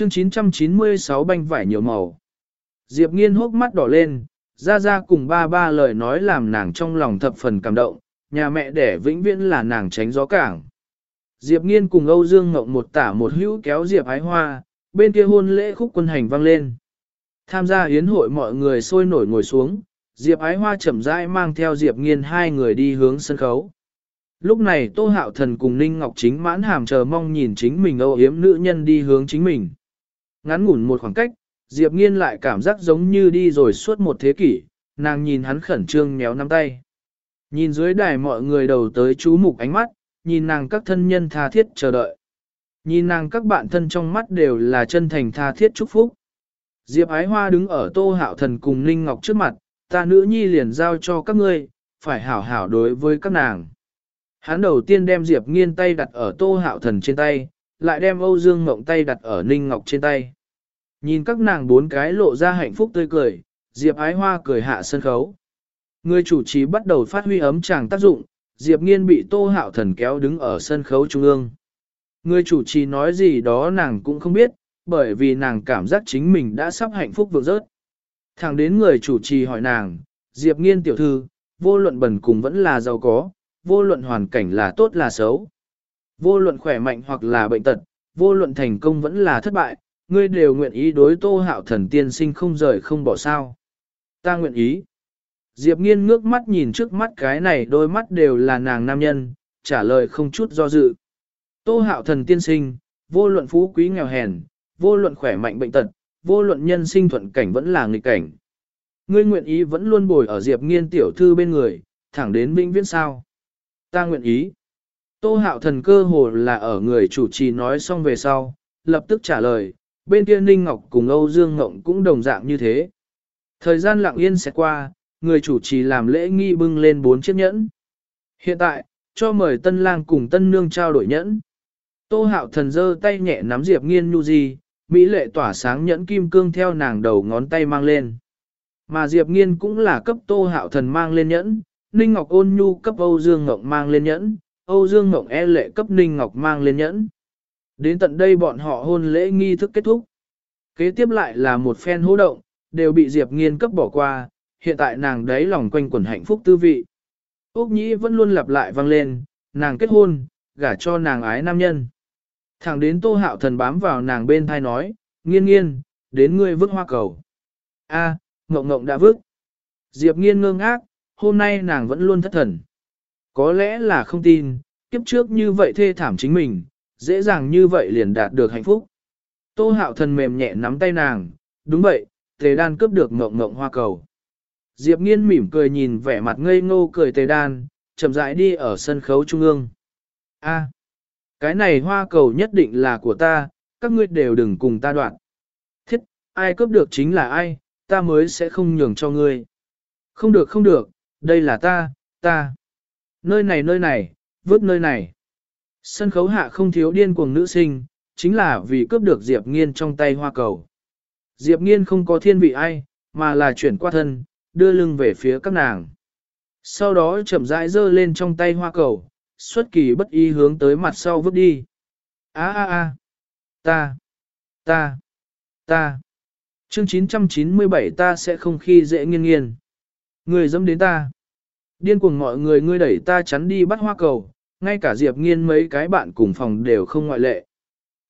Chương 996 banh vải nhiều màu. Diệp nghiên hốc mắt đỏ lên, ra ra cùng ba ba lời nói làm nàng trong lòng thập phần cảm động, nhà mẹ đẻ vĩnh viễn là nàng tránh gió cảng. Diệp nghiên cùng Âu Dương Ngộng một tả một hữu kéo Diệp ái hoa, bên kia hôn lễ khúc quân hành vang lên. Tham gia yến hội mọi người sôi nổi ngồi xuống, Diệp ái hoa chậm rãi mang theo Diệp nghiên hai người đi hướng sân khấu. Lúc này Tô Hạo Thần cùng Ninh Ngọc Chính mãn hàm chờ mong nhìn chính mình âu yếm nữ nhân đi hướng chính mình. Ngắn ngủn một khoảng cách, Diệp Nghiên lại cảm giác giống như đi rồi suốt một thế kỷ, nàng nhìn hắn khẩn trương méo nắm tay. Nhìn dưới đài mọi người đầu tới chú mục ánh mắt, nhìn nàng các thân nhân tha thiết chờ đợi. Nhìn nàng các bạn thân trong mắt đều là chân thành tha thiết chúc phúc. Diệp Ái Hoa đứng ở Tô Hạo Thần cùng Ninh Ngọc trước mặt, ta nữ nhi liền giao cho các ngươi, phải hảo hảo đối với các nàng. Hắn đầu tiên đem Diệp Nghiên tay đặt ở Tô Hạo Thần trên tay, lại đem Âu Dương Ngộng tay đặt ở Ninh Ngọc trên tay. Nhìn các nàng bốn cái lộ ra hạnh phúc tươi cười, Diệp Ái Hoa cười hạ sân khấu. Người chủ trì bắt đầu phát huy ấm chàng tác dụng, Diệp Nghiên bị Tô Hạo Thần kéo đứng ở sân khấu trung ương. Người chủ trì nói gì đó nàng cũng không biết, bởi vì nàng cảm giác chính mình đã sắp hạnh phúc vượt rớt. Thẳng đến người chủ trì hỏi nàng, Diệp Nghiên tiểu thư, vô luận bẩn cùng vẫn là giàu có, vô luận hoàn cảnh là tốt là xấu. Vô luận khỏe mạnh hoặc là bệnh tật, vô luận thành công vẫn là thất bại, ngươi đều nguyện ý đối tô hạo thần tiên sinh không rời không bỏ sao. Ta nguyện ý. Diệp nghiên ngước mắt nhìn trước mắt cái này đôi mắt đều là nàng nam nhân, trả lời không chút do dự. Tô hạo thần tiên sinh, vô luận phú quý nghèo hèn, vô luận khỏe mạnh bệnh tật, vô luận nhân sinh thuận cảnh vẫn là nghịch cảnh. Ngươi nguyện ý vẫn luôn bồi ở Diệp nghiên tiểu thư bên người, thẳng đến vĩnh viễn sao. Ta nguyện ý. Tô hạo thần cơ hồ là ở người chủ trì nói xong về sau, lập tức trả lời, bên kia Ninh Ngọc cùng Âu Dương Ngộng cũng đồng dạng như thế. Thời gian lặng yên sẽ qua, người chủ trì làm lễ nghi bưng lên bốn chiếc nhẫn. Hiện tại, cho mời tân lang cùng tân nương trao đổi nhẫn. Tô hạo thần giơ tay nhẹ nắm Diệp nghiên nhu di, Mỹ lệ tỏa sáng nhẫn kim cương theo nàng đầu ngón tay mang lên. Mà Diệp nghiên cũng là cấp tô hạo thần mang lên nhẫn, Ninh Ngọc ôn nhu cấp Âu Dương Ngộng mang lên nhẫn, Âu Dương Ngọc e lệ cấp Ninh Ngọc mang lên nhẫn. Đến tận đây bọn họ hôn lễ nghi thức kết thúc. Kế tiếp lại là một phen hô động, đều bị Diệp Nghiên cấp bỏ qua, hiện tại nàng đấy lòng quanh quẩn hạnh phúc tư vị. Úc Nhĩ vẫn luôn lặp lại vang lên, nàng kết hôn, gả cho nàng ái nam nhân. Thẳng đến Tô Hạo Thần bám vào nàng bên thai nói, nghiên nghiên, đến ngươi vứt hoa cầu. A, à, ngộng ngộng đã vứt. Diệp nghiên ngơ ngác, hôm nay nàng vẫn luôn thất thần. Có lẽ là không tin, kiếp trước như vậy thê thảm chính mình, dễ dàng như vậy liền đạt được hạnh phúc. Tô hạo thần mềm nhẹ nắm tay nàng, đúng vậy, tề đan cướp được ngộng ngộng hoa cầu. Diệp nghiên mỉm cười nhìn vẻ mặt ngây ngô cười tề đan, chậm rãi đi ở sân khấu trung ương. A, cái này hoa cầu nhất định là của ta, các ngươi đều đừng cùng ta đoạn. Thiết, ai cướp được chính là ai, ta mới sẽ không nhường cho ngươi. Không được không được, đây là ta, ta. Nơi này nơi này, vứt nơi này. Sân khấu hạ không thiếu điên cuồng nữ sinh, chính là vì cướp được Diệp Nghiên trong tay hoa cầu. Diệp Nghiên không có thiên vị ai, mà là chuyển qua thân, đưa lưng về phía các nàng. Sau đó chậm rãi giơ lên trong tay hoa cầu, xuất kỳ bất ý hướng tới mặt sau vứt đi. A a a, ta, ta, ta. Chương 997 ta sẽ không khi dễ nghiên nghiên. Người dâm đến ta. Điên cuồng mọi người ngươi đẩy ta chắn đi bắt hoa cầu, ngay cả Diệp Nghiên mấy cái bạn cùng phòng đều không ngoại lệ.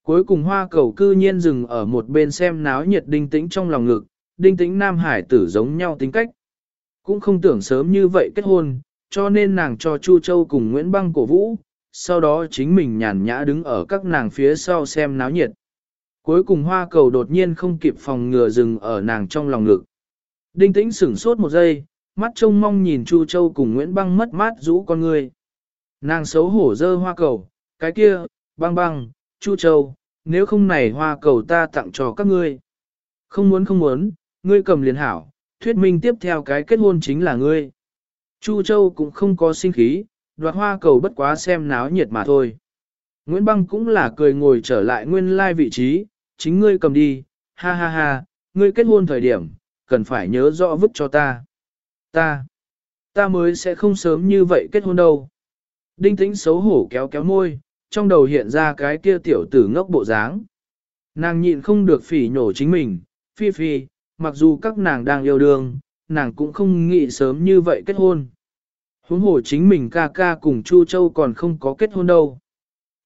Cuối cùng hoa cầu cư nhiên dừng ở một bên xem náo nhiệt đinh tĩnh trong lòng ngực, đinh tĩnh nam hải tử giống nhau tính cách. Cũng không tưởng sớm như vậy kết hôn, cho nên nàng cho Chu Châu cùng Nguyễn Băng cổ vũ, sau đó chính mình nhàn nhã đứng ở các nàng phía sau xem náo nhiệt. Cuối cùng hoa cầu đột nhiên không kịp phòng ngừa dừng ở nàng trong lòng ngực. Đinh tĩnh sửng sốt một giây, mắt trông mong nhìn Chu Châu cùng Nguyễn Băng mất mát rũ con người. Nàng xấu hổ dơ hoa cầu, cái kia, băng băng, Chu Châu, nếu không này hoa cầu ta tặng cho các ngươi. Không muốn không muốn, ngươi cầm liền hảo, thuyết minh tiếp theo cái kết hôn chính là ngươi. Chu Châu cũng không có sinh khí, đoạt hoa cầu bất quá xem náo nhiệt mà thôi. Nguyễn Băng cũng là cười ngồi trở lại nguyên lai vị trí, chính ngươi cầm đi, ha ha ha, ngươi kết hôn thời điểm, cần phải nhớ rõ vứt cho ta. Ta, ta mới sẽ không sớm như vậy kết hôn đâu. Đinh tĩnh xấu hổ kéo kéo môi, trong đầu hiện ra cái kia tiểu tử ngốc bộ dáng. Nàng nhịn không được phỉ nhổ chính mình, phi phi, mặc dù các nàng đang yêu đương, nàng cũng không nghĩ sớm như vậy kết hôn. Huống hồ chính mình ca ca cùng Chu Châu còn không có kết hôn đâu.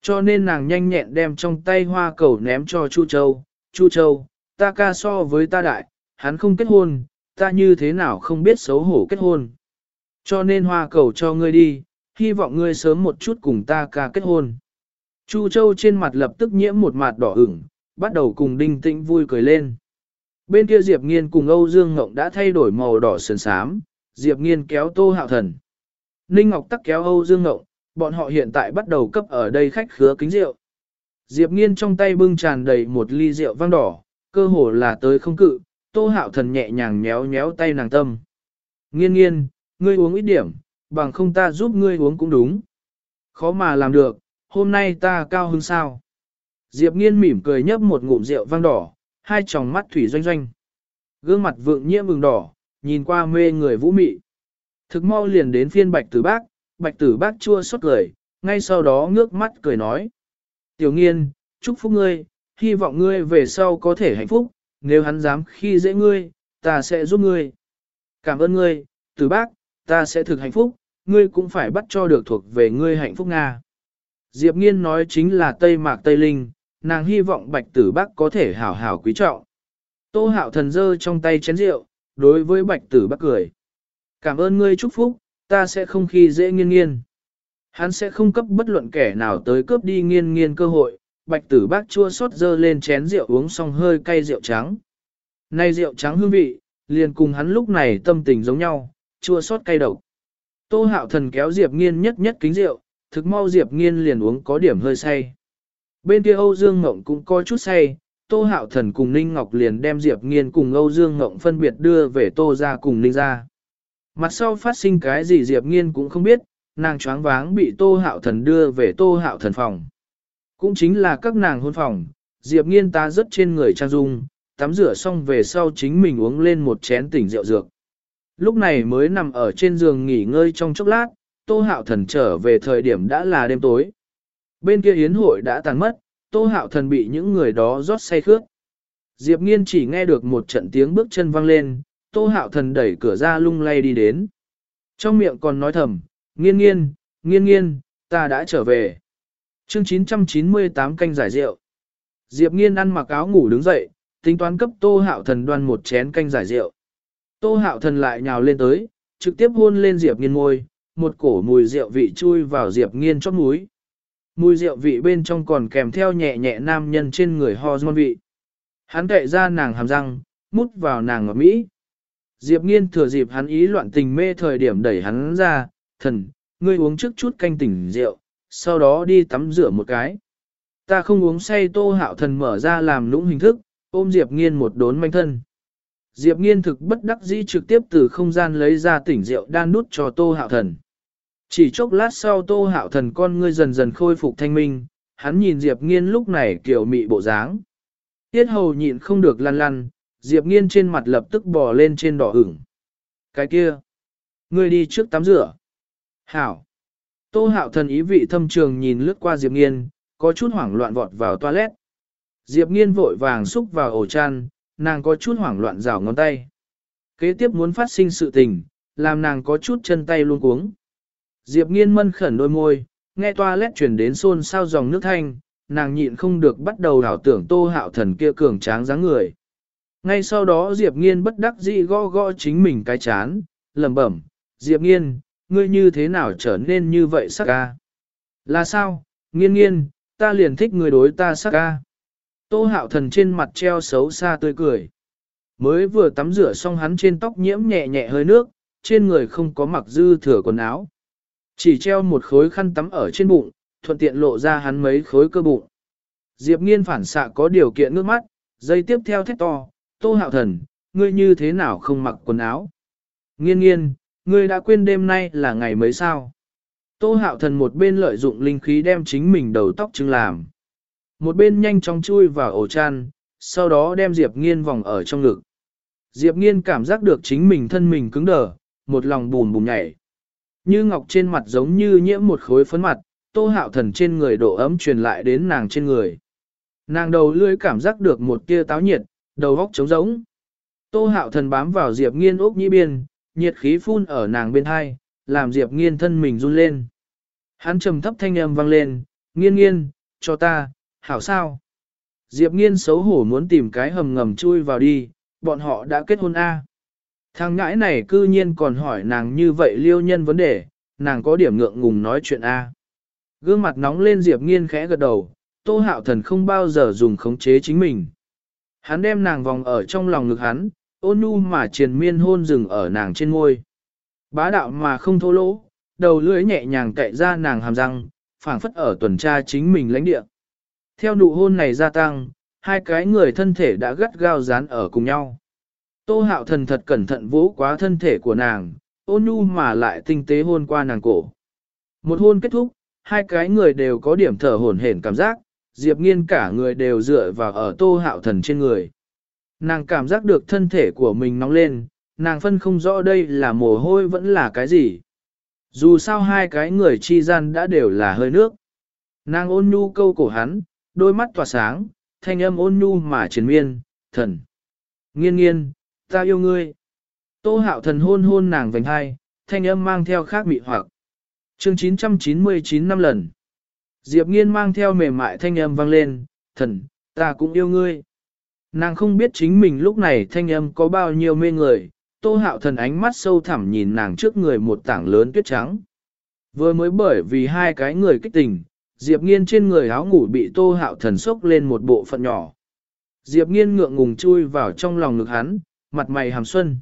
Cho nên nàng nhanh nhẹn đem trong tay hoa cầu ném cho Chu Châu. Chu Châu, ta ca so với ta đại, hắn không kết hôn, ta như thế nào không biết xấu hổ kết hôn. Cho nên hoa cầu cho ngươi đi, hy vọng ngươi sớm một chút cùng ta ca kết hôn. Chu Châu trên mặt lập tức nhiễm một mặt đỏ ửng, bắt đầu cùng đinh tĩnh vui cười lên. Bên kia Diệp Nghiên cùng Âu Dương Ngộng đã thay đổi màu đỏ sườn sám, Diệp Nghiên kéo Tô Hạo Thần. Ninh Ngọc tắc kéo Âu Dương Ngộng, bọn họ hiện tại bắt đầu cấp ở đây khách khứa kính rượu. Diệp Nghiên trong tay bưng tràn đầy một ly rượu vang đỏ, cơ hồ là tới không cự, Tô Hạo Thần nhẹ nhàng nhéo nhéo tay nàng tâm. Nghiên nghiên, ngươi uống ít điểm, bằng không ta giúp ngươi uống cũng đúng. Khó mà làm được, hôm nay ta cao hứng sao. Diệp nghiên mỉm cười nhấp một ngụm rượu vang đỏ, hai tròng mắt thủy doanh doanh. Gương mặt vượng nhiễm vừng đỏ, nhìn qua mê người vũ mị. Thực mau liền đến phiên bạch tử bác, bạch tử bác chua xót cười, ngay sau đó ngước mắt cười nói. Tiểu nghiên, chúc phúc ngươi, hy vọng ngươi về sau có thể hạnh phúc, nếu hắn dám khi dễ ngươi, ta sẽ giúp ngươi. Cảm ơn ngươi, tử bác, ta sẽ thực hạnh phúc, ngươi cũng phải bắt cho được thuộc về ngươi hạnh phúc Nga. Diệp nghiên nói chính là Tây Mạc Tây Linh, nàng hy vọng bạch tử bác có thể hảo hảo quý trọng. Tô hạo thần dơ trong tay chén rượu, đối với bạch tử bác cười. Cảm ơn ngươi chúc phúc, ta sẽ không khi dễ nghiên nghiên. Hắn sẽ không cấp bất luận kẻ nào tới cướp đi nghiên nghiên cơ hội, bạch tử bác chua xót dơ lên chén rượu uống xong hơi cay rượu trắng. Nay rượu trắng hương vị, liền cùng hắn lúc này tâm tình giống nhau, chua xót cay độc. Tô hạo thần kéo Diệp nghiên nhất nhất kính rượu, thực mau Diệp nghiên liền uống có điểm hơi say. Bên kia Âu Dương Ngộng cũng có chút say, Tô Hạo Thần cùng Ninh Ngọc liền đem Diệp Nghiên cùng Âu Dương Ngộng phân biệt đưa về Tô ra cùng Ninh ra. Mặt sau phát sinh cái gì Diệp Nghiên cũng không biết, nàng choáng váng bị Tô Hạo Thần đưa về Tô Hạo Thần phòng. Cũng chính là các nàng hôn phòng, Diệp Nghiên ta rất trên người trang dung, tắm rửa xong về sau chính mình uống lên một chén tỉnh rượu dược. Lúc này mới nằm ở trên giường nghỉ ngơi trong chốc lát, Tô Hạo Thần trở về thời điểm đã là đêm tối. Bên kia yến hội đã tàn mất, Tô Hạo Thần bị những người đó rót say khước. Diệp Nghiên chỉ nghe được một trận tiếng bước chân vang lên, Tô Hạo Thần đẩy cửa ra lung lay đi đến. Trong miệng còn nói thầm, nghiên nghiên, nghiên nghiên, ta đã trở về. Chương 998 canh giải rượu. Diệp Nghiên ăn mặc áo ngủ đứng dậy, tính toán cấp Tô Hạo Thần đoan một chén canh giải rượu. Tô Hạo Thần lại nhào lên tới, trực tiếp hôn lên Diệp Nghiên môi, một cổ mùi rượu vị chui vào Diệp Nghiên chót mũi. Mùi rượu vị bên trong còn kèm theo nhẹ nhẹ nam nhân trên người hormone vị. Hắn cậy ra nàng hàm răng, mút vào nàng ngọt mỹ. Diệp nghiên thừa dịp hắn ý loạn tình mê thời điểm đẩy hắn ra, thần, ngươi uống trước chút canh tỉnh rượu, sau đó đi tắm rửa một cái. Ta không uống say tô hạo thần mở ra làm lũng hình thức, ôm Diệp nghiên một đốn manh thân. Diệp nghiên thực bất đắc dĩ trực tiếp từ không gian lấy ra tỉnh rượu đan nút cho tô hạo thần. Chỉ chốc lát sau tô hạo thần con ngươi dần dần khôi phục thanh minh, hắn nhìn Diệp Nghiên lúc này kiểu mị bộ dáng. Tiết hầu nhịn không được lăn lăn, Diệp Nghiên trên mặt lập tức bò lên trên đỏ ửng. Cái kia, ngươi đi trước tắm rửa. Hảo. Tô hạo thần ý vị thâm trường nhìn lướt qua Diệp Nghiên, có chút hoảng loạn vọt vào toilet. Diệp Nghiên vội vàng xúc vào ổ chăn, nàng có chút hoảng loạn rảo ngón tay. Kế tiếp muốn phát sinh sự tình, làm nàng có chút chân tay luôn cuống. Diệp nghiên mân khẩn đôi môi, nghe toilet chuyển đến xôn xao dòng nước thanh, nàng nhịn không được bắt đầu đảo tưởng tô hạo thần kia cường tráng dáng người. Ngay sau đó Diệp nghiên bất đắc dĩ gõ gõ chính mình cái chán, lẩm bẩm, Diệp nghiên, ngươi như thế nào trở nên như vậy sắc ca? Là sao, nghiên nghiên, ta liền thích người đối ta sắc ca. Tô hạo thần trên mặt treo xấu xa tươi cười. Mới vừa tắm rửa xong hắn trên tóc nhiễm nhẹ nhẹ hơi nước, trên người không có mặc dư thừa quần áo. Chỉ treo một khối khăn tắm ở trên bụng, thuận tiện lộ ra hắn mấy khối cơ bụng. Diệp nghiên phản xạ có điều kiện ngước mắt, dây tiếp theo thét to, tô hạo thần, ngươi như thế nào không mặc quần áo? Nghiên nghiên, ngươi đã quên đêm nay là ngày mấy sao? Tô hạo thần một bên lợi dụng linh khí đem chính mình đầu tóc trưng làm. Một bên nhanh chóng chui vào ổ chăn, sau đó đem Diệp nghiên vòng ở trong ngực. Diệp nghiên cảm giác được chính mình thân mình cứng đờ, một lòng bùn bùn nhảy. Như ngọc trên mặt giống như nhiễm một khối phấn mặt, tô hạo thần trên người độ ấm truyền lại đến nàng trên người. Nàng đầu lưỡi cảm giác được một tia táo nhiệt, đầu góc trống rỗng. Tô hạo thần bám vào Diệp nghiên ốc nhĩ biên, nhiệt khí phun ở nàng bên hai, làm Diệp nghiên thân mình run lên. Hắn trầm thấp thanh âm vang lên, nghiên nghiên, cho ta, hảo sao. Diệp nghiên xấu hổ muốn tìm cái hầm ngầm chui vào đi, bọn họ đã kết hôn A. Thằng ngãi này cư nhiên còn hỏi nàng như vậy liêu nhân vấn đề, nàng có điểm ngượng ngùng nói chuyện A. Gương mặt nóng lên Diệp nghiên khẽ gật đầu, tô hạo thần không bao giờ dùng khống chế chính mình. Hắn đem nàng vòng ở trong lòng ngực hắn, ôn nhu mà triền miên hôn rừng ở nàng trên ngôi. Bá đạo mà không thô lỗ, đầu lưỡi nhẹ nhàng cậy ra nàng hàm răng, phảng phất ở tuần tra chính mình lãnh địa. Theo nụ hôn này gia tăng, hai cái người thân thể đã gắt gao dán ở cùng nhau. Tô hạo thần thật cẩn thận vỗ quá thân thể của nàng, ôn nhu mà lại tinh tế hôn qua nàng cổ. Một hôn kết thúc, hai cái người đều có điểm thở hổn hển cảm giác, Diệp Nghiên cả người đều dựa vào ở tô hạo thần trên người. Nàng cảm giác được thân thể của mình nóng lên, nàng phân không rõ đây là mồ hôi vẫn là cái gì. Dù sao hai cái người chi gian đã đều là hơi nước. Nàng ôn nhu câu cổ hắn, đôi mắt tỏa sáng, thanh âm ôn nhu mà triền miên, thần. Nghiên nghiên, ta yêu ngươi. Tô hạo thần hôn hôn nàng vành hai, thanh âm mang theo khác mị hoặc. Chương 999 năm lần. Diệp nghiên mang theo mềm mại thanh âm vang lên, thần, ta cũng yêu ngươi. Nàng không biết chính mình lúc này thanh âm có bao nhiêu mê người, tô hạo thần ánh mắt sâu thẳm nhìn nàng trước người một tảng lớn tuyết trắng. Vừa mới bởi vì hai cái người kích tình, Diệp nghiên trên người áo ngủ bị tô hạo thần sốc lên một bộ phận nhỏ. Diệp nghiên ngượng ngùng chui vào trong lòng ngực hắn, mặt mày hàm xuân.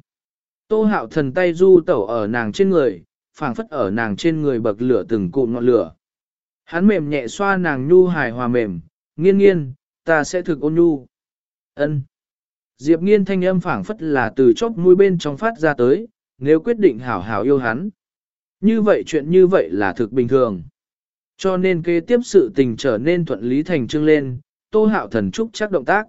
Tô hạo thần tay du tẩu ở nàng trên người, phảng phất ở nàng trên người bậc lửa từng cụm ngọn lửa. Hắn mềm nhẹ xoa nàng nhu hài hòa mềm, nghiên nghiên, ta sẽ thực ôn nhu ân Diệp nghiên thanh âm phảng phất là từ chóp mũi bên trong phát ra tới, nếu quyết định hảo hảo yêu hắn. Như vậy chuyện như vậy là thực bình thường. Cho nên kế tiếp sự tình trở nên thuận lý thành trương lên, tô hạo thần trúc chắc động tác.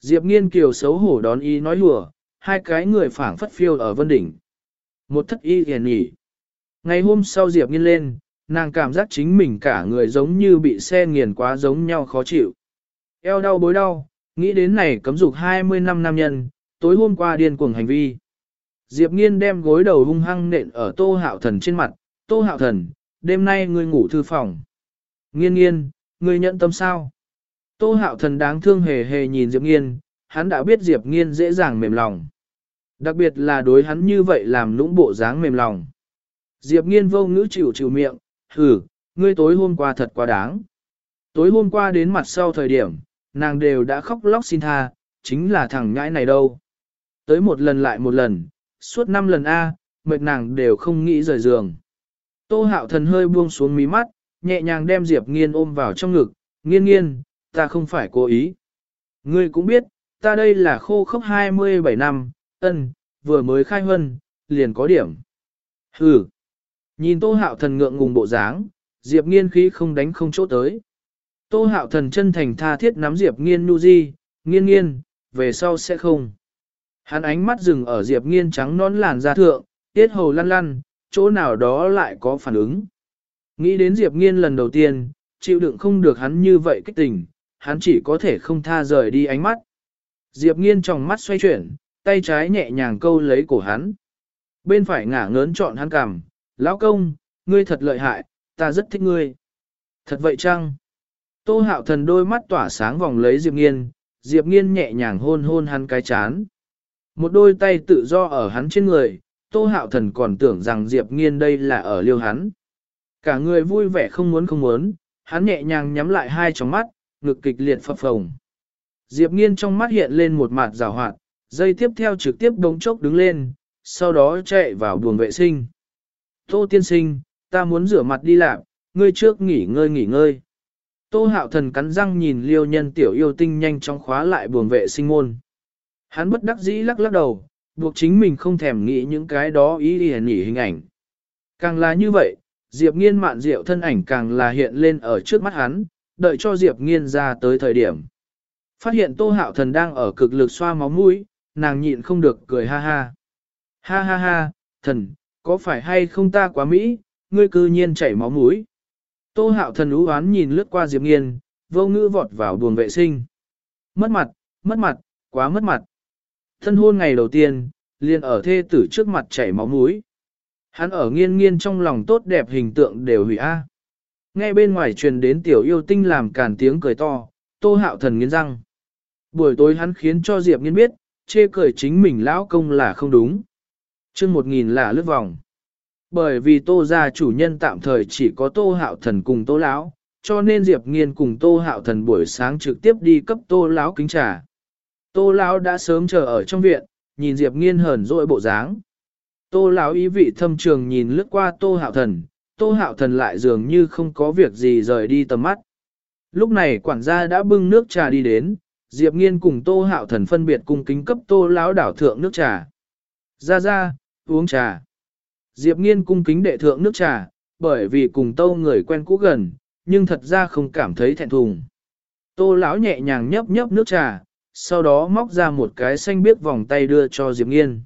Diệp nghiên kiều xấu hổ đón ý nói lùa, hai cái người phảng phất phiêu ở vân đỉnh. Một thất y hiền nhỉ. Ngày hôm sau Diệp nghiên lên, nàng cảm giác chính mình cả người giống như bị xe nghiền quá giống nhau khó chịu. Eo đau bối đau, nghĩ đến này cấm dục 20 năm nam nhân, tối hôm qua điên cuồng hành vi. Diệp nghiên đem gối đầu hung hăng nện ở tô hạo thần trên mặt, tô hạo thần, đêm nay ngươi ngủ thư phòng. Nghiên nghiên, ngươi nhận tâm sao? Tô hạo thần đáng thương hề hề nhìn Diệp nghiên, hắn đã biết Diệp nghiên dễ dàng mềm lòng. Đặc biệt là đối hắn như vậy làm lũng bộ dáng mềm lòng. Diệp nghiên vô ngữ chịu chịu miệng, ừ ngươi tối hôm qua thật quá đáng. Tối hôm qua đến mặt sau thời điểm, nàng đều đã khóc lóc xin tha, chính là thằng nhãi này đâu. Tới một lần lại một lần, suốt năm lần A, mệt nàng đều không nghĩ rời giường. Tô hạo thần hơi buông xuống mí mắt, nhẹ nhàng đem Diệp nghiên ôm vào trong ngực, nghiên nghiên, ta không phải cố ý. Ngươi cũng biết, ta đây là khô khốc 27 năm, ân, vừa mới khai huân, liền có điểm. Hừ. Nhìn tô hạo thần ngượng ngùng bộ dáng, Diệp nghiên khí không đánh không chỗ tới. Tô hạo thần chân thành tha thiết nắm Diệp nghiên nu di, nghiên nghiên, về sau sẽ không. Hắn ánh mắt dừng ở Diệp nghiên trắng non làn da thượng, tiết hầu lăn lăn, chỗ nào đó lại có phản ứng. Nghĩ đến Diệp nghiên lần đầu tiên, chịu đựng không được hắn như vậy kích tình, hắn chỉ có thể không tha rời đi ánh mắt. Diệp nghiên trong mắt xoay chuyển, tay trái nhẹ nhàng câu lấy cổ hắn. Bên phải ngả ngớn chọn hắn cằm, lão công, ngươi thật lợi hại, ta rất thích ngươi. Thật vậy chăng? Tô hạo thần đôi mắt tỏa sáng vòng lấy Diệp nghiên, Diệp nghiên nhẹ nhàng hôn hôn hắn cái chán. Một đôi tay tự do ở hắn trên người, tô hạo thần còn tưởng rằng Diệp nghiên đây là ở liêu hắn. Cả người vui vẻ không muốn không muốn, hắn nhẹ nhàng nhắm lại hai tròng mắt, ngực kịch liệt phập phồng. Diệp nghiên trong mắt hiện lên một mặt rào hoạt, dây tiếp theo trực tiếp đống chốc đứng lên, sau đó chạy vào buồng vệ sinh. Tô tiên sinh, ta muốn rửa mặt đi làm, ngươi trước nghỉ ngơi nghỉ ngơi. Tô hạo thần cắn răng nhìn liêu nhân tiểu yêu tinh nhanh chóng khóa lại buồng vệ sinh môn. Hắn bất đắc dĩ lắc lắc đầu, buộc chính mình không thèm nghĩ những cái đó ý đi nhỉ hình ảnh. Càng là như vậy, Diệp nghiên mạn rượu thân ảnh càng là hiện lên ở trước mắt hắn, đợi cho Diệp nghiên ra tới thời điểm. Phát hiện tô hạo thần đang ở cực lực xoa máu mũi, nàng nhịn không được cười ha ha. Ha ha ha, thần, có phải hay không ta quá mỹ, ngươi cư nhiên chảy máu mũi. Tô hạo thần ú oán nhìn lướt qua Diệp nghiên, vô ngữ vọt vào buồng vệ sinh. Mất mặt, mất mặt, quá mất mặt. Thân hôn ngày đầu tiên, liền ở thê tử trước mặt chảy máu mũi. Hắn ở nghiên nghiên trong lòng tốt đẹp hình tượng đều hủy a. Nghe bên ngoài truyền đến tiểu yêu tinh làm càn tiếng cười to, tô hạo thần nghiến răng. Buổi tối hắn khiến cho Diệp nghiên biết, chê cười chính mình lão công là không đúng. chương một nghìn là lướt vòng. Bởi vì tô gia chủ nhân tạm thời chỉ có tô hạo thần cùng tô lão, cho nên Diệp nghiên cùng tô hạo thần buổi sáng trực tiếp đi cấp tô lão kính trà. Tô lão đã sớm chờ ở trong viện, nhìn Diệp nghiên hờn dỗi bộ dáng. Tô lão ý vị thâm trường nhìn lướt qua tô hạo thần, tô hạo thần lại dường như không có việc gì rời đi tầm mắt. Lúc này quản gia đã bưng nước trà đi đến, Diệp nghiên cùng tô hạo thần phân biệt cung kính cấp tô lão đảo thượng nước trà. Ra ra, uống trà. Diệp nghiên cung kính đệ thượng nước trà, bởi vì cùng tô người quen cũ gần, nhưng thật ra không cảm thấy thẹn thùng. Tô lão nhẹ nhàng nhấp nhấp nước trà, sau đó móc ra một cái xanh biếc vòng tay đưa cho Diệp nghiên.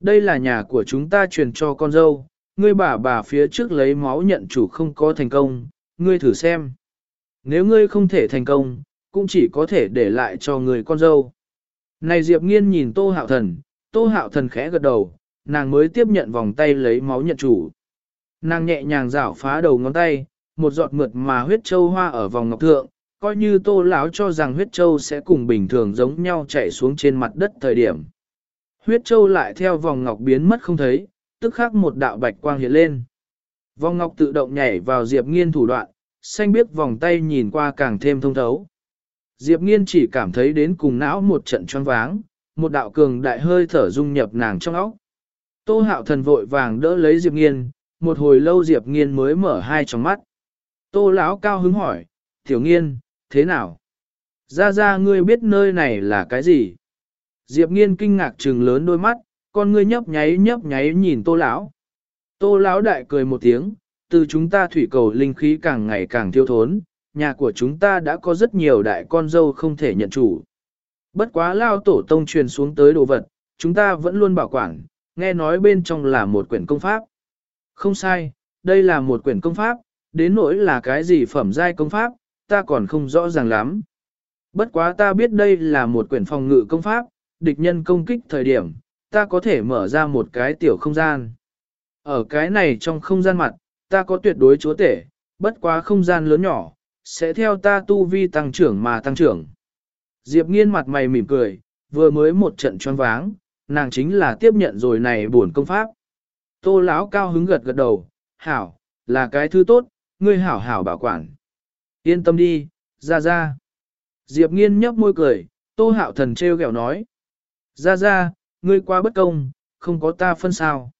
Đây là nhà của chúng ta truyền cho con dâu, ngươi bà bà phía trước lấy máu nhận chủ không có thành công, ngươi thử xem. Nếu ngươi không thể thành công, cũng chỉ có thể để lại cho người con dâu. Này Diệp Nghiên nhìn Tô Hạo Thần, Tô Hạo Thần khẽ gật đầu, nàng mới tiếp nhận vòng tay lấy máu nhận chủ. Nàng nhẹ nhàng rảo phá đầu ngón tay, một giọt mượt mà huyết châu hoa ở vòng ngọc thượng, coi như Tô lão cho rằng huyết châu sẽ cùng bình thường giống nhau chảy xuống trên mặt đất thời điểm. Huyết châu lại theo vòng ngọc biến mất không thấy, tức khắc một đạo bạch quang hiện lên. Vòng ngọc tự động nhảy vào Diệp Nghiên thủ đoạn, xanh biết vòng tay nhìn qua càng thêm thông thấu. Diệp Nghiên chỉ cảm thấy đến cùng não một trận choáng váng, một đạo cường đại hơi thở dung nhập nàng trong óc. Tô hạo thần vội vàng đỡ lấy Diệp Nghiên, một hồi lâu Diệp Nghiên mới mở hai tròng mắt. Tô lão cao hứng hỏi, tiểu nghiên, thế nào? Ra ra ngươi biết nơi này là cái gì? Diệp nghiên kinh ngạc trừng lớn đôi mắt, con ngươi nhấp nháy nhấp nháy nhìn tô lão. Tô lão đại cười một tiếng, từ chúng ta thủy cầu linh khí càng ngày càng tiêu thốn, nhà của chúng ta đã có rất nhiều đại con dâu không thể nhận chủ. Bất quá lao tổ tông truyền xuống tới đồ vật, chúng ta vẫn luôn bảo quản, nghe nói bên trong là một quyển công pháp. Không sai, đây là một quyển công pháp, đến nỗi là cái gì phẩm giai công pháp, ta còn không rõ ràng lắm. Bất quá ta biết đây là một quyển phòng ngự công pháp, địch nhân công kích thời điểm, ta có thể mở ra một cái tiểu không gian. Ở cái này trong không gian mặt, ta có tuyệt đối chúa tể, bất quá không gian lớn nhỏ, sẽ theo ta tu vi tăng trưởng mà tăng trưởng. Diệp nghiên mặt mày mỉm cười, vừa mới một trận choáng váng, nàng chính là tiếp nhận rồi này buồn công pháp. Tô lão cao hứng gật gật đầu, hảo, là cái thứ tốt, ngươi hảo hảo bảo quản. Yên tâm đi, ra ra. Diệp nghiên nhấp môi cười, tô hạo thần treo gẹo nói. Ra ra, ngươi quá bất công, không có ta phân sao.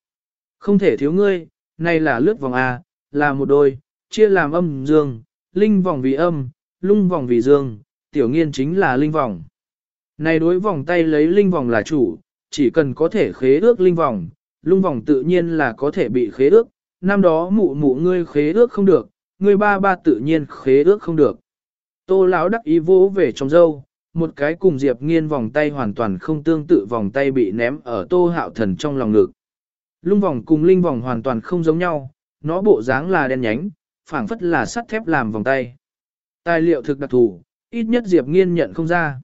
Không thể thiếu ngươi, này là lướt vòng A, là một đôi, chia làm âm dương, linh vòng vì âm, lung vòng vì dương, tiểu nghiên chính là linh vòng. Này đối vòng tay lấy linh vòng là chủ, chỉ cần có thể khế ước linh vòng, lung vòng tự nhiên là có thể bị khế ước, năm đó mụ mụ ngươi khế ước không được, ngươi ba ba tự nhiên khế ước không được. Tô lão đắc ý vỗ về trong dâu, một cái cùng Diệp Nghiên vòng tay hoàn toàn không tương tự vòng tay bị ném ở Tô Hạo Thần trong lòng ngực. Lung vòng cùng linh vòng hoàn toàn không giống nhau, nó bộ dáng là đen nhánh, phảng phất là sắt thép làm vòng tay. Tài liệu thực đặc thù, ít nhất Diệp Nghiên nhận không ra.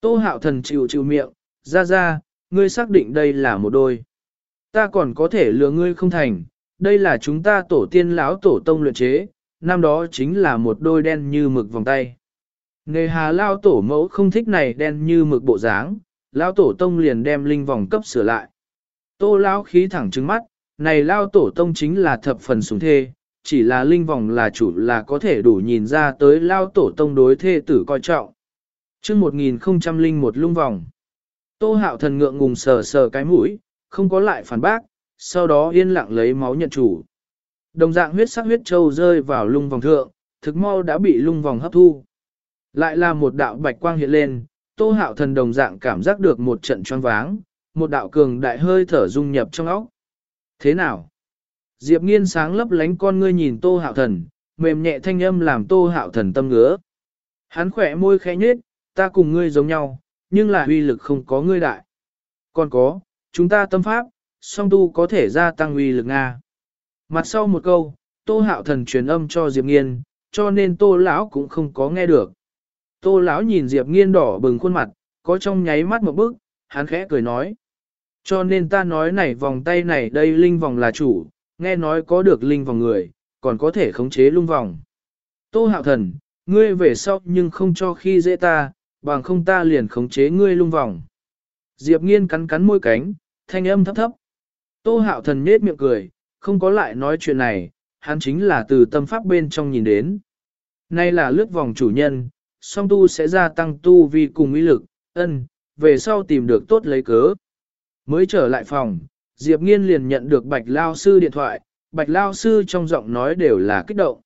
Tô Hạo Thần chịu chịu miệng, ra ra, ngươi xác định đây là một đôi. Ta còn có thể lừa ngươi không thành, đây là chúng ta tổ tiên lão tổ tông luyện chế, năm đó chính là một đôi đen như mực vòng tay. Nghề hà lao tổ mẫu không thích này đen như mực bộ dáng, lao tổ tông liền đem linh vòng cấp sửa lại. Tô lao khí thẳng trứng mắt, này lao tổ tông chính là thập phần súng thê, chỉ là linh vòng là chủ là có thể đủ nhìn ra tới lao tổ tông đối thê tử coi trọng. Trước 1001 lung vòng, tô hạo thần ngượng ngùng sờ sờ cái mũi, không có lại phản bác, sau đó yên lặng lấy máu nhận chủ. Đồng dạng huyết sắc huyết châu rơi vào lung vòng thượng, thực mau đã bị lung vòng hấp thu. Lại là một đạo bạch quang hiện lên, tô hạo thần đồng dạng cảm giác được một trận choáng váng, một đạo cường đại hơi thở dung nhập trong óc. Thế nào? Diệp nghiên sáng lấp lánh con ngươi nhìn tô hạo thần, mềm nhẹ thanh âm làm tô hạo thần tâm ngứa. Hắn khỏe môi khẽ nhết, ta cùng ngươi giống nhau, nhưng là uy lực không có ngươi đại. Còn có, chúng ta tâm pháp, song tu có thể gia tăng uy lực Nga. Mặt sau một câu, tô hạo thần truyền âm cho Diệp nghiên, cho nên tô lão cũng không có nghe được. Tô lão nhìn Diệp nghiên đỏ bừng khuôn mặt, có trong nháy mắt một bước, hắn khẽ cười nói. Cho nên ta nói này vòng tay này đây linh vòng là chủ, nghe nói có được linh vòng người, còn có thể khống chế lung vòng. Tô hạo thần, ngươi về sau nhưng không cho khi dễ ta, bằng không ta liền khống chế ngươi lung vòng. Diệp nghiên cắn cắn môi cánh, thanh âm thấp thấp. Tô hạo thần nết miệng cười, không có lại nói chuyện này, hắn chính là từ tâm pháp bên trong nhìn đến. Nay là lướt vòng chủ nhân, song tu sẽ gia tăng tu vì cùng ý lực, ân, về sau tìm được tốt lấy cớ. Mới trở lại phòng, Diệp Nghiên liền nhận được Bạch Lao Sư điện thoại, Bạch Lao Sư trong giọng nói đều là kích động.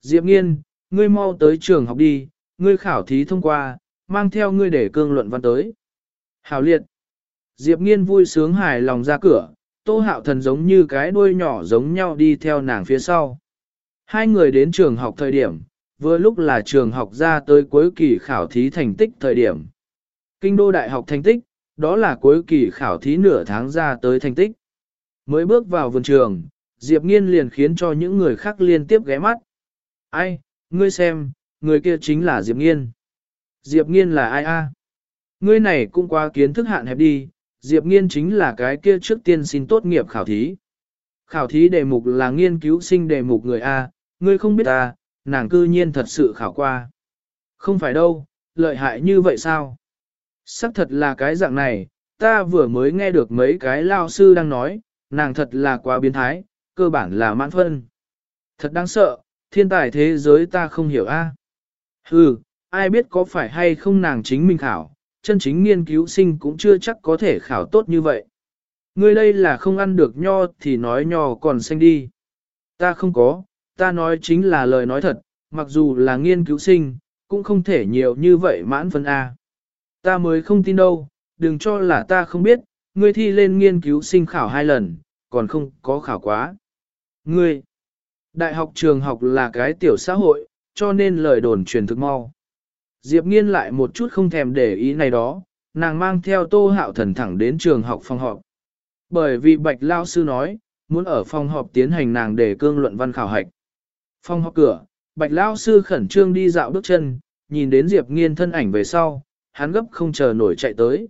Diệp Nghiên, ngươi mau tới trường học đi, ngươi khảo thí thông qua, mang theo ngươi để cương luận văn tới. Hảo liệt. Diệp Nghiên vui sướng hài lòng ra cửa, Tô Hạo Thần giống như cái đuôi nhỏ giống nhau đi theo nàng phía sau. Hai người đến trường học thời điểm, vừa lúc là trường học ra tới cuối kỳ khảo thí thành tích thời điểm. Kinh đô đại học thành tích, đó là cuối kỳ khảo thí nửa tháng ra tới thành tích. Mới bước vào vườn trường, Diệp Nghiên liền khiến cho những người khác liên tiếp ghé mắt. Ai, ngươi xem, người kia chính là Diệp Nghiên. Diệp Nghiên là ai a? Ngươi này cũng qua kiến thức hạn hẹp đi, Diệp Nghiên chính là cái kia trước tiên xin tốt nghiệp khảo thí. Khảo thí đề mục là nghiên cứu sinh đề mục người A, ngươi không biết ta, nàng cư nhiên thật sự khảo qua. Không phải đâu, lợi hại như vậy sao? Sắc thật là cái dạng này, ta vừa mới nghe được mấy cái lao sư đang nói, nàng thật là quá biến thái, cơ bản là mãn phân. Thật đáng sợ, thiên tài thế giới ta không hiểu a. À? Hừ, ai biết có phải hay không nàng chính mình khảo, chân chính nghiên cứu sinh cũng chưa chắc có thể khảo tốt như vậy. Ngươi đây là không ăn được nho thì nói nho còn xanh đi. Ta không có, ta nói chính là lời nói thật, mặc dù là nghiên cứu sinh, cũng không thể nhiều như vậy mãn phân A. Ta mới không tin đâu, đừng cho là ta không biết, ngươi thi lên nghiên cứu sinh khảo hai lần, còn không có khảo quá. Ngươi, đại học trường học là cái tiểu xã hội, cho nên lời đồn truyền thực mau. Diệp nghiên lại một chút không thèm để ý này đó, nàng mang theo tô hạo thần thẳng đến trường học phòng họp. Bởi vì bạch lao sư nói, muốn ở phòng họp tiến hành nàng để cương luận văn khảo hạch. Phòng họp cửa, bạch lao sư khẩn trương đi dạo bước chân, nhìn đến Diệp nghiên thân ảnh về sau, hắn gấp không chờ nổi chạy tới.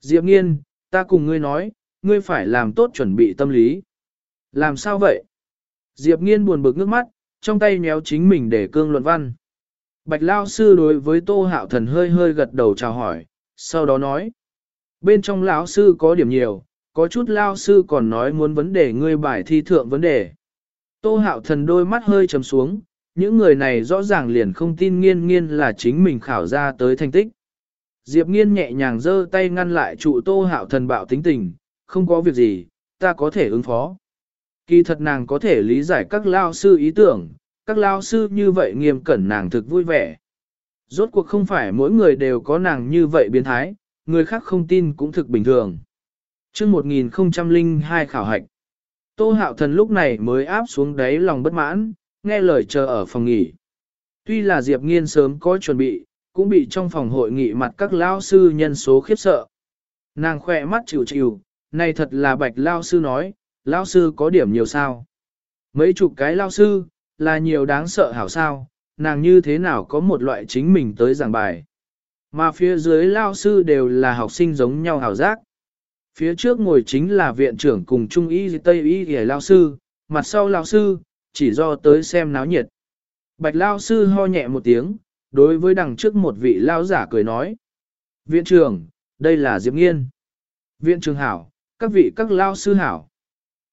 Diệp nghiên, ta cùng ngươi nói, ngươi phải làm tốt chuẩn bị tâm lý. Làm sao vậy? Diệp nghiên buồn bực nước mắt, trong tay méo chính mình để cương luận văn. Bạch Lao Sư đối với Tô Hạo Thần hơi hơi gật đầu chào hỏi, sau đó nói. Bên trong lão Sư có điểm nhiều, có chút Lao Sư còn nói muốn vấn đề ngươi bài thi thượng vấn đề. Tô Hạo Thần đôi mắt hơi trầm xuống, những người này rõ ràng liền không tin nghiên nghiên là chính mình khảo ra tới thành tích. Diệp nghiên nhẹ nhàng giơ tay ngăn lại trụ Tô Hạo Thần bạo tính tình, không có việc gì, ta có thể ứng phó. Kỳ thật nàng có thể lý giải các Lao Sư ý tưởng, các lao sư như vậy nghiêm cẩn nàng thực vui vẻ. Rốt cuộc không phải mỗi người đều có nàng như vậy biến thái, người khác không tin cũng thực bình thường. chương 1002 khảo hạch, Tô Hạo Thần lúc này mới áp xuống đáy lòng bất mãn, nghe lời chờ ở phòng nghỉ. Tuy là Diệp Nghiên sớm có chuẩn bị, cũng bị trong phòng hội nghị mặt các lao sư nhân số khiếp sợ. Nàng khỏe mắt chịu chịu, này thật là bạch lao sư nói, lao sư có điểm nhiều sao. Mấy chục cái lao sư, là nhiều đáng sợ hảo sao, nàng như thế nào có một loại chính mình tới giảng bài. Mà phía dưới lao sư đều là học sinh giống nhau hảo giác. Phía trước ngồi chính là viện trưởng cùng trung y tây y hề lao sư, mặt sau lao sư, chỉ do tới xem náo nhiệt. Bạch lao sư ho nhẹ một tiếng, đối với đằng trước một vị lao giả cười nói. Viện trưởng, đây là Diệp Nghiên. Viện trưởng hảo, các vị các lao sư hảo.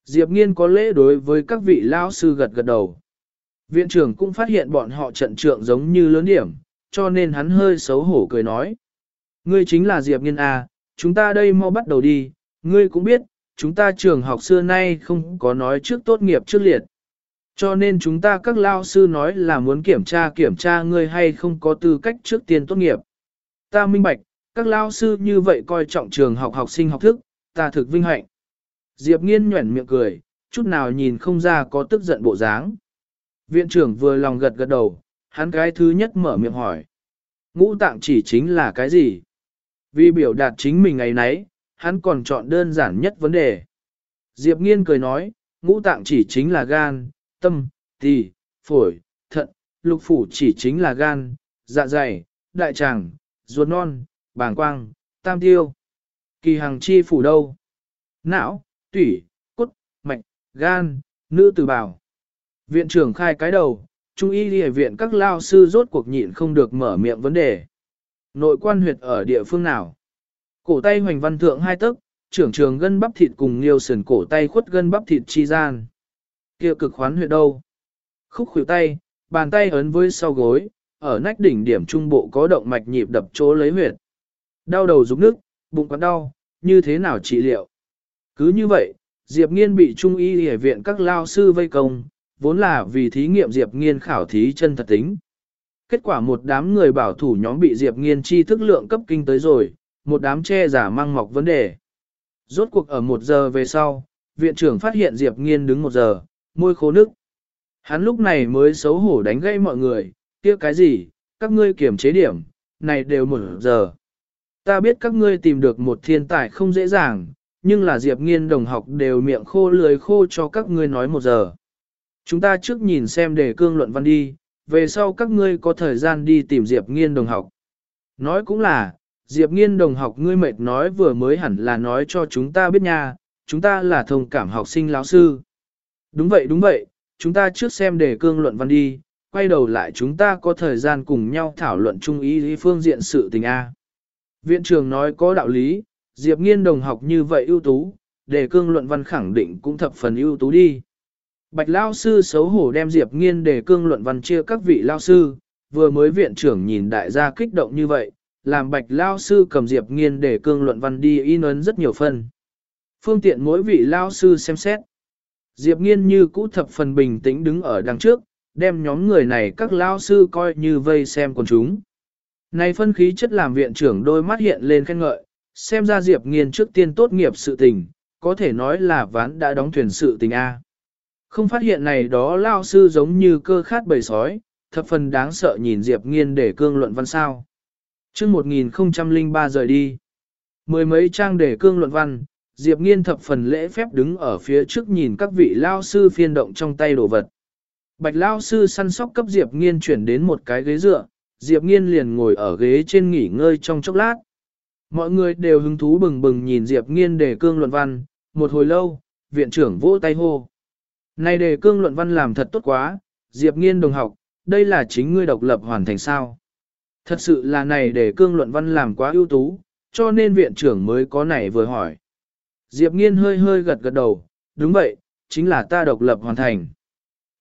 Diệp Nghiên có lễ đối với các vị lao sư gật gật đầu. Viện trưởng cũng phát hiện bọn họ trận trượng giống như lớn điểm, cho nên hắn hơi xấu hổ cười nói. Ngươi chính là Diệp Nghiên A, chúng ta đây mau bắt đầu đi, ngươi cũng biết, chúng ta trường học xưa nay không có nói trước tốt nghiệp trước liệt. Cho nên chúng ta các lao sư nói là muốn kiểm tra kiểm tra ngươi hay không có tư cách trước tiên tốt nghiệp. Ta minh bạch, các lao sư như vậy coi trọng trường học học sinh học thức, ta thực vinh hạnh. Diệp nghiên nhuẩn miệng cười, chút nào nhìn không ra có tức giận bộ dáng. Viện trưởng vừa lòng gật gật đầu, hắn cái thứ nhất mở miệng hỏi. Ngũ tạng chỉ chính là cái gì? Vì biểu đạt chính mình ngày nấy, hắn còn chọn đơn giản nhất vấn đề. Diệp nghiên cười nói, ngũ tạng chỉ chính là gan, tâm, tỳ, phổi, thận, lục phủ chỉ chính là gan, dạ dày, đại tràng, ruột non, bàng quang, tam tiêu. Kỳ hằng chi phủ đâu? Não, tủy, cốt, mạch, gan, nữ tử bào. Viện trưởng khai cái đầu, trung y lìa viện các lao sư rốt cuộc nhịn không được mở miệng vấn đề. Nội quan huyệt ở địa phương nào? Cổ tay hoành văn thượng hai tấc, trưởng trường gân bắp thịt cùng liêu sườn cổ tay khuất gân bắp thịt chi gian. kia cực khoán huyệt đâu? Khúc khuỷu tay, bàn tay ấn với sau gối, ở nách đỉnh điểm trung bộ có động mạch nhịp đập chỗ lấy huyệt. Đau đầu rụng nước, bụng quặn đau, như thế nào trị liệu? Cứ như vậy, Diệp Nghiên bị Trung y y viện các lao sư vây công, vốn là vì thí nghiệm Diệp Nghiên khảo thí chân thật tính. Kết quả một đám người bảo thủ nhóm bị Diệp Nghiên chi thức lượng cấp kinh tới rồi, một đám che giả mang mọc vấn đề. Rốt cuộc ở một giờ về sau, viện trưởng phát hiện Diệp Nghiên đứng một giờ, môi khô nước. Hắn lúc này mới xấu hổ đánh gây mọi người, kia cái gì, các ngươi kiểm chế điểm, này đều một giờ. Ta biết các ngươi tìm được một thiên tài không dễ dàng, nhưng là Diệp Nghiên đồng học đều miệng khô lười khô cho các ngươi nói một giờ. Chúng ta trước nhìn xem đề cương luận văn đi, về sau các ngươi có thời gian đi tìm Diệp Nghiên đồng học. Nói cũng là, Diệp Nghiên đồng học ngươi mệt nói vừa mới hẳn là nói cho chúng ta biết nha, chúng ta là thông cảm học sinh lão sư. Đúng vậy đúng vậy, chúng ta trước xem đề cương luận văn đi, quay đầu lại chúng ta có thời gian cùng nhau thảo luận chung ý lý phương diện sự tình A. Viện trưởng nói có đạo lý, Diệp Nghiên đồng học như vậy ưu tú, đề cương luận văn khẳng định cũng thập phần ưu tú đi. Bạch Lao Sư xấu hổ đem Diệp Nghiên đề cương luận văn chia các vị Lao Sư, vừa mới viện trưởng nhìn đại gia kích động như vậy, làm Bạch Lao Sư cầm Diệp Nghiên đề cương luận văn đi in ấn rất nhiều phần. Phương tiện mỗi vị Lao Sư xem xét. Diệp Nghiên như cũ thập phần bình tĩnh đứng ở đằng trước, đem nhóm người này các Lao Sư coi như vây xem con chúng. Này phân khí chất làm viện trưởng đôi mắt hiện lên khen ngợi, xem ra Diệp Nghiên trước tiên tốt nghiệp sự tình, có thể nói là ván đã đóng thuyền sự tình A. Không phát hiện này đó lao sư giống như cơ khát bầy sói, thập phần đáng sợ nhìn Diệp Nghiên để cương luận văn sao. chương 1003 rời đi. Mười mấy trang để cương luận văn, Diệp Nghiên thập phần lễ phép đứng ở phía trước nhìn các vị lao sư phiên động trong tay đồ vật. Bạch lao sư săn sóc cấp Diệp Nghiên chuyển đến một cái ghế dựa, Diệp Nghiên liền ngồi ở ghế trên nghỉ ngơi trong chốc lát. Mọi người đều hứng thú bừng bừng nhìn Diệp Nghiên để cương luận văn, một hồi lâu, viện trưởng vỗ tay hô. Này đề cương luận văn làm thật tốt quá, Diệp Nghiên đồng học, đây là chính ngươi độc lập hoàn thành sao. Thật sự là này đề cương luận văn làm quá ưu tú, cho nên viện trưởng mới có này vừa hỏi. Diệp Nghiên hơi hơi gật gật đầu, đúng vậy, chính là ta độc lập hoàn thành.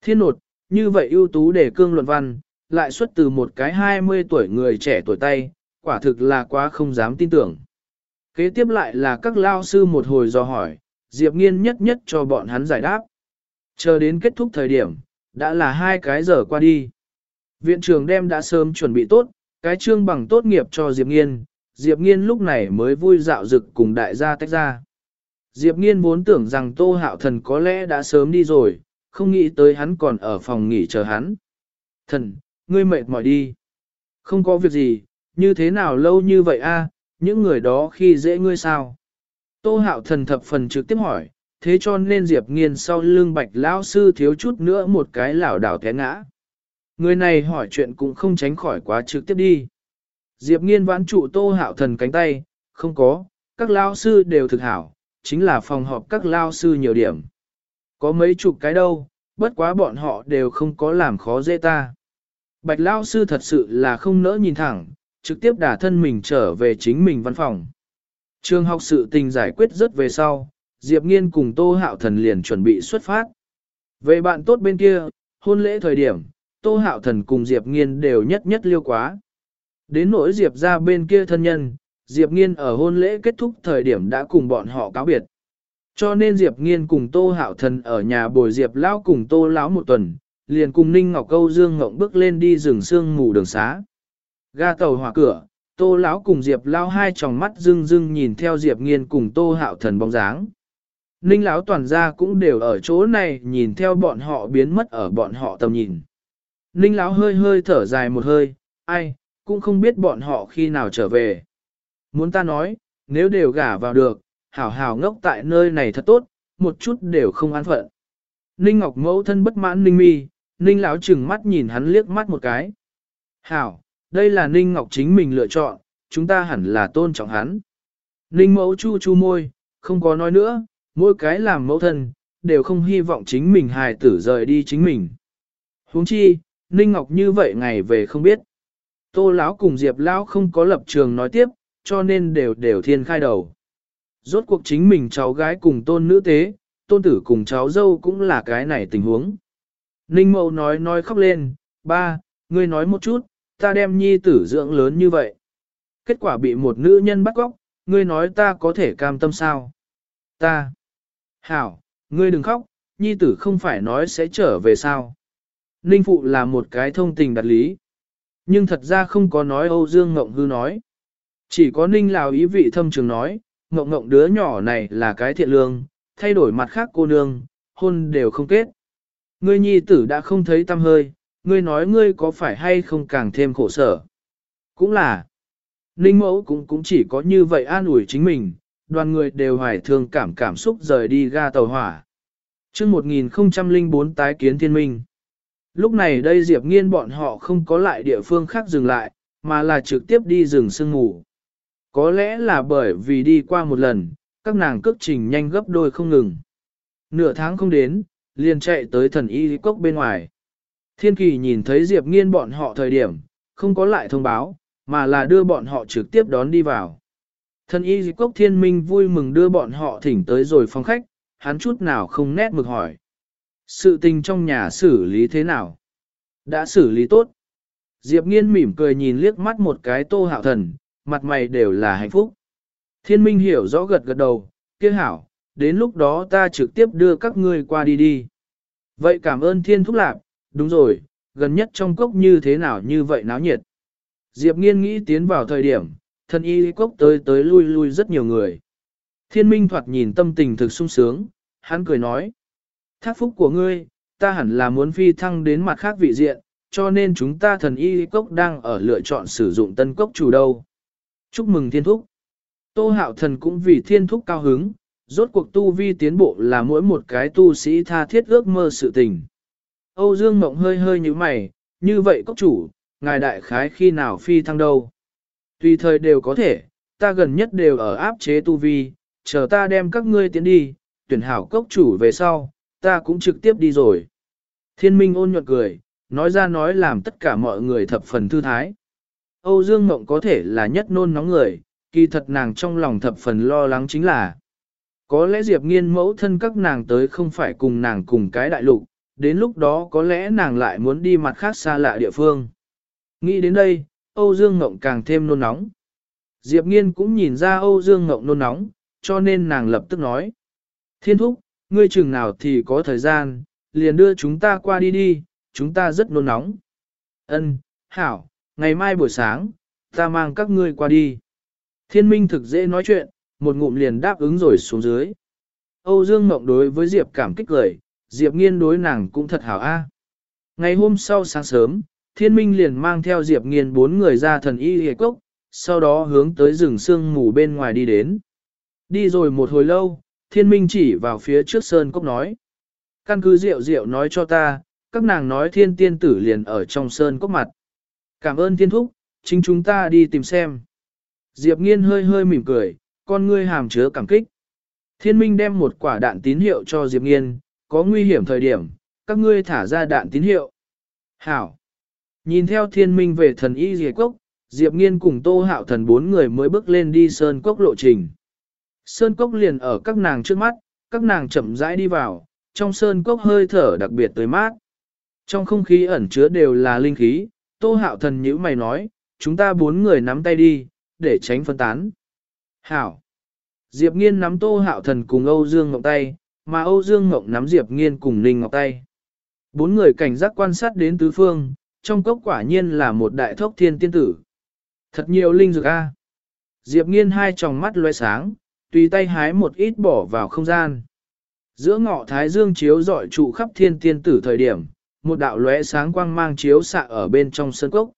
Thiên nột, như vậy ưu tú đề cương luận văn, lại xuất từ một cái 20 tuổi người trẻ tuổi tay, quả thực là quá không dám tin tưởng. Kế tiếp lại là các lao sư một hồi do hỏi, Diệp Nghiên nhất nhất cho bọn hắn giải đáp. Chờ đến kết thúc thời điểm, đã là hai cái giờ qua đi. Viện trường đem đã sớm chuẩn bị tốt, cái trương bằng tốt nghiệp cho Diệp Nghiên, Diệp Nghiên lúc này mới vui dạo dực cùng đại gia tách ra. Diệp Nghiên vốn tưởng rằng Tô Hạo Thần có lẽ đã sớm đi rồi, không nghĩ tới hắn còn ở phòng nghỉ chờ hắn. Thần, ngươi mệt mỏi đi. Không có việc gì, như thế nào lâu như vậy a? những người đó khi dễ ngươi sao? Tô Hạo Thần thập phần trực tiếp hỏi, thế cho nên Diệp Nghiên sau lưng bạch lão sư thiếu chút nữa một cái lảo đảo té ngã. Người này hỏi chuyện cũng không tránh khỏi quá trực tiếp đi. Diệp Nghiên vãn trụ tô hạo thần cánh tay, không có, các lao sư đều thực hảo, chính là phòng họp các lao sư nhiều điểm. Có mấy chục cái đâu, bất quá bọn họ đều không có làm khó dễ ta. Bạch lao sư thật sự là không nỡ nhìn thẳng, trực tiếp đả thân mình trở về chính mình văn phòng. Trường học sự tình giải quyết rất về sau, Diệp Nghiên cùng Tô Hạo Thần liền chuẩn bị xuất phát. Về bạn tốt bên kia, hôn lễ thời điểm, Tô Hạo Thần cùng Diệp Nghiên đều nhất nhất liêu quá. Đến nỗi Diệp ra bên kia thân nhân, Diệp Nghiên ở hôn lễ kết thúc thời điểm đã cùng bọn họ cáo biệt. Cho nên Diệp Nghiên cùng Tô Hạo Thần ở nhà bồi Diệp Lão cùng Tô Lão một tuần, liền cùng Ninh Ngọc Câu Dương Ngộng bước lên đi rừng sương mù đường xá. Ga tàu hỏa cửa, Tô Lão cùng Diệp Lão hai tròng mắt dưng dưng nhìn theo Diệp Nghiên cùng Tô Hạo Thần bóng dáng. Ninh lão toàn gia cũng đều ở chỗ này nhìn theo bọn họ biến mất ở bọn họ tầm nhìn. Ninh lão hơi hơi thở dài một hơi, ai, cũng không biết bọn họ khi nào trở về. Muốn ta nói, nếu đều gả vào được, hảo hảo ngốc tại nơi này thật tốt, một chút đều không an phận. Ninh Ngọc mẫu thân bất mãn Ninh Mi, Ninh lão chừng mắt nhìn hắn liếc mắt một cái. Hảo, đây là Ninh Ngọc chính mình lựa chọn, chúng ta hẳn là tôn trọng hắn. Ninh mẫu chu chu môi, không có nói nữa, mỗi cái làm mẫu thân, đều không hy vọng chính mình hài tử rời đi chính mình. huống chi, Ninh Ngọc như vậy ngày về không biết. Tô lão cùng Diệp lão không có lập trường nói tiếp, cho nên đều đều thiên khai đầu. Rốt cuộc chính mình cháu gái cùng tôn nữ tế, tôn tử cùng cháu dâu cũng là cái này tình huống. Ninh mậu nói nói khóc lên, ba, ngươi nói một chút, ta đem nhi tử dưỡng lớn như vậy. Kết quả bị một nữ nhân bắt cóc, ngươi nói ta có thể cam tâm sao? Ta. Hảo, ngươi đừng khóc, nhi tử không phải nói sẽ trở về sao? Ninh phụ là một cái thông tình đặt lý. Nhưng thật ra không có nói Âu Dương Ngộng Hư nói. Chỉ có Ninh Lào ý vị thâm trường nói, Ngộng Ngộng đứa nhỏ này là cái thiện lương, thay đổi mặt khác cô nương, hôn đều không kết. Ngươi nhi tử đã không thấy tâm hơi, ngươi nói ngươi có phải hay không càng thêm khổ sở. Cũng là, Ninh mẫu cũng cũng chỉ có như vậy an ủi chính mình, đoàn người đều hoài thương cảm cảm xúc rời đi ga tàu hỏa. chương 1004 tái kiến thiên minh. Lúc này đây Diệp nghiên bọn họ không có lại địa phương khác dừng lại, mà là trực tiếp đi rừng sương ngủ. Có lẽ là bởi vì đi qua một lần, các nàng cước trình nhanh gấp đôi không ngừng. Nửa tháng không đến, liền chạy tới thần y cốc bên ngoài. Thiên kỳ nhìn thấy Diệp nghiên bọn họ thời điểm, không có lại thông báo, mà là đưa bọn họ trực tiếp đón đi vào. Thần y cốc thiên minh vui mừng đưa bọn họ thỉnh tới rồi phòng khách, hắn chút nào không nét mực hỏi. Sự tình trong nhà xử lý thế nào? Đã xử lý tốt. Diệp nghiên mỉm cười nhìn liếc mắt một cái tô hạo thần, mặt mày đều là hạnh phúc. Thiên minh hiểu rõ gật gật đầu, kia hảo, đến lúc đó ta trực tiếp đưa các ngươi qua đi đi. Vậy cảm ơn thiên thúc lạc, đúng rồi, gần nhất trong cốc như thế nào như vậy náo nhiệt. Diệp nghiên nghĩ tiến vào thời điểm, thân y cốc tới tới lui lui rất nhiều người. Thiên minh thoạt nhìn tâm tình thực sung sướng, hắn cười nói. Thác phúc của ngươi, ta hẳn là muốn phi thăng đến mặt khác vị diện, cho nên chúng ta thần y cốc đang ở lựa chọn sử dụng tân cốc chủ đâu. Chúc mừng thiên thúc. Tô hạo thần cũng vì thiên thúc cao hứng, rốt cuộc tu vi tiến bộ là mỗi một cái tu sĩ tha thiết ước mơ sự tình. Âu Dương Mộng hơi hơi như mày, như vậy cốc chủ, ngài đại khái khi nào phi thăng đâu. Tùy thời đều có thể, ta gần nhất đều ở áp chế tu vi, chờ ta đem các ngươi tiến đi, tuyển hảo cốc chủ về sau, ta cũng trực tiếp đi rồi. Thiên minh ôn nhuận cười, nói ra nói làm tất cả mọi người thập phần thư thái. Âu Dương Mộng có thể là nhất nôn nóng người, kỳ thật nàng trong lòng thập phần lo lắng chính là có lẽ Diệp nghiên mẫu thân các nàng tới không phải cùng nàng cùng cái đại lục, đến lúc đó có lẽ nàng lại muốn đi mặt khác xa lạ địa phương. Nghĩ đến đây, Âu Dương Ngộng càng thêm nôn nóng. Diệp nghiên cũng nhìn ra Âu Dương Ngộng nôn nóng, cho nên nàng lập tức nói. Thiên thúc, ngươi chừng nào thì có thời gian, liền đưa chúng ta qua đi đi, chúng ta rất nôn nóng. Ân, hảo, ngày mai buổi sáng, ta mang các ngươi qua đi. Thiên minh thực dễ nói chuyện, một ngụm liền đáp ứng rồi xuống dưới. Âu Dương Mộng đối với Diệp cảm kích lời, Diệp nghiên đối nàng cũng thật hảo a. Ngày hôm sau sáng sớm, Thiên Minh liền mang theo Diệp nghiên bốn người ra thần y hề cốc, sau đó hướng tới rừng sương mù bên ngoài đi đến. Đi rồi một hồi lâu, Thiên Minh chỉ vào phía trước sơn cốc nói. Căn cứ rượu rượu nói cho ta, các nàng nói thiên tiên tử liền ở trong sơn cốc mặt. Cảm ơn thiên thúc, chính chúng ta đi tìm xem. Diệp nghiên hơi hơi mỉm cười, con ngươi hàm chứa cảm kích. Thiên minh đem một quả đạn tín hiệu cho Diệp nghiên, có nguy hiểm thời điểm, các ngươi thả ra đạn tín hiệu. Hảo! Nhìn theo thiên minh về thần y Diệp Cốc, Diệp nghiên cùng tô hạo thần bốn người mới bước lên đi sơn cốc lộ trình. Sơn cốc liền ở các nàng trước mắt, các nàng chậm rãi đi vào, trong sơn cốc hơi thở đặc biệt tới mát. Trong không khí ẩn chứa đều là linh khí, tô hạo thần nhữ mày nói, chúng ta bốn người nắm tay đi, để tránh phân tán. Hảo! Diệp nghiên nắm tô hạo thần cùng Âu Dương Ngọc tay, mà Âu Dương Ngọc nắm Diệp nghiên cùng Ninh Ngọc tay. Bốn người cảnh giác quan sát đến tứ phương, trong cốc quả nhiên là một đại thốc thiên tiên tử. Thật nhiều linh dược a. Diệp nghiên hai tròng mắt loe sáng, tùy tay hái một ít bỏ vào không gian. Giữa ngọ thái dương chiếu dọi trụ khắp thiên tiên tử thời điểm, một đạo lóe sáng quang mang chiếu xạ ở bên trong sân cốc.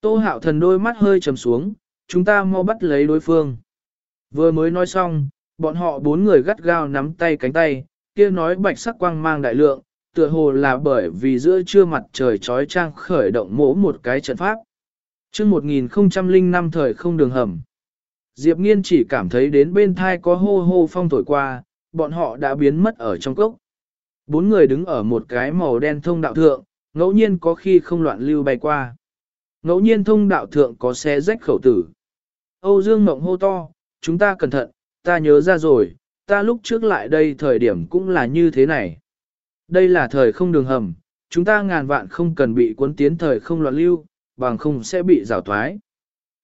Tô hạo thần đôi mắt hơi trầm xuống, chúng ta mau bắt lấy đối phương. Vừa mới nói xong, bọn họ bốn người gắt gao nắm tay cánh tay, kia nói bạch sắc quang mang đại lượng, tựa hồ là bởi vì giữa trưa mặt trời trói trang khởi động mỗ một cái trận pháp. chương 1005 thời không đường hầm. Diệp Nghiên chỉ cảm thấy đến bên thai có hô hô phong thổi qua, bọn họ đã biến mất ở trong cốc. Bốn người đứng ở một cái màu đen thông đạo thượng, ngẫu nhiên có khi không loạn lưu bay qua. Ngẫu nhiên thông đạo thượng có xe rách khẩu tử. Âu Dương Mộng hô to, chúng ta cẩn thận, ta nhớ ra rồi, ta lúc trước lại đây thời điểm cũng là như thế này. Đây là thời không đường hầm, chúng ta ngàn vạn không cần bị cuốn tiến thời không loạn lưu, bằng không sẽ bị rào thoái.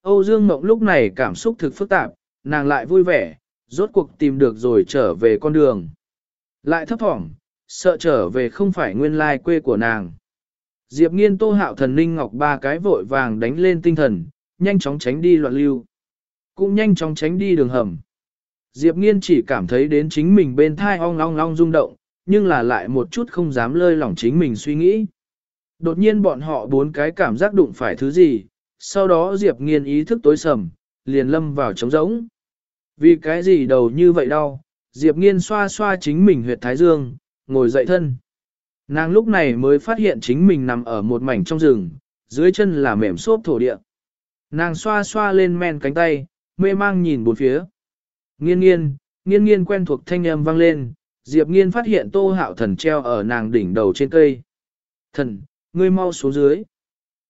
Âu Dương Mộng lúc này cảm xúc thực phức tạp, nàng lại vui vẻ, rốt cuộc tìm được rồi trở về con đường. Lại thấp thỏm, sợ trở về không phải nguyên lai quê của nàng. Diệp nghiên tô hạo thần Linh ngọc ba cái vội vàng đánh lên tinh thần, nhanh chóng tránh đi loạn lưu. Cũng nhanh chóng tránh đi đường hầm. Diệp nghiên chỉ cảm thấy đến chính mình bên thai ong long long rung động, nhưng là lại một chút không dám lơi lỏng chính mình suy nghĩ. Đột nhiên bọn họ bốn cái cảm giác đụng phải thứ gì, sau đó Diệp nghiên ý thức tối sầm, liền lâm vào trống rỗng. Vì cái gì đầu như vậy đau, Diệp nghiên xoa xoa chính mình huyệt thái dương, ngồi dậy thân. Nàng lúc này mới phát hiện chính mình nằm ở một mảnh trong rừng, dưới chân là mềm xốp thổ địa. Nàng xoa xoa lên men cánh tay, mê mang nhìn bốn phía. Nghiên nghiên, nghiên nghiên quen thuộc thanh âm vang lên, Diệp nghiên phát hiện tô hạo thần treo ở nàng đỉnh đầu trên cây. Thần, ngươi mau xuống dưới.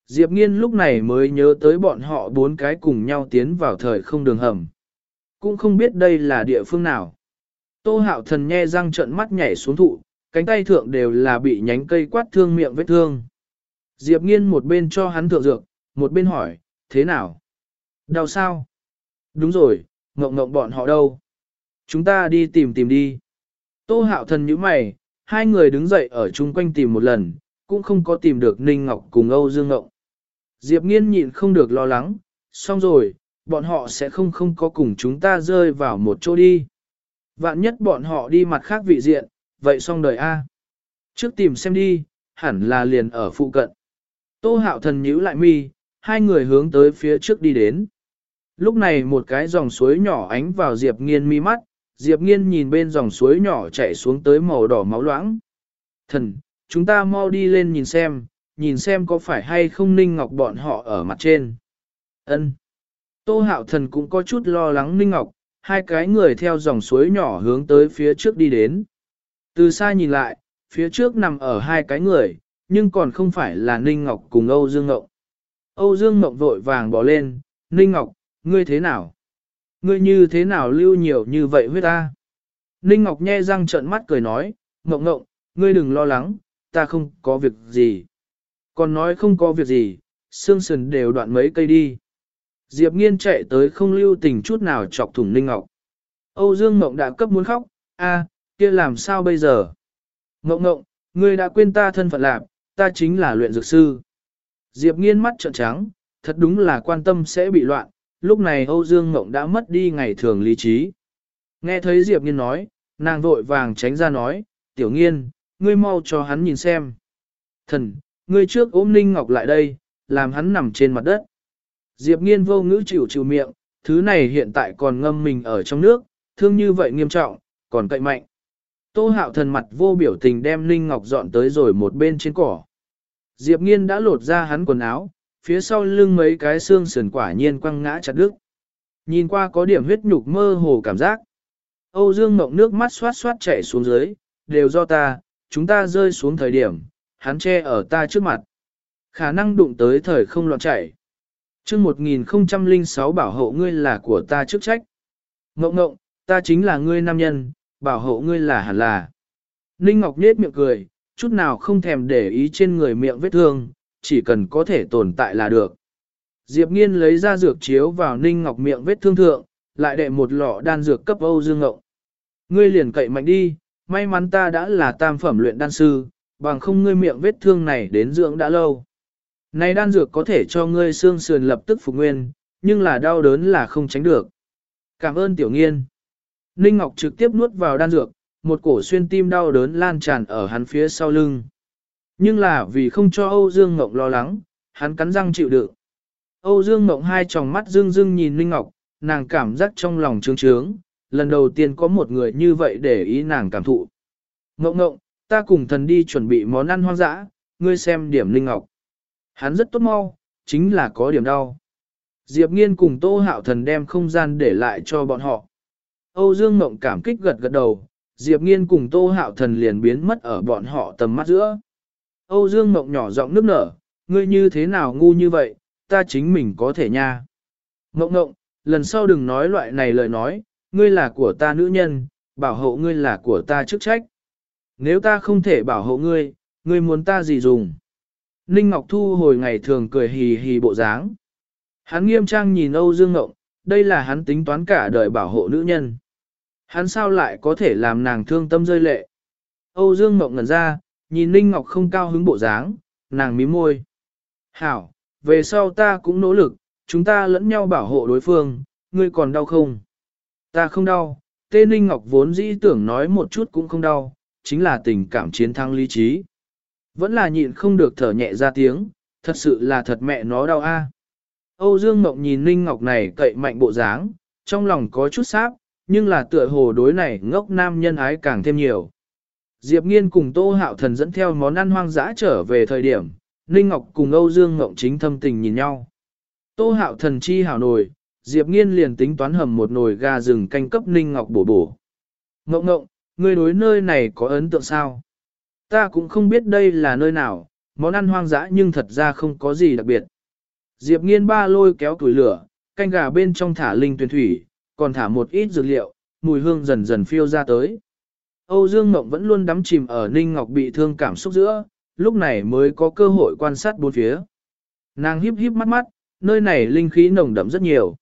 Diệp nghiên lúc này mới nhớ tới bọn họ bốn cái cùng nhau tiến vào thời không đường hầm. Cũng không biết đây là địa phương nào. Tô hạo thần nhe răng trợn mắt nhảy xuống thụ, cánh tay thượng đều là bị nhánh cây quát thương miệng vết thương. Diệp nghiên một bên cho hắn thượng dược, một bên hỏi, thế nào? Đau sao? Đúng rồi, ngộng ngộng bọn họ đâu? Chúng ta đi tìm tìm đi. Tô hạo thần như mày, hai người đứng dậy ở chung quanh tìm một lần, cũng không có tìm được Ninh Ngọc cùng Âu Dương Ngọc. Diệp nghiên nhịn không được lo lắng, xong rồi, bọn họ sẽ không không có cùng chúng ta rơi vào một chỗ đi. Vạn nhất bọn họ đi mặt khác vị diện, vậy xong đời A. Trước tìm xem đi, hẳn là liền ở phụ cận. Tô hạo thần nhíu lại mi, hai người hướng tới phía trước đi đến. Lúc này một cái dòng suối nhỏ ánh vào Diệp nghiên mi mắt, Diệp nghiên nhìn bên dòng suối nhỏ chảy xuống tới màu đỏ máu loãng. Thần, chúng ta mau đi lên nhìn xem, nhìn xem có phải hay không Ninh Ngọc bọn họ ở mặt trên. Ân. Tô hạo thần cũng có chút lo lắng Ninh Ngọc, hai cái người theo dòng suối nhỏ hướng tới phía trước đi đến. Từ xa nhìn lại, phía trước nằm ở hai cái người, nhưng còn không phải là Ninh Ngọc cùng Âu Dương Ngọc. Âu Dương Ngọc vội vàng bỏ lên, Ninh Ngọc, ngươi thế nào? Ngươi như thế nào lưu nhiều như vậy huyết ta? Ninh Ngọc nhe răng trợn mắt cười nói, ngộng ngộng, ngươi đừng lo lắng, ta không có việc gì. Còn nói không có việc gì, xương sườn đều đoạn mấy cây đi. Diệp Nghiên chạy tới không lưu tình chút nào chọc thủng Ninh Ngọc. Âu Dương Ngộng đã cấp muốn khóc, a, kia làm sao bây giờ? Ngộng ngộng, ngươi đã quên ta thân phận lạc, ta chính là luyện dược sư. Diệp nghiên mắt trợn trắng, thật đúng là quan tâm sẽ bị loạn, lúc này Âu Dương Ngộng đã mất đi ngày thường lý trí. Nghe thấy Diệp nghiên nói, nàng vội vàng tránh ra nói, tiểu nghiên, ngươi mau cho hắn nhìn xem. Thần, ngươi trước ôm Ninh Ngọc lại đây, làm hắn nằm trên mặt đất. Diệp nghiên vô ngữ chịu chịu miệng, thứ này hiện tại còn ngâm mình ở trong nước, thương như vậy nghiêm trọng, còn cậy mạnh. Tô hạo thần mặt vô biểu tình đem Ninh Ngọc dọn tới rồi một bên trên cỏ. Diệp nghiên đã lột ra hắn quần áo, phía sau lưng mấy cái xương sườn quả nhiên quăng ngã chặt đứt. Nhìn qua có điểm huyết nhục mơ hồ cảm giác. Âu Dương Mộng nước mắt xoát xoát chảy xuống dưới, đều do ta, chúng ta rơi xuống thời điểm, hắn che ở ta trước mặt. Khả năng đụng tới thời không loạn chảy. Trước 1006 bảo hộ ngươi là của ta chức trách. Ngộng ngộng, ta chính là ngươi nam nhân, bảo hộ ngươi là hẳn là. Ninh Ngọc nết miệng cười, chút nào không thèm để ý trên người miệng vết thương, chỉ cần có thể tồn tại là được. Diệp Nghiên lấy ra dược chiếu vào Ninh Ngọc miệng vết thương thượng, lại đệ một lọ đan dược cấp Âu Dương Ngộng. Ngươi liền cậy mạnh đi, may mắn ta đã là tam phẩm luyện đan sư, bằng không ngươi miệng vết thương này đến dưỡng đã lâu. Này đan dược có thể cho ngươi xương sườn lập tức phục nguyên, nhưng là đau đớn là không tránh được. Cảm ơn tiểu nghiên. Ninh Ngọc trực tiếp nuốt vào đan dược, một cổ xuyên tim đau đớn lan tràn ở hắn phía sau lưng. Nhưng là vì không cho Âu Dương Ngọc lo lắng, hắn cắn răng chịu đựng. Âu Dương Ngọc hai tròng mắt dương dương nhìn Linh Ngọc, nàng cảm giác trong lòng trướng trướng, lần đầu tiên có một người như vậy để ý nàng cảm thụ. Ngọc Ngọc, ta cùng thần đi chuẩn bị món ăn hoang dã, ngươi xem điểm linh ngọc. Hắn rất tốt mau, chính là có điểm đau. Diệp Nghiên cùng Tô Hạo Thần đem không gian để lại cho bọn họ. Âu Dương Mộng cảm kích gật gật đầu, Diệp Nghiên cùng Tô Hạo Thần liền biến mất ở bọn họ tầm mắt giữa. Âu Dương Mộng nhỏ giọng nước nở, ngươi như thế nào ngu như vậy, ta chính mình có thể nha. Mộng Mộng, lần sau đừng nói loại này lời nói, ngươi là của ta nữ nhân, bảo hộ ngươi là của ta chức trách. Nếu ta không thể bảo hộ ngươi, ngươi muốn ta gì dùng? Ninh Ngọc Thu hồi ngày thường cười hì hì bộ dáng. Hắn nghiêm trang nhìn Âu Dương Ngộng, đây là hắn tính toán cả đời bảo hộ nữ nhân. Hắn sao lại có thể làm nàng thương tâm rơi lệ? Âu Dương Ngộng ngẩn ra, nhìn Ninh Ngọc không cao hứng bộ dáng, nàng mím môi. Hảo, về sau ta cũng nỗ lực, chúng ta lẫn nhau bảo hộ đối phương, ngươi còn đau không? Ta không đau, Tê Ninh Ngọc vốn dĩ tưởng nói một chút cũng không đau, chính là tình cảm chiến thắng lý trí. Vẫn là nhịn không được thở nhẹ ra tiếng, thật sự là thật mẹ nó đau a. Âu Dương Ngọc nhìn Ninh Ngọc này cậy mạnh bộ dáng, trong lòng có chút sáp, nhưng là tựa hồ đối này ngốc nam nhân ái càng thêm nhiều. Diệp Nghiên cùng Tô Hạo Thần dẫn theo món ăn hoang dã trở về thời điểm, Ninh Ngọc cùng Âu Dương Ngộng chính thâm tình nhìn nhau. Tô Hạo Thần chi hảo nồi, Diệp Nghiên liền tính toán hầm một nồi gà rừng canh cấp Ninh Ngọc bổ bổ. Ngộng ngộng, ngươi đối nơi này có ấn tượng sao? Ta cũng không biết đây là nơi nào, món ăn hoang dã nhưng thật ra không có gì đặc biệt. Diệp nghiên ba lôi kéo củi lửa, canh gà bên trong thả linh tuyển thủy, còn thả một ít dược liệu, mùi hương dần dần phiêu ra tới. Âu Dương Ngọc vẫn luôn đắm chìm ở Ninh Ngọc bị thương cảm xúc giữa, lúc này mới có cơ hội quan sát bốn phía. Nàng híp híp mắt mắt, nơi này linh khí nồng đậm rất nhiều.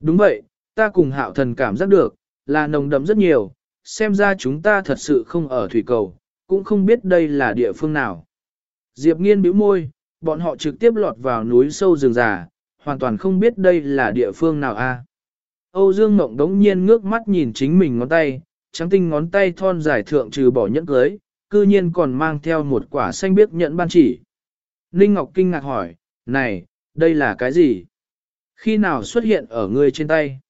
Đúng vậy, ta cùng hạo thần cảm giác được, là nồng đậm rất nhiều, xem ra chúng ta thật sự không ở thủy cầu, cũng không biết đây là địa phương nào. Diệp nghiên bĩu môi, bọn họ trực tiếp lọt vào núi sâu rừng già, hoàn toàn không biết đây là địa phương nào a. Âu Dương Mộng đống nhiên ngước mắt nhìn chính mình ngón tay, trắng tinh ngón tay thon dài thượng trừ bỏ nhẫn cưới, cư nhiên còn mang theo một quả xanh biếc nhẫn ban chỉ. Ninh Ngọc kinh ngạc hỏi, này, đây là cái gì? Khi nào xuất hiện ở ngươi trên tay?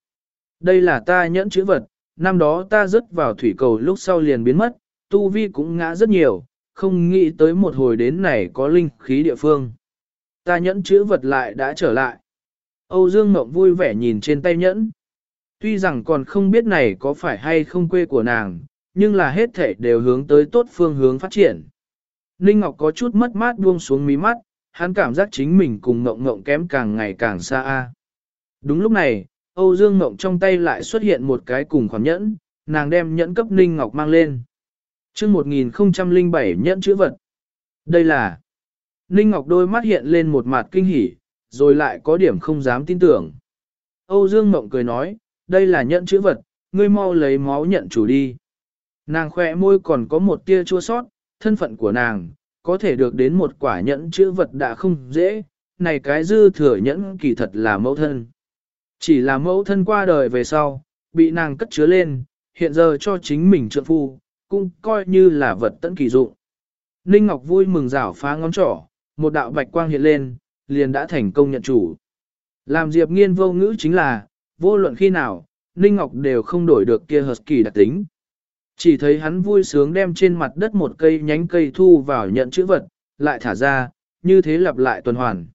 Đây là ta nhẫn chữ vật, năm đó ta rớt vào thủy cầu lúc sau liền biến mất, tu vi cũng ngã rất nhiều, không nghĩ tới một hồi đến này có linh khí địa phương. Ta nhẫn chữ vật lại đã trở lại. Âu Dương Mộng vui vẻ nhìn trên tay nhẫn. Tuy rằng còn không biết này có phải hay không quê của nàng, nhưng là hết thể đều hướng tới tốt phương hướng phát triển. Ninh Ngọc có chút mất mát buông xuống mí mắt, hắn cảm giác chính mình cùng Ngộng Ngộng kém càng ngày càng xa. a. Đúng lúc này, Âu Dương Ngộng trong tay lại xuất hiện một cái cùng khoản nhẫn, nàng đem nhẫn cấp Ninh Ngọc mang lên chương 1007 nhẫn chữ vật. Đây là... Ninh Ngọc đôi mắt hiện lên một mặt kinh hỉ, rồi lại có điểm không dám tin tưởng. Âu Dương Mộng cười nói, đây là nhẫn chữ vật, ngươi mau lấy máu nhận chủ đi. Nàng khỏe môi còn có một tia chua sót, thân phận của nàng, có thể được đến một quả nhẫn chữ vật đã không dễ, này cái dư thừa nhẫn kỳ thật là mẫu thân. Chỉ là mẫu thân qua đời về sau, bị nàng cất chứa lên, hiện giờ cho chính mình trượng phu, cũng coi như là vật tận kỳ dụng. Ninh Ngọc vui mừng rảo phá ngón trỏ, một đạo bạch quang hiện lên, liền đã thành công nhận chủ. Làm Diệp Nghiên vô ngữ chính là, vô luận khi nào, Ninh Ngọc đều không đổi được kia hợp kỳ đặc tính. Chỉ thấy hắn vui sướng đem trên mặt đất một cây nhánh cây thu vào nhận chữ vật, lại thả ra, như thế lặp lại tuần hoàn.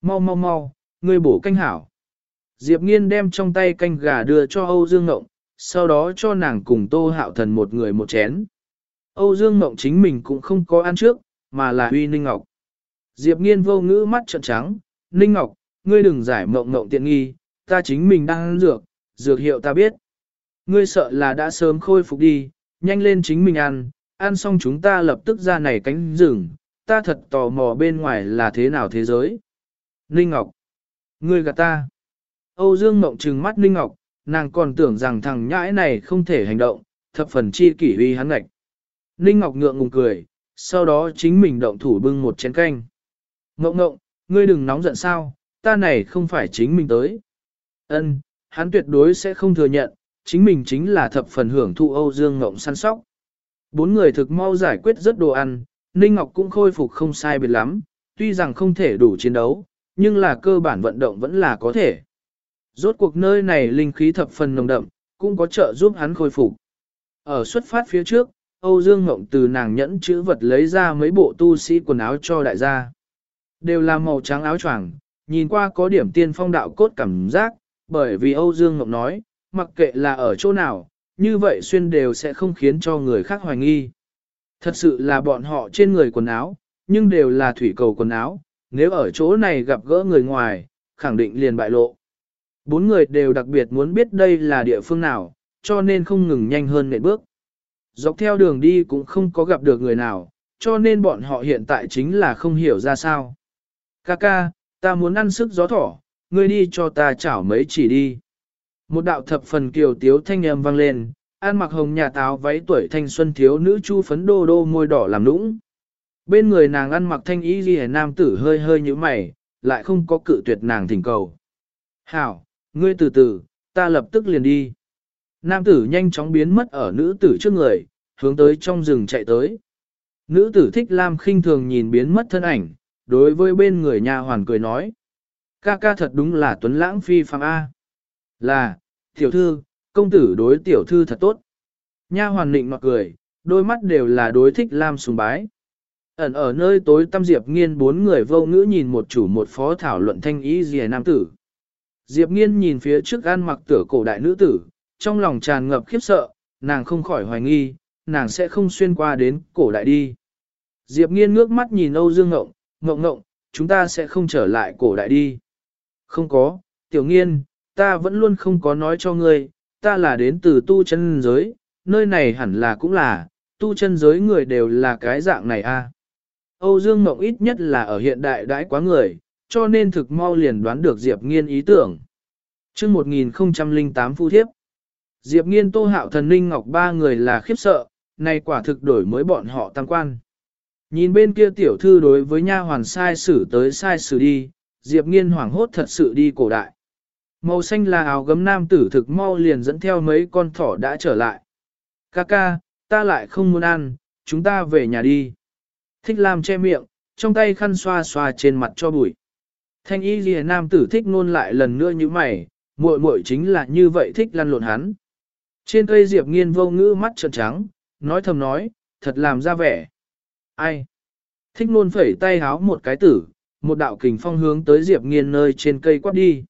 Mau mau mau, ngươi bổ canh hảo. Diệp Nghiên đem trong tay canh gà đưa cho Âu Dương Ngộng, sau đó cho nàng cùng Tô Hạo Thần một người một chén. Âu Dương Ngộng chính mình cũng không có ăn trước, mà là Huy Ninh Ngọc. Diệp Nghiên vô ngữ mắt trợn trắng, Ninh Ngọc, ngươi đừng giải mộng mộng tiện nghi, ta chính mình đang ăn dược, dược hiệu ta biết. Ngươi sợ là đã sớm khôi phục đi, nhanh lên chính mình ăn, ăn xong chúng ta lập tức ra này cánh rừng, ta thật tò mò bên ngoài là thế nào thế giới. Ninh Ngọc, ngươi gạt ta. Âu Dương Mộng trừng mắt Ninh Ngọc, nàng còn tưởng rằng thằng nhãi này không thể hành động, thập phần chi kỷ uy hắn ngạch. Ninh Ngọc ngượng ngùng cười, sau đó chính mình động thủ bưng một chén canh. Ngộng ngộng, ngươi đừng nóng giận sao, ta này không phải chính mình tới. Ân, hắn tuyệt đối sẽ không thừa nhận, chính mình chính là thập phần hưởng thụ Âu Dương Ngộng săn sóc. Bốn người thực mau giải quyết rất đồ ăn, Ninh Ngọc cũng khôi phục không sai biệt lắm, tuy rằng không thể đủ chiến đấu, nhưng là cơ bản vận động vẫn là có thể. Rốt cuộc nơi này linh khí thập phần nồng đậm, cũng có trợ giúp hắn khôi phục. Ở xuất phát phía trước, Âu Dương Ngộng từ nàng nhẫn chữ vật lấy ra mấy bộ tu sĩ quần áo cho đại gia. Đều là màu trắng áo choàng, nhìn qua có điểm tiên phong đạo cốt cảm giác, bởi vì Âu Dương Ngọc nói, mặc kệ là ở chỗ nào, như vậy xuyên đều sẽ không khiến cho người khác hoài nghi. Thật sự là bọn họ trên người quần áo, nhưng đều là thủy cầu quần áo, nếu ở chỗ này gặp gỡ người ngoài, khẳng định liền bại lộ. Bốn người đều đặc biệt muốn biết đây là địa phương nào, cho nên không ngừng nhanh hơn nệm bước. Dọc theo đường đi cũng không có gặp được người nào, cho nên bọn họ hiện tại chính là không hiểu ra sao. Kaka, ta muốn ăn sức gió thỏ, ngươi đi cho ta chảo mấy chỉ đi. Một đạo thập phần kiều tiếu thanh âm vang lên, ăn mặc hồng nhà táo váy tuổi thanh xuân thiếu nữ chu phấn đô đô môi đỏ làm nũng. Bên người nàng ăn mặc thanh y ghi nam tử hơi hơi như mày, lại không có cự tuyệt nàng thỉnh cầu. Hảo, ngươi từ từ, ta lập tức liền đi. Nam tử nhanh chóng biến mất ở nữ tử trước người, hướng tới trong rừng chạy tới. Nữ tử thích Lam khinh thường nhìn biến mất thân ảnh, đối với bên người nhà hoàn cười nói. Ca ca thật đúng là tuấn lãng phi phàm A. Là, tiểu thư, công tử đối tiểu thư thật tốt. Nha hoàn định mặc cười, đôi mắt đều là đối thích Lam sùng bái. Ẩn ở nơi tối tâm Diệp Nghiên bốn người vô ngữ nhìn một chủ một phó thảo luận thanh ý dìa nam tử. Diệp Nghiên nhìn phía trước ăn mặc tửa cổ đại nữ tử, trong lòng tràn ngập khiếp sợ, nàng không khỏi hoài nghi, nàng sẽ không xuyên qua đến cổ đại đi. Diệp Nghiên ngước mắt nhìn Âu Dương Ngộng, Ngộng Ngộng, chúng ta sẽ không trở lại cổ đại đi. Không có, Tiểu Nghiên, ta vẫn luôn không có nói cho ngươi, ta là đến từ tu chân giới, nơi này hẳn là cũng là, tu chân giới người đều là cái dạng này a. Âu Dương Mộng ít nhất là ở hiện đại đãi quá người, cho nên thực mau liền đoán được Diệp Nghiên ý tưởng. chương 1008 phu thiếp, Diệp Nghiên Tô Hạo Thần Ninh Ngọc ba người là khiếp sợ, này quả thực đổi mới bọn họ tăng quan. Nhìn bên kia tiểu thư đối với nha hoàn sai xử tới sai xử đi, Diệp Nghiên hoảng hốt thật sự đi cổ đại. Màu xanh là áo gấm nam tử thực mau liền dẫn theo mấy con thỏ đã trở lại. Kaka, ta lại không muốn ăn, chúng ta về nhà đi. Thích Lam che miệng, trong tay khăn xoa xoa trên mặt cho bụi. Thanh y lìa nam tử thích nôn lại lần nữa như mày, muội muội chính là như vậy thích lăn lộn hắn. Trên cây Diệp nghiên vô ngữ mắt trợn trắng, nói thầm nói, thật làm ra vẻ. Ai? Thích nôn phẩy tay háo một cái tử, một đạo kình phong hướng tới Diệp nghiên nơi trên cây quát đi.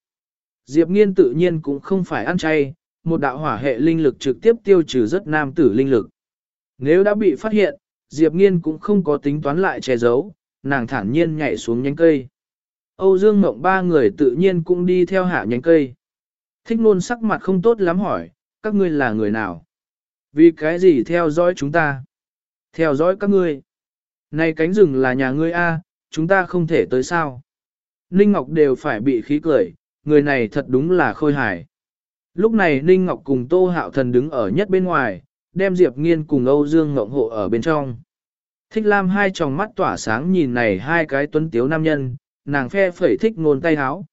Diệp nghiên tự nhiên cũng không phải ăn chay, một đạo hỏa hệ linh lực trực tiếp tiêu trừ rất nam tử linh lực. Nếu đã bị phát hiện, Diệp nghiên cũng không có tính toán lại che giấu, nàng thản nhiên nhảy xuống nhánh cây. Âu Dương Mộng ba người tự nhiên cũng đi theo hạ nhánh cây. Thích nôn sắc mặt không tốt lắm hỏi, các ngươi là người nào? Vì cái gì theo dõi chúng ta? Theo dõi các ngươi. Này cánh rừng là nhà ngươi A, chúng ta không thể tới sao? Ninh Ngọc đều phải bị khí cười, người này thật đúng là khôi hài. Lúc này Ninh Ngọc cùng Tô Hạo Thần đứng ở nhất bên ngoài, đem Diệp Nghiên cùng Âu Dương Ngộng hộ ở bên trong. Thích Lam hai tròng mắt tỏa sáng nhìn này hai cái tuấn tiếu nam nhân, nàng phe phẩy thích ngôn tay háo.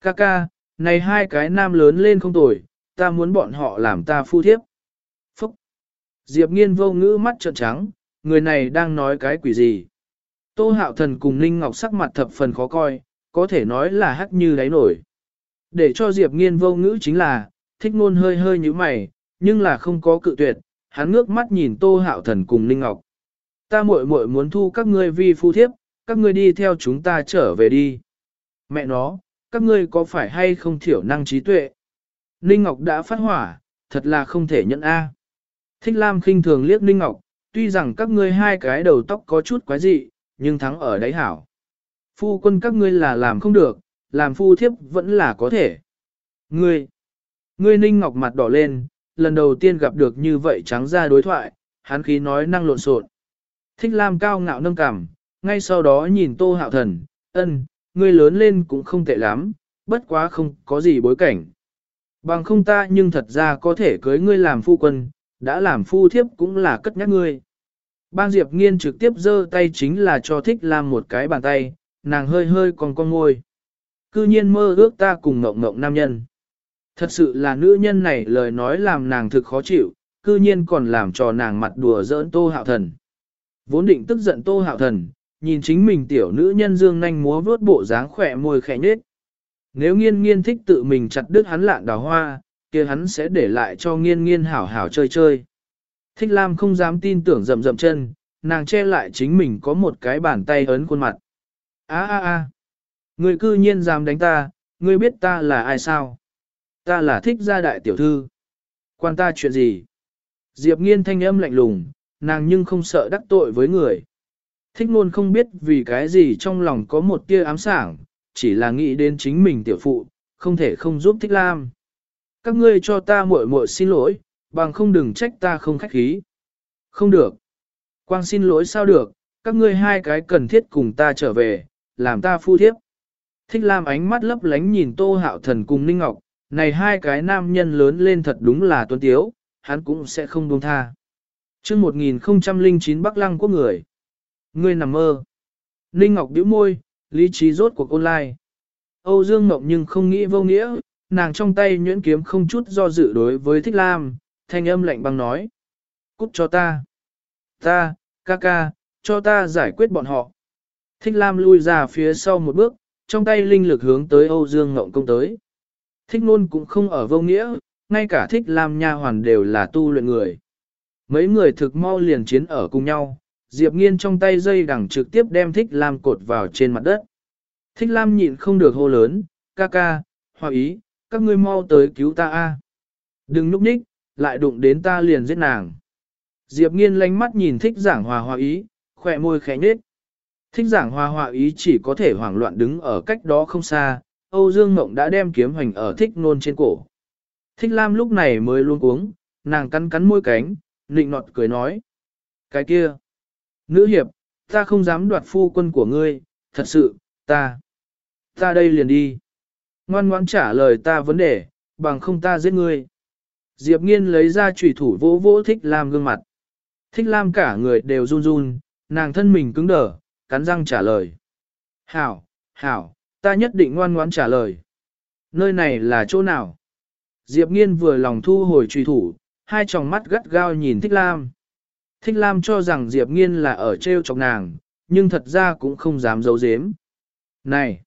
Ca ca, này hai cái nam lớn lên không tồi, ta muốn bọn họ làm ta phu thiếp. Phúc! Diệp nghiên vô ngữ mắt trợn trắng, người này đang nói cái quỷ gì? Tô hạo thần cùng Ninh Ngọc sắc mặt thập phần khó coi, có thể nói là hắc như đáy nổi. Để cho Diệp nghiên vô ngữ chính là, thích ngôn hơi hơi như mày, nhưng là không có cự tuyệt, hắn ngước mắt nhìn Tô hạo thần cùng Ninh Ngọc. Ta muội muội muốn thu các ngươi vi phu thiếp, các ngươi đi theo chúng ta trở về đi. Mẹ nó, các ngươi có phải hay không thiểu năng trí tuệ? Ninh Ngọc đã phát hỏa, thật là không thể nhận A. Thích Lam khinh thường liếc Ninh Ngọc, tuy rằng các ngươi hai cái đầu tóc có chút quái dị, nhưng thắng ở đấy hảo. Phu quân các ngươi là làm không được, làm phu thiếp vẫn là có thể. Ngươi, ngươi Ninh Ngọc mặt đỏ lên, lần đầu tiên gặp được như vậy trắng ra đối thoại, hắn khí nói năng lộn xộn. Thích Lam cao ngạo nâng cằm, ngay sau đó nhìn Tô Hạo Thần, ân, ngươi lớn lên cũng không tệ lắm, bất quá không có gì bối cảnh. Bằng không ta nhưng thật ra có thể cưới ngươi làm phu quân, đã làm phu thiếp cũng là cất nhắc ngươi. Bang Diệp Nghiên trực tiếp giơ tay chính là cho thích làm một cái bàn tay, nàng hơi hơi còn con ngôi. Cư nhiên mơ ước ta cùng ngộng ngộng nam nhân. Thật sự là nữ nhân này lời nói làm nàng thực khó chịu, cư nhiên còn làm cho nàng mặt đùa giỡn tô hạo thần. Vốn định tức giận tô hạo thần, nhìn chính mình tiểu nữ nhân dương nhanh múa vuốt bộ dáng khỏe môi khẽ nhết. Nếu nghiên nghiên thích tự mình chặt đứt hắn lạn đào hoa, kia hắn sẽ để lại cho nghiên nghiên hảo hảo chơi chơi. Thích Lam không dám tin tưởng rậm rậm chân, nàng che lại chính mình có một cái bàn tay ấn khuôn mặt. Á á á, người cư nhiên dám đánh ta, ngươi biết ta là ai sao? Ta là thích gia đại tiểu thư. Quan ta chuyện gì? Diệp nghiên thanh âm lạnh lùng, nàng nhưng không sợ đắc tội với người. Thích luôn không biết vì cái gì trong lòng có một tia ám sảng, chỉ là nghĩ đến chính mình tiểu phụ, không thể không giúp thích lam. Các ngươi cho ta muội muội xin lỗi, bằng không đừng trách ta không khách khí. Không được. Quang xin lỗi sao được, các ngươi hai cái cần thiết cùng ta trở về, làm ta phu thiếp. Thích Lam ánh mắt lấp lánh nhìn Tô Hạo Thần cùng Ninh Ngọc, này hai cái nam nhân lớn lên thật đúng là tuấn tiếu, hắn cũng sẽ không buông tha. chương 1009 Bắc Lăng quốc người. Ngươi nằm mơ. Ninh Ngọc bĩu môi, lý trí rốt cuộc online. Âu Dương ngọc nhưng không nghĩ vô nghĩa, nàng trong tay nhuyễn kiếm không chút do dự đối với Thích Lam, thanh âm lạnh băng nói. Cút cho ta. Ta, ca ca, cho ta giải quyết bọn họ. Thích Lam lui ra phía sau một bước, trong tay linh lực hướng tới Âu Dương Ngộng công tới. Thích Nôn cũng không ở vô nghĩa, ngay cả thích Lam nha hoàn đều là tu luyện người. Mấy người thực mau liền chiến ở cùng nhau, Diệp Nghiên trong tay dây đằng trực tiếp đem thích Lam cột vào trên mặt đất. Thích Lam nhịn không được hô lớn, ca ca, hòa ý, các ngươi mau tới cứu ta a. Đừng núp ních, lại đụng đến ta liền giết nàng. Diệp nghiên lánh mắt nhìn thích giảng hòa hòa ý, khỏe môi khẽ nhết. Thích giảng hòa hòa ý chỉ có thể hoảng loạn đứng ở cách đó không xa, Âu Dương Ngộng đã đem kiếm hoành ở thích nôn trên cổ. Thích Lam lúc này mới luôn uống, nàng cắn cắn môi cánh, nịnh nọt cười nói. Cái kia, nữ hiệp, ta không dám đoạt phu quân của ngươi, thật sự, ta, ta đây liền đi. Ngoan ngoãn trả lời ta vấn đề, bằng không ta giết ngươi. Diệp nghiên lấy ra trùy thủ vỗ vỗ thích Lam gương mặt. Thích Lam cả người đều run run, nàng thân mình cứng đờ, cắn răng trả lời. Hảo, hảo, ta nhất định ngoan ngoãn trả lời. Nơi này là chỗ nào? Diệp nghiên vừa lòng thu hồi trùy thủ, hai tròng mắt gắt gao nhìn Thích Lam. Thích Lam cho rằng Diệp nghiên là ở treo chọc nàng, nhưng thật ra cũng không dám giấu giếm. Này!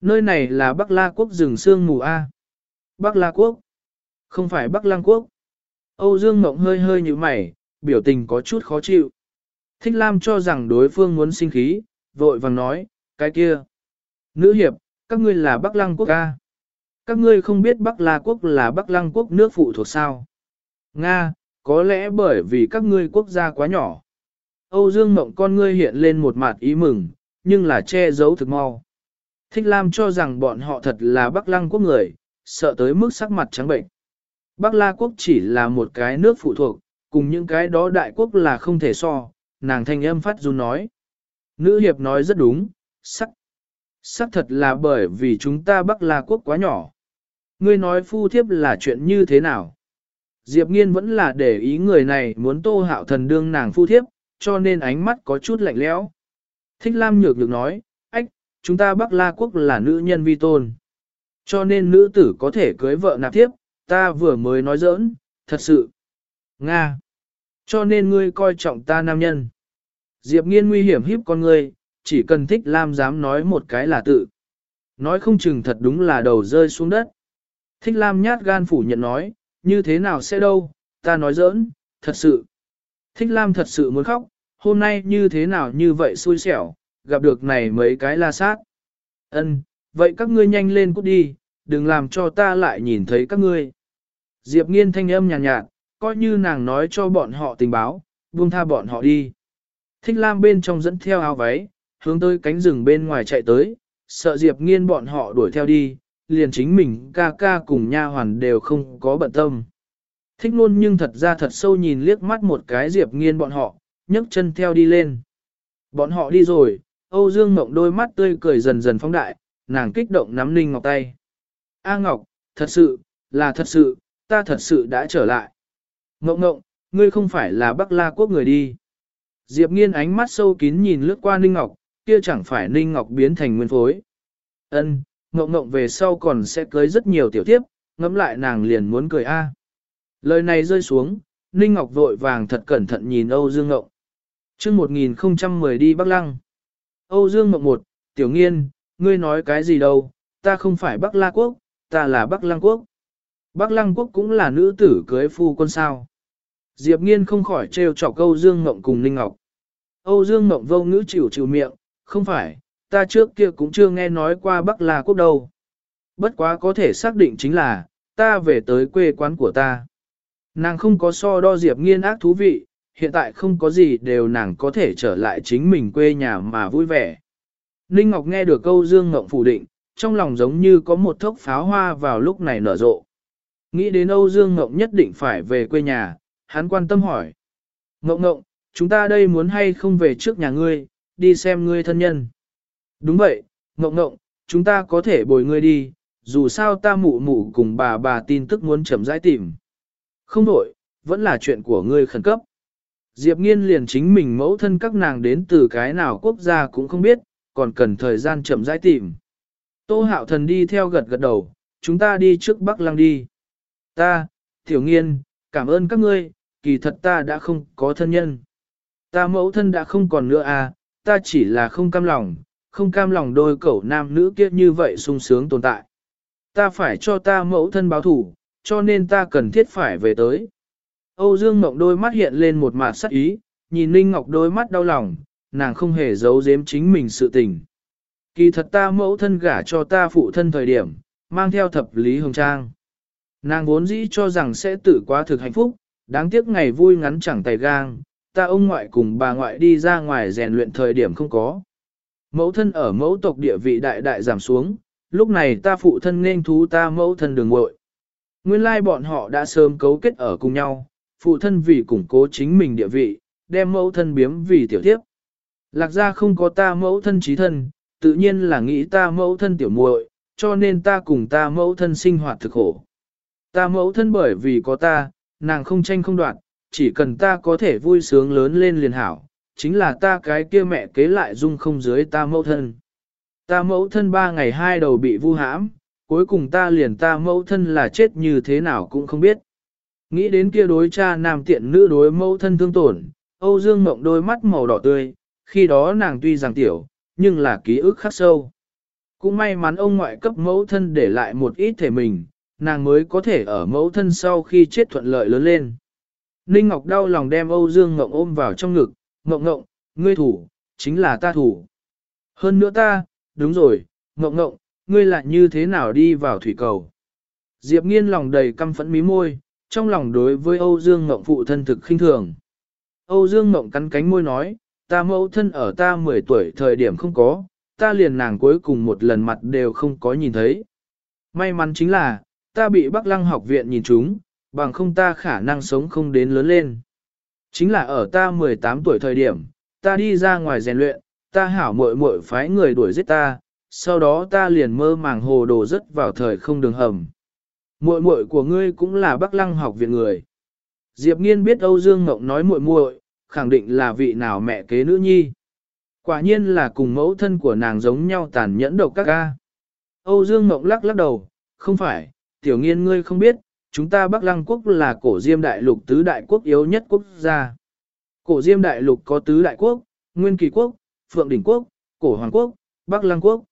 Nơi này là Bắc La Quốc rừng sương mù A. Bắc La Quốc? Không phải Bắc Lăng Quốc. Âu Dương ngọng hơi hơi như mày, biểu tình có chút khó chịu. Thích Lam cho rằng đối phương muốn sinh khí, vội vàng nói, cái kia. Nữ hiệp, các ngươi là Bắc Lăng Quốc ca. Các ngươi không biết Bắc La Quốc là Bắc Lăng Quốc nước phụ thuộc sao. Nga, có lẽ bởi vì các ngươi quốc gia quá nhỏ. Âu Dương ngọng con ngươi hiện lên một mặt ý mừng, nhưng là che giấu thực mau. Thích Lam cho rằng bọn họ thật là Bắc Lăng Quốc người, sợ tới mức sắc mặt trắng bệnh. Bắc La Quốc chỉ là một cái nước phụ thuộc, cùng những cái đó đại quốc là không thể so, nàng thanh âm phát run nói. Nữ hiệp nói rất đúng, sắc. Sắc thật là bởi vì chúng ta Bắc La Quốc quá nhỏ. Ngươi nói phu thiếp là chuyện như thế nào? Diệp nghiên vẫn là để ý người này muốn tô hạo thần đương nàng phu thiếp, cho nên ánh mắt có chút lạnh lẽo. Thích Lam nhược nhược nói, ách, chúng ta Bắc La Quốc là nữ nhân vi tôn. Cho nên nữ tử có thể cưới vợ nạp thiếp, ta vừa mới nói giỡn, thật sự. Nga. Cho nên ngươi coi trọng ta nam nhân. Diệp nghiên nguy hiểm hiếp con ngươi, chỉ cần thích Lam dám nói một cái là tự. Nói không chừng thật đúng là đầu rơi xuống đất. Thích Lam nhát gan phủ nhận nói, như thế nào sẽ đâu, ta nói giỡn, thật sự. Thích Lam thật sự muốn khóc, hôm nay như thế nào như vậy xui xẻo, gặp được này mấy cái la sát. Ân, vậy các ngươi nhanh lên cút đi, đừng làm cho ta lại nhìn thấy các ngươi. Diệp nghiên thanh âm nhàn nhạt, nhạt, coi như nàng nói cho bọn họ tình báo, buông tha bọn họ đi. Thích Lam bên trong dẫn theo áo váy, hướng tới cánh rừng bên ngoài chạy tới, sợ Diệp nghiên bọn họ đuổi theo đi, liền chính mình ca ca cùng nha hoàn đều không có bận tâm. Thích luôn nhưng thật ra thật sâu nhìn liếc mắt một cái Diệp nghiên bọn họ, nhấc chân theo đi lên. Bọn họ đi rồi, Âu Dương Mộng đôi mắt tươi cười dần dần phóng đại, nàng kích động nắm Ninh Ngọc tay. A Ngọc, thật sự, là thật sự, ta thật sự đã trở lại. Ngộng ngộng, ngươi không phải là Bắc La Quốc người đi. Diệp nghiên ánh mắt sâu kín nhìn lướt qua Ninh Ngọc, kia chẳng phải Ninh Ngọc biến thành nguyên phối. Ân, ngộng ngộng về sau còn sẽ cưới rất nhiều tiểu tiếp, ngẫm lại nàng liền muốn cười a. Lời này rơi xuống, Ninh Ngọc vội vàng thật cẩn thận nhìn Âu Dương Ngộng. chương 1010 đi Bắc Lăng. Âu Dương Ngộng một, tiểu nghiên, ngươi nói cái gì đâu, ta không phải Bắc La Quốc, ta là Bắc Lăng Quốc. Bắc Lăng Quốc cũng là nữ tử cưới phu quân sao. Diệp Nghiên không khỏi trêu chọc Âu Dương Ngộng cùng Ninh Ngọc. Âu Dương Ngộng vô ngữ chịu chịu miệng, không phải, ta trước kia cũng chưa nghe nói qua Bắc La Quốc đâu. Bất quá có thể xác định chính là, ta về tới quê quán của ta. Nàng không có so đo Diệp Nghiên ác thú vị, hiện tại không có gì đều nàng có thể trở lại chính mình quê nhà mà vui vẻ. Ninh Ngọc nghe được câu Dương Ngộng phủ định, trong lòng giống như có một thốc pháo hoa vào lúc này nở rộ. Nghĩ đến Âu Dương Ngộng nhất định phải về quê nhà, hắn quan tâm hỏi. Ngộng ngộng, chúng ta đây muốn hay không về trước nhà ngươi, đi xem ngươi thân nhân. Đúng vậy, ngộng ngộng, chúng ta có thể bồi ngươi đi, dù sao ta mụ mụ cùng bà bà tin tức muốn chậm rãi tìm. Không đổi, vẫn là chuyện của ngươi khẩn cấp. Diệp nghiên liền chính mình mẫu thân các nàng đến từ cái nào quốc gia cũng không biết, còn cần thời gian chậm rãi tìm. Tô hạo thần đi theo gật gật đầu, chúng ta đi trước Bắc Lăng đi. Ta, tiểu nghiên, cảm ơn các ngươi, kỳ thật ta đã không có thân nhân. Ta mẫu thân đã không còn nữa à, ta chỉ là không cam lòng, không cam lòng đôi cậu nam nữ kia như vậy sung sướng tồn tại. Ta phải cho ta mẫu thân báo thủ, cho nên ta cần thiết phải về tới. Âu Dương Mộng đôi mắt hiện lên một mặt sắc ý, nhìn Ninh Ngọc đôi mắt đau lòng, nàng không hề giấu giếm chính mình sự tình. Kỳ thật ta mẫu thân gả cho ta phụ thân thời điểm, mang theo thập lý hồng trang. Nàng vốn dĩ cho rằng sẽ tự quá thực hạnh phúc, đáng tiếc ngày vui ngắn chẳng tay gang, ta ông ngoại cùng bà ngoại đi ra ngoài rèn luyện thời điểm không có. Mẫu thân ở mẫu tộc địa vị đại đại giảm xuống, lúc này ta phụ thân nên thú ta mẫu thân đường ngội. Nguyên lai bọn họ đã sớm cấu kết ở cùng nhau, phụ thân vì củng cố chính mình địa vị, đem mẫu thân biếm vì tiểu tiếp. Lạc ra không có ta mẫu thân trí thân, tự nhiên là nghĩ ta mẫu thân tiểu muội, cho nên ta cùng ta mẫu thân sinh hoạt thực khổ. Ta mẫu thân bởi vì có ta, nàng không tranh không đoạt, chỉ cần ta có thể vui sướng lớn lên liền hảo, chính là ta cái kia mẹ kế lại dung không dưới ta mẫu thân. Ta mẫu thân ba ngày hai đầu bị vu hãm, cuối cùng ta liền ta mẫu thân là chết như thế nào cũng không biết. Nghĩ đến kia đối cha nam tiện nữ đối mẫu thân thương tổn, Âu Dương Mộng đôi mắt màu đỏ tươi, khi đó nàng tuy rằng tiểu, nhưng là ký ức khắc sâu. Cũng may mắn ông ngoại cấp mẫu thân để lại một ít thể mình, nàng mới có thể ở mẫu thân sau khi chết thuận lợi lớn lên. Ninh Ngọc đau lòng đem Âu Dương Ngọc ôm vào trong ngực, Ngọc Ngọc, ngươi thủ, chính là ta thủ. Hơn nữa ta, đúng rồi, Ngọc Ngọc, ngươi lại như thế nào đi vào thủy cầu. Diệp nghiên lòng đầy căm phẫn mí môi, trong lòng đối với Âu Dương Ngọc phụ thân thực khinh thường. Âu Dương Ngọc cắn cánh môi nói, ta mẫu thân ở ta 10 tuổi thời điểm không có, ta liền nàng cuối cùng một lần mặt đều không có nhìn thấy. May mắn chính là, ta bị Bắc Lăng học viện nhìn chúng, bằng không ta khả năng sống không đến lớn lên. Chính là ở ta 18 tuổi thời điểm, ta đi ra ngoài rèn luyện, ta hảo muội muội phái người đuổi giết ta, sau đó ta liền mơ màng hồ đồ rất vào thời không đường hầm. Muội muội của ngươi cũng là Bắc Lăng học viện người. Diệp Nghiên biết Âu Dương Ngọc nói muội muội, khẳng định là vị nào mẹ kế nữ nhi. Quả nhiên là cùng mẫu thân của nàng giống nhau tàn nhẫn độc các ca. Âu Dương Ngọc lắc lắc đầu, không phải, tiểu nghiên ngươi không biết, chúng ta Bắc Lăng quốc là cổ diêm đại lục tứ đại quốc yếu nhất quốc gia. Cổ diêm đại lục có tứ đại quốc, Nguyên Kỳ quốc, Phượng Đỉnh quốc, Cổ Hoàng quốc, Bắc Lăng quốc.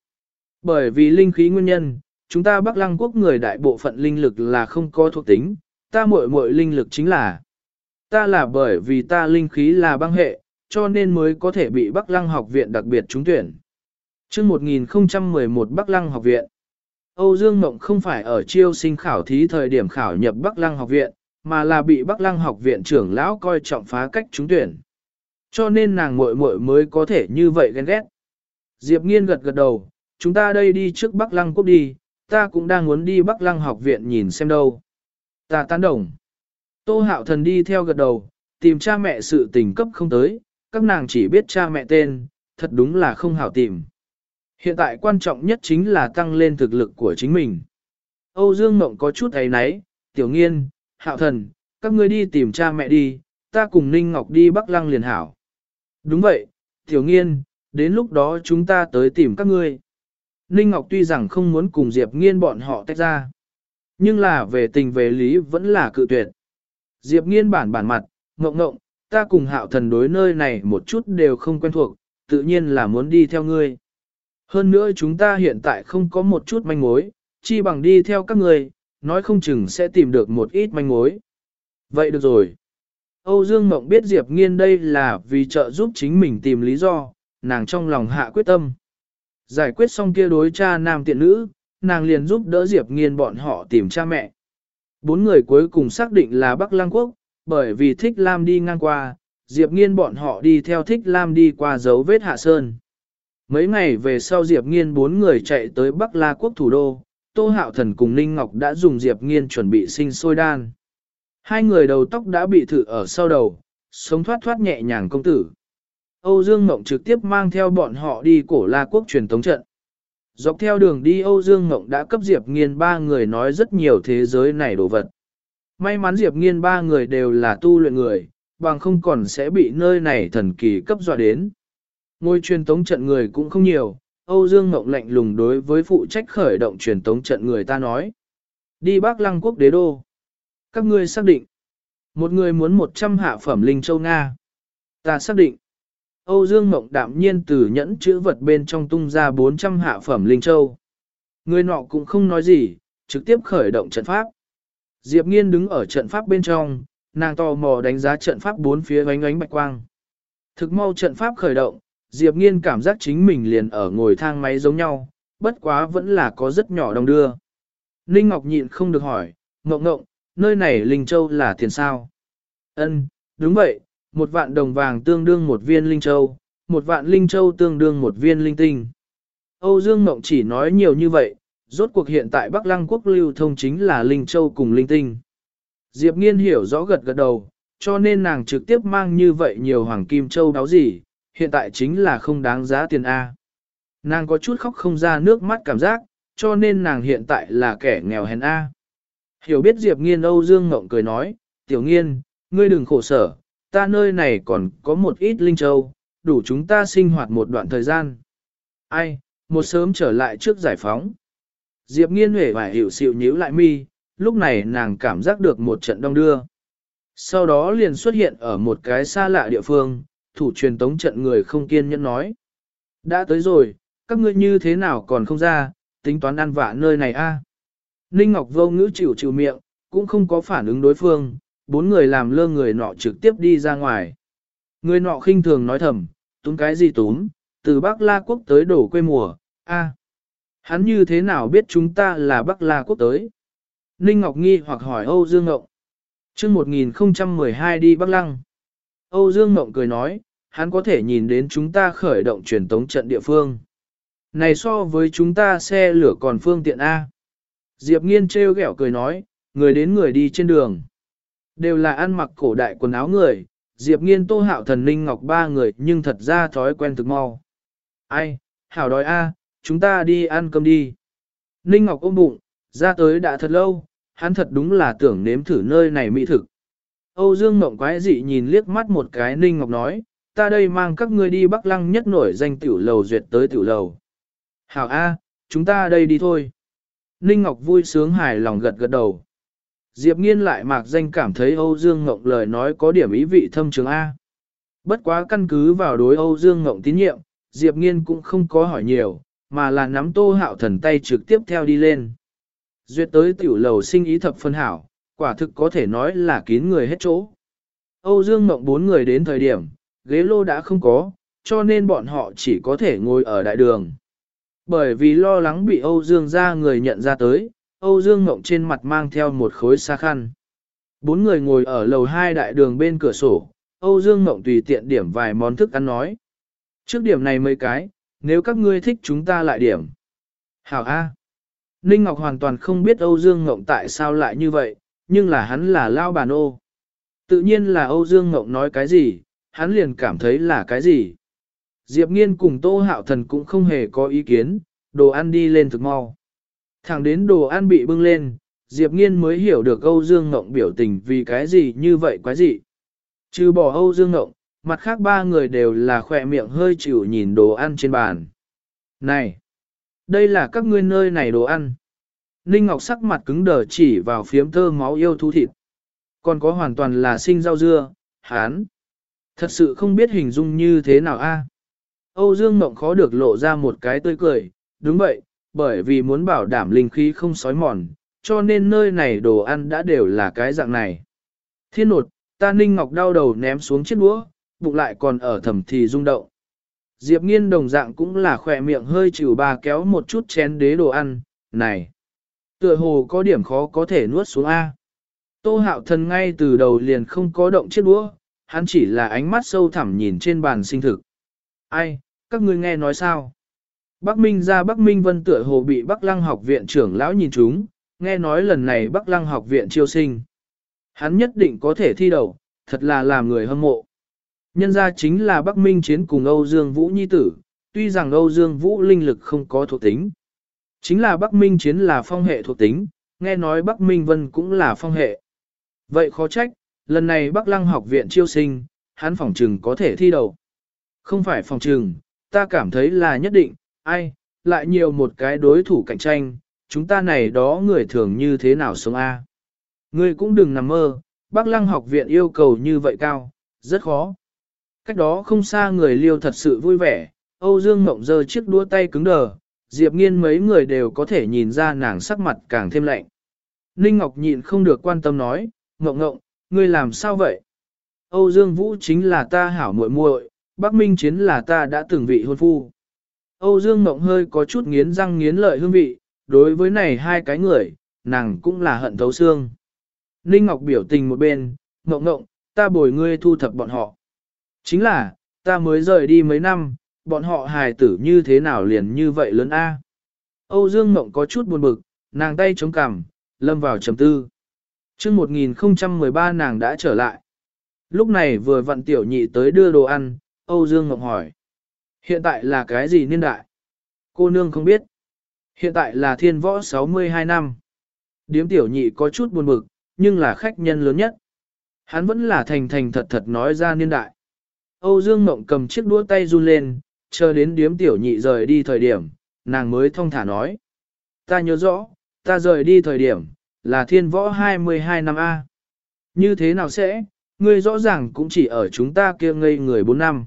Bởi vì linh khí nguyên nhân, chúng ta Bắc Lăng quốc người đại bộ phận linh lực là không có thuộc tính, ta muội muội linh lực chính là. Ta là bởi vì ta linh khí là băng hệ, cho nên mới có thể bị Bắc Lăng học viện đặc biệt trúng tuyển. Trước 1011 Bắc Lăng học viện. Âu Dương Mộng không phải ở chiêu sinh khảo thí thời điểm khảo nhập Bắc Lăng học viện, mà là bị Bắc Lăng học viện trưởng lão coi trọng phá cách trúng tuyển. Cho nên nàng muội muội mới có thể như vậy ghen ghét. Diệp Nghiên gật gật đầu, chúng ta đây đi trước Bắc Lăng quốc đi, ta cũng đang muốn đi Bắc Lăng học viện nhìn xem đâu. Ta tán đồng. Tô Hạo Thần đi theo gật đầu, tìm cha mẹ sự tình cấp không tới, các nàng chỉ biết cha mẹ tên, thật đúng là không hảo tìm. Hiện tại quan trọng nhất chính là tăng lên thực lực của chính mình. Âu Dương Mộng có chút ấy náy, tiểu nghiên, hạo thần, các ngươi đi tìm cha mẹ đi, ta cùng Ninh Ngọc đi Bắc Lăng liền hảo. Đúng vậy, tiểu nghiên, đến lúc đó chúng ta tới tìm các ngươi. Ninh Ngọc tuy rằng không muốn cùng Diệp nghiên bọn họ tách ra, nhưng là về tình về lý vẫn là cự tuyệt. Diệp nghiên bản bản mặt, ngộng ngộng, ta cùng hạo thần đối nơi này một chút đều không quen thuộc, tự nhiên là muốn đi theo ngươi. Hơn nữa chúng ta hiện tại không có một chút manh mối, chi bằng đi theo các người, nói không chừng sẽ tìm được một ít manh mối. Vậy được rồi. Âu Dương Mộng biết Diệp Nghiên đây là vì trợ giúp chính mình tìm lý do, nàng trong lòng hạ quyết tâm. Giải quyết xong kia đối cha nam tiện nữ, nàng liền giúp đỡ Diệp Nghiên bọn họ tìm cha mẹ. Bốn người cuối cùng xác định là Bắc Lăng Quốc, bởi vì Thích Lam đi ngang qua, Diệp Nghiên bọn họ đi theo Thích Lam đi qua dấu vết hạ sơn. Mấy ngày về sau Diệp Nghiên bốn người chạy tới Bắc La Quốc thủ đô, Tô Hạo Thần cùng Ninh Ngọc đã dùng Diệp Nghiên chuẩn bị sinh sôi đan. Hai người đầu tóc đã bị thử ở sau đầu, sống thoát thoát nhẹ nhàng công tử. Âu Dương Mộng trực tiếp mang theo bọn họ đi cổ La Quốc truyền tống trận. Dọc theo đường đi Âu Dương Ngộng đã cấp Diệp Nghiên ba người nói rất nhiều thế giới này đồ vật. May mắn Diệp Nghiên ba người đều là tu luyện người, bằng không còn sẽ bị nơi này thần kỳ cấp dọa đến. Ngôi truyền tống trận người cũng không nhiều, Âu Dương Ngộng lạnh lùng đối với phụ trách khởi động truyền tống trận người ta nói. Đi Bắc Lăng quốc đế đô. Các ngươi xác định. Một người muốn 100 hạ phẩm linh châu Nga. Ta xác định. Âu Dương Ngộng đạm nhiên từ nhẫn chữ vật bên trong tung ra 400 hạ phẩm linh châu. Người nọ cũng không nói gì, trực tiếp khởi động trận pháp. Diệp Nghiên đứng ở trận pháp bên trong, nàng tò mò đánh giá trận pháp bốn phía ánh ánh bạch quang. Thực mau trận pháp khởi động, Diệp Nghiên cảm giác chính mình liền ở ngồi thang máy giống nhau, bất quá vẫn là có rất nhỏ đồng đưa. Ninh Ngọc nhịn không được hỏi, ngộng ngộng, nơi này Linh Châu là tiền sao? Ân, đúng vậy, một vạn đồng vàng tương đương một viên Linh Châu, một vạn Linh Châu tương đương một viên Linh Tinh. Âu Dương Mộng chỉ nói nhiều như vậy, rốt cuộc hiện tại Bắc Lăng quốc lưu thông chính là Linh Châu cùng Linh Tinh. Diệp Nghiên hiểu rõ gật gật đầu, cho nên nàng trực tiếp mang như vậy nhiều hoàng kim châu đáo gì, hiện tại chính là không đáng giá tiền A. Nàng có chút khóc không ra nước mắt cảm giác, cho nên nàng hiện tại là kẻ nghèo hèn A. Hiểu biết Diệp Nghiên Âu Dương Ngộng cười nói, Tiểu Nghiên, ngươi đừng khổ sở, ta nơi này còn có một ít linh châu, đủ chúng ta sinh hoạt một đoạn thời gian. Ai, một sớm trở lại trước giải phóng. Diệp Nghiên huệ và hiểu xịu nhíu lại mi, lúc này nàng cảm giác được một trận đông đưa. Sau đó liền xuất hiện ở một cái xa lạ địa phương, thủ truyền tống trận người không kiên nhẫn nói. Đã tới rồi, các ngươi như thế nào còn không ra, tính toán ăn vạ nơi này a? Ninh Ngọc vô ngữ chịu chịu miệng, cũng không có phản ứng đối phương, bốn người làm lơ người nọ trực tiếp đi ra ngoài. Người nọ khinh thường nói thầm, túm cái gì túm, từ Bắc La Quốc tới đổ quê mùa, a, Hắn như thế nào biết chúng ta là Bắc La Quốc tới? Ninh Ngọc nghi hoặc hỏi Âu Dương Ngộng. chương 1012 đi Bắc Lăng. Âu Dương Ngộng cười nói, hắn có thể nhìn đến chúng ta khởi động truyền tống trận địa phương. Này so với chúng ta xe lửa còn phương tiện A. Diệp Nghiên trêu ghẹo cười nói, người đến người đi trên đường. Đều là ăn mặc cổ đại quần áo người, Diệp Nghiên tô hạo thần Ninh Ngọc ba người nhưng thật ra thói quen thực mau. Ai, hảo đói A, chúng ta đi ăn cơm đi. Ninh Ngọc ôm bụng, ra tới đã thật lâu, hắn thật đúng là tưởng nếm thử nơi này mỹ thực. Âu Dương Mộng quái dị nhìn liếc mắt một cái Ninh Ngọc nói, ta đây mang các ngươi đi Bắc Lăng nhất nổi danh tiểu lầu duyệt tới tiểu lầu. Hảo A, chúng ta đây đi thôi. Ninh Ngọc vui sướng hài lòng gật gật đầu. Diệp Nghiên lại mạc danh cảm thấy Âu Dương Ngộng lời nói có điểm ý vị thâm trường A. Bất quá căn cứ vào đối Âu Dương Ngộng tín nhiệm, Diệp Nghiên cũng không có hỏi nhiều, mà là nắm tô hạo thần tay trực tiếp theo đi lên. Duyệt tới tiểu lầu sinh ý thập phân hảo, quả thực có thể nói là kín người hết chỗ. Âu Dương Ngộng bốn người đến thời điểm, ghế lô đã không có, cho nên bọn họ chỉ có thể ngồi ở đại đường. Bởi vì lo lắng bị Âu Dương ra người nhận ra tới, Âu Dương Ngộng trên mặt mang theo một khối xa khăn. Bốn người ngồi ở lầu hai đại đường bên cửa sổ, Âu Dương Ngộng tùy tiện điểm vài món thức ăn nói. Trước điểm này mấy cái, nếu các ngươi thích chúng ta lại điểm. Hảo A. Ninh Ngọc hoàn toàn không biết Âu Dương Ngộng tại sao lại như vậy, nhưng là hắn là lao bàn ô. Tự nhiên là Âu Dương Ngộng nói cái gì, hắn liền cảm thấy là cái gì. Diệp Nghiên cùng Tô Hạo Thần cũng không hề có ý kiến, đồ ăn đi lên thực mau. Thẳng đến đồ ăn bị bưng lên, Diệp Nghiên mới hiểu được Âu Dương Ngộng biểu tình vì cái gì như vậy quái gì. Trừ bỏ Âu Dương Ngộng, mặt khác ba người đều là khỏe miệng hơi chịu nhìn đồ ăn trên bàn. Này! Đây là các ngươi nơi này đồ ăn. Ninh Ngọc sắc mặt cứng đờ chỉ vào phiếm thơ máu yêu thú thịt. Còn có hoàn toàn là sinh rau dưa, hán. Thật sự không biết hình dung như thế nào a. Âu Dương Mộng khó được lộ ra một cái tươi cười, đúng vậy, bởi vì muốn bảo đảm linh khí không sói mòn, cho nên nơi này đồ ăn đã đều là cái dạng này. Thiên nột, ta Ninh Ngọc đau đầu ném xuống chiếc đũa, bụng lại còn ở thầm thì rung động. Diệp nghiên đồng dạng cũng là khỏe miệng hơi chịu bà kéo một chút chén đế đồ ăn, này. Tựa hồ có điểm khó có thể nuốt xuống A. Tô hạo thần ngay từ đầu liền không có động chiếc đũa, hắn chỉ là ánh mắt sâu thẳm nhìn trên bàn sinh thực. Ai, các ngươi nghe nói sao? Bắc Minh ra Bắc Minh Vân tựa hồ bị Bắc Lăng học viện trưởng lão nhìn chúng, nghe nói lần này Bắc Lăng học viện chiêu sinh. Hắn nhất định có thể thi đầu, thật là làm người hâm mộ. Nhân ra chính là Bắc Minh chiến cùng Âu Dương Vũ Nhi tử, tuy rằng Âu Dương Vũ linh lực không có thuộc tính. Chính là Bắc Minh chiến là phong hệ thuộc tính, nghe nói Bắc Minh Vân cũng là phong hệ. Vậy khó trách, lần này Bắc Lăng học viện chiêu sinh, hắn phòng trừng có thể thi đầu. Không phải phòng trừng, ta cảm thấy là nhất định, ai, lại nhiều một cái đối thủ cạnh tranh, chúng ta này đó người thường như thế nào sống a? Ngươi cũng đừng nằm mơ, Bắc Lăng học viện yêu cầu như vậy cao, rất khó. Cách đó không xa người liêu thật sự vui vẻ, Âu Dương Mộng giơ chiếc đua tay cứng đờ, Diệp Nghiên mấy người đều có thể nhìn ra nàng sắc mặt càng thêm lạnh. Ninh Ngọc nhịn không được quan tâm nói, Ngộng Ngộng, ngươi làm sao vậy? Âu Dương Vũ chính là ta hảo muội muội, Bắc Minh Chiến là ta đã từng vị hôn phu. Âu Dương Mộng hơi có chút nghiến răng nghiến lợi hương vị, đối với này hai cái người, nàng cũng là hận thấu xương. Ninh Ngọc biểu tình một bên, Ngộng Ngộng, ta bồi ngươi thu thập bọn họ. Chính là, ta mới rời đi mấy năm, bọn họ hài tử như thế nào liền như vậy lớn a? Âu Dương Mộng có chút buồn bực, nàng tay chống cằm, lâm vào trầm tư. chương 1013 nàng đã trở lại. Lúc này vừa vặn tiểu nhị tới đưa đồ ăn, Âu Dương Ngọc hỏi. Hiện tại là cái gì niên đại? Cô nương không biết. Hiện tại là thiên võ 62 năm. Điếm tiểu nhị có chút buồn bực, nhưng là khách nhân lớn nhất. Hắn vẫn là thành thành thật thật nói ra niên đại. Âu Dương Mộng cầm chiếc đũa tay run lên, chờ đến điếm tiểu nhị rời đi thời điểm, nàng mới thông thả nói. Ta nhớ rõ, ta rời đi thời điểm, là thiên võ 22 năm A. Như thế nào sẽ, ngươi rõ ràng cũng chỉ ở chúng ta kia ngây người 4 năm.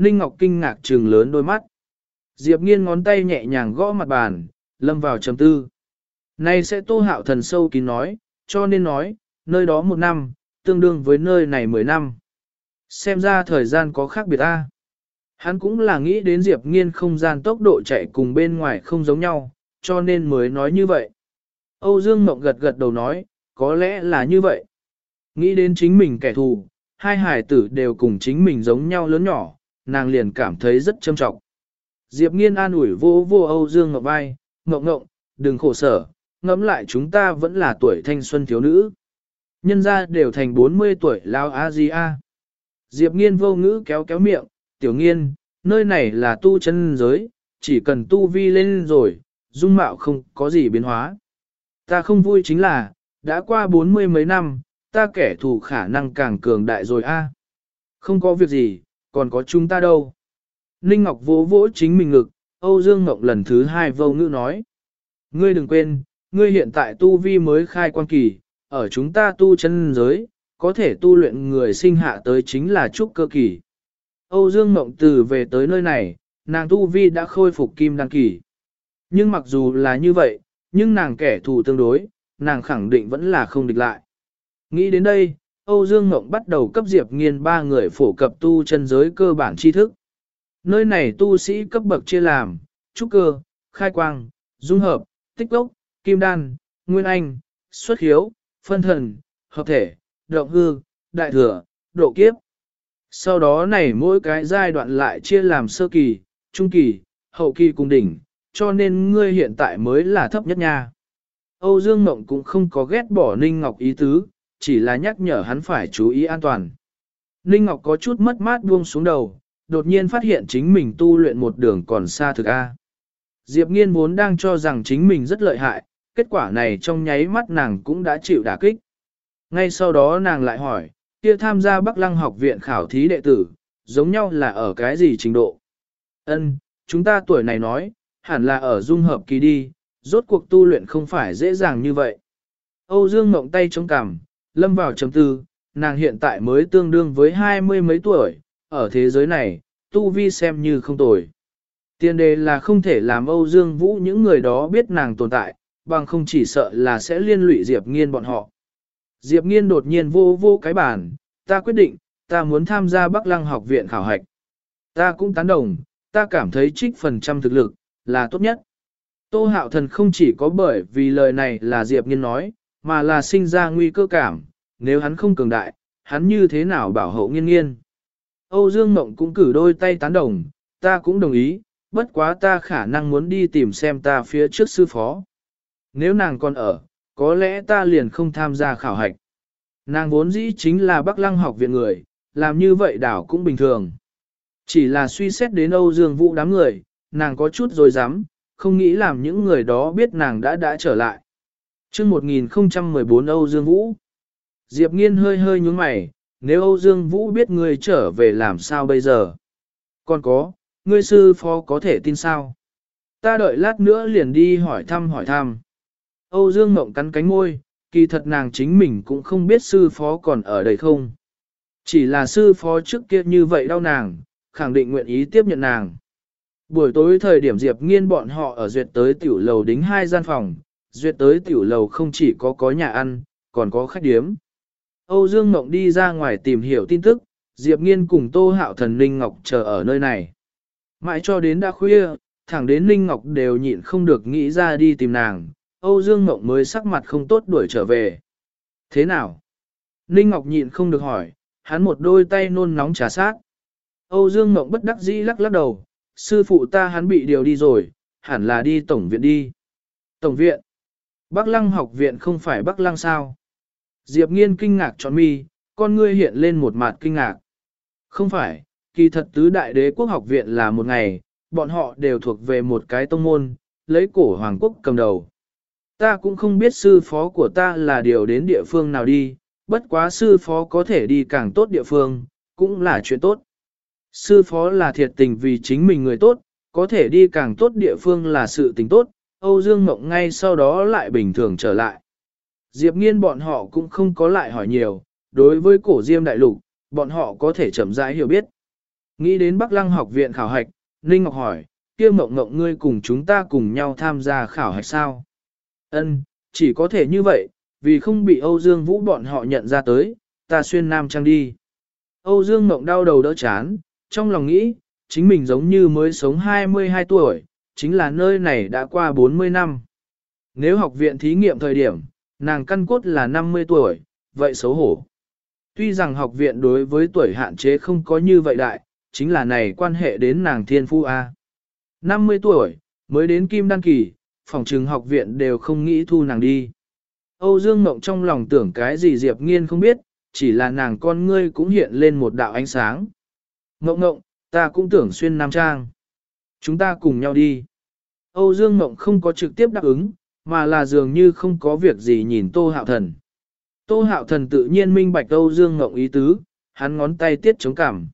Ninh Ngọc kinh ngạc trừng lớn đôi mắt. Diệp nghiên ngón tay nhẹ nhàng gõ mặt bàn, lâm vào trầm tư. Này sẽ tô hạo thần sâu kín nói, cho nên nói, nơi đó một năm, tương đương với nơi này 10 năm. Xem ra thời gian có khác biệt a. Hắn cũng là nghĩ đến Diệp Nghiên không gian tốc độ chạy cùng bên ngoài không giống nhau, cho nên mới nói như vậy. Âu Dương Mộng gật gật đầu nói, có lẽ là như vậy. Nghĩ đến chính mình kẻ thù, hai hải tử đều cùng chính mình giống nhau lớn nhỏ, nàng liền cảm thấy rất châm trọng. Diệp Nghiên an ủi vô vô Âu Dương Ngọc vai, ngộng ngộng, đừng khổ sở, ngẫm lại chúng ta vẫn là tuổi thanh xuân thiếu nữ. Nhân ra đều thành 40 tuổi lao a di a. Diệp Nghiên vô ngữ kéo kéo miệng, tiểu nghiên, nơi này là tu chân giới, chỉ cần tu vi lên rồi, dung mạo không có gì biến hóa. Ta không vui chính là, đã qua bốn mươi mấy năm, ta kẻ thù khả năng càng cường đại rồi a. Không có việc gì, còn có chúng ta đâu. Ninh Ngọc vỗ vỗ chính mình ngực, Âu Dương Ngọc lần thứ hai vô ngữ nói. Ngươi đừng quên, ngươi hiện tại tu vi mới khai quan kỳ, ở chúng ta tu chân giới, có thể tu luyện người sinh hạ tới chính là trúc cơ kỳ. Âu Dương Ngọc từ về tới nơi này, nàng tu vi đã khôi phục kim đăng kỳ. Nhưng mặc dù là như vậy, nhưng nàng kẻ thù tương đối, nàng khẳng định vẫn là không địch lại. Nghĩ đến đây, Âu Dương Ngộng bắt đầu cấp Diệp Nghiên ba người phổ cập tu chân giới cơ bản tri thức. Nơi này tu sĩ cấp bậc chia làm, trúc cơ, khai quang, dung hợp, tích lốc, kim đan, nguyên anh, xuất hiếu, phân thần, hợp thể, động hư, đại thừa, độ kiếp. Sau đó này mỗi cái giai đoạn lại chia làm sơ kỳ, trung kỳ, hậu kỳ cùng đỉnh, cho nên ngươi hiện tại mới là thấp nhất nha. Âu Dương Mộng cũng không có ghét bỏ Ninh Ngọc ý tứ, chỉ là nhắc nhở hắn phải chú ý an toàn. Ninh Ngọc có chút mất mát buông xuống đầu, đột nhiên phát hiện chính mình tu luyện một đường còn xa thực A. Diệp Nghiên vốn đang cho rằng chính mình rất lợi hại, kết quả này trong nháy mắt nàng cũng đã chịu đả kích. Ngay sau đó nàng lại hỏi, kia tham gia Bắc Lăng học viện khảo thí đệ tử, giống nhau là ở cái gì trình độ? Ân, chúng ta tuổi này nói, hẳn là ở dung hợp kỳ đi, rốt cuộc tu luyện không phải dễ dàng như vậy. Âu Dương mộng tay trong cằm, lâm vào chấm tư, nàng hiện tại mới tương đương với hai mươi mấy tuổi, ở thế giới này, tu vi xem như không tồi. Tiền đề là không thể làm Âu Dương Vũ những người đó biết nàng tồn tại, bằng không chỉ sợ là sẽ liên lụy Diệp Nghiên bọn họ. Diệp Nghiên đột nhiên vô vô cái bàn, ta quyết định, ta muốn tham gia Bắc Lăng học viện khảo hạch. Ta cũng tán đồng, ta cảm thấy trích phần trăm thực lực, là tốt nhất. Tô hạo thần không chỉ có bởi vì lời này là Diệp Nghiên nói, mà là sinh ra nguy cơ cảm, nếu hắn không cường đại, hắn như thế nào bảo hộ nghiên nghiên. Âu Dương Mộng cũng cử đôi tay tán đồng, ta cũng đồng ý, bất quá ta khả năng muốn đi tìm xem ta phía trước sư phó. Nếu nàng còn ở, có lẽ ta liền không tham gia khảo hạch. Nàng vốn dĩ chính là Bắc Lăng học viện người, làm như vậy đảo cũng bình thường. Chỉ là suy xét đến Âu Dương Vũ đám người, nàng có chút rồi dám, không nghĩ làm những người đó biết nàng đã đã trở lại chương 1014 Âu Dương Vũ Diệp Nghiên hơi hơi nhúng mày, nếu Âu Dương Vũ biết ngươi trở về làm sao bây giờ? Còn có, ngươi sư phó có thể tin sao? Ta đợi lát nữa liền đi hỏi thăm hỏi thăm. Âu Dương Mộng cắn cánh môi, kỳ thật nàng chính mình cũng không biết sư phó còn ở đây không. Chỉ là sư phó trước kia như vậy đau nàng, khẳng định nguyện ý tiếp nhận nàng. Buổi tối thời điểm Diệp nghiên bọn họ ở duyệt tới tiểu lầu đính hai gian phòng, duyệt tới tiểu lầu không chỉ có có nhà ăn, còn có khách điếm. Âu Dương Mộng đi ra ngoài tìm hiểu tin tức, Diệp nghiên cùng Tô Hạo Thần Ninh Ngọc chờ ở nơi này. Mãi cho đến đã khuya, thẳng đến Ninh Ngọc đều nhịn không được nghĩ ra đi tìm nàng, Âu Dương Mộng mới sắc mặt không tốt đuổi trở về. Thế nào? Ninh Ngọc nhịn không được hỏi, hắn một đôi tay nôn nóng trà sát. Âu Dương Mộng bất đắc dĩ lắc lắc đầu, sư phụ ta hắn bị điều đi rồi, hẳn là đi tổng viện đi. Tổng viện? Bắc Lăng học viện không phải Bắc Lăng sao? Diệp Nghiên kinh ngạc tròn mi, con ngươi hiện lên một mặt kinh ngạc. Không phải, kỳ thật tứ đại đế quốc học viện là một ngày, bọn họ đều thuộc về một cái tông môn, lấy cổ hoàng quốc cầm đầu. Ta cũng không biết sư phó của ta là điều đến địa phương nào đi, bất quá sư phó có thể đi càng tốt địa phương, cũng là chuyện tốt. Sư phó là thiệt tình vì chính mình người tốt, có thể đi càng tốt địa phương là sự tình tốt, Âu Dương Mộng ngay sau đó lại bình thường trở lại. Diệp nghiên bọn họ cũng không có lại hỏi nhiều, đối với cổ diêm đại lục, bọn họ có thể chậm rãi hiểu biết. Nghĩ đến Bắc Lăng học viện khảo hạch, Ninh Ngọc hỏi, kia mộng mộng ngươi cùng chúng ta cùng nhau tham gia khảo hạch sao? Ân, chỉ có thể như vậy, vì không bị Âu Dương Vũ bọn họ nhận ra tới, ta xuyên nam trang đi. Âu Dương mộng đau đầu đỡ chán, trong lòng nghĩ, chính mình giống như mới sống 22 tuổi, chính là nơi này đã qua 40 năm. Nếu học viện thí nghiệm thời điểm, nàng căn cốt là 50 tuổi, vậy xấu hổ. Tuy rằng học viện đối với tuổi hạn chế không có như vậy đại, chính là này quan hệ đến nàng thiên phu A. 50 tuổi, mới đến kim đăng kỳ, phòng trừng học viện đều không nghĩ thu nàng đi. Âu Dương Mộng trong lòng tưởng cái gì Diệp Nghiên không biết, chỉ là nàng con ngươi cũng hiện lên một đạo ánh sáng. Mộng Mộng, ta cũng tưởng xuyên nam trang. Chúng ta cùng nhau đi. Âu Dương Mộng không có trực tiếp đáp ứng, mà là dường như không có việc gì nhìn Tô Hạo Thần. Tô Hạo Thần tự nhiên minh bạch Âu Dương Mộng ý tứ, hắn ngón tay tiết chống cảm.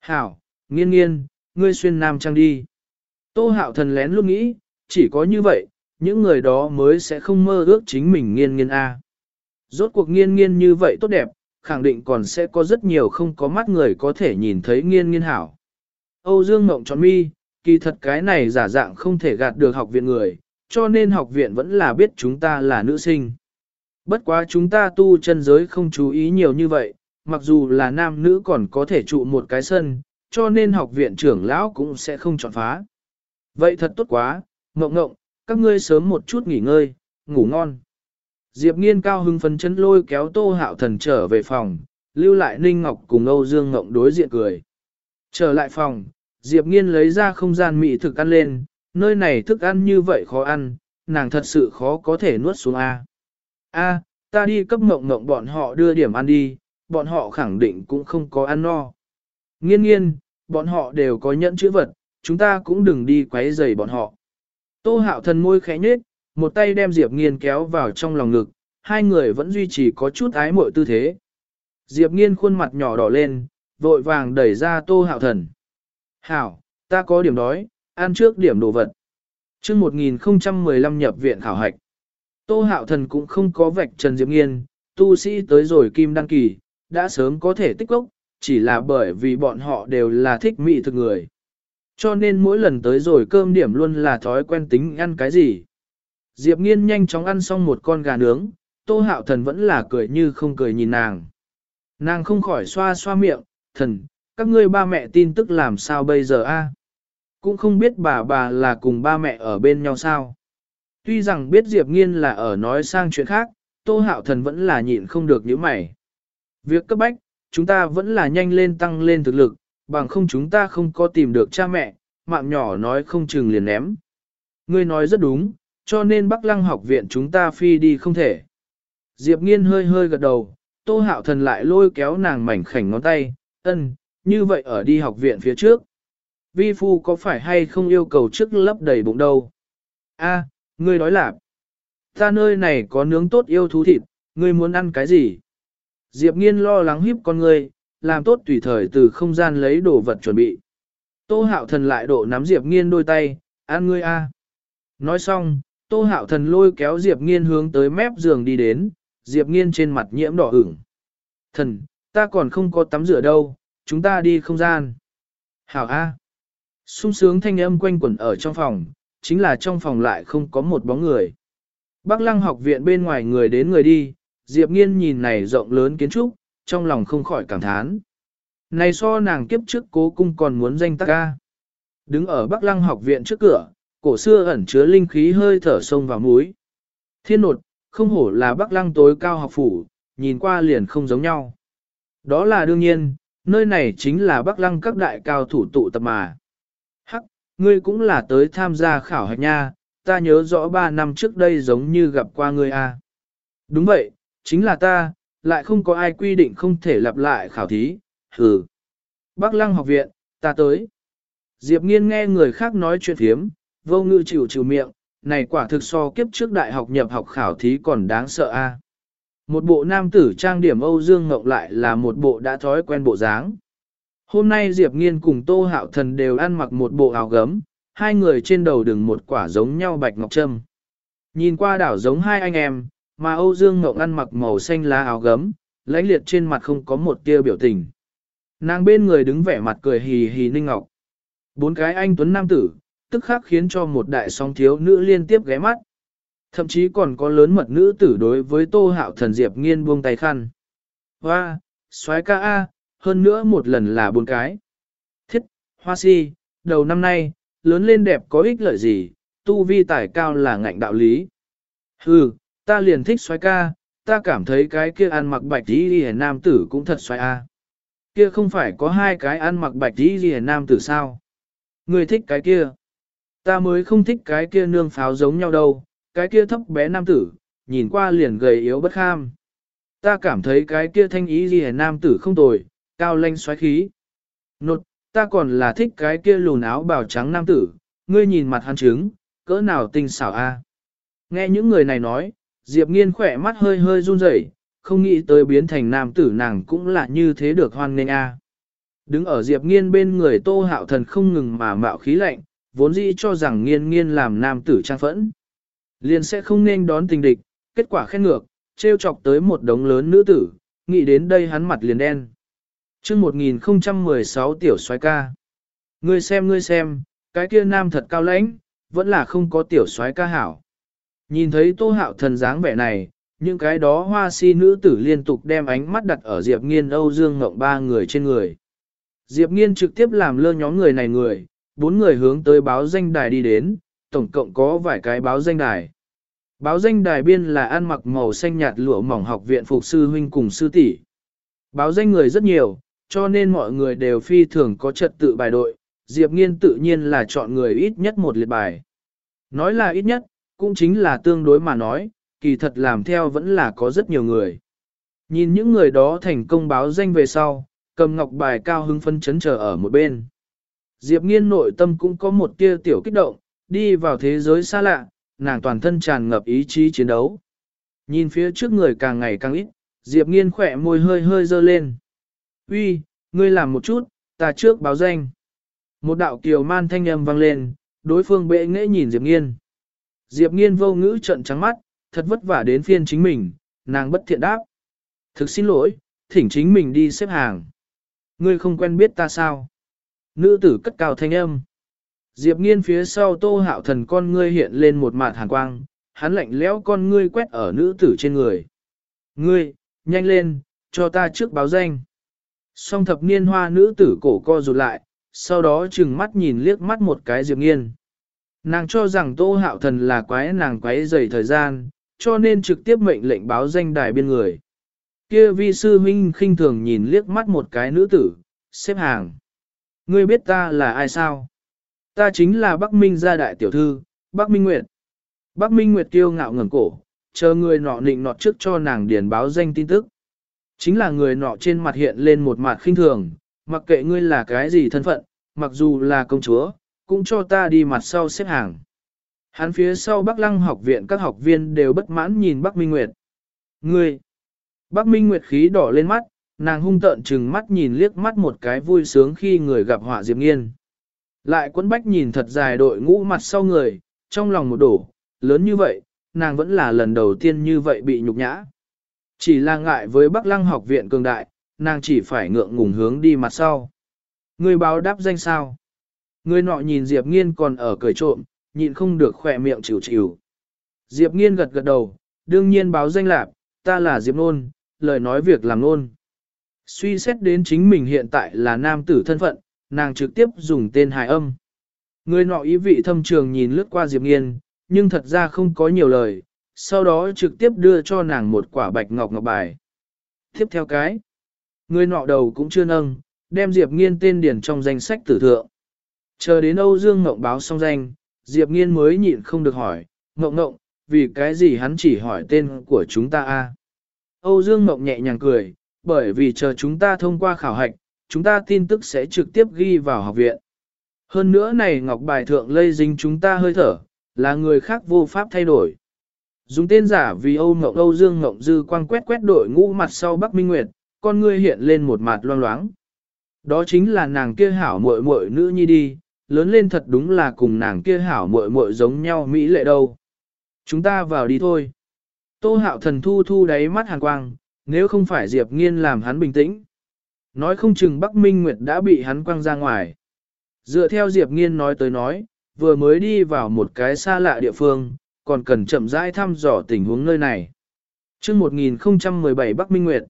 Hảo, nghiên nghiên, ngươi xuyên nam trang đi. Tô Hạo Thần lén luôn nghĩ, chỉ có như vậy, những người đó mới sẽ không mơ ước chính mình nghiên nghiên A. Rốt cuộc nghiên nghiên như vậy tốt đẹp, khẳng định còn sẽ có rất nhiều không có mắt người có thể nhìn thấy nghiên nghiên hảo. Âu Dương Ngộng tròn mi, kỳ thật cái này giả dạng không thể gạt được học viện người, cho nên học viện vẫn là biết chúng ta là nữ sinh. Bất quá chúng ta tu chân giới không chú ý nhiều như vậy, mặc dù là nam nữ còn có thể trụ một cái sân, cho nên học viện trưởng lão cũng sẽ không chọn phá. Vậy thật tốt quá, ngộng ngộng, các ngươi sớm một chút nghỉ ngơi, ngủ ngon. Diệp nghiên cao hưng phấn chân lôi kéo tô hạo thần trở về phòng, lưu lại Ninh Ngọc cùng Âu Dương Ngộng đối diện cười. Trở lại phòng, Diệp nghiên lấy ra không gian mị thực ăn lên, nơi này thức ăn như vậy khó ăn, nàng thật sự khó có thể nuốt xuống A. A, ta đi cấp mộng mộng bọn họ đưa điểm ăn đi, bọn họ khẳng định cũng không có ăn no. Nghiên nghiên, bọn họ đều có nhẫn chữ vật, chúng ta cũng đừng đi quấy rầy bọn họ. Tô hạo thần môi khẽ nhếch, một tay đem Diệp Nghiên kéo vào trong lòng ngực, hai người vẫn duy trì có chút ái mội tư thế. Diệp Nghiên khuôn mặt nhỏ đỏ lên, vội vàng đẩy ra Tô hạo thần. Hảo, ta có điểm đói, ăn trước điểm đồ vật. chương 1015 nhập viện khảo hạch. Tô hạo thần cũng không có vạch Trần Diệp Nghiên, tu sĩ tới rồi kim đăng kỳ, đã sớm có thể tích gốc, chỉ là bởi vì bọn họ đều là thích mị thực người. Cho nên mỗi lần tới rồi cơm điểm luôn là thói quen tính ăn cái gì. Diệp nghiên nhanh chóng ăn xong một con gà nướng, tô hạo thần vẫn là cười như không cười nhìn nàng. Nàng không khỏi xoa xoa miệng, thần, các ngươi ba mẹ tin tức làm sao bây giờ a? Cũng không biết bà bà là cùng ba mẹ ở bên nhau sao. Tuy rằng biết Diệp Nghiên là ở nói sang chuyện khác, Tô Hạo Thần vẫn là nhịn không được những mày. Việc cấp bách, chúng ta vẫn là nhanh lên tăng lên thực lực, bằng không chúng ta không có tìm được cha mẹ, mạng nhỏ nói không chừng liền ném. Ngươi nói rất đúng, cho nên Bắc Lăng học viện chúng ta phi đi không thể. Diệp Nghiên hơi hơi gật đầu, Tô Hạo Thần lại lôi kéo nàng mảnh khảnh ngón tay, ân, như vậy ở đi học viện phía trước. Vi phu có phải hay không yêu cầu trước lấp đầy bụng đâu? A, ngươi nói là, ta nơi này có nướng tốt yêu thú thịt, ngươi muốn ăn cái gì? Diệp nghiên lo lắng hiếp con ngươi, làm tốt tùy thời từ không gian lấy đồ vật chuẩn bị. Tô hạo thần lại độ nắm Diệp nghiên đôi tay, ăn ngươi a. Nói xong, tô hạo thần lôi kéo Diệp nghiên hướng tới mép giường đi đến, Diệp nghiên trên mặt nhiễm đỏ ửng. Thần, ta còn không có tắm rửa đâu, chúng ta đi không gian. Hảo A. sung sướng thanh âm quanh quẩn ở trong phòng, chính là trong phòng lại không có một bóng người. Bắc lăng học viện bên ngoài người đến người đi, Diệp nghiên nhìn này rộng lớn kiến trúc, trong lòng không khỏi cảm thán. Này so nàng kiếp trước cố cung còn muốn danh tác ca. Đứng ở Bắc lăng học viện trước cửa, cổ xưa ẩn chứa linh khí hơi thở sông vào mũi. Thiên nột, không hổ là Bắc lăng tối cao học phủ, nhìn qua liền không giống nhau. Đó là đương nhiên, nơi này chính là Bắc Lăng các đại cao thủ tụ tập mà. Hắc, ngươi cũng là tới tham gia khảo hạch nha, ta nhớ rõ 3 năm trước đây giống như gặp qua ngươi a. À. Đúng vậy, chính là ta, lại không có ai quy định không thể lặp lại khảo thí, hừ. Bắc Lăng học viện, ta tới. Diệp Nghiên nghe người khác nói chuyện thiếm, vô ngư chịu chịu miệng, này quả thực so kiếp trước đại học nhập học khảo thí còn đáng sợ a. Một bộ nam tử trang điểm Âu Dương Ngọc lại là một bộ đã thói quen bộ dáng. Hôm nay Diệp Nghiên cùng Tô Hạo Thần đều ăn mặc một bộ áo gấm, hai người trên đầu đừng một quả giống nhau bạch ngọc trâm. Nhìn qua đảo giống hai anh em, mà Âu Dương Ngọc ăn mặc màu xanh lá áo gấm, lãnh liệt trên mặt không có một tia biểu tình. Nàng bên người đứng vẻ mặt cười hì hì ninh ngọc. Bốn cái anh tuấn nam tử, tức khắc khiến cho một đại song thiếu nữ liên tiếp ghé mắt. Thậm chí còn có lớn mật nữ tử đối với tô hạo thần Diệp nghiên buông tay khăn. Hoa, xoái ca A, hơn nữa một lần là bốn cái. Thiết, hoa si, đầu năm nay, lớn lên đẹp có ích lợi gì, tu vi tải cao là ngạnh đạo lý. Hừ, ta liền thích xoái ca, ta cảm thấy cái kia ăn mặc bạch đi đi nam tử cũng thật xoái A. Kia không phải có hai cái ăn mặc bạch đi đi nam tử sao? Người thích cái kia. Ta mới không thích cái kia nương pháo giống nhau đâu, cái kia thấp bé nam tử, nhìn qua liền gầy yếu bất kham. Ta cảm thấy cái kia thanh ý gì nam tử không tồi, cao lanh xoáy khí. Nột, ta còn là thích cái kia lùn áo bào trắng nam tử, ngươi nhìn mặt hắn trứng, cỡ nào tinh xảo a. Nghe những người này nói, Diệp Nghiên khỏe mắt hơi hơi run rẩy, không nghĩ tới biến thành nam tử nàng cũng là như thế được hoan nghênh a. Đứng ở Diệp Nghiên bên người Tô Hạo Thần không ngừng mà mạo khí lạnh, vốn dĩ cho rằng Nghiên Nghiên làm nam tử trang phẫn. Liền sẽ không nên đón tình địch, kết quả khen ngược, trêu chọc tới một đống lớn nữ tử, nghĩ đến đây hắn mặt liền đen. chương 1016 tiểu xoái ca. Ngươi xem ngươi xem, cái kia nam thật cao lãnh, vẫn là không có tiểu soái ca hảo. Nhìn thấy tô hạo thần dáng vẻ này, những cái đó hoa si nữ tử liên tục đem ánh mắt đặt ở Diệp Nghiên Âu Dương Ngộng ba người trên người. Diệp Nghiên trực tiếp làm lơ nhóm người này người, bốn người hướng tới báo danh đài đi đến, tổng cộng có vài cái báo danh đài. Báo danh đài biên là ăn mặc màu xanh nhạt lụa mỏng học viện phục sư huynh cùng sư tỷ. Báo danh người rất nhiều, cho nên mọi người đều phi thường có trật tự bài đội, Diệp Nghiên tự nhiên là chọn người ít nhất một liệt bài. Nói là ít nhất, cũng chính là tương đối mà nói, kỳ thật làm theo vẫn là có rất nhiều người. Nhìn những người đó thành công báo danh về sau, cầm ngọc bài cao hứng phân chấn chờ ở một bên. Diệp Nghiên nội tâm cũng có một tia tiểu kích động, đi vào thế giới xa lạ, nàng toàn thân tràn ngập ý chí chiến đấu. Nhìn phía trước người càng ngày càng ít, Diệp Nghiên khỏe môi hơi hơi dơ lên. Uy, ngươi làm một chút, ta trước báo danh. Một đạo kiều man thanh âm vang lên, đối phương bệ nghệ nhìn Diệp Nghiên. Diệp Nghiên vô ngữ trận trắng mắt, thật vất vả đến phiên chính mình, nàng bất thiện đáp. Thực xin lỗi, thỉnh chính mình đi xếp hàng. Ngươi không quen biết ta sao? Nữ tử cất cao thanh âm. Diệp nghiên phía sau tô hạo thần con ngươi hiện lên một mạt hàn quang, hắn lạnh lẽo con ngươi quét ở nữ tử trên người. Ngươi, nhanh lên, cho ta trước báo danh. Song thập niên hoa nữ tử cổ co rụt lại, sau đó chừng mắt nhìn liếc mắt một cái Diệp Nghiên. Nàng cho rằng Tô Hạo Thần là quái nàng quái dày thời gian, cho nên trực tiếp mệnh lệnh báo danh đài biên người. Kia vi sư huynh khinh thường nhìn liếc mắt một cái nữ tử, xếp hàng. Ngươi biết ta là ai sao? Ta chính là Bắc Minh gia đại tiểu thư, Bắc Minh Nguyệt. Bắc Minh Nguyệt kiêu ngạo ngẩng cổ, chờ người nọ nịnh nọt trước cho nàng điền báo danh tin tức. Chính là người nọ trên mặt hiện lên một mặt khinh thường, mặc kệ ngươi là cái gì thân phận, mặc dù là công chúa, cũng cho ta đi mặt sau xếp hàng. Hắn phía sau Bắc Lăng học viện các học viên đều bất mãn nhìn Bắc Minh Nguyệt. Ngươi! Bắc Minh Nguyệt khí đỏ lên mắt, nàng hung tợn trừng mắt nhìn liếc mắt một cái vui sướng khi người gặp họa Diệp Nghiên. Lại quấn bách nhìn thật dài đội ngũ mặt sau người, trong lòng một đổ, lớn như vậy, nàng vẫn là lần đầu tiên như vậy bị nhục nhã. Chỉ là ngại với Bắc Lăng học viện cường đại, nàng chỉ phải ngượng ngùng hướng đi mặt sau. Người báo đáp danh sao? Người nọ nhìn Diệp Nghiên còn ở cười trộm, nhịn không được khỏe miệng chịu chịu. Diệp Nghiên gật gật đầu, đương nhiên báo danh lạc, ta là Diệp Nôn, lời nói việc làm nôn. Suy xét đến chính mình hiện tại là nam tử thân phận, nàng trực tiếp dùng tên hài âm. Người nọ ý vị thâm trường nhìn lướt qua Diệp Nghiên, nhưng thật ra không có nhiều lời, sau đó trực tiếp đưa cho nàng một quả bạch ngọc ngọc bài. Tiếp theo cái, người nọ đầu cũng chưa nâng, đem Diệp Nghiên tên điển trong danh sách tử thượng. Chờ đến Âu Dương Ngộng báo xong danh, Diệp Nghiên mới nhịn không được hỏi, Ngộng Ngộng, vì cái gì hắn chỉ hỏi tên của chúng ta a? Âu Dương Ngộng nhẹ nhàng cười, bởi vì chờ chúng ta thông qua khảo hạch, chúng ta tin tức sẽ trực tiếp ghi vào học viện. Hơn nữa này ngọc bài thượng lây dính chúng ta hơi thở, là người khác vô pháp thay đổi. Dùng tên giả vì Âu Ngọc Âu Dương Ngọc Dư quang quét quét đội ngũ mặt sau Bắc Minh Nguyệt, con ngươi hiện lên một mặt loang loáng. Đó chính là nàng kia hảo muội muội nữ nhi đi, lớn lên thật đúng là cùng nàng kia hảo muội muội giống nhau mỹ lệ đâu. Chúng ta vào đi thôi. Tô hạo thần thu thu đáy mắt hàn quang, nếu không phải Diệp Nghiên làm hắn bình tĩnh. Nói không chừng Bắc Minh Nguyệt đã bị hắn quăng ra ngoài. Dựa theo Diệp Nghiên nói tới nói, vừa mới đi vào một cái xa lạ địa phương, còn cần chậm rãi thăm dò tình huống nơi này. chương 1017 Bắc Minh Nguyệt,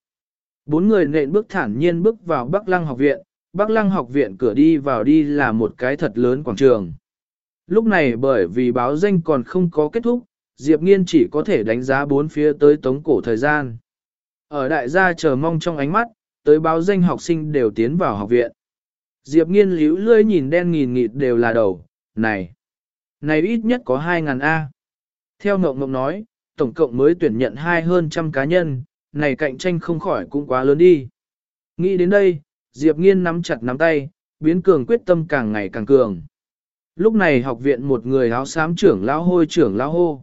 bốn người nện bước thản nhiên bước vào Bắc Lăng học viện, Bắc Lăng học viện cửa đi vào đi là một cái thật lớn quảng trường. Lúc này bởi vì báo danh còn không có kết thúc, Diệp Nghiên chỉ có thể đánh giá bốn phía tới tống cổ thời gian. Ở đại gia chờ mong trong ánh mắt, tới báo danh học sinh đều tiến vào học viện. Diệp Nghiên liễu lươi nhìn đen nghìn nghịt đều là đầu, này, này ít nhất có 2.000 A. Theo Ngộng Ngộng nói, tổng cộng mới tuyển nhận hai hơn trăm cá nhân, này cạnh tranh không khỏi cũng quá lớn đi. Nghĩ đến đây, Diệp Nghiên nắm chặt nắm tay, biến cường quyết tâm càng ngày càng cường. Lúc này học viện một người áo xám trưởng lao hôi trưởng lao hô.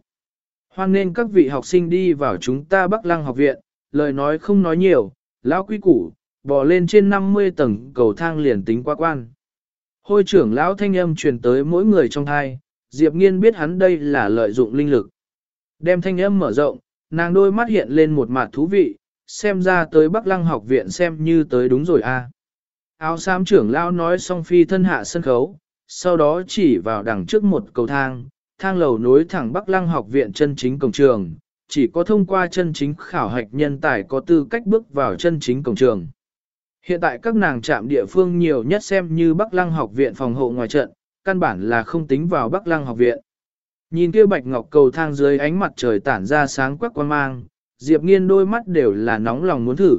Hoan nên các vị học sinh đi vào chúng ta Bắc Lăng học viện, lời nói không nói nhiều, lão quy củ, bò lên trên 50 tầng cầu thang liền tính qua quan. Hôi trưởng lão thanh âm truyền tới mỗi người trong thai, Diệp Nghiên biết hắn đây là lợi dụng linh lực. Đem thanh âm mở rộng, nàng đôi mắt hiện lên một mặt thú vị, xem ra tới Bắc Lăng học viện xem như tới đúng rồi a. Áo xám trưởng lão nói xong phi thân hạ sân khấu, sau đó chỉ vào đằng trước một cầu thang, thang lầu nối thẳng Bắc Lăng học viện chân chính cổng trường, chỉ có thông qua chân chính khảo hạch nhân tài có tư cách bước vào chân chính cổng trường. Hiện tại các nàng trạm địa phương nhiều nhất xem như Bắc Lăng học viện phòng hộ ngoài trận, căn bản là không tính vào Bắc Lăng học viện. Nhìn kia bạch ngọc cầu thang dưới ánh mặt trời tản ra sáng quắc quan mang, Diệp Nghiên đôi mắt đều là nóng lòng muốn thử.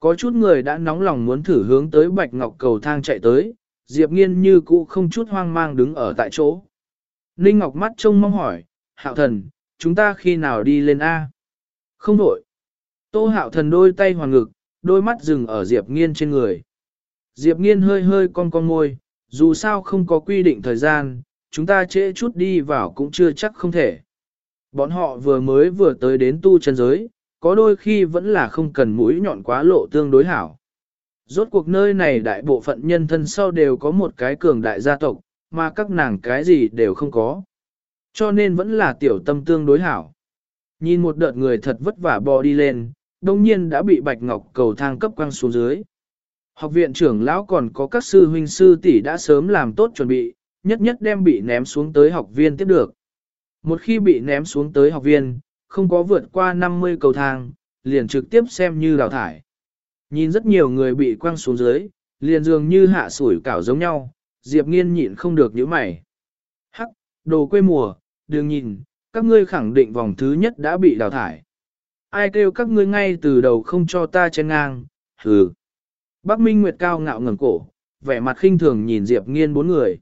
Có chút người đã nóng lòng muốn thử hướng tới bạch ngọc cầu thang chạy tới, Diệp Nghiên như cũ không chút hoang mang đứng ở tại chỗ. Ninh Ngọc mắt trông mong hỏi, Hạo thần, chúng ta khi nào đi lên A? Không đổi. Tô Hạo thần đôi tay hoàn ngực, đôi mắt dừng ở Diệp Nghiên trên người. Diệp Nghiên hơi hơi cong con môi, dù sao không có quy định thời gian, chúng ta trễ chút đi vào cũng chưa chắc không thể. Bọn họ vừa mới vừa tới đến tu chân giới, có đôi khi vẫn là không cần mũi nhọn quá lộ tương đối hảo. Rốt cuộc nơi này đại bộ phận nhân thân sau đều có một cái cường đại gia tộc, mà các nàng cái gì đều không có. Cho nên vẫn là tiểu tâm tương đối hảo. Nhìn một đợt người thật vất vả bò đi lên, đông nhiên đã bị bạch ngọc cầu thang cấp quăng xuống dưới. Học viện trưởng lão còn có các sư huynh sư tỷ đã sớm làm tốt chuẩn bị, nhất nhất đem bị ném xuống tới học viên tiếp được. Một khi bị ném xuống tới học viên, không có vượt qua 50 cầu thang, liền trực tiếp xem như đào thải. Nhìn rất nhiều người bị quăng xuống dưới, liền dường như hạ sủi cảo giống nhau, Diệp Nghiên nhịn không được nhíu mày. Đồ quê mùa, đừng nhìn, các ngươi khẳng định vòng thứ nhất đã bị đào thải. Ai kêu các ngươi ngay từ đầu không cho ta chen ngang, hừ. Bác Minh Nguyệt cao ngạo ngẩng cổ, vẻ mặt khinh thường nhìn Diệp Nghiên bốn người.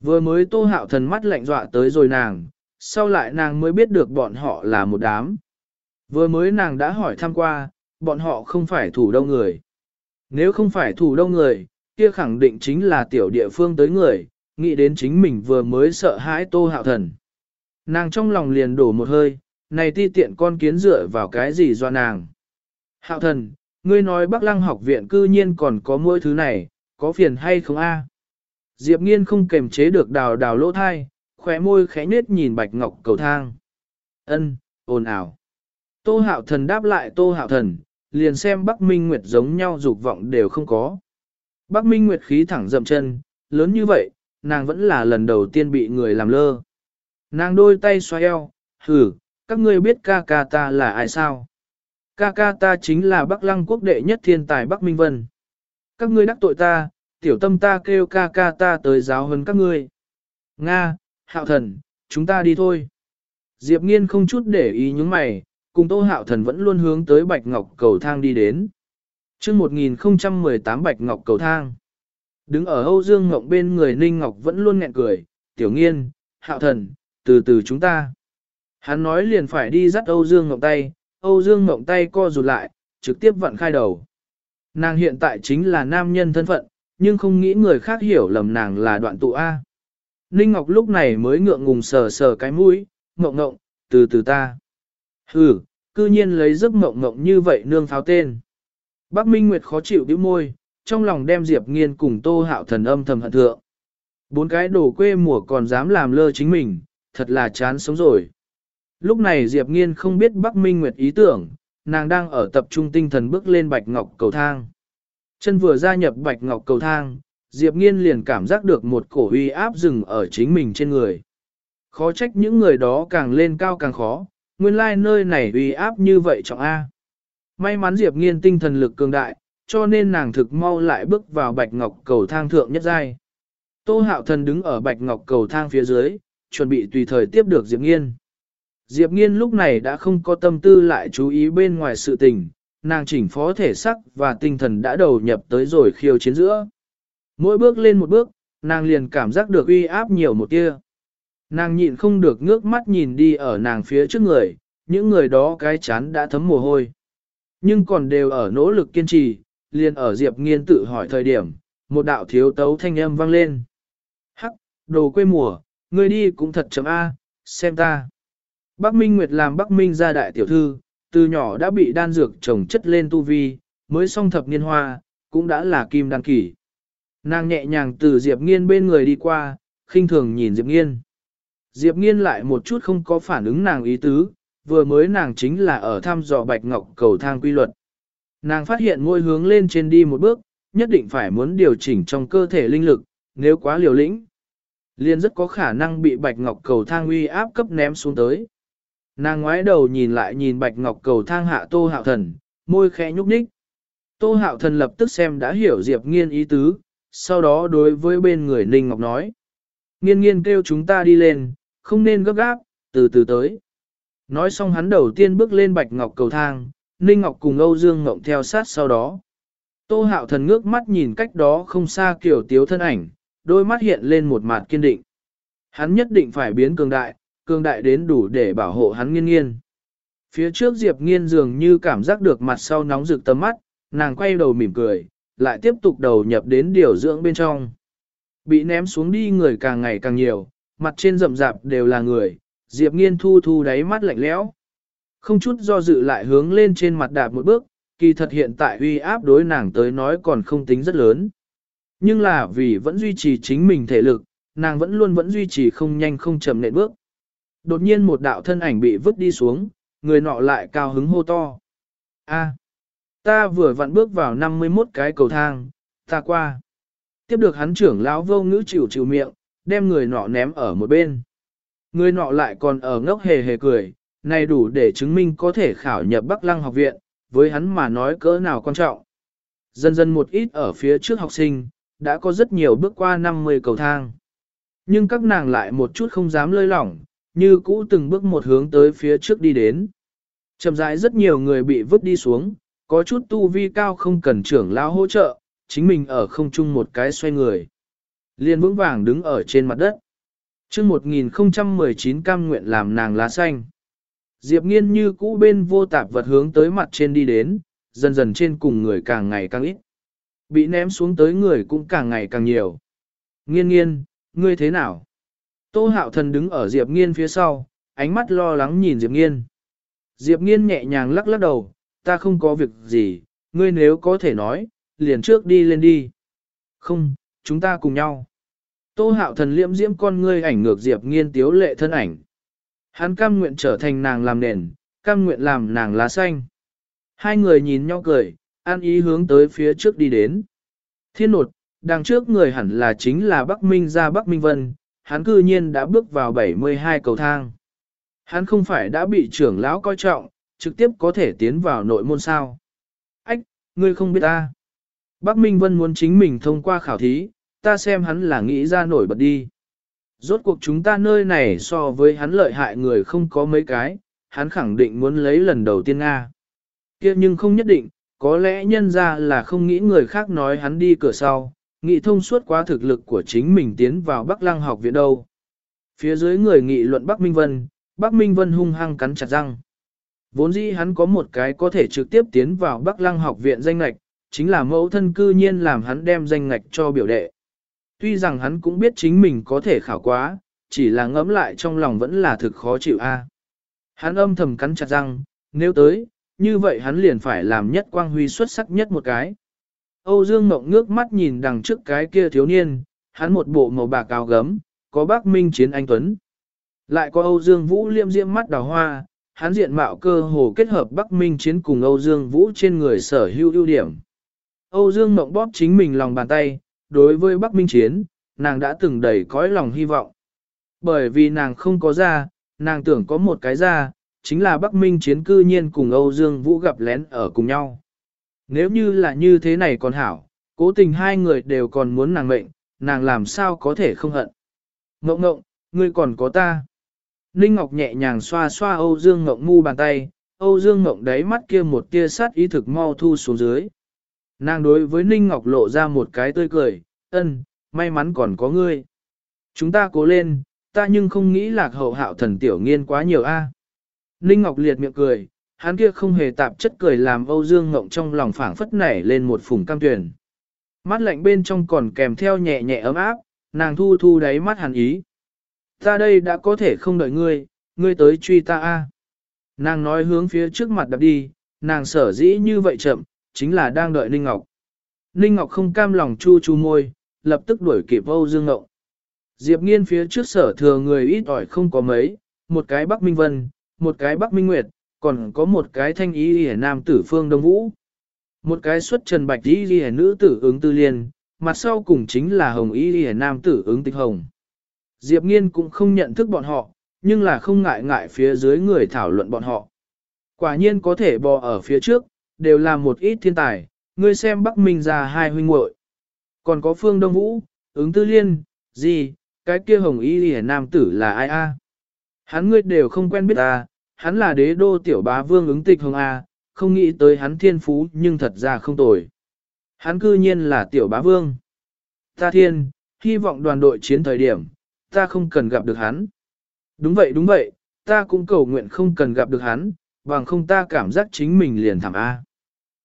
Vừa mới tô hạo thần mắt lạnh dọa tới rồi nàng, sau lại nàng mới biết được bọn họ là một đám. Vừa mới nàng đã hỏi thăm qua, bọn họ không phải thủ đông người. Nếu không phải thủ đông người, kia khẳng định chính là tiểu địa phương tới người, nghĩ đến chính mình vừa mới sợ hãi tô hạo thần. Nàng trong lòng liền đổ một hơi, này ti tiện con kiến dựa vào cái gì do nàng. Hạo thần, ngươi nói Bắc Lăng học viện cư nhiên còn có mỗi thứ này, có phiền hay không a? Diệp nghiên không kềm chế được đào đào lỗ thai, khóe môi khẽ nết nhìn bạch ngọc cầu thang. Ân, ồn ào. Tô hạo thần đáp lại tô hạo thần, liền xem Bắc Minh Nguyệt giống nhau dục vọng đều không có. Bắc Minh Nguyệt khí thẳng dậm chân, lớn như vậy, nàng vẫn là lần đầu tiên bị người làm lơ. Nàng đôi tay xoay eo, hử, các ngươi biết ca ca ta là ai sao? Ca ca ta chính là Bắc Lăng quốc đệ nhất thiên tài Bắc Minh Vân. Các ngươi đắc tội ta, tiểu tâm ta kêu ca ca ta tới giáo hơn các ngươi. Nga, hạo thần, chúng ta đi thôi. Diệp nghiên không chút để ý những mày, cùng tô hạo thần vẫn luôn hướng tới Bạch Ngọc cầu thang đi đến. chương 1018 Bạch Ngọc cầu thang. Đứng ở Âu Dương Ngọc bên người Ninh Ngọc vẫn luôn nghẹn cười, tiểu nghiên, hạo thần, từ từ chúng ta. Hắn nói liền phải đi dắt Âu Dương Ngọc tay, Âu Dương Ngọc tay co rụt lại, trực tiếp vặn khai đầu. Nàng hiện tại chính là nam nhân thân phận, nhưng không nghĩ người khác hiểu lầm nàng là đoạn tụ A. Ninh Ngọc lúc này mới ngượng ngùng sờ sờ cái mũi, ngộng ngộng, từ từ ta. Hừ, cư nhiên lấy giấc ngộng ngộng như vậy nương pháo tên. Bác Minh Nguyệt khó chịu đứa môi, trong lòng đem Diệp Nghiên cùng Tô Hạo Thần âm thầm hận thượng. Bốn cái đồ quê mùa còn dám làm lơ chính mình, thật là chán sống rồi. Lúc này Diệp Nghiên không biết Bắc Minh Nguyệt ý tưởng, nàng đang ở tập trung tinh thần bước lên bạch ngọc cầu thang. Chân vừa gia nhập bạch ngọc cầu thang, Diệp Nghiên liền cảm giác được một cổ uy áp dừng ở chính mình trên người. Khó trách những người đó càng lên cao càng khó, nguyên lai like nơi này uy áp như vậy trọng A. May mắn Diệp Nghiên tinh thần lực cường đại, cho nên nàng thực mau lại bước vào bạch ngọc cầu thang thượng nhất giai. Tô hạo thần đứng ở bạch ngọc cầu thang phía dưới, chuẩn bị tùy thời tiếp được Diệp Nghiên. Diệp Nghiên lúc này đã không có tâm tư lại chú ý bên ngoài sự tình, nàng chỉnh phó thể sắc và tinh thần đã đầu nhập tới rồi khiêu chiến giữa. Mỗi bước lên một bước, nàng liền cảm giác được uy áp nhiều một tia. Nàng nhịn không được ngước mắt nhìn đi ở nàng phía trước người, những người đó cái chán đã thấm mồ hôi. Nhưng còn đều ở nỗ lực kiên trì, liền ở Diệp Nghiên tự hỏi thời điểm, một đạo thiếu tấu thanh âm vang lên. Hắc, đồ quê mùa, ngươi đi cũng thật chấm A, xem ta. Bắc Minh Nguyệt làm Bắc Minh gia đại tiểu thư, từ nhỏ đã bị đan dược trồng chất lên tu vi, mới song thập niên hoa, cũng đã là kim đan kỷ Nàng nhẹ nhàng từ Diệp Nghiên bên người đi qua, khinh thường nhìn Diệp Nghiên. Diệp Nghiên lại một chút không có phản ứng nàng ý tứ, vừa mới nàng chính là ở thăm dò bạch ngọc cầu thang quy luật. Nàng phát hiện ngôi hướng lên trên đi một bước, nhất định phải muốn điều chỉnh trong cơ thể linh lực, nếu quá liều lĩnh. Liên rất có khả năng bị bạch ngọc cầu thang uy áp cấp ném xuống tới. Nàng ngoái đầu nhìn lại nhìn bạch ngọc cầu thang hạ tô hạo thần, môi khẽ nhúc nhích. Tô hạo thần lập tức xem đã hiểu Diệp nghiên ý tứ, sau đó đối với bên người Ninh Ngọc nói. Nghiên nghiên kêu chúng ta đi lên, không nên gấp gáp, từ từ tới. Nói xong hắn đầu tiên bước lên bạch ngọc cầu thang, Ninh Ngọc cùng Âu Dương Ngộng theo sát sau đó. Tô hạo thần ngước mắt nhìn cách đó không xa kiểu tiếu thân ảnh, đôi mắt hiện lên một mặt kiên định. Hắn nhất định phải biến cường đại, cường đại đến đủ để bảo hộ hắn nghiên nghiên. Phía trước Diệp nghiên dường như cảm giác được mặt sau nóng rực tầm mắt, nàng quay đầu mỉm cười, lại tiếp tục đầu nhập đến điều dưỡng bên trong. Bị ném xuống đi người càng ngày càng nhiều, mặt trên rậm rạp đều là người, Diệp nghiên thu thu đáy mắt lạnh lẽo. Không chút do dự lại hướng lên trên mặt đạp một bước, kỳ thật hiện tại uy áp đối nàng tới nói còn không tính rất lớn. Nhưng là vì vẫn duy trì chính mình thể lực, nàng vẫn luôn vẫn duy trì không nhanh không chậm nện bước. Đột nhiên một đạo thân ảnh bị vứt đi xuống, người nọ lại cao hứng hô to. A, ta vừa vặn bước vào 51 cái cầu thang, ta qua. Tiếp được hắn trưởng lão vô ngữ chịu chịu miệng, đem người nọ ném ở một bên. Người nọ lại còn ở ngốc hề hề cười, này đủ để chứng minh có thể khảo nhập Bắc Lăng học viện, với hắn mà nói cỡ nào quan trọng. Dần dần một ít ở phía trước học sinh, đã có rất nhiều bước qua 50 cầu thang. Nhưng các nàng lại một chút không dám lơi lỏng, như cũ từng bước một hướng tới phía trước đi đến. Chậm rãi rất nhiều người bị vứt đi xuống, có chút tu vi cao không cần trưởng lao hỗ trợ, chính mình ở không trung một cái xoay người. Liên vững vàng đứng ở trên mặt đất. chương 1019 cam nguyện làm nàng lá xanh. Diệp nghiên như cũ bên vô tạp vật hướng tới mặt trên đi đến, dần dần trên cùng người càng ngày càng ít. Bị ném xuống tới người cũng càng ngày càng nhiều. Nghiên nghiên, ngươi thế nào? Tô hạo thần đứng ở Diệp nghiên phía sau, ánh mắt lo lắng nhìn Diệp nghiên. Diệp nghiên nhẹ nhàng lắc lắc đầu, ta không có việc gì, ngươi nếu có thể nói, liền trước đi lên đi. Không, chúng ta cùng nhau. Tô hạo thần liễm diễm con ngươi ảnh ngược Diệp nghiên tiếu lệ thân ảnh. Hắn cam nguyện trở thành nàng làm nền, cam nguyện làm nàng lá xanh. Hai người nhìn nhau cười, an ý hướng tới phía trước đi đến. Thiên nột, đằng trước người hẳn là chính là Bắc Minh ra Bắc Minh Vân, hắn cư nhiên đã bước vào 72 cầu thang. Hắn không phải đã bị trưởng lão coi trọng, trực tiếp có thể tiến vào nội môn sao. Ách, ngươi không biết ta. Bắc Minh Vân muốn chính mình thông qua khảo thí, ta xem hắn là nghĩ ra nổi bật đi. Rốt cuộc chúng ta nơi này so với hắn lợi hại người không có mấy cái, hắn khẳng định muốn lấy lần đầu tiên Nga. kia nhưng không nhất định, có lẽ nhân ra là không nghĩ người khác nói hắn đi cửa sau, nghị thông suốt quá thực lực của chính mình tiến vào Bắc Lăng học viện đâu. Phía dưới người nghị luận Bắc Minh Vân, Bắc Minh Vân hung hăng cắn chặt răng. Vốn dĩ hắn có một cái có thể trực tiếp tiến vào Bắc Lăng học viện danh ngạch, chính là mẫu thân cư nhiên làm hắn đem danh ngạch cho biểu đệ. Tuy rằng hắn cũng biết chính mình có thể khảo quá, chỉ là ngẫm lại trong lòng vẫn là thực khó chịu a. Hắn âm thầm cắn chặt răng, nếu tới, như vậy hắn liền phải làm nhất quang huy xuất sắc nhất một cái. Âu Dương Mộng ngước mắt nhìn đằng trước cái kia thiếu niên, hắn một bộ màu bạc áo gấm, có bác minh chiến anh Tuấn. Lại có Âu Dương Vũ liêm diễm mắt đào hoa, hắn diện mạo cơ hồ kết hợp Bắc Minh chiến cùng Âu Dương Vũ trên người sở hữu ưu điểm. Âu Dương Mộng bóp chính mình lòng bàn tay, đối với Bắc Minh chiến, nàng đã từng đầy cõi lòng hy vọng. Bởi vì nàng không có ra, nàng tưởng có một cái ra, chính là Bắc Minh chiến cư nhiên cùng Âu Dương Vũ gặp lén ở cùng nhau. Nếu như là như thế này còn hảo, cố tình hai người đều còn muốn nàng mệnh, nàng làm sao có thể không hận. Ngộng ngộng, ngươi còn có ta. Ninh Ngọc nhẹ nhàng xoa xoa Âu Dương Ngộng ngu bàn tay, Âu Dương Ngộng đáy mắt kia một tia sát ý thực mau thu xuống dưới. Nàng đối với Ninh Ngọc lộ ra một cái tươi cười, ân, may mắn còn có ngươi. Chúng ta cố lên, ta nhưng không nghĩ lạc hậu hạo thần tiểu nghiên quá nhiều a. Ninh Ngọc liệt miệng cười, hắn kia không hề tạp chất cười làm Âu Dương Ngộng trong lòng phảng phất nảy lên một phùng cam tuyển. Mắt lạnh bên trong còn kèm theo nhẹ nhẹ ấm áp, nàng thu thu đáy mắt hàn ý. Ta đây đã có thể không đợi ngươi, ngươi tới truy ta a. Nàng nói hướng phía trước mặt đập đi, nàng sở dĩ như vậy chậm, chính là đang đợi Ninh Ngọc. Ninh Ngọc không cam lòng chu chu môi, lập tức đuổi kịp Âu Dương Ngộng. Diệp nghiên phía trước sở thừa người ít ỏi không có mấy, một cái Bắc Minh Vân, một cái Bắc Minh Nguyệt, còn có một cái thanh ý hề nam tử phương Đông Vũ. Một cái xuất trần bạch ý hề nữ tử ứng tư liên, mặt sau cùng chính là hồng ý hề nam tử ứng tịch hồng. Diệp nghiên cũng không nhận thức bọn họ, nhưng là không ngại ngại phía dưới người thảo luận bọn họ. Quả nhiên có thể bò ở phía trước, đều là một ít thiên tài, ngươi xem Bắc Minh ra hai huynh muội Còn có Phương Đông Vũ, ứng tư liên, gì, cái kia hồng y hề nam tử là ai a? Hắn ngươi đều không quen biết ta, hắn là đế đô tiểu bá vương ứng tịch hồng A, không nghĩ tới hắn thiên phú nhưng thật ra không tồi. Hắn cư nhiên là tiểu bá vương. Ta thiên, hy vọng đoàn đội chiến thời điểm, ta không cần gặp được hắn. Đúng vậy đúng vậy, ta cũng cầu nguyện không cần gặp được hắn, bằng không ta cảm giác chính mình liền thảm A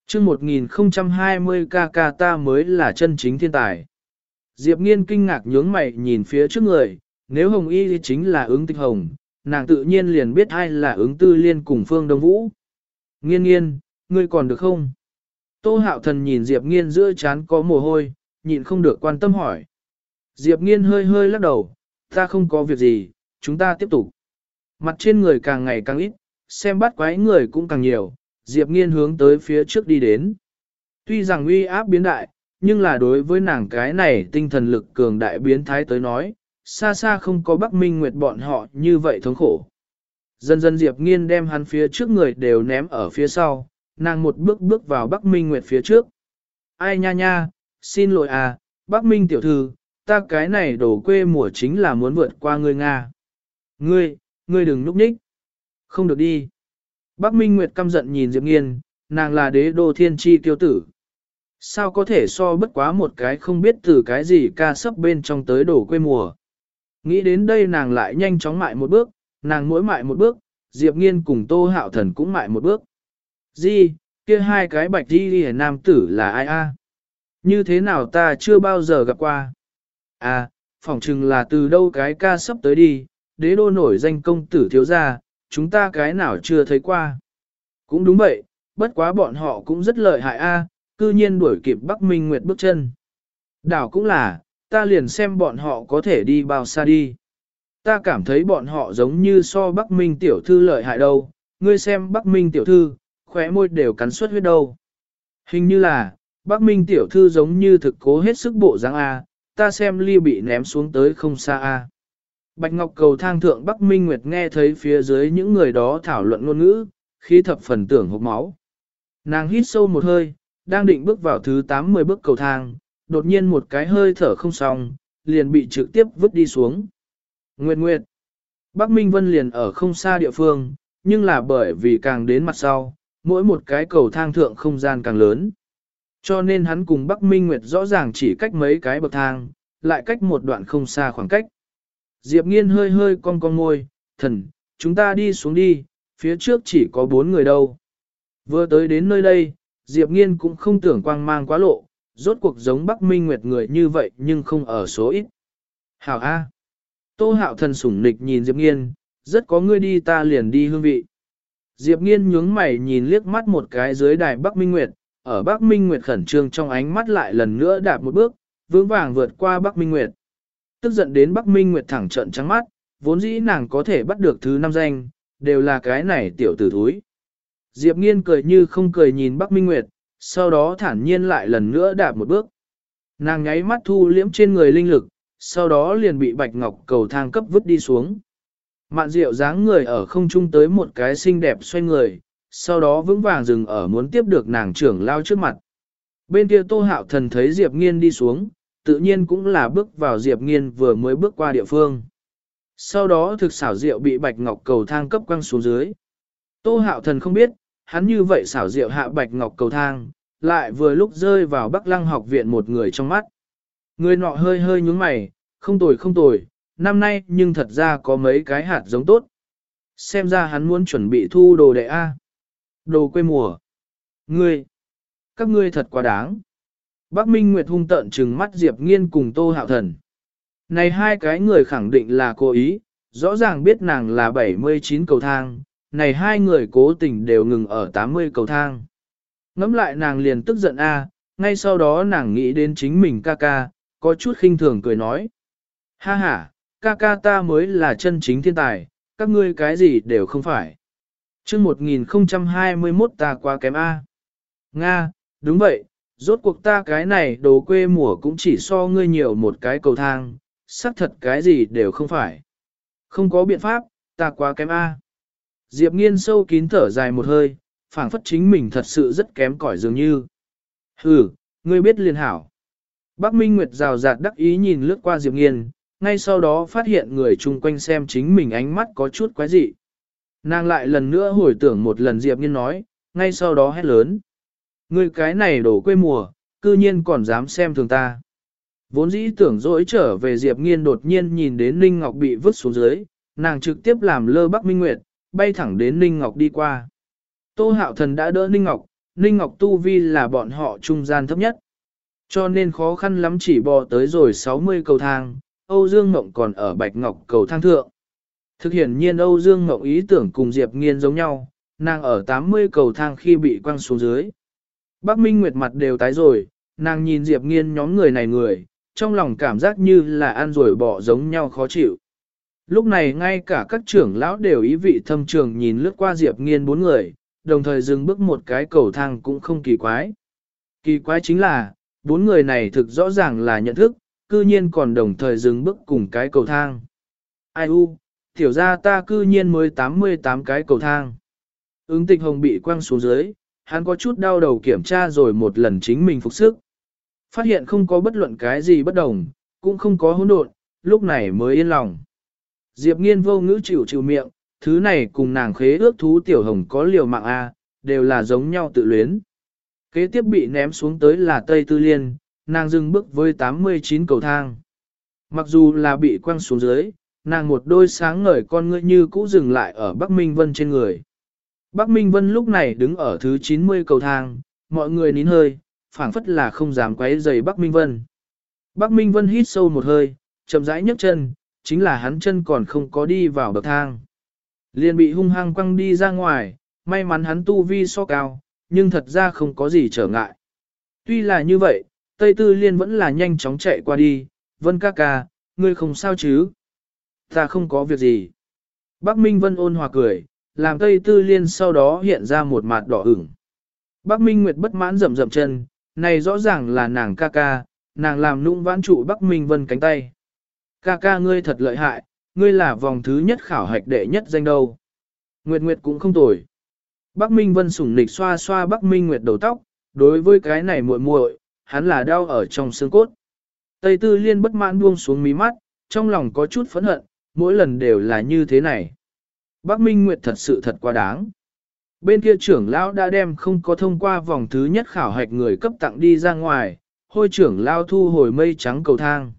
chương 1020 kk ta mới là chân chính thiên tài. Diệp nghiên kinh ngạc nhướng mày nhìn phía trước người, nếu hồng y thì chính là ứng tịch hồng, nàng tự nhiên liền biết ai là ứng tư liên cùng phương đông vũ. Nghiên nghiên, ngươi còn được không? Tô hạo thần nhìn Diệp nghiên giữa chán có mồ hôi, nhịn không được quan tâm hỏi. Diệp nghiên hơi hơi lắc đầu, ta không có việc gì, chúng ta tiếp tục. Mặt trên người càng ngày càng ít, xem bắt quái người cũng càng nhiều, Diệp nghiên hướng tới phía trước đi đến. Tuy rằng uy áp biến đại, nhưng là đối với nàng cái này tinh thần lực cường đại biến thái tới nói, xa xa không có Bắc Minh Nguyệt bọn họ như vậy thống khổ. Dần dần Diệp Nghiên đem hắn phía trước người đều ném ở phía sau, nàng một bước bước vào Bắc Minh Nguyệt phía trước. ai nha nha, xin lỗi à, Bắc Minh tiểu thư, ta cái này đổ quê mùa chính là muốn vượt qua ngươi Nga. Ngươi, ngươi đừng núp nhích. Không được đi. Bắc Minh Nguyệt căm giận nhìn Diệp Nghiên, nàng là đế đô thiên chi tiêu tử. Sao có thể so bất quá một cái không biết từ cái gì ca sấp bên trong tới đổ quê mùa. Nghĩ đến đây nàng lại nhanh chóng mại một bước, nàng mỗi mại một bước, Diệp Nghiên cùng Tô Hạo Thần cũng mại một bước. Di, kia hai cái bạch đi đi nam tử là ai a? Như thế nào ta chưa bao giờ gặp qua? À, phỏng chừng là từ đâu cái ca sắp tới đi, đế đô nổi danh công tử thiếu gia, chúng ta cái nào chưa thấy qua. Cũng đúng vậy, bất quá bọn họ cũng rất lợi hại a, cư nhiên đuổi kịp Bắc Minh Nguyệt bước chân. Đảo cũng là, ta liền xem bọn họ có thể đi bao xa đi. Ta cảm thấy bọn họ giống như so Bắc Minh tiểu thư lợi hại đâu, ngươi xem Bắc Minh tiểu thư, khóe môi đều cắn suất huyết đâu. Hình như là, Bắc Minh tiểu thư giống như thực cố hết sức bộ dáng A, ta xem ly bị ném xuống tới không xa A. Bạch Ngọc cầu thang thượng Bắc Minh Nguyệt nghe thấy phía dưới những người đó thảo luận ngôn ngữ, khí thập phần tưởng hộp máu. Nàng hít sâu một hơi, đang định bước vào thứ 80 bước cầu thang, đột nhiên một cái hơi thở không xong, liền bị trực tiếp vứt đi xuống. Nguyệt Nguyệt. Bắc Minh Vân liền ở không xa địa phương, nhưng là bởi vì càng đến mặt sau, mỗi một cái cầu thang thượng không gian càng lớn. Cho nên hắn cùng Bắc Minh Nguyệt rõ ràng chỉ cách mấy cái bậc thang, lại cách một đoạn không xa khoảng cách. Diệp Nghiên hơi hơi cong cong ngôi, thần, chúng ta đi xuống đi, phía trước chỉ có bốn người đâu. Vừa tới đến nơi đây, Diệp Nghiên cũng không tưởng quang mang quá lộ, rốt cuộc giống Bắc Minh Nguyệt người như vậy nhưng không ở số ít. Hảo A. Tô hạo thần sủng nịch nhìn Diệp Nghiên, rất có ngươi đi ta liền đi hương vị. Diệp Nghiên nhướng mày nhìn liếc mắt một cái dưới đài Bắc Minh Nguyệt, ở Bắc Minh Nguyệt khẩn trương trong ánh mắt lại lần nữa đạp một bước, vững vàng vượt qua Bắc Minh Nguyệt. Tức giận đến Bắc Minh Nguyệt thẳng trợn trắng mắt, vốn dĩ nàng có thể bắt được thứ năm danh, đều là cái này tiểu tử thúi. Diệp Nghiên cười như không cười nhìn Bắc Minh Nguyệt, sau đó thản nhiên lại lần nữa đạp một bước. Nàng nháy mắt thu liễm trên người linh lực, sau đó liền bị Bạch Ngọc cầu thang cấp vứt đi xuống. Mạn Diệu dáng người ở không trung tới một cái xinh đẹp xoay người, sau đó vững vàng dừng ở muốn tiếp được nàng trưởng lao trước mặt. Bên kia Tô Hạo Thần thấy Diệp Nghiên đi xuống, tự nhiên cũng là bước vào Diệp Nghiên vừa mới bước qua địa phương. Sau đó thực xảo diệu bị Bạch Ngọc cầu thang cấp quăng xuống dưới. Tô Hạo Thần không biết, hắn như vậy xảo diệu hạ Bạch Ngọc cầu thang, lại vừa lúc rơi vào Bắc Lăng học viện một người trong mắt. Người nọ hơi hơi nhúng mày, không tồi không tồi, năm nay nhưng thật ra có mấy cái hạt giống tốt. Xem ra hắn muốn chuẩn bị thu đồ đệ A. Đồ quê mùa. Ngươi. Các ngươi thật quá đáng. Bác Minh Nguyệt hung tợn trừng mắt Diệp Nghiên cùng Tô Hạo Thần. Này hai cái người khẳng định là cố ý, rõ ràng biết nàng là 79 cầu thang, này hai người cố tình đều ngừng ở 80 cầu thang. Ngắm lại nàng liền tức giận a, ngay sau đó nàng nghĩ đến chính mình ca ca, có chút khinh thường cười nói. Ha ha, ca ca ta mới là chân chính thiên tài, các ngươi cái gì đều không phải. chương 1021 ta quá kém A. Nga, đúng vậy, rốt cuộc ta cái này đồ quê mùa cũng chỉ so ngươi nhiều một cái cầu thang, xác thật cái gì đều không phải. Không có biện pháp, ta quá kém A. Diệp nghiên sâu kín thở dài một hơi, phảng phất chính mình thật sự rất kém cỏi dường như. Hừ, ngươi biết liền hảo. Bác Minh Nguyệt rào rạt đắc ý nhìn lướt qua Diệp nghiên, ngay sau đó phát hiện người chung quanh xem chính mình ánh mắt có chút quái dị. Nàng lại lần nữa hồi tưởng một lần Diệp nghiên nói, ngay sau đó hét lớn. Ngươi cái này đổ quê mùa, cư nhiên còn dám xem thường ta. Vốn dĩ tưởng dỗi trở về Diệp Nghiên đột nhiên nhìn đến Ninh Ngọc bị vứt xuống dưới, nàng trực tiếp làm lơ Bắc Minh Nguyệt, bay thẳng đến Ninh Ngọc đi qua. Tô Hạo Thần đã đỡ Ninh Ngọc, Ninh Ngọc tu vi là bọn họ trung gian thấp nhất. Cho nên khó khăn lắm chỉ bò tới rồi 60 cầu thang, Âu Dương Ngọc còn ở Bạch Ngọc cầu thang thượng. Thực hiện nhiên Âu Dương Ngọc ý tưởng cùng Diệp Nghiên giống nhau, nàng ở 80 cầu thang khi bị quăng xuống dưới. Bác Minh Nguyệt mặt đều tái rồi, nàng nhìn Diệp Nghiên nhóm người này người, trong lòng cảm giác như là ăn rồi bỏ giống nhau khó chịu. Lúc này ngay cả các trưởng lão đều ý vị thâm trường nhìn lướt qua Diệp Nghiên bốn người, đồng thời dừng bước một cái cầu thang cũng không kỳ quái. Kỳ quái chính là, bốn người này thực rõ ràng là nhận thức, cư nhiên còn đồng thời dừng bước cùng cái cầu thang. Ai u, tiểu ra ta cư nhiên mới 88 cái cầu thang. Ứng tịch hồng bị quăng xuống dưới, hắn có chút đau đầu kiểm tra rồi một lần chính mình phục sức, Phát hiện không có bất luận cái gì bất đồng, cũng không có hỗn độn, lúc này mới yên lòng. Diệp nghiên vô ngữ chịu chịu miệng, thứ này cùng nàng khế ước thú tiểu hồng có liều mạng A, đều là giống nhau tự luyến. Kế tiếp bị ném xuống tới là Tây Tư Liên, nàng dừng bước với 89 cầu thang. Mặc dù là bị quăng xuống dưới, nàng một đôi sáng ngời con ngươi như cũ dừng lại ở Bắc Minh Vân trên người. Bắc Minh Vân lúc này đứng ở thứ 90 cầu thang, mọi người nín hơi, phảng phất là không dám quấy rầy Bắc Minh Vân. Bắc Minh Vân hít sâu một hơi, chậm rãi nhấc chân, chính là hắn chân còn không có đi vào bậc thang. Liền bị hung hăng quăng đi ra ngoài, may mắn hắn tu vi so cao, nhưng thật ra không có gì trở ngại. Tuy là như vậy, Tây Tư Liên vẫn là nhanh chóng chạy qua đi, Vân ca ca, ngươi không sao chứ? Ta không có việc gì. Bắc Minh Vân ôn hòa cười, làm Tây Tư Liên sau đó hiện ra một mặt đỏ ửng. Bắc Minh Nguyệt bất mãn rậm rậm chân, này rõ ràng là nàng ca ca, nàng làm nũng vãn trụ Bắc Minh Vân cánh tay. Ca ca ngươi thật lợi hại, ngươi là vòng thứ nhất khảo hạch đệ nhất danh đâu. Nguyệt Nguyệt cũng không tồi. Bắc Minh Vân sủng nịch xoa xoa Bắc Minh Nguyệt đầu tóc, đối với cái này muội muội, hắn là đau ở trong xương cốt. Tây Tư Liên bất mãn buông xuống mí mắt, trong lòng có chút phẫn hận, mỗi lần đều là như thế này. Bắc Minh Nguyệt thật sự thật quá đáng. Bên kia trưởng lão đã đem không có thông qua vòng thứ nhất khảo hạch người cấp tặng đi ra ngoài, hôi trưởng lão thu hồi mây trắng cầu thang.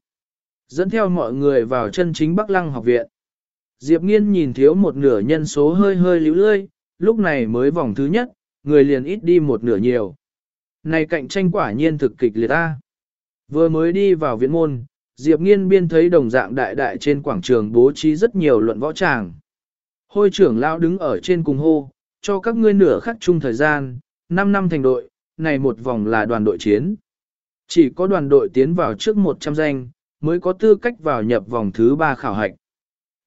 Dẫn theo mọi người vào chân chính Bắc Lăng học viện. Diệp Nghiên nhìn thiếu một nửa nhân số hơi hơi líu lơi, lúc này mới vòng thứ nhất, người liền ít đi một nửa nhiều. Này cạnh tranh quả nhiên thực kịch liệt ta. Vừa mới đi vào viện môn, Diệp Nghiên biên thấy đồng dạng đại đại trên quảng trường bố trí rất nhiều luận võ tràng. Hôi trưởng lão đứng ở trên cùng hô, cho các ngươi nửa khắc chung thời gian, 5 năm thành đội, này một vòng là đoàn đội chiến. Chỉ có đoàn đội tiến vào trước 100 danh, mới có tư cách vào nhập vòng thứ 3 khảo hạch.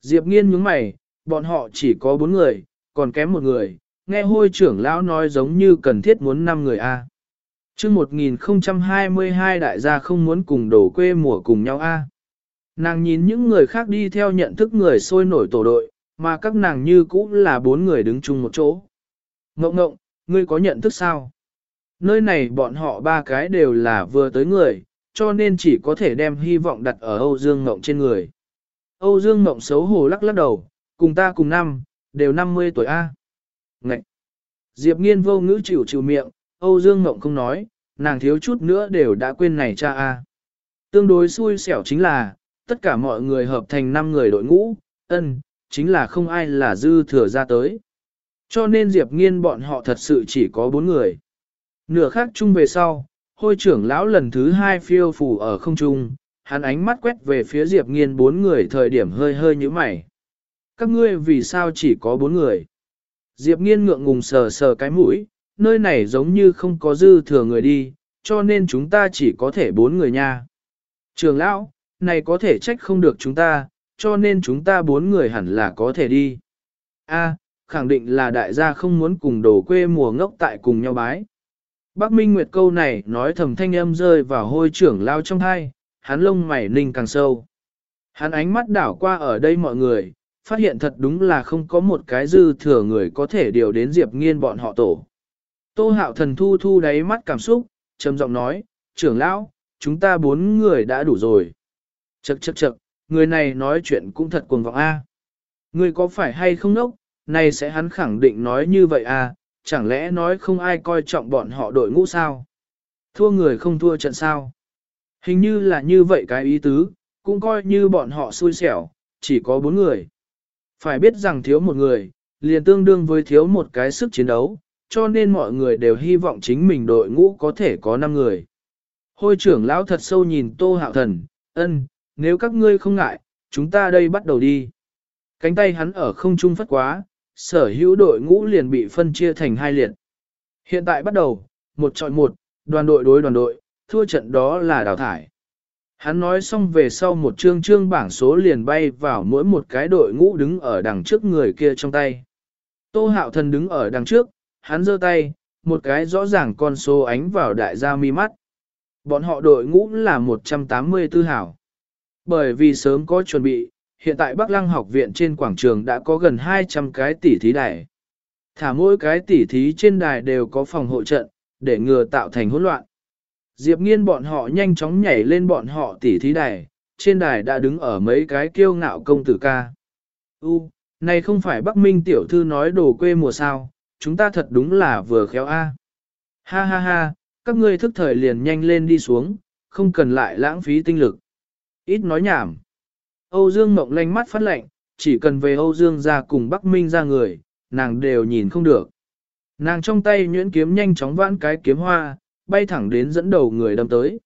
Diệp nghiên nhướng mày, bọn họ chỉ có 4 người, còn kém một người, nghe hôi trưởng lão nói giống như cần thiết muốn 5 người a. À. Trước 1022 đại gia không muốn cùng đổ quê mùa cùng nhau a. Nàng nhìn những người khác đi theo nhận thức người sôi nổi tổ đội, mà các nàng như cũ là bốn người đứng chung một chỗ. Ngộng ngộng, ngươi có nhận thức sao? Nơi này bọn họ ba cái đều là vừa tới người, cho nên chỉ có thể đem hy vọng đặt ở Âu Dương Ngộng trên người. Âu Dương Ngộng xấu hổ lắc lắc đầu, cùng ta cùng năm, đều 50 tuổi A. Ngậy! Diệp nghiên vô ngữ chịu chịu miệng, Âu Dương Ngộng không nói, nàng thiếu chút nữa đều đã quên này cha A. Tương đối xui xẻo chính là, tất cả mọi người hợp thành 5 người đội ngũ, ân, chính là không ai là dư thừa ra tới. Cho nên Diệp nghiên bọn họ thật sự chỉ có bốn người. Nửa khác chung về sau, hôi trưởng lão lần thứ hai phiêu phù ở không trung, hắn ánh mắt quét về phía Diệp nghiên bốn người thời điểm hơi hơi như mày. Các ngươi vì sao chỉ có bốn người? Diệp nghiên ngượng ngùng sờ sờ cái mũi, nơi này giống như không có dư thừa người đi, cho nên chúng ta chỉ có thể bốn người nha. Trường lão, này có thể trách không được chúng ta, cho nên chúng ta bốn người hẳn là có thể đi. A, khẳng định là đại gia không muốn cùng đồ quê mùa ngốc tại cùng nhau bái. Bác Minh Nguyệt câu này nói thầm thanh âm rơi vào hôi trưởng lao trong thai, hắn lông mày ninh càng sâu. Hắn ánh mắt đảo qua ở đây mọi người, phát hiện thật đúng là không có một cái dư thừa người có thể điều đến Diệp Nghiên bọn họ tổ. Tô hạo thần thu thu đáy mắt cảm xúc, trầm giọng nói, trưởng lão, chúng ta bốn người đã đủ rồi. Chậc chậc chậc, người này nói chuyện cũng thật cuồng vọng a. Người có phải hay không nốc, này sẽ hắn khẳng định nói như vậy à, chẳng lẽ nói không ai coi trọng bọn họ đội ngũ sao? Thua người không thua trận sao? Hình như là như vậy cái ý tứ, cũng coi như bọn họ xui xẻo, chỉ có bốn người. Phải biết rằng thiếu một người, liền tương đương với thiếu một cái sức chiến đấu, cho nên mọi người đều hy vọng chính mình đội ngũ có thể có năm người. Hôi trưởng lão thật sâu nhìn Tô Hạo Thần, ân, nếu các ngươi không ngại, chúng ta đây bắt đầu đi. Cánh tay hắn ở không trung phất quá, sở hữu đội ngũ liền bị phân chia thành hai liệt. Hiện tại bắt đầu, một chọi một, đoàn đội đối đoàn đội, thua trận đó là đào thải. Hắn nói xong về sau một chương chương bảng số liền bay vào mỗi một cái đội ngũ đứng ở đằng trước người kia trong tay. Tô hạo thần đứng ở đằng trước, hắn giơ tay, một cái rõ ràng con số ánh vào đại gia mi mắt. Bọn họ đội ngũ là 184 hảo. Bởi vì sớm có chuẩn bị, hiện tại Bắc Lăng học viện trên quảng trường đã có gần 200 cái tỉ thí đài. Thả mỗi cái tỉ thí trên đài đều có phòng hộ trận, để ngừa tạo thành hỗn loạn. Diệp nghiên bọn họ nhanh chóng nhảy lên bọn họ tỉ thí đài, trên đài đã đứng ở mấy cái kiêu ngạo công tử ca. U, này không phải Bắc Minh tiểu thư nói đồ quê mùa sao, chúng ta thật đúng là vừa khéo a. Ha ha ha, các ngươi thức thời liền nhanh lên đi xuống, không cần lại lãng phí tinh lực. Ít nói nhảm. Âu Dương Mộng lanh mắt phát lệnh, chỉ cần về Âu Dương ra cùng Bắc Minh ra người, nàng đều nhìn không được. Nàng trong tay nhuyễn kiếm nhanh chóng vãn cái kiếm hoa, bay thẳng đến dẫn đầu người đâm tới.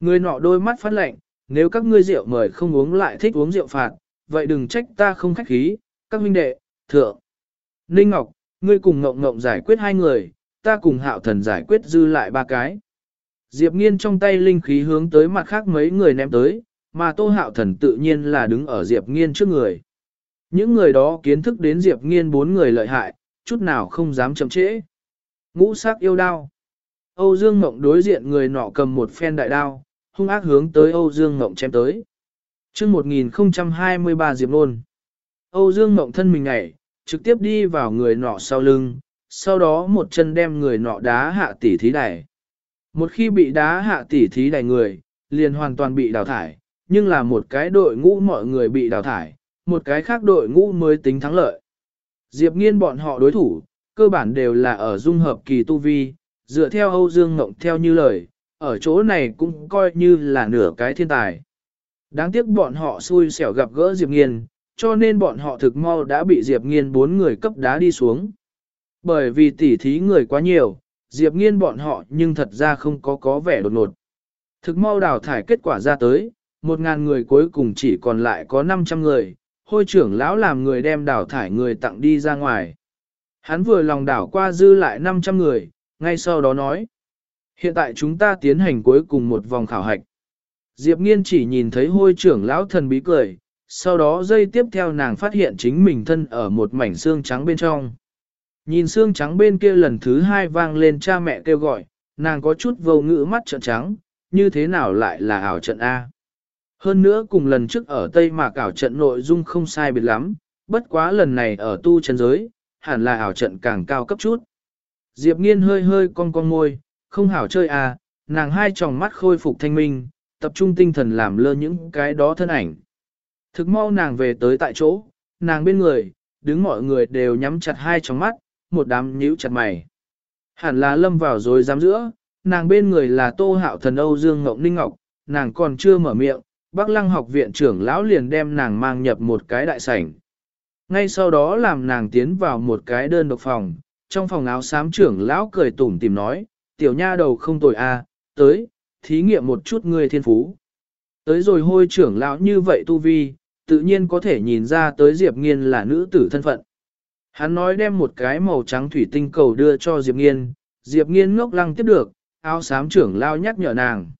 Người nọ đôi mắt phát lệnh, nếu các ngươi rượu mời không uống lại thích uống rượu phạt, vậy đừng trách ta không khách khí, các huynh đệ, thượng. Ninh Ngọc, ngươi cùng ngộng ngộng giải quyết hai người, ta cùng hạo thần giải quyết dư lại ba cái. Diệp nghiên trong tay linh khí hướng tới mặt khác mấy người ném tới, mà tô hạo thần tự nhiên là đứng ở Diệp nghiên trước người. Những người đó kiến thức đến Diệp nghiên bốn người lợi hại, chút nào không dám chậm trễ. Ngũ sắc yêu đao. Âu Dương Ngộng đối diện người nọ cầm một phen đại đao, hung ác hướng tới Âu Dương Ngộng chém tới. chương 1023 Diệp Nôn. Âu Dương Ngộng thân mình ngảy, trực tiếp đi vào người nọ sau lưng, sau đó một chân đem người nọ đá hạ tỉ thí đài. Một khi bị đá hạ tỉ thí đài người, liền hoàn toàn bị đào thải, nhưng là một cái đội ngũ mọi người bị đào thải, một cái khác đội ngũ mới tính thắng lợi. Diệp nghiên bọn họ đối thủ, cơ bản đều là ở dung hợp kỳ tu vi, dựa theo Âu Dương Ngộng theo như lời, ở chỗ này cũng coi như là nửa cái thiên tài. Đáng tiếc bọn họ xui xẻo gặp gỡ Diệp Nghiên, cho nên bọn họ thực mau đã bị Diệp Nghiên bốn người cấp đá đi xuống. Bởi vì tỉ thí người quá nhiều, Diệp Nghiên bọn họ nhưng thật ra không có có vẻ đột ngột. Thực mau đào thải kết quả ra tới, một ngàn người cuối cùng chỉ còn lại có 500 người, hôi trưởng lão làm người đem đào thải người tặng đi ra ngoài. Hắn vừa lòng đảo qua dư lại 500 người, ngay sau đó nói. Hiện tại chúng ta tiến hành cuối cùng một vòng khảo hạch. Diệp nghiên chỉ nhìn thấy hôi trưởng lão thần bí cười, sau đó dây tiếp theo nàng phát hiện chính mình thân ở một mảnh xương trắng bên trong. Nhìn xương trắng bên kia lần thứ hai vang lên cha mẹ kêu gọi, nàng có chút vô ngữ mắt trợn trắng, như thế nào lại là ảo trận A. Hơn nữa cùng lần trước ở Tây Mạc ảo trận nội dung không sai biệt lắm, bất quá lần này ở tu chân giới, hẳn là ảo trận càng cao cấp chút. Diệp nghiên hơi hơi cong cong môi, không hảo chơi à, nàng hai tròng mắt khôi phục thanh minh, tập trung tinh thần làm lơ những cái đó thân ảnh. Thực mau nàng về tới tại chỗ, nàng bên người, đứng mọi người đều nhắm chặt hai tròng mắt, một đám nhíu chặt mày. Hẳn là lâm vào rồi dám giữa, nàng bên người là tô hạo thần Âu Dương Ngọc Ninh Ngọc, nàng còn chưa mở miệng, bác lăng học viện trưởng lão liền đem nàng mang nhập một cái đại sảnh. Ngay sau đó làm nàng tiến vào một cái đơn độc phòng, trong phòng áo xám trưởng lão cười tủm tìm nói, tiểu nha đầu không tồi a, à, tới, thí nghiệm một chút ngươi thiên phú. Tới rồi hôi trưởng lão như vậy tu vi, tự nhiên có thể nhìn ra tới Diệp Nghiên là nữ tử thân phận. Hắn nói đem một cái màu trắng thủy tinh cầu đưa cho Diệp Nghiên, Diệp Nghiên ngốc lăng tiếp được, áo xám trưởng lão nhắc nhở nàng.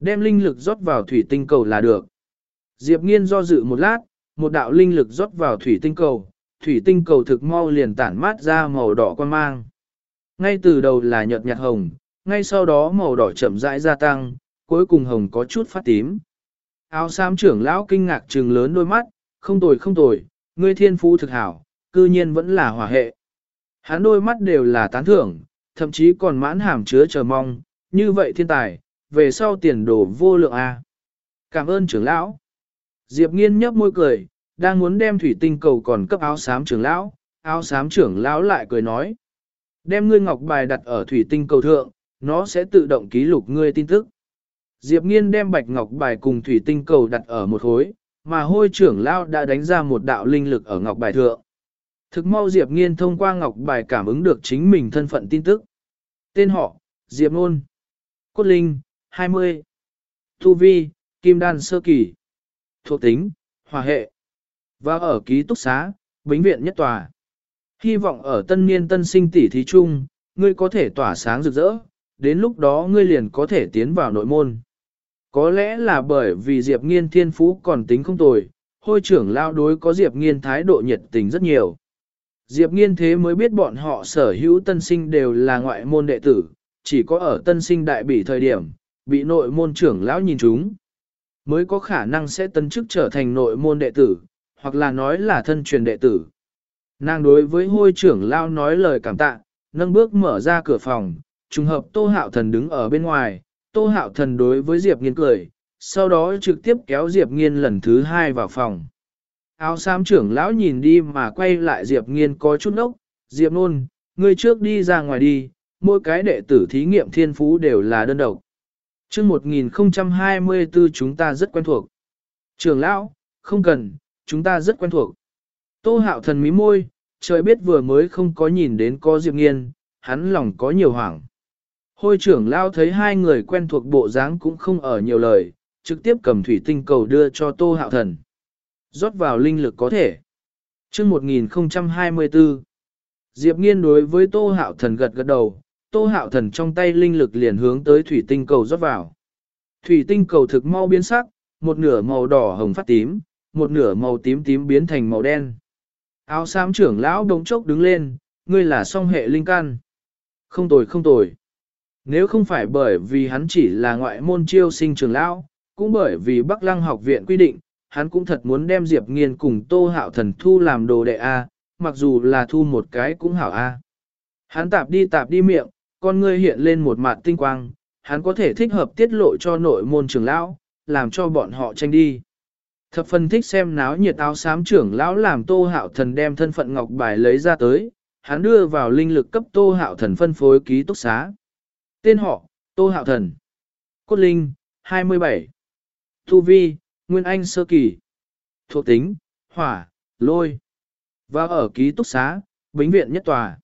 Đem linh lực rót vào thủy tinh cầu là được. Diệp Nghiên do dự một lát, một đạo linh lực rót vào thủy tinh cầu, thủy tinh cầu thực mau liền tản mát ra màu đỏ quan mang. Ngay từ đầu là nhợt nhạt hồng, ngay sau đó màu đỏ chậm rãi gia tăng, cuối cùng hồng có chút phát tím. Áo xám trưởng lão kinh ngạc trừng lớn đôi mắt, không tồi không tồi, ngươi thiên phú thực hảo, cư nhiên vẫn là hỏa hệ. Hắn đôi mắt đều là tán thưởng, thậm chí còn mãn hàm chứa chờ mong, như vậy thiên tài, về sau tiền đồ vô lượng a. Cảm ơn trưởng lão. Diệp nghiên nhấp môi cười, đang muốn đem thủy tinh cầu còn cấp áo xám trưởng lão, áo xám trưởng lão lại cười nói. Đem ngươi ngọc bài đặt ở thủy tinh cầu thượng, nó sẽ tự động ký lục ngươi tin tức. Diệp nghiên đem bạch ngọc bài cùng thủy tinh cầu đặt ở một hối, mà hôi trưởng lão đã đánh ra một đạo linh lực ở ngọc bài thượng. Thực mau Diệp nghiên thông qua ngọc bài cảm ứng được chính mình thân phận tin tức. Tên họ, Diệp Nôn. Cốt Linh, 20. Thu Vi, Kim Đan Sơ Kỳ. Thuộc tính, Hòa hệ. Và ở ký túc xá, Bính viện nhất tòa. Hy vọng ở tân niên tân sinh tỷ thí chung, ngươi có thể tỏa sáng rực rỡ, đến lúc đó ngươi liền có thể tiến vào nội môn. Có lẽ là bởi vì Diệp Nghiên thiên phú còn tính không tồi, hôi trưởng lao đối có Diệp Nghiên thái độ nhiệt tình rất nhiều. Diệp Nghiên thế mới biết bọn họ sở hữu tân sinh đều là ngoại môn đệ tử, chỉ có ở tân sinh đại bỉ thời điểm, bị nội môn trưởng lão nhìn chúng, mới có khả năng sẽ tân chức trở thành nội môn đệ tử, hoặc là nói là thân truyền đệ tử. Nàng đối với hôi trưởng lão nói lời cảm tạ, nâng bước mở ra cửa phòng, trùng hợp tô hạo thần đứng ở bên ngoài, Tô hạo thần đối với Diệp nghiên cười, sau đó trực tiếp kéo Diệp nghiên lần thứ hai vào phòng. Áo xám trưởng lão nhìn đi mà quay lại Diệp nghiên có chút nốc Diệp nôn, ngươi trước đi ra ngoài đi, mỗi cái đệ tử thí nghiệm thiên phú đều là đơn độc chương 1024 chúng ta rất quen thuộc. Trường lão, không cần, chúng ta rất quen thuộc. Tô hạo thần mí môi, trời biết vừa mới không có nhìn đến có Diệp nghiên, hắn lòng có nhiều hoảng. Hôi trưởng lao thấy hai người quen thuộc bộ dáng cũng không ở nhiều lời, trực tiếp cầm thủy tinh cầu đưa cho Tô Hạo Thần. Rót vào linh lực có thể. chương 1024 Diệp nghiên đối với Tô Hạo Thần gật gật đầu, Tô Hạo Thần trong tay linh lực liền hướng tới thủy tinh cầu rót vào. Thủy tinh cầu thực mau biến sắc, một nửa màu đỏ hồng phát tím, một nửa màu tím tím biến thành màu đen. Áo xám trưởng lão đống chốc đứng lên, ngươi là song hệ linh căn. Không tồi không tồi. Nếu không phải bởi vì hắn chỉ là ngoại môn chiêu sinh trưởng lão, cũng bởi vì Bắc Lăng học viện quy định, hắn cũng thật muốn đem Diệp Nghiên cùng Tô Hạo Thần thu làm đồ đệ A, mặc dù là thu một cái cũng hảo A. Hắn tạp đi tạp đi miệng, con ngươi hiện lên một mặt tinh quang, hắn có thể thích hợp tiết lộ cho nội môn trưởng lão, làm cho bọn họ tranh đi. Thập phân thích xem náo nhiệt áo xám trưởng lão làm Tô Hạo Thần đem thân phận ngọc bài lấy ra tới, hắn đưa vào linh lực cấp Tô Hạo Thần phân phối ký túc xá. Tên họ, Tô Hạo Thần. Cốt Linh, 27. Thu Vi, Nguyên Anh Sơ Kỳ. Thuộc tính, Hỏa, Lôi. Và ở ký túc xá, Bính viện nhất tòa.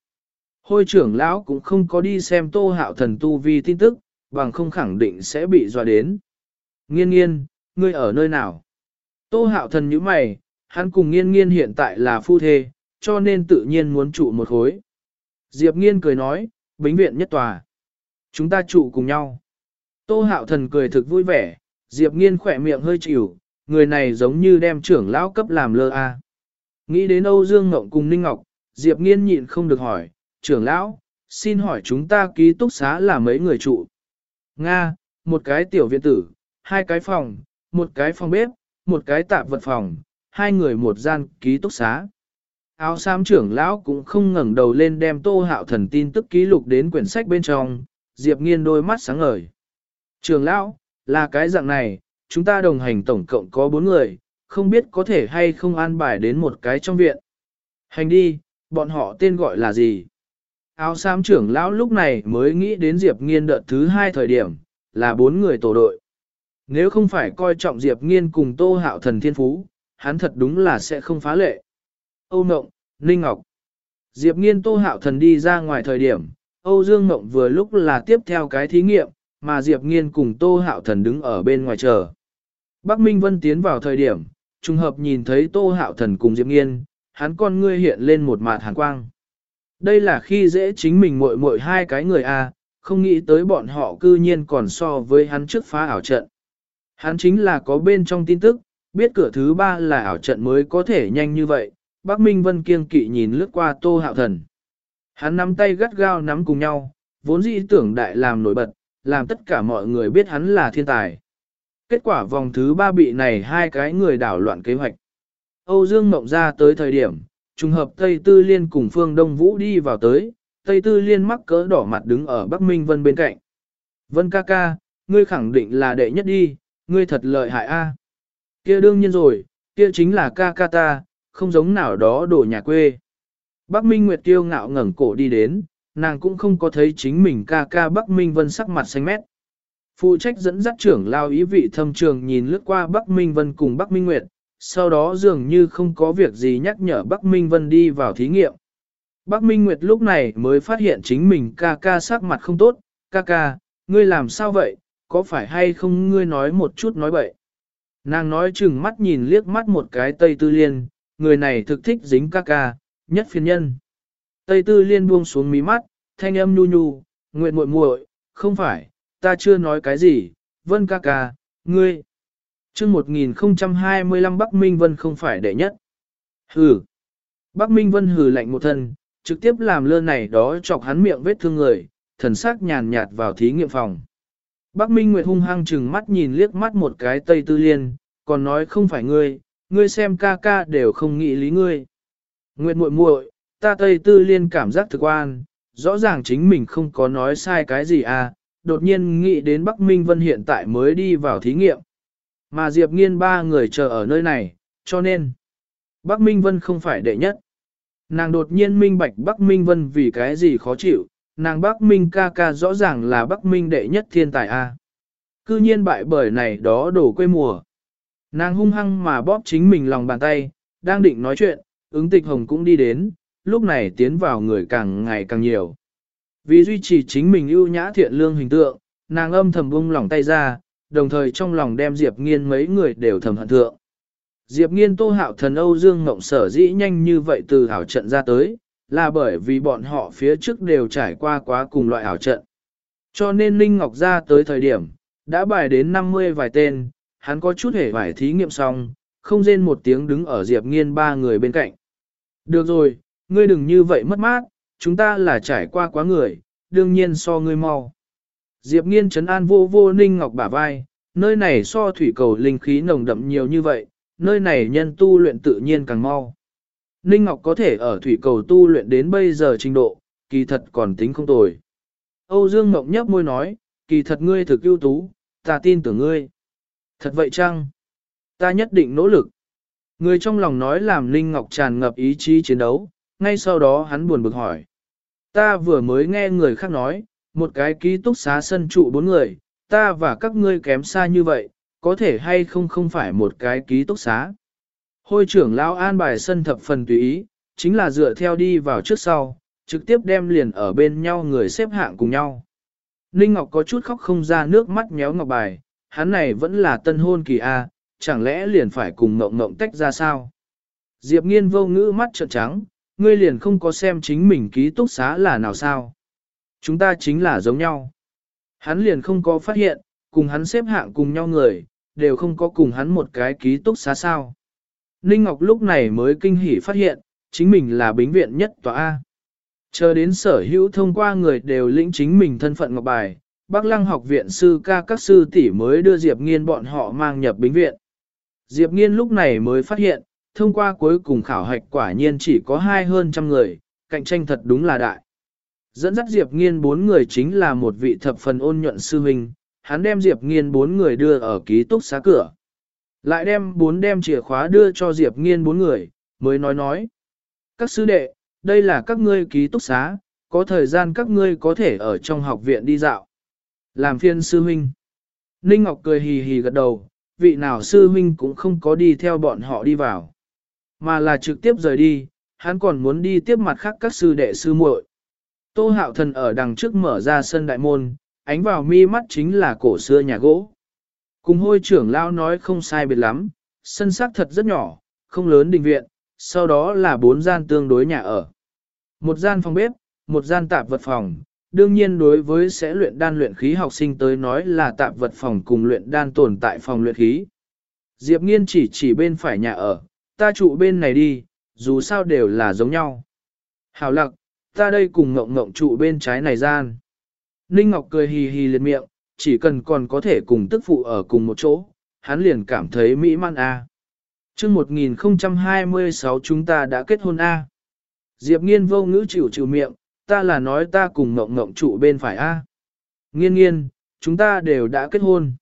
Hôi trưởng lão cũng không có đi xem Tô Hạo Thần Tu Vi tin tức, bằng không khẳng định sẽ bị dọa đến. Nghiên nghiên, ngươi ở nơi nào? Tô Hạo Thần như mày, hắn cùng nghiên nghiên hiện tại là phu thê, cho nên tự nhiên muốn trụ một khối. Diệp nghiên cười nói, bính viện nhất tòa. Chúng ta trụ cùng nhau. Tô hạo thần cười thực vui vẻ, Diệp nghiên khỏe miệng hơi chịu, người này giống như đem trưởng lão cấp làm lơ a. Nghĩ đến Âu Dương Ngộng cùng Ninh Ngọc, Diệp nghiên nhịn không được hỏi, trưởng lão, xin hỏi chúng ta ký túc xá là mấy người trụ? Nga, một cái tiểu viện tử, hai cái phòng, một cái phòng bếp, một cái tạp vật phòng, hai người một gian ký túc xá. Áo xám trưởng lão cũng không ngẩng đầu lên đem tô hạo thần tin tức ký lục đến quyển sách bên trong, Diệp nghiên đôi mắt sáng ngời. Trưởng lão, là cái dạng này, chúng ta đồng hành tổng cộng có bốn người, không biết có thể hay không an bài đến một cái trong viện. Hành đi, bọn họ tên gọi là gì? Áo xám trưởng lão lúc này mới nghĩ đến Diệp nghiên đợt thứ hai thời điểm, là bốn người tổ đội. Nếu không phải coi trọng Diệp nghiên cùng tô hạo thần thiên phú, hắn thật đúng là sẽ không phá lệ. Âu Ngộng, Ninh Ngọc. Diệp Nghiên Tô Hạo Thần đi ra ngoài thời điểm, Âu Dương Ngộng vừa lúc là tiếp theo cái thí nghiệm, mà Diệp Nghiên cùng Tô Hạo Thần đứng ở bên ngoài chờ. Bắc Minh Vân tiến vào thời điểm, trùng hợp nhìn thấy Tô Hạo Thần cùng Diệp Nghiên, hắn con ngươi hiện lên một mạt hàn quang. Đây là khi dễ chính mình muội muội hai cái người a, không nghĩ tới bọn họ cư nhiên còn so với hắn trước phá ảo trận. Hắn chính là có bên trong tin tức, biết cửa thứ ba là ảo trận mới có thể nhanh như vậy, Bắc Minh Vân kiêng kỵ nhìn lướt qua Tô Hạo Thần. Hắn nắm tay gắt gao nắm cùng nhau, vốn dĩ tưởng đại làm nổi bật, làm tất cả mọi người biết hắn là thiên tài. Kết quả vòng thứ ba bị này hai cái người đảo loạn kế hoạch. Âu Dương Mộng ra tới thời điểm, trùng hợp Tây Tư Liên cùng Phương Đông Vũ đi vào tới, Tây Tư Liên mắc cỡ đỏ mặt đứng ở Bắc Minh Vân bên cạnh. Vân ca ca, ngươi khẳng định là đệ nhất đi, ngươi thật lợi hại a. Kia đương nhiên rồi, kia chính là ca ca ta, không giống nào đó đổ nhà quê. Bắc Minh Nguyệt tiêu ngạo ngẩng cổ đi đến, nàng cũng không có thấy chính mình ca ca Bắc Minh Vân sắc mặt xanh mét. Phụ trách dẫn dắt trưởng lao ý vị thâm trường nhìn lướt qua Bắc Minh Vân cùng Bắc Minh Nguyệt, sau đó dường như không có việc gì nhắc nhở Bắc Minh Vân đi vào thí nghiệm. Bắc Minh Nguyệt lúc này mới phát hiện chính mình ca ca sắc mặt không tốt, ca ca, ngươi làm sao vậy, có phải hay không ngươi nói một chút nói bậy. Nàng nói chừng mắt nhìn liếc mắt một cái Tây Tư Liên, người này thực thích dính ca ca, nhất phiền nhân. Tây Tư Liên buông xuống mí mắt, thanh âm nhu nhu, nguyện muội muội, không phải, ta chưa nói cái gì, vân ca ca, ngươi chương 1025 Bắc Minh Vân không phải đệ nhất. Hừ. Bắc Minh Vân hừ lạnh một thân, trực tiếp làm lơ này đó chọc hắn miệng vết thương người, thần sắc nhàn nhạt vào thí nghiệm phòng. Bắc Minh Nguyệt hung hăng chừng mắt nhìn liếc mắt một cái Tây Tư Liên, còn nói không phải ngươi, ngươi xem ca ca đều không nghĩ lý ngươi. Nguyệt muội muội, ta Tây Tư Liên cảm giác thực quan, rõ ràng chính mình không có nói sai cái gì à, đột nhiên nghĩ đến Bắc Minh Vân hiện tại mới đi vào thí nghiệm. Mà Diệp Nghiên ba người chờ ở nơi này, cho nên Bắc Minh Vân không phải đệ nhất. Nàng đột nhiên minh bạch Bắc Minh Vân vì cái gì khó chịu, nàng Bắc Minh ca ca rõ ràng là Bắc Minh đệ nhất thiên tài A. Cư nhiên bại bởi này đó đổ quê mùa. Nàng hung hăng mà bóp chính mình lòng bàn tay, đang định nói chuyện, ứng tịch hồng cũng đi đến, lúc này tiến vào người càng ngày càng nhiều. Vì duy trì chính mình ưu nhã thiện lương hình tượng, nàng âm thầm bung lòng tay ra, đồng thời trong lòng đem Diệp Nghiên mấy người đều thầm hận thượng. Diệp Nghiên Tô Hạo Thần Âu Dương Ngộng sở dĩ nhanh như vậy từ hảo trận ra tới, là bởi vì bọn họ phía trước đều trải qua quá cùng loại hảo trận. Cho nên Linh Ngọc ra tới thời điểm, đã bài đến 50 vài tên, hắn có chút hề vải thí nghiệm xong, không rên một tiếng đứng ở Diệp Nghiên ba người bên cạnh. Được rồi, ngươi đừng như vậy mất mát, chúng ta là trải qua quá người, đương nhiên so ngươi mau. Diệp Nghiên trấn an vô vô Ninh Ngọc bả vai, nơi này so thủy cầu linh khí nồng đậm nhiều như vậy, nơi này nhân tu luyện tự nhiên càng mau. Ninh Ngọc có thể ở thủy cầu tu luyện đến bây giờ trình độ, kỳ thật còn tính không tồi. Âu Dương Ngọc nhấp môi nói, kỳ thật ngươi thực ưu tú, ta tin tưởng ngươi. Thật vậy chăng? Ta nhất định nỗ lực. Người trong lòng nói làm Ninh Ngọc tràn ngập ý chí chiến đấu, ngay sau đó hắn buồn bực hỏi. Ta vừa mới nghe người khác nói, một cái ký túc xá sân trụ bốn người, ta và các ngươi kém xa như vậy, có thể hay không không phải một cái ký túc xá. Hôi trưởng lão an bài sân thập phần tùy ý, chính là dựa theo đi vào trước sau, trực tiếp đem liền ở bên nhau người xếp hạng cùng nhau. Ninh Ngọc có chút khóc không ra nước mắt nhéo ngọc bài, hắn này vẫn là tân hôn kỳ A, chẳng lẽ liền phải cùng ngộng ngộng tách ra sao? Diệp nghiên vô ngữ mắt trợn trắng, ngươi liền không có xem chính mình ký túc xá là nào sao? Chúng ta chính là giống nhau. Hắn liền không có phát hiện, cùng hắn xếp hạng cùng nhau người, đều không có cùng hắn một cái ký túc xá sao. Ninh Ngọc lúc này mới kinh hỉ phát hiện, chính mình là bính viện nhất tòa A. Chờ đến sở hữu thông qua người đều lĩnh chính mình thân phận ngọc bài, Bắc Lăng học viện sư ca các sư tỷ mới đưa Diệp Nghiên bọn họ mang nhập bính viện. Diệp Nghiên lúc này mới phát hiện, thông qua cuối cùng khảo hạch quả nhiên chỉ có hai hơn trăm người, cạnh tranh thật đúng là đại. Dẫn dắt Diệp Nghiên bốn người chính là một vị thập phần ôn nhuận sư huynh, hắn đem Diệp Nghiên bốn người đưa ở ký túc xá cửa. Lại đem bốn đem chìa khóa đưa cho Diệp Nghiên bốn người, mới nói nói. Các sư đệ, đây là các ngươi ký túc xá, có thời gian các ngươi có thể ở trong học viện đi dạo. Làm phiên sư huynh. Ninh Ngọc cười hì hì gật đầu, vị nào sư huynh cũng không có đi theo bọn họ đi vào. Mà là trực tiếp rời đi, hắn còn muốn đi tiếp mặt khác các sư đệ sư muội. Tô hạo thần ở đằng trước mở ra sân đại môn, ánh vào mi mắt chính là cổ xưa nhà gỗ. Cùng hôi trưởng lao nói không sai biệt lắm, sân xác thật rất nhỏ, không lớn đình viện, sau đó là bốn gian tương đối nhà ở. Một gian phòng bếp, một gian tạp vật phòng, đương nhiên đối với sẽ luyện đan luyện khí học sinh tới nói là tạp vật phòng cùng luyện đan tồn tại phòng luyện khí. Diệp nghiên chỉ chỉ bên phải nhà ở, ta trụ bên này đi, dù sao đều là giống nhau. Hảo lặc, ta đây cùng ngộng ngộng trụ bên trái này gian. Ninh Ngọc cười hì hì liệt miệng, chỉ cần còn có thể cùng tức phụ ở cùng một chỗ, hắn liền cảm thấy mỹ man a. À. Chương 1026 chúng ta đã kết hôn a. Diệp Nghiên vô ngữ chịu chịu miệng, ta là nói ta cùng ngộng ngộng trụ bên phải a. Nghiên nghiên, chúng ta đều đã kết hôn.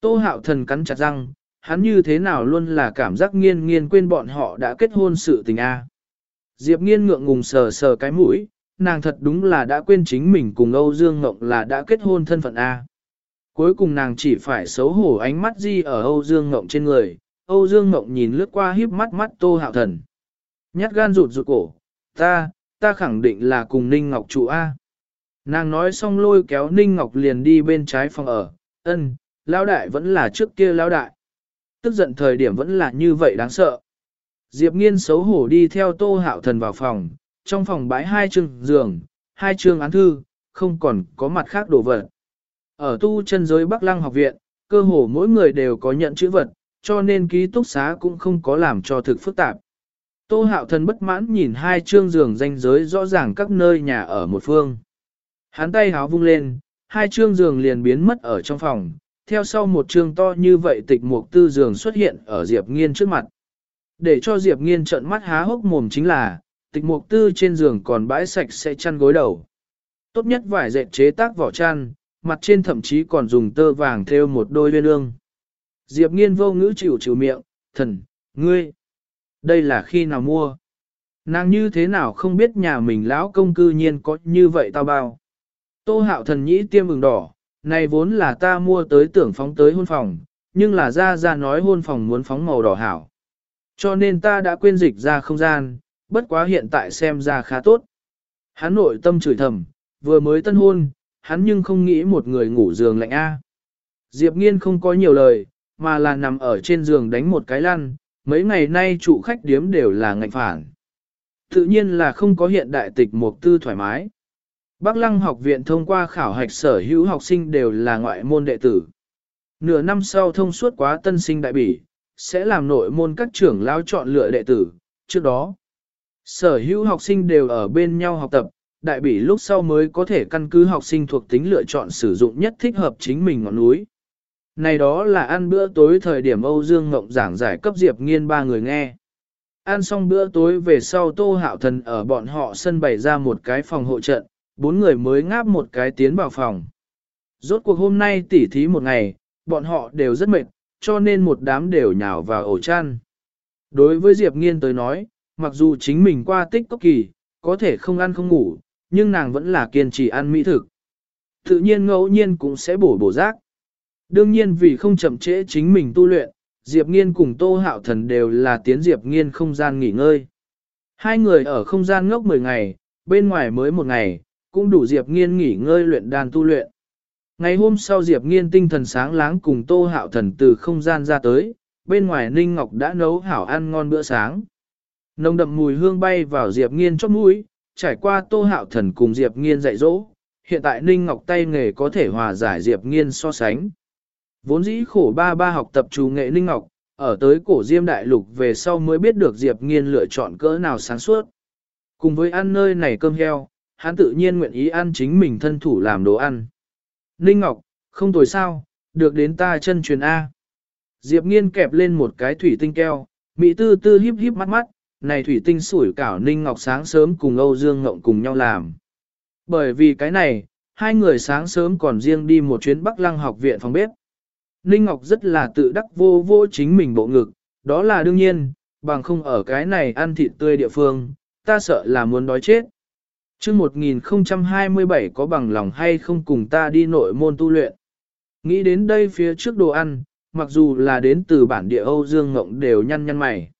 Tô hạo thần cắn chặt răng, hắn như thế nào luôn là cảm giác nghiên nghiên quên bọn họ đã kết hôn sự tình a. Diệp nghiên ngượng ngùng sờ sờ cái mũi, nàng thật đúng là đã quên chính mình cùng Âu Dương Ngọc là đã kết hôn thân phận A. Cuối cùng nàng chỉ phải xấu hổ ánh mắt di ở Âu Dương Ngọc trên người, Âu Dương Ngọc nhìn lướt qua híp mắt mắt Tô Hạo Thần. Nhát gan rụt rụt cổ, ta, ta khẳng định là cùng Ninh Ngọc trụ A. Nàng nói xong lôi kéo Ninh Ngọc liền đi bên trái phòng ở, ân, lão đại vẫn là trước kia lão đại. Tức giận thời điểm vẫn là như vậy đáng sợ. Diệp nghiên xấu hổ đi theo Tô Hạo Thần vào phòng, trong phòng bãi hai chương giường, hai chương án thư, không còn có mặt khác đồ vật. Ở tu chân giới Bắc Lăng học viện, cơ hồ mỗi người đều có nhận chữ vật, cho nên ký túc xá cũng không có làm cho thực phức tạp. Tô hạo thần bất mãn nhìn hai chương giường danh giới rõ ràng các nơi nhà ở một phương. Hắn tay háo vung lên, hai chương giường liền biến mất ở trong phòng, theo sau một chương to như vậy tịch mục tư giường xuất hiện ở Diệp Nghiên trước mặt. Để cho Diệp Nghiên trợn mắt há hốc mồm chính là, tịch mục tư trên giường còn bãi sạch sẽ chăn gối đầu. Tốt nhất vải dệt chế tác vỏ chăn, mặt trên thậm chí còn dùng tơ vàng thêu một đôi viên ương. Diệp nghiên vô ngữ chịu chịu miệng, thần, ngươi, đây là khi nào mua? Nàng như thế nào không biết nhà mình lão công cư nhiên có như vậy tao bao. Tô hạo thần nhĩ tiêm vừng đỏ, này vốn là ta mua tới tưởng phóng tới hôn phòng, nhưng là ra ra nói hôn phòng muốn phóng màu đỏ hảo. Cho nên ta đã quên dịch ra không gian, bất quá hiện tại xem ra khá tốt. Hắn nội tâm chửi thầm, vừa mới tân hôn, hắn nhưng không nghĩ một người ngủ giường lạnh A. Diệp nghiên không có nhiều lời, mà là nằm ở trên giường đánh một cái lăn, mấy ngày nay trụ khách điếm đều là ngạnh phản. Tự nhiên là không có hiện đại tịch mục tư thoải mái. Bắc Lăng học viện thông qua khảo hạch sở hữu học sinh đều là ngoại môn đệ tử. Nửa năm sau thông suốt quá tân sinh đại bỉ, sẽ làm nội môn các trưởng lao chọn lựa đệ tử. Trước đó, sở hữu học sinh đều ở bên nhau học tập, đại bỉ lúc sau mới có thể căn cứ học sinh thuộc tính lựa chọn sử dụng nhất thích hợp chính mình ngọn núi. Này đó là ăn bữa tối thời điểm Âu Dương Ngộng giảng giải cấp Diệp Nghiên ba người nghe. Ăn xong bữa tối về sau Tô Hạo Thần ở bọn họ sân bày ra một cái phòng hộ trận, bốn người mới ngáp một cái tiến vào phòng. Rốt cuộc hôm nay tỉ thí một ngày, bọn họ đều rất mệt, cho nên một đám đều nhào vào ổ chăn. Đối với Diệp Nghiên tới nói, mặc dù chính mình qua tích cốc kỳ, có thể không ăn không ngủ, nhưng nàng vẫn là kiên trì ăn mỹ thực. Tự nhiên ngẫu nhiên cũng sẽ bổ bổ rác. Đương nhiên vì không chậm trễ chính mình tu luyện, Diệp Nghiên cùng Tô Hạo Thần đều là tiến Diệp Nghiên không gian nghỉ ngơi. Hai người ở không gian ngốc 10 ngày, bên ngoài mới một ngày, cũng đủ Diệp Nghiên nghỉ ngơi luyện đàn tu luyện. Ngày hôm sau Diệp Nghiên tinh thần sáng láng cùng Tô Hạo Thần từ không gian ra tới, bên ngoài Ninh Ngọc đã nấu hảo ăn ngon bữa sáng. Nồng đậm mùi hương bay vào Diệp Nghiên chóp mũi, trải qua Tô Hạo Thần cùng Diệp Nghiên dạy dỗ, hiện tại Ninh Ngọc tay nghề có thể hòa giải Diệp Nghiên so sánh. Vốn dĩ khổ ba ba học tập trù nghệ Ninh Ngọc, ở tới cổ Diêm Đại Lục về sau mới biết được Diệp Nghiên lựa chọn cỡ nào sáng suốt. Cùng với ăn nơi này cơm heo, hắn tự nhiên nguyện ý ăn chính mình thân thủ làm đồ ăn. Ninh Ngọc, không tồi sao, được đến ta chân truyền A. Diệp Nghiên kẹp lên một cái thủy tinh keo, Mỹ tư tư híp híp mắt mắt, này thủy tinh sủi cảo Ninh Ngọc sáng sớm cùng Âu Dương Ngộng cùng nhau làm. Bởi vì cái này, hai người sáng sớm còn riêng đi một chuyến Bắc Lăng học viện phòng bếp. Ninh Ngọc rất là tự đắc vô vô chính mình bộ ngực, đó là đương nhiên, bằng không ở cái này ăn thịt tươi địa phương, ta sợ là muốn đói chết chương 1027 có bằng lòng hay không cùng ta đi nội môn tu luyện. Nghĩ đến đây phía trước đồ ăn, mặc dù là đến từ bản địa Âu Dương Ngộng đều nhăn nhăn mày.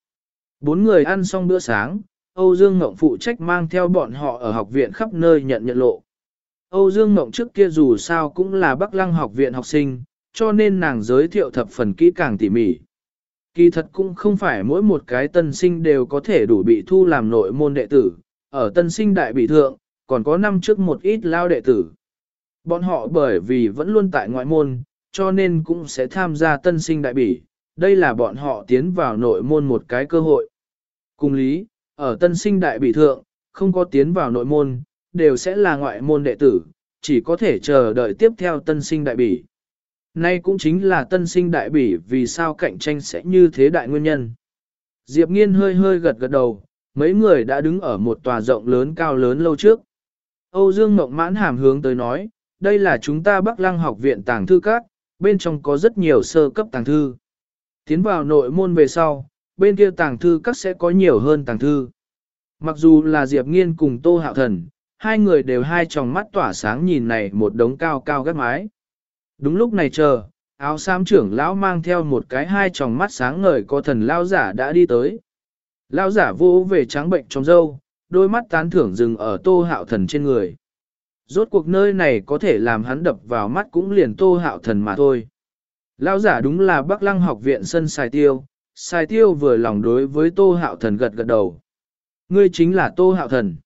Bốn người ăn xong bữa sáng, Âu Dương Ngộng phụ trách mang theo bọn họ ở học viện khắp nơi nhận nhận lộ. Âu Dương Ngộng trước kia dù sao cũng là Bắc Lăng học viện học sinh, cho nên nàng giới thiệu thập phần kỹ càng tỉ mỉ. Kỳ thật cũng không phải mỗi một cái tân sinh đều có thể đủ bị thu làm nội môn đệ tử, ở tân sinh đại bị thượng, còn có năm trước một ít lao đệ tử. Bọn họ bởi vì vẫn luôn tại ngoại môn, cho nên cũng sẽ tham gia tân sinh đại bỉ, đây là bọn họ tiến vào nội môn một cái cơ hội. Cùng lý, ở tân sinh đại bỉ thượng, không có tiến vào nội môn, đều sẽ là ngoại môn đệ tử, chỉ có thể chờ đợi tiếp theo tân sinh đại bỉ. Nay cũng chính là tân sinh đại bỉ vì sao cạnh tranh sẽ như thế đại nguyên nhân. Diệp nghiên hơi hơi gật gật đầu, mấy người đã đứng ở một tòa rộng lớn cao lớn lâu trước. Âu Dương ngọc mãn hàm hướng tới nói, đây là chúng ta Bắc Lăng học viện tàng thư các, bên trong có rất nhiều sơ cấp tàng thư. Tiến vào nội môn về sau, bên kia tàng thư các sẽ có nhiều hơn tàng thư. Mặc dù là Diệp Nghiên cùng Tô Hạo Thần, hai người đều hai tròng mắt tỏa sáng nhìn này một đống cao cao gác mái. Đúng lúc này chờ, áo xám trưởng lão mang theo một cái hai tròng mắt sáng ngời có thần lao giả đã đi tới. Lão giả vô về trắng bệnh trong dâu, đôi mắt tán thưởng dừng ở tô hạo thần trên người. Rốt cuộc nơi này có thể làm hắn đập vào mắt cũng liền tô hạo thần mà thôi. Lão giả đúng là Bắc Lăng học viện sân Xài Tiêu, xài Tiêu vừa lòng đối với tô hạo thần gật gật đầu. Ngươi chính là tô hạo thần.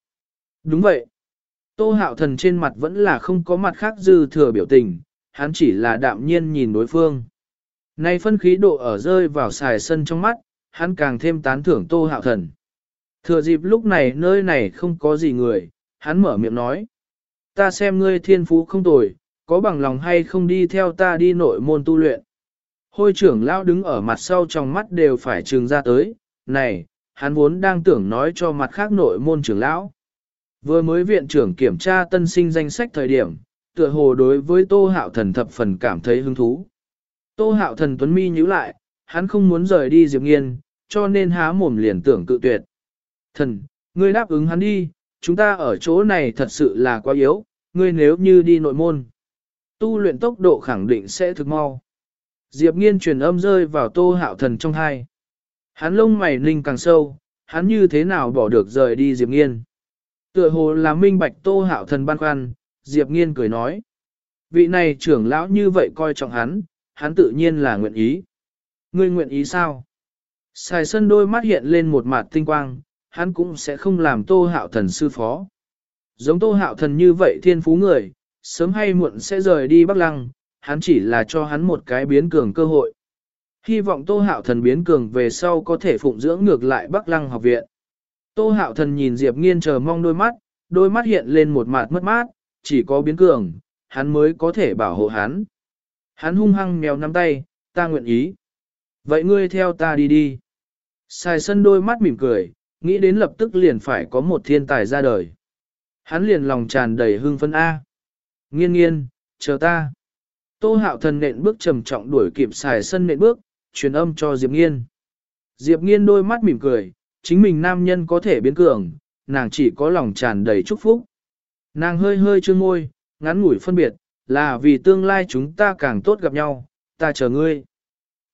Đúng vậy. Tô hạo thần trên mặt vẫn là không có mặt khác dư thừa biểu tình, hắn chỉ là đạm nhiên nhìn đối phương. Nay phân khí độ ở rơi vào xài sân trong mắt, hắn càng thêm tán thưởng tô hạo thần. Thừa dịp lúc này nơi này không có gì người, hắn mở miệng nói. Ta xem ngươi thiên phú không tồi, có bằng lòng hay không đi theo ta đi nội môn tu luyện. Hôi trưởng lão đứng ở mặt sau trong mắt đều phải trừng ra tới, này, hắn vốn đang tưởng nói cho mặt khác nội môn trưởng lão. Vừa mới viện trưởng kiểm tra tân sinh danh sách thời điểm, tựa hồ đối với Tô Hạo Thần thập phần cảm thấy hứng thú. Tô Hạo Thần tuấn mi nhíu lại, hắn không muốn rời đi Diệp Nghiên, cho nên há mồm liền tưởng cự tuyệt. Thần, ngươi đáp ứng hắn đi, chúng ta ở chỗ này thật sự là quá yếu, ngươi nếu như đi nội môn. Tu luyện tốc độ khẳng định sẽ thực mau. Diệp nghiên truyền âm rơi vào tô hạo thần trong hai. Hắn lông mày ninh càng sâu, hắn như thế nào bỏ được rời đi Diệp nghiên. Tựa hồ là minh bạch tô hạo thần băn khoăn, Diệp nghiên cười nói. Vị này trưởng lão như vậy coi trọng hắn, hắn tự nhiên là nguyện ý. Ngươi nguyện ý sao? Xài sân đôi mắt hiện lên một mặt tinh quang, hắn cũng sẽ không làm tô hạo thần sư phó. Giống tô hạo thần như vậy thiên phú người, sớm hay muộn sẽ rời đi Bắc Lăng, hắn chỉ là cho hắn một cái biến cường cơ hội. Hy vọng Tô Hạo Thần biến cường về sau có thể phụng dưỡng ngược lại Bắc Lăng học viện. Tô Hạo Thần nhìn Diệp Nghiên chờ mong đôi mắt, đôi mắt hiện lên một mặt mất mát, chỉ có biến cường, hắn mới có thể bảo hộ hắn. Hắn hung hăng mèo nắm tay, ta nguyện ý. Vậy ngươi theo ta đi đi. Xài sân đôi mắt mỉm cười, nghĩ đến lập tức liền phải có một thiên tài ra đời. Hắn liền lòng tràn đầy hưng phấn A. Nghiên nghiên, chờ ta. Tô hạo thần nện bước trầm trọng đuổi kịp xài sân nện bước, truyền âm cho Diệp nghiên. Diệp nghiên đôi mắt mỉm cười, chính mình nam nhân có thể biến cường, nàng chỉ có lòng tràn đầy chúc phúc. Nàng hơi hơi trương môi, ngắn ngủi phân biệt, là vì tương lai chúng ta càng tốt gặp nhau, ta chờ ngươi.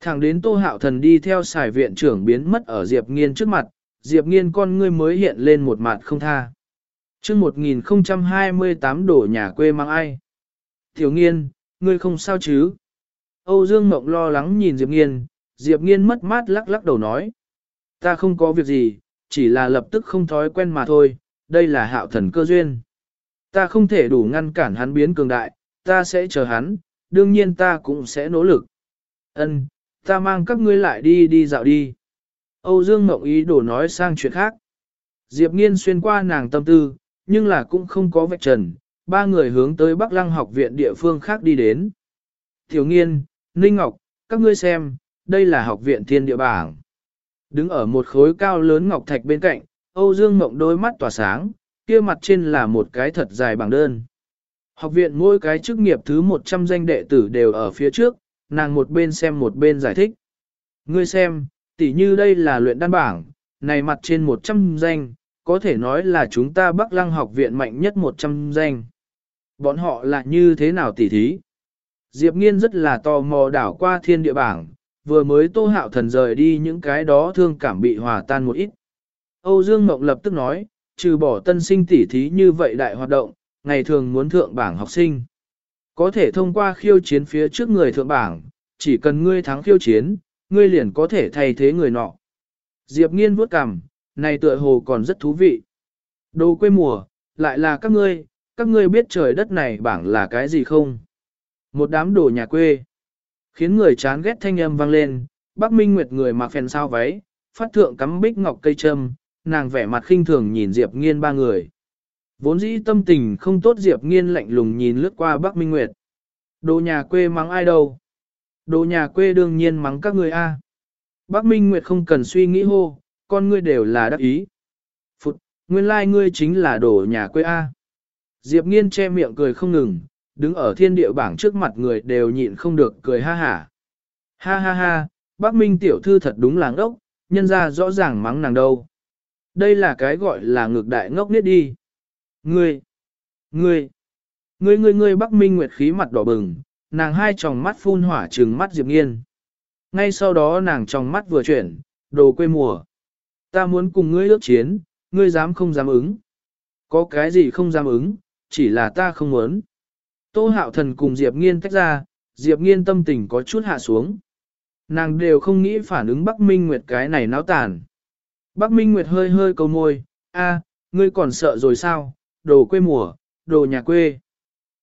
Thẳng đến tô hạo thần đi theo xài viện trưởng biến mất ở Diệp nghiên trước mặt, Diệp nghiên con ngươi mới hiện lên một mặt không tha chương 1028 đổ nhà quê mang ai? Tiểu nghiên, ngươi không sao chứ? Âu Dương Mộng lo lắng nhìn Diệp nghiên, Diệp nghiên mất mát lắc lắc đầu nói. Ta không có việc gì, chỉ là lập tức không thói quen mà thôi, đây là hạo thần cơ duyên. Ta không thể đủ ngăn cản hắn biến cường đại, ta sẽ chờ hắn, đương nhiên ta cũng sẽ nỗ lực. Ân, ta mang các ngươi lại đi đi dạo đi. Âu Dương Ngọc ý đổ nói sang chuyện khác. Diệp Nghiên xuyên qua nàng tâm tư, nhưng là cũng không có vạch trần, ba người hướng tới Bắc Lăng học viện địa phương khác đi đến. Tiểu nghiên, Ninh Ngọc, các ngươi xem, đây là học viện thiên địa bảng. Đứng ở một khối cao lớn ngọc thạch bên cạnh, Âu Dương Ngọc đôi mắt tỏa sáng, kia mặt trên là một cái thật dài bảng đơn. Học viện mỗi cái chức nghiệp thứ 100 danh đệ tử đều ở phía trước, nàng một bên xem một bên giải thích. Ngươi xem, tỉ như đây là luyện đan bảng, này mặt trên 100 danh, có thể nói là chúng ta Bắc Lăng học viện mạnh nhất 100 danh. Bọn họ là như thế nào tỉ thí? Diệp Nghiên rất là tò mò đảo qua thiên địa bảng, vừa mới tô hạo thần rời đi những cái đó thương cảm bị hòa tan một ít. Âu Dương Mộng lập tức nói, trừ bỏ tân sinh tỉ thí như vậy đại hoạt động, ngày thường muốn thượng bảng học sinh. Có thể thông qua khiêu chiến phía trước người thượng bảng, chỉ cần ngươi thắng khiêu chiến, ngươi liền có thể thay thế người nọ. Diệp Nghiên vuốt cằm, này tựa hồ còn rất thú vị. Đồ quê mùa, lại là các ngươi, các ngươi biết trời đất này bảng là cái gì không? Một đám đồ nhà quê. Khiến người chán ghét thanh âm vang lên, Bắc Minh Nguyệt người mặc phèn sao váy, phát thượng cắm bích ngọc cây trâm, nàng vẻ mặt khinh thường nhìn Diệp Nghiên ba người. Vốn dĩ tâm tình không tốt Diệp Nghiên lạnh lùng nhìn lướt qua Bắc Minh Nguyệt. Đồ nhà quê mắng ai đâu? Đồ nhà quê đương nhiên mắng các người a. Bắc Minh Nguyệt không cần suy nghĩ hô, con ngươi đều là đắc ý. Phụt, nguyên lai like ngươi chính là đồ nhà quê A. Diệp nghiên che miệng cười không ngừng, đứng ở thiên địa bảng trước mặt người đều nhịn không được cười ha hả. Ha ha ha, Bắc Minh tiểu thư thật đúng là ngốc, nhân ra rõ ràng mắng nàng đâu. Đây là cái gọi là ngược đại ngốc niết đi. Ngươi, ngươi, ngươi ngươi ngươi Bắc Minh nguyệt khí mặt đỏ bừng, nàng hai tròng mắt phun hỏa trừng mắt Diệp nghiên. Ngay sau đó nàng tròng mắt vừa chuyển, đồ quê mùa. Ta muốn cùng ngươi ước chiến, ngươi dám không dám ứng. Có cái gì không dám ứng, chỉ là ta không muốn. Tô hạo thần cùng Diệp nghiên tách ra, Diệp nghiên tâm tình có chút hạ xuống. Nàng đều không nghĩ phản ứng Bắc Minh Nguyệt cái này náo tàn. Bắc Minh Nguyệt hơi hơi cầu môi, a, ngươi còn sợ rồi sao, đồ quê mùa, đồ nhà quê.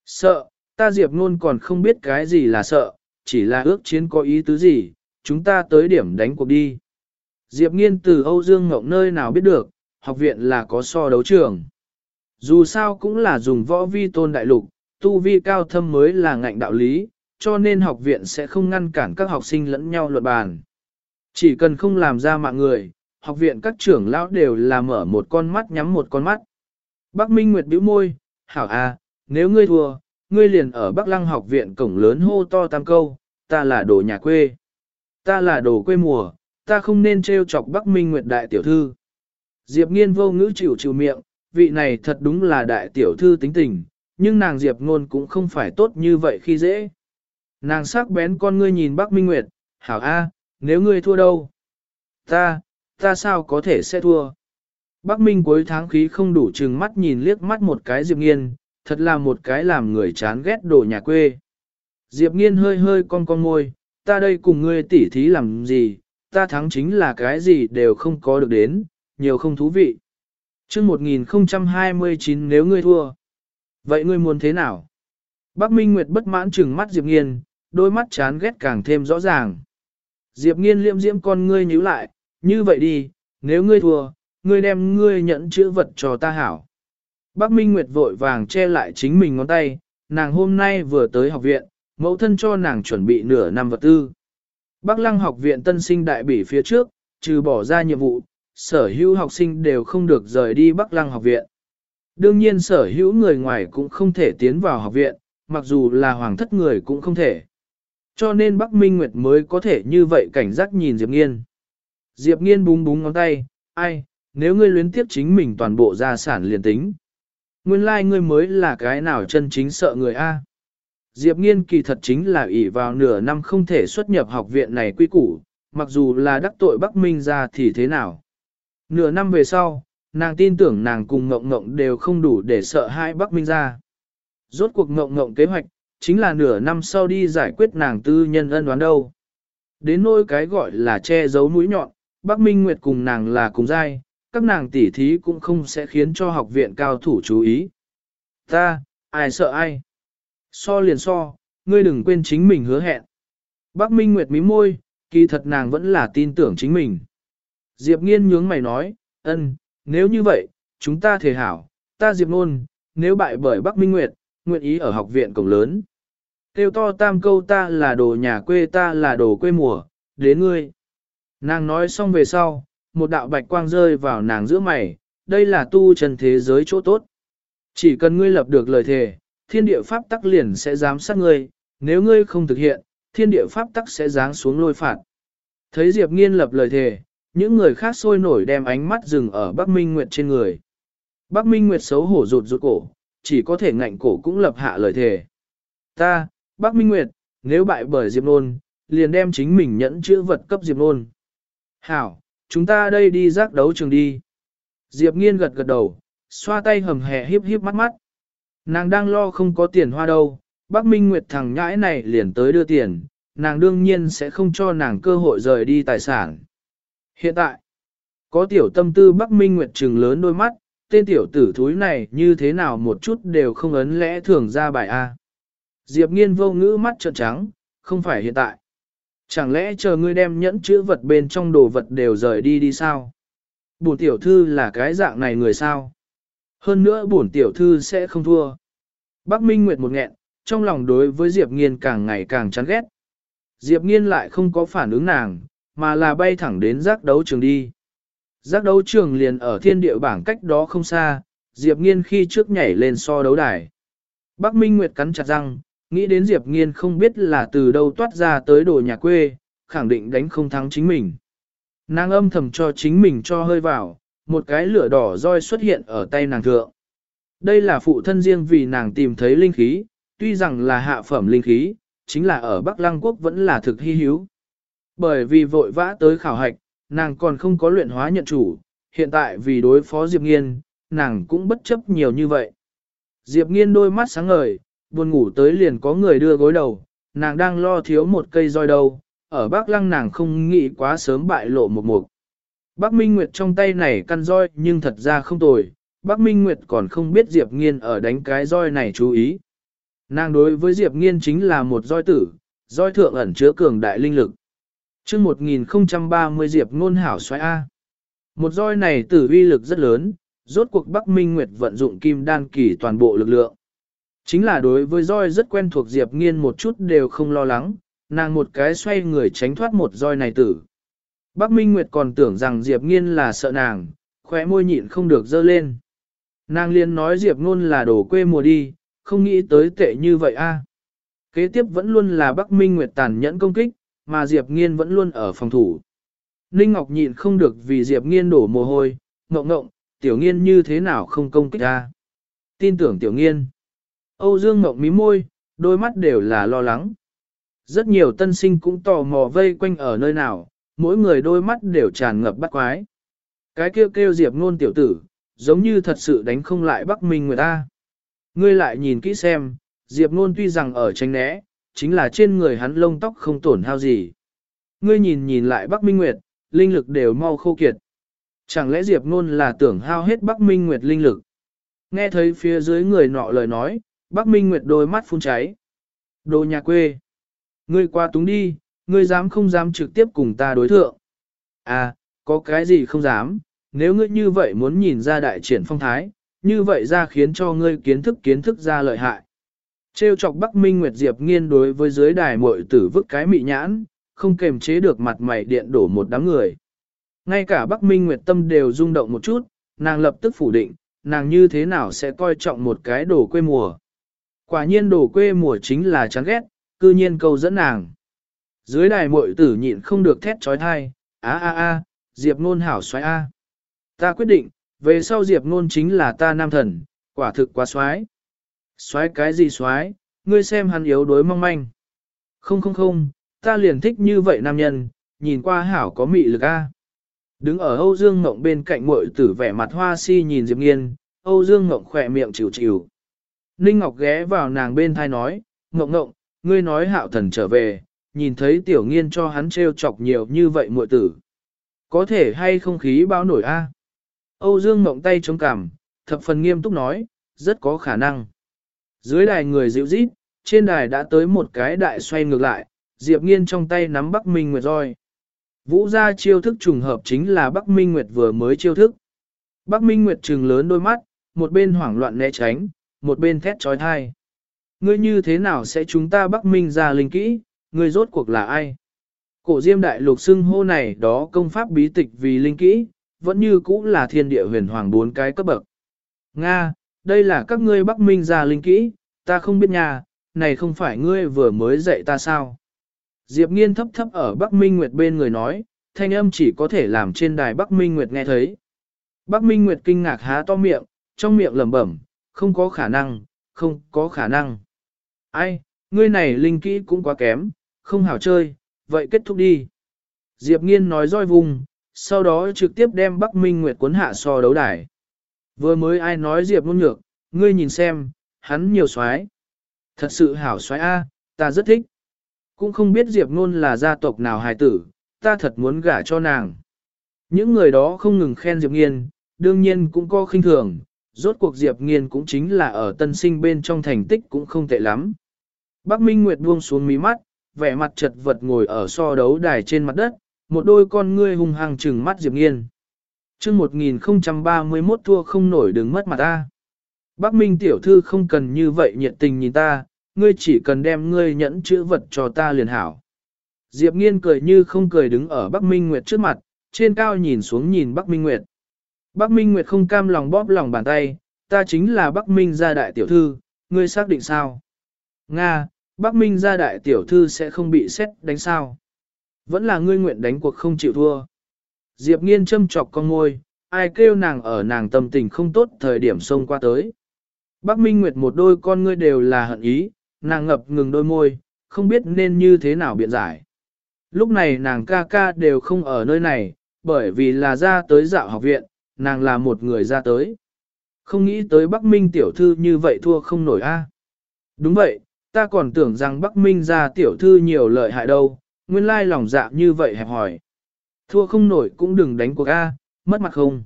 Sợ, ta Diệp ngôn còn không biết cái gì là sợ, chỉ là ước chiến có ý tứ gì, chúng ta tới điểm đánh cuộc đi. Diệp Nghiên từ Âu Dương Ngộng nơi nào biết được, học viện là có so đấu trường. Dù sao cũng là dùng võ vi tôn đại lục, tu vi cao thâm mới là ngạnh đạo lý, cho nên học viện sẽ không ngăn cản các học sinh lẫn nhau luận bàn. Chỉ cần không làm ra mạng người, học viện các trưởng lão đều là mở một con mắt nhắm một con mắt. Bắc Minh Nguyệt bĩu môi, hảo à, nếu ngươi thua, ngươi liền ở Bắc Lăng học viện cổng lớn hô to tam câu, ta là đồ nhà quê. Ta là đồ quê mùa, ta không nên trêu chọc Bắc Minh Nguyệt đại tiểu thư. Diệp nghiên vô ngữ chịu chịu miệng, vị này thật đúng là đại tiểu thư tính tình, nhưng nàng Diệp ngôn cũng không phải tốt như vậy khi dễ. Nàng sắc bén con ngươi nhìn Bắc Minh Nguyệt, hảo A, nếu ngươi thua đâu? Ta, ta sao có thể sẽ thua? Bắc Minh cuối tháng khí không đủ chừng mắt nhìn liếc mắt một cái Diệp Nghiên, thật là một cái làm người chán ghét đồ nhà quê. Diệp Nghiên hơi hơi con con môi, ta đây cùng ngươi tỉ thí làm gì, ta thắng chính là cái gì đều không có được đến, nhiều không thú vị. chương 1029 nếu ngươi thua, vậy ngươi muốn thế nào? Bắc Minh Nguyệt bất mãn chừng mắt Diệp Nghiên, đôi mắt chán ghét càng thêm rõ ràng. Diệp Nghiên liệm diễm con ngươi nhíu lại, như vậy đi, nếu ngươi thua, ngươi đem ngươi nhận chữ vật cho ta hảo. Bác Minh Nguyệt vội vàng che lại chính mình ngón tay, nàng hôm nay vừa tới học viện, mẫu thân cho nàng chuẩn bị nửa năm vật tư. Bác Lăng học viện tân sinh đại bỉ phía trước, trừ bỏ ra nhiệm vụ, sở hữu học sinh đều không được rời đi Bắc Lăng học viện. Đương nhiên sở hữu người ngoài cũng không thể tiến vào học viện, mặc dù là hoàng thất người cũng không thể. Cho nên Bắc Minh Nguyệt mới có thể như vậy cảnh giác nhìn Diệp Nghiên. Diệp Nghiên búng búng ngón tay, ai, nếu ngươi luyến tiếp chính mình toàn bộ gia sản liền tính. Nguyên lai like ngươi mới là cái nào chân chính sợ người A. Diệp Nghiên kỳ thật chính là ỷ vào nửa năm không thể xuất nhập học viện này quy củ, mặc dù là đắc tội Bắc Minh ra thì thế nào. Nửa năm về sau, nàng tin tưởng nàng cùng Ngộng Ngộng đều không đủ để sợ hai Bắc Minh ra. Rốt cuộc Ngộng Ngộng kế hoạch, chính là nửa năm sau đi giải quyết nàng tư nhân ân đoán đâu. Đến nỗi cái gọi là che giấu mũi nhọn, Bắc Minh Nguyệt cùng nàng là cùng giai, các nàng tỉ thí cũng không sẽ khiến cho học viện cao thủ chú ý. Ta, ai sợ ai? So liền so, ngươi đừng quên chính mình hứa hẹn. Bắc Minh Nguyệt mím môi, kỳ thật nàng vẫn là tin tưởng chính mình. Diệp nghiên nhướng mày nói, ân, nếu như vậy, chúng ta thể hảo, ta Diệp nôn, nếu bại bởi Bắc Minh Nguyệt, nguyện ý ở học viện cổng lớn. tiêu to tam câu ta là đồ nhà quê ta là đồ quê mùa, đến ngươi. Nàng nói xong về sau, một đạo bạch quang rơi vào nàng giữa mày, đây là tu chân thế giới chỗ tốt. Chỉ cần ngươi lập được lời thề, thiên địa pháp tắc liền sẽ giám sát ngươi, nếu ngươi không thực hiện, thiên địa pháp tắc sẽ giáng xuống lôi phạt. Thấy Diệp Nghiên lập lời thề, những người khác sôi nổi đem ánh mắt dừng ở Bắc Minh Nguyệt trên người. Bắc Minh Nguyệt xấu hổ rụt rụt cổ, chỉ có thể ngạnh cổ cũng lập hạ lời thề. Ta, Bắc Minh Nguyệt, nếu bại bởi Diệp Nôn, liền đem chính mình nhẫn chữ vật cấp Diệp Nôn. Hảo, chúng ta đây đi giác đấu trường đi. Diệp nghiên gật gật đầu, xoa tay hầm hè hiếp hiếp mắt mắt. Nàng đang lo không có tiền hoa đâu, bác Minh Nguyệt thằng nhãi này liền tới đưa tiền, nàng đương nhiên sẽ không cho nàng cơ hội rời đi tài sản. Hiện tại, có tiểu tâm tư Bắc Minh Nguyệt trừng lớn đôi mắt, tên tiểu tử thúi này như thế nào một chút đều không ấn lẽ thường ra bài A. Diệp nghiên vô ngữ mắt trợn trắng, không phải hiện tại. Chẳng lẽ chờ ngươi đem nhẫn chữ vật bên trong đồ vật đều rời đi đi sao? Bổn tiểu thư là cái dạng này người sao? Hơn nữa bổn tiểu thư sẽ không thua. Bác Minh Nguyệt một nghẹn, trong lòng đối với Diệp Nghiên càng ngày càng chán ghét. Diệp Nghiên lại không có phản ứng nàng, mà là bay thẳng đến giác đấu trường đi. Giác đấu trường liền ở thiên địa bảng cách đó không xa, Diệp Nghiên khi trước nhảy lên so đấu đài. Bác Minh Nguyệt cắn chặt răng, nghĩ đến Diệp Nghiên không biết là từ đâu toát ra tới đồ nhà quê, khẳng định đánh không thắng chính mình. Nàng âm thầm cho chính mình cho hơi vào, một cái lửa đỏ roi xuất hiện ở tay nàng thượng. Đây là phụ thân riêng vì nàng tìm thấy linh khí, tuy rằng là hạ phẩm linh khí, chính là ở Bắc Lăng Quốc vẫn là thực hy hữu. Bởi vì vội vã tới khảo hạch, nàng còn không có luyện hóa nhận chủ, hiện tại vì đối phó Diệp Nghiên, nàng cũng bất chấp nhiều như vậy. Diệp Nghiên đôi mắt sáng ngời, buồn ngủ tới liền có người đưa gối đầu, nàng đang lo thiếu một cây roi đầu, ở Bắc Lăng nàng không nghĩ quá sớm bại lộ một mục. Bắc Minh Nguyệt trong tay này căn roi nhưng thật ra không tồi, Bắc Minh Nguyệt còn không biết Diệp Nghiên ở đánh cái roi này chú ý. Nàng đối với Diệp Nghiên chính là một roi tử, roi thượng ẩn chứa cường đại linh lực. chương 1030 Diệp ngôn hảo xoay A. Một roi này tử uy lực rất lớn, rốt cuộc Bắc Minh Nguyệt vận dụng kim đan kỳ toàn bộ lực lượng. Chính là đối với roi rất quen thuộc Diệp Nghiên một chút đều không lo lắng, nàng một cái xoay người tránh thoát một roi này tử. Bắc Minh Nguyệt còn tưởng rằng Diệp Nghiên là sợ nàng, khóe môi nhịn không được dơ lên. Nàng liên nói Diệp Ngôn là đồ quê mùa đi, không nghĩ tới tệ như vậy a. Kế tiếp vẫn luôn là Bắc Minh Nguyệt tàn nhẫn công kích, mà Diệp Nghiên vẫn luôn ở phòng thủ. Ninh Ngọc nhịn không được vì Diệp Nghiên đổ mồ hôi, ngộng ngộng, tiểu nghiên như thế nào không công kích a? Tin tưởng tiểu nghiên. Âu Dương ngậm mí môi, đôi mắt đều là lo lắng. Rất nhiều tân sinh cũng tò mò vây quanh ở nơi nào, mỗi người đôi mắt đều tràn ngập bắt quái. Cái kêu kêu Diệp ngôn tiểu tử, giống như thật sự đánh không lại Bắc Minh người ta. Ngươi lại nhìn kỹ xem, Diệp ngôn tuy rằng ở tranh né, chính là trên người hắn lông tóc không tổn hao gì. Ngươi nhìn nhìn lại Bắc Minh Nguyệt, linh lực đều mau khô kiệt. Chẳng lẽ Diệp ngôn là tưởng hao hết Bắc Minh Nguyệt linh lực? Nghe thấy phía dưới người nọ lời nói, Bắc Minh Nguyệt đôi mắt phun cháy. Đồ nhà quê. Ngươi qua túng đi, ngươi dám không dám trực tiếp cùng ta đối thượng. À, có cái gì không dám, nếu ngươi như vậy muốn nhìn ra đại triển phong thái, như vậy ra khiến cho ngươi kiến thức kiến thức ra lợi hại. Trêu chọc Bắc Minh Nguyệt Diệp nghiên đối với dưới đài muội tử vứt cái mị nhãn, không kềm chế được mặt mày điện đổ một đám người. Ngay cả Bắc Minh Nguyệt tâm đều rung động một chút, nàng lập tức phủ định, nàng như thế nào sẽ coi trọng một cái đồ quê mùa. Quả nhiên đồ quê mùa chính là chán ghét, cư nhiên câu dẫn nàng. Dưới đài muội tử nhịn không được thét trói thai, a a a, Diệp Nôn hảo xoái a. Ta quyết định, về sau Diệp Nôn chính là ta nam thần, quả thực quá xoái. Xoái cái gì xoái, ngươi xem hắn yếu đối mong manh. Không không không, ta liền thích như vậy nam nhân, nhìn qua hảo có mị lực a. Đứng ở Âu Dương Ngộng bên cạnh muội tử vẻ mặt hoa si nhìn Diệp Nghiên, Âu Dương Ngộng khỏe miệng chịu chịu. Ninh Ngọc ghé vào nàng bên thai nói, Ngộng Ngộng, ngươi nói hạo thần trở về, nhìn thấy tiểu nghiên cho hắn trêu chọc nhiều như vậy muội tử. Có thể hay không khí bao nổi a? Âu Dương Ngộng tay chống cằm, thập phần nghiêm túc nói, rất có khả năng. Dưới đài người dịu rít, trên đài đã tới một cái đại xoay ngược lại, Diệp Nghiên trong tay nắm Bắc Minh Nguyệt roi. Vũ gia chiêu thức trùng hợp chính là Bắc Minh Nguyệt vừa mới chiêu thức. Bắc Minh Nguyệt trừng lớn đôi mắt, một bên hoảng loạn né tránh, một bên thét trói thai. Ngươi như thế nào sẽ chúng ta Bắc Minh ra linh kỹ, ngươi rốt cuộc là ai? Cổ diêm đại lục xưng hô này đó công pháp bí tịch vì linh kỹ, vẫn như cũ là thiên địa huyền hoàng bốn cái cấp bậc. Nga, đây là các ngươi Bắc Minh ra linh kỹ, ta không biết nhà, này không phải ngươi vừa mới dạy ta sao? Diệp nghiên thấp thấp ở Bắc Minh Nguyệt bên người nói, thanh âm chỉ có thể làm trên đài Bắc Minh Nguyệt nghe thấy. Bắc Minh Nguyệt kinh ngạc há to miệng, trong miệng lẩm bẩm, không có khả năng, không có khả năng. Ai, ngươi này linh kỹ cũng quá kém, không hảo chơi, vậy kết thúc đi. Diệp nghiên nói roi vùng, sau đó trực tiếp đem Bắc Minh Nguyệt cuốn hạ so đấu đài. Vừa mới ai nói Diệp ngôn nhược, ngươi nhìn xem, hắn nhiều xoái. Thật sự hảo xoái A, ta rất thích. Cũng không biết Diệp ngôn là gia tộc nào hài tử, ta thật muốn gả cho nàng. Những người đó không ngừng khen Diệp nghiên, đương nhiên cũng có khinh thường, rốt cuộc Diệp nghiên cũng chính là ở tân sinh bên trong thành tích cũng không tệ lắm. Bắc Minh Nguyệt buông xuống mí mắt, vẻ mặt chật vật ngồi ở so đấu đài trên mặt đất, một đôi con ngươi hung hăng trừng mắt Diệp Nghiên. chương 1031 thua không nổi đứng mất mặt ta. Bắc Minh tiểu thư không cần như vậy nhiệt tình nhìn ta, ngươi chỉ cần đem ngươi nhẫn chữ vật cho ta liền hảo. Diệp Nghiên cười như không cười đứng ở Bắc Minh Nguyệt trước mặt, trên cao nhìn xuống nhìn Bắc Minh Nguyệt. Bắc Minh Nguyệt không cam lòng bóp lòng bàn tay, ta chính là Bắc Minh gia đại tiểu thư, ngươi xác định sao? Nga, Bắc Minh gia đại tiểu thư sẽ không bị xét đánh sao. Vẫn là ngươi nguyện đánh cuộc không chịu thua. Diệp nghiên châm chọc con ngôi, ai kêu nàng ở nàng tâm tình không tốt thời điểm xông qua tới. Bắc Minh Nguyệt một đôi con ngươi đều là hận ý, nàng ngập ngừng đôi môi, không biết nên như thế nào biện giải. Lúc này nàng ca ca đều không ở nơi này, bởi vì là ra tới dạo học viện, nàng là một người ra tới. Không nghĩ tới Bắc Minh tiểu thư như vậy thua không nổi a. Đúng vậy, ta còn tưởng rằng Bắc Minh ra tiểu thư nhiều lợi hại đâu, nguyên lai lòng dạ như vậy hẹp hỏi. Thua không nổi cũng đừng đánh cuộc A, mất mặt không.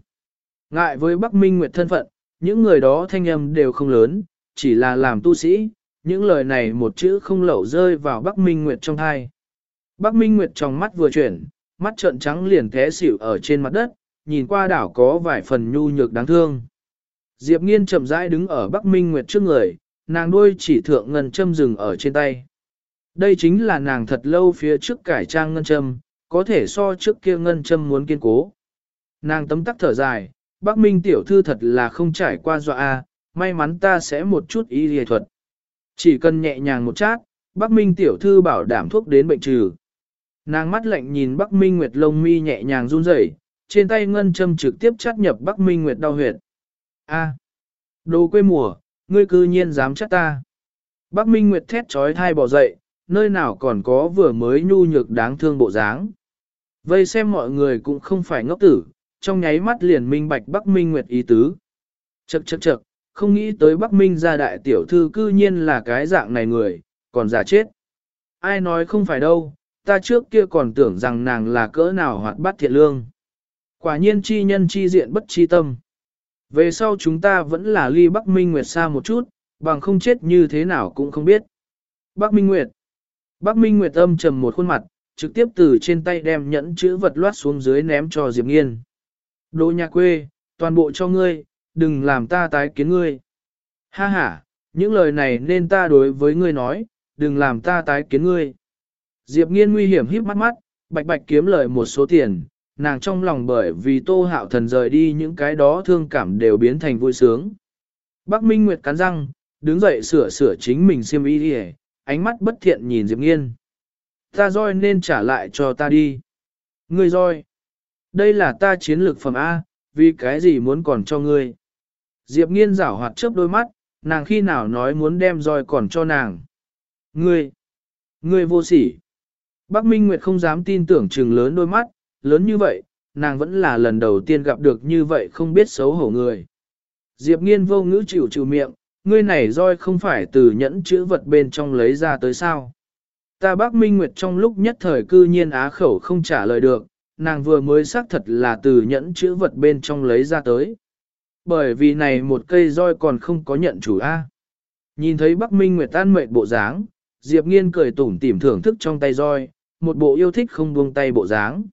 Ngại với Bắc Minh Nguyệt thân phận, những người đó thanh âm đều không lớn, chỉ là làm tu sĩ, những lời này một chữ không lẩu rơi vào Bắc Minh Nguyệt trong thai. Bắc Minh Nguyệt trong mắt vừa chuyển, mắt trợn trắng liền té xỉu ở trên mặt đất, nhìn qua đảo có vài phần nhu nhược đáng thương. Diệp Nghiên chậm rãi đứng ở Bắc Minh Nguyệt trước người, nàng đôi chỉ thượng ngân châm rừng ở trên tay. Đây chính là nàng thật lâu phía trước cải trang ngân châm, có thể so trước kia ngân châm muốn kiên cố. Nàng tấm tắc thở dài, Bắc Minh tiểu thư thật là không trải qua dọa a, may mắn ta sẽ một chút y y thuật. Chỉ cần nhẹ nhàng một chát, Bắc Minh tiểu thư bảo đảm thuốc đến bệnh trừ. Nàng mắt lạnh nhìn Bắc Minh Nguyệt lông mi nhẹ nhàng run rẩy, trên tay ngân châm trực tiếp chắt nhập Bắc Minh Nguyệt đau huyệt. A, đồ quê mùa, ngươi cư nhiên dám chắt ta. Bắc Minh Nguyệt thét trói thai bỏ dậy, nơi nào còn có vừa mới nhu nhược đáng thương bộ dáng. Vây xem mọi người cũng không phải ngốc tử, trong nháy mắt liền minh bạch Bắc Minh Nguyệt ý tứ. Chậc chậc chậc, không nghĩ tới Bắc Minh gia đại tiểu thư cư nhiên là cái dạng này người, còn giả chết. Ai nói không phải đâu, ta trước kia còn tưởng rằng nàng là cỡ nào hoạt bát thiện lương. Quả nhiên chi nhân chi diện bất chi tâm. Về sau chúng ta vẫn là ly Bắc Minh Nguyệt xa một chút, bằng không chết như thế nào cũng không biết. Bắc Minh Nguyệt. Bắc Minh Nguyệt âm trầm một khuôn mặt, trực tiếp từ trên tay đem nhẫn chữ vật loát xuống dưới ném cho Diệp Nghiên. Đồ nhà quê, toàn bộ cho ngươi, đừng làm ta tái kiến ngươi. Ha ha, những lời này nên ta đối với ngươi nói, đừng làm ta tái kiến ngươi. Diệp Nghiên nguy hiểm híp mắt mắt, bạch bạch kiếm lời một số tiền, nàng trong lòng bởi vì tô hạo thần rời đi những cái đó thương cảm đều biến thành vui sướng. Bắc Minh Nguyệt cắn răng, đứng dậy sửa sửa chính mình xiêm y đi ánh mắt bất thiện nhìn Diệp Nghiên. Ta roi nên trả lại cho ta đi. Ngươi roi. Đây là ta chiến lược phẩm A, vì cái gì muốn còn cho ngươi. Diệp Nghiên rảo hoạt chớp đôi mắt, nàng khi nào nói muốn đem roi còn cho nàng. Ngươi. Ngươi vô sỉ. Bắc Minh Nguyệt không dám tin tưởng trừng lớn đôi mắt, lớn như vậy, nàng vẫn là lần đầu tiên gặp được như vậy không biết xấu hổ người. Diệp nghiên vô ngữ chịu chịu miệng, ngươi này roi không phải từ nhẫn chữ vật bên trong lấy ra tới sao. Ta bác Minh Nguyệt trong lúc nhất thời cư nhiên á khẩu không trả lời được, nàng vừa mới xác thật là từ nhẫn chữ vật bên trong lấy ra tới. Bởi vì này một cây roi còn không có nhận chủ A. Nhìn thấy Bắc Minh Nguyệt tan mệt bộ dáng, Diệp Nghiên cười tủm tỉm thưởng thức trong tay roi, một bộ yêu thích không buông tay bộ dáng.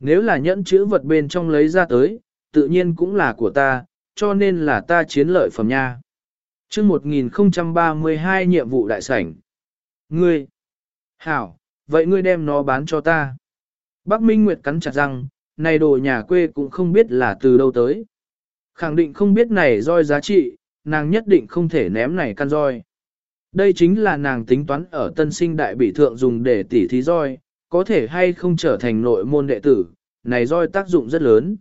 Nếu là nhẫn chữ vật bên trong lấy ra tới, tự nhiên cũng là của ta, cho nên là ta chiến lợi phẩm nha. chương 1032 nhiệm vụ đại sảnh. Ngươi. Hảo, vậy ngươi đem nó bán cho ta. Bác Minh Nguyệt cắn chặt răng, này đồ nhà quê cũng không biết là từ đâu tới. Khẳng định không biết này roi giá trị, nàng nhất định không thể ném này căn roi. Đây chính là nàng tính toán ở tân sinh đại bị thượng dùng để tỉ thí roi, có thể hay không trở thành nội môn đệ tử, này roi tác dụng rất lớn.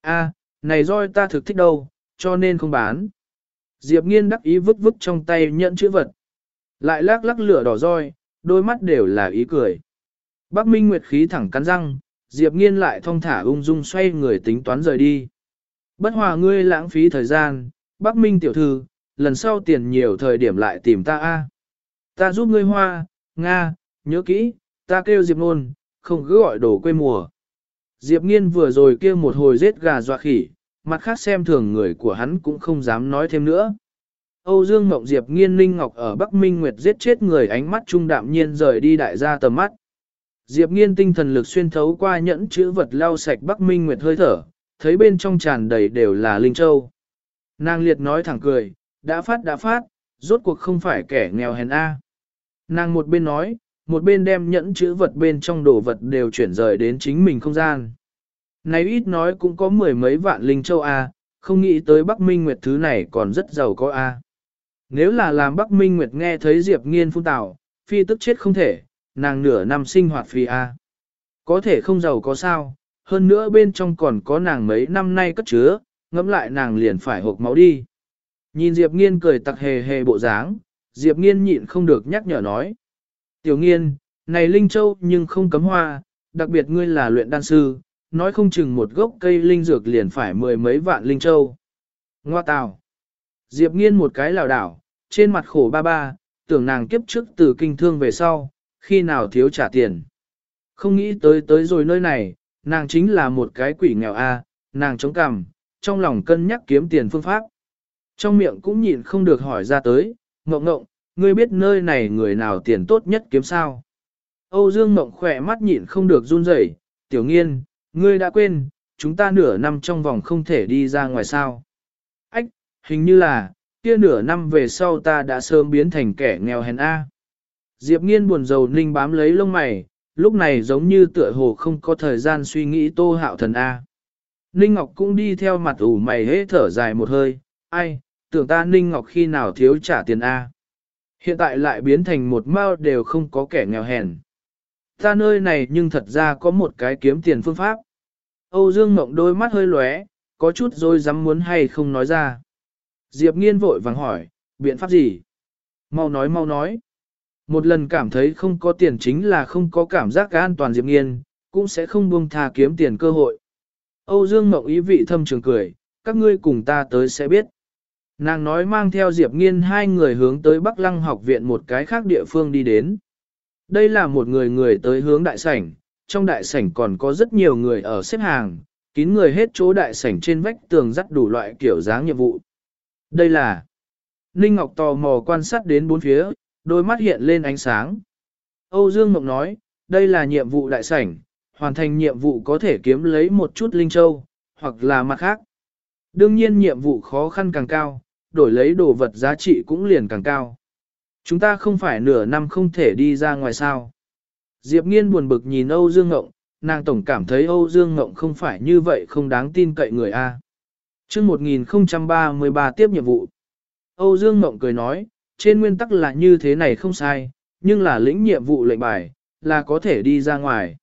A, này roi ta thực thích đâu, cho nên không bán. Diệp nghiên đắc ý vứt vứt trong tay nhận chữ vật. Lại lắc lắc lửa đỏ roi, đôi mắt đều là ý cười. Bác Minh Nguyệt khí thẳng cắn răng, Diệp nghiên lại thong thả ung dung xoay người tính toán rời đi. Bất hòa ngươi lãng phí thời gian, Bác Minh tiểu thư, lần sau tiền nhiều thời điểm lại tìm ta a. Ta giúp ngươi hoa, Nga, nhớ kỹ, ta kêu Diệp Nôn, không cứ gọi đồ quê mùa. Diệp Nghiên vừa rồi kêu một hồi giết gà dọa khỉ, mặt khác xem thường người của hắn cũng không dám nói thêm nữa. Âu Dương Mộng Diệp Nghiên Linh Ngọc ở Bắc Minh Nguyệt giết chết người ánh mắt trung đạm nhiên rời đi đại gia tầm mắt. Diệp Nghiên tinh thần lực xuyên thấu qua nhẫn chữ vật lau sạch Bắc Minh Nguyệt hơi thở, thấy bên trong tràn đầy đều là linh châu. Nàng liệt nói thẳng cười, đã phát đã phát, rốt cuộc không phải kẻ nghèo hèn A. Nàng một bên nói, một bên đem nhẫn chữ vật bên trong đồ vật đều chuyển rời đến chính mình không gian. Này ít nói cũng có mười mấy vạn linh châu A, không nghĩ tới Bắc Minh Nguyệt thứ này còn rất giàu có A. Nếu là làm Bắc Minh Nguyệt nghe thấy Diệp Nghiên phun tạo, phi tức chết không thể, nàng nửa năm sinh hoạt phi A. Có thể không giàu có sao, hơn nữa bên trong còn có nàng mấy năm nay cất chứa, ngẫm lại nàng liền phải hộp máu đi. Nhìn Diệp Nghiên cười tặc hề hề bộ dáng, Diệp Nghiên nhịn không được nhắc nhở nói. Tiểu Nghiên, này Linh Châu nhưng không cấm hoa, đặc biệt ngươi là luyện đan sư, nói không chừng một gốc cây linh dược liền phải mười mấy vạn Linh Châu. Ngoa tào. Diệp Nghiên một cái lảo đảo, trên mặt khổ ba ba, tưởng nàng kiếp trước từ kinh thương về sau, khi nào thiếu trả tiền. Không nghĩ tới tới rồi nơi này, nàng chính là một cái quỷ nghèo a, nàng chống cằm, trong lòng cân nhắc kiếm tiền phương pháp. Trong miệng cũng nhịn không được hỏi ra tới, ngộng ngộng, ngươi biết nơi này người nào tiền tốt nhất kiếm sao? Âu Dương Mộng khỏe mắt nhịn không được run rẩy, tiểu nghiên, ngươi đã quên, chúng ta nửa năm trong vòng không thể đi ra ngoài sao. Ách, hình như là, kia nửa năm về sau ta đã sớm biến thành kẻ nghèo hèn A. Diệp nghiên buồn rầu ninh bám lấy lông mày, lúc này giống như tựa hồ không có thời gian suy nghĩ tô hạo thần A. Ninh Ngọc cũng đi theo mặt ủ mày hế thở dài một hơi, ai, tưởng ta Ninh Ngọc khi nào thiếu trả tiền A. Hiện tại lại biến thành một mao đều không có kẻ nghèo hèn. Ta nơi này nhưng thật ra có một cái kiếm tiền phương pháp. Âu Dương Mộng đôi mắt hơi lóe, có chút rồi dám muốn hay không nói ra. Diệp Nghiên vội vàng hỏi, biện pháp gì? Mau nói mau nói. Một lần cảm thấy không có tiền chính là không có cảm giác an toàn Diệp Nghiên, cũng sẽ không buông tha kiếm tiền cơ hội. Âu Dương Mộng ý vị thâm trường cười, các ngươi cùng ta tới sẽ biết. Nàng nói mang theo Diệp Nghiên hai người hướng tới Bắc Lăng học viện một cái khác địa phương đi đến. Đây là một người người tới hướng đại sảnh, trong đại sảnh còn có rất nhiều người ở xếp hàng, kín người hết chỗ đại sảnh trên vách tường dắt đủ loại kiểu dáng nhiệm vụ. Đây là Ninh Ngọc tò mò quan sát đến bốn phía, đôi mắt hiện lên ánh sáng. Âu Dương Ngọc nói, đây là nhiệm vụ đại sảnh, hoàn thành nhiệm vụ có thể kiếm lấy một chút linh châu, hoặc là mặt khác. Đương nhiên nhiệm vụ khó khăn càng cao, đổi lấy đồ vật giá trị cũng liền càng cao. Chúng ta không phải nửa năm không thể đi ra ngoài sao. Diệp Nghiên buồn bực nhìn Âu Dương Ngộng, nàng tổng cảm thấy Âu Dương Ngộng không phải như vậy không đáng tin cậy người A. chương 1033 tiếp nhiệm vụ. Âu Dương Ngộng cười nói, trên nguyên tắc là như thế này không sai, nhưng là lĩnh nhiệm vụ lệnh bài, là có thể đi ra ngoài.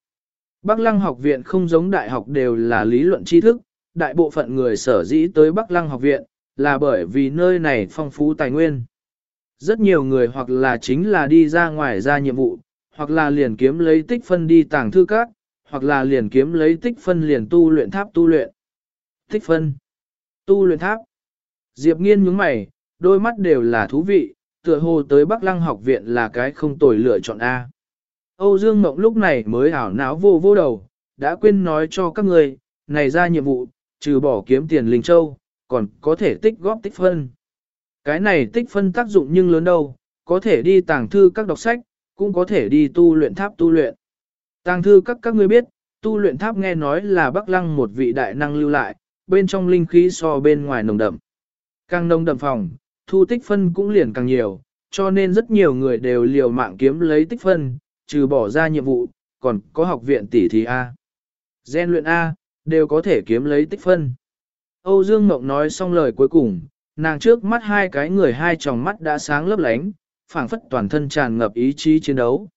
Bắc Lăng học viện không giống đại học đều là lý luận tri thức, đại bộ phận người sở dĩ tới Bắc Lăng học viện, là bởi vì nơi này phong phú tài nguyên. Rất nhiều người hoặc là chính là đi ra ngoài ra nhiệm vụ, hoặc là liền kiếm lấy tích phân đi tàng thư các, hoặc là liền kiếm lấy tích phân liền tu luyện tháp tu luyện. Tích phân. Tu luyện tháp. Diệp nghiên nhướng mày, đôi mắt đều là thú vị, tựa hồ tới Bắc Lăng học viện là cái không tồi lựa chọn A. Âu Dương Mộng lúc này mới ảo não vô vô đầu, đã quên nói cho các người, này ra nhiệm vụ, trừ bỏ kiếm tiền linh châu, còn có thể tích góp tích phân. Cái này tích phân tác dụng nhưng lớn đâu, có thể đi tàng thư các đọc sách, cũng có thể đi tu luyện tháp tu luyện. Tàng thư các các ngươi biết, tu luyện tháp nghe nói là Bắc Lăng một vị đại năng lưu lại, bên trong linh khí so bên ngoài nồng đậm. Càng nồng đậm phòng, thu tích phân cũng liền càng nhiều, cho nên rất nhiều người đều liều mạng kiếm lấy tích phân, trừ bỏ ra nhiệm vụ, còn có học viện tỷ thí A. Gen luyện A, đều có thể kiếm lấy tích phân. Âu Dương Mộng nói xong lời cuối cùng, nàng trước mắt hai cái người hai tròng mắt đã sáng lấp lánh, phảng phất toàn thân tràn ngập ý chí chiến đấu.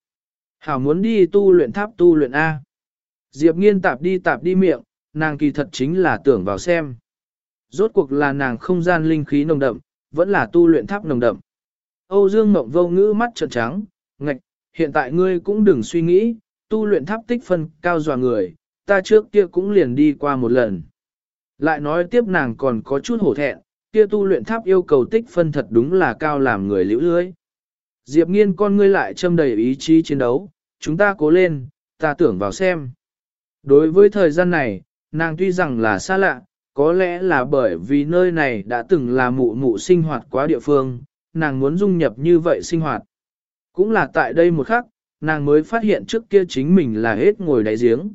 Hảo muốn đi tu luyện tháp tu luyện A. Diệp nghiên tạp đi tạp đi miệng, nàng kỳ thật chính là tưởng vào xem. Rốt cuộc là nàng không gian linh khí nồng đậm, vẫn là tu luyện tháp nồng đậm. Âu Dương Mộng vô ngữ mắt trợn trắng, ngạch, hiện tại ngươi cũng đừng suy nghĩ, tu luyện tháp tích phân cao dò người, ta trước kia cũng liền đi qua một lần. Lại nói tiếp nàng còn có chút hổ thẹn, kia tu luyện tháp yêu cầu tích phân thật đúng là cao làm người liễu lưới. Diệp nghiên con ngươi lại châm đầy ý chí chiến đấu, chúng ta cố lên, ta tưởng vào xem. Đối với thời gian này, nàng tuy rằng là xa lạ, có lẽ là bởi vì nơi này đã từng là mụ mụ sinh hoạt quá địa phương, nàng muốn dung nhập như vậy sinh hoạt. Cũng là tại đây một khắc, nàng mới phát hiện trước kia chính mình là hết ngồi đáy giếng.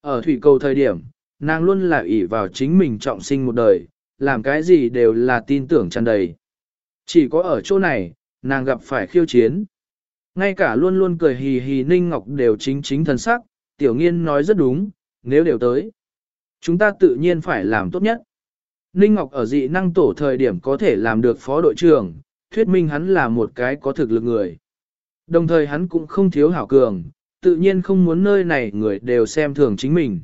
Ở thủy cầu thời điểm, nàng luôn là ỷ vào chính mình trọng sinh một đời, làm cái gì đều là tin tưởng tràn đầy. Chỉ có ở chỗ này, nàng gặp phải khiêu chiến. Ngay cả luôn luôn cười hì hì Ninh Ngọc đều chính chính thần sắc, tiểu nghiên nói rất đúng, nếu đều tới. Chúng ta tự nhiên phải làm tốt nhất. Ninh Ngọc ở dị năng tổ thời điểm có thể làm được phó đội trưởng, thuyết minh hắn là một cái có thực lực người. Đồng thời hắn cũng không thiếu hảo cường, tự nhiên không muốn nơi này người đều xem thường chính mình.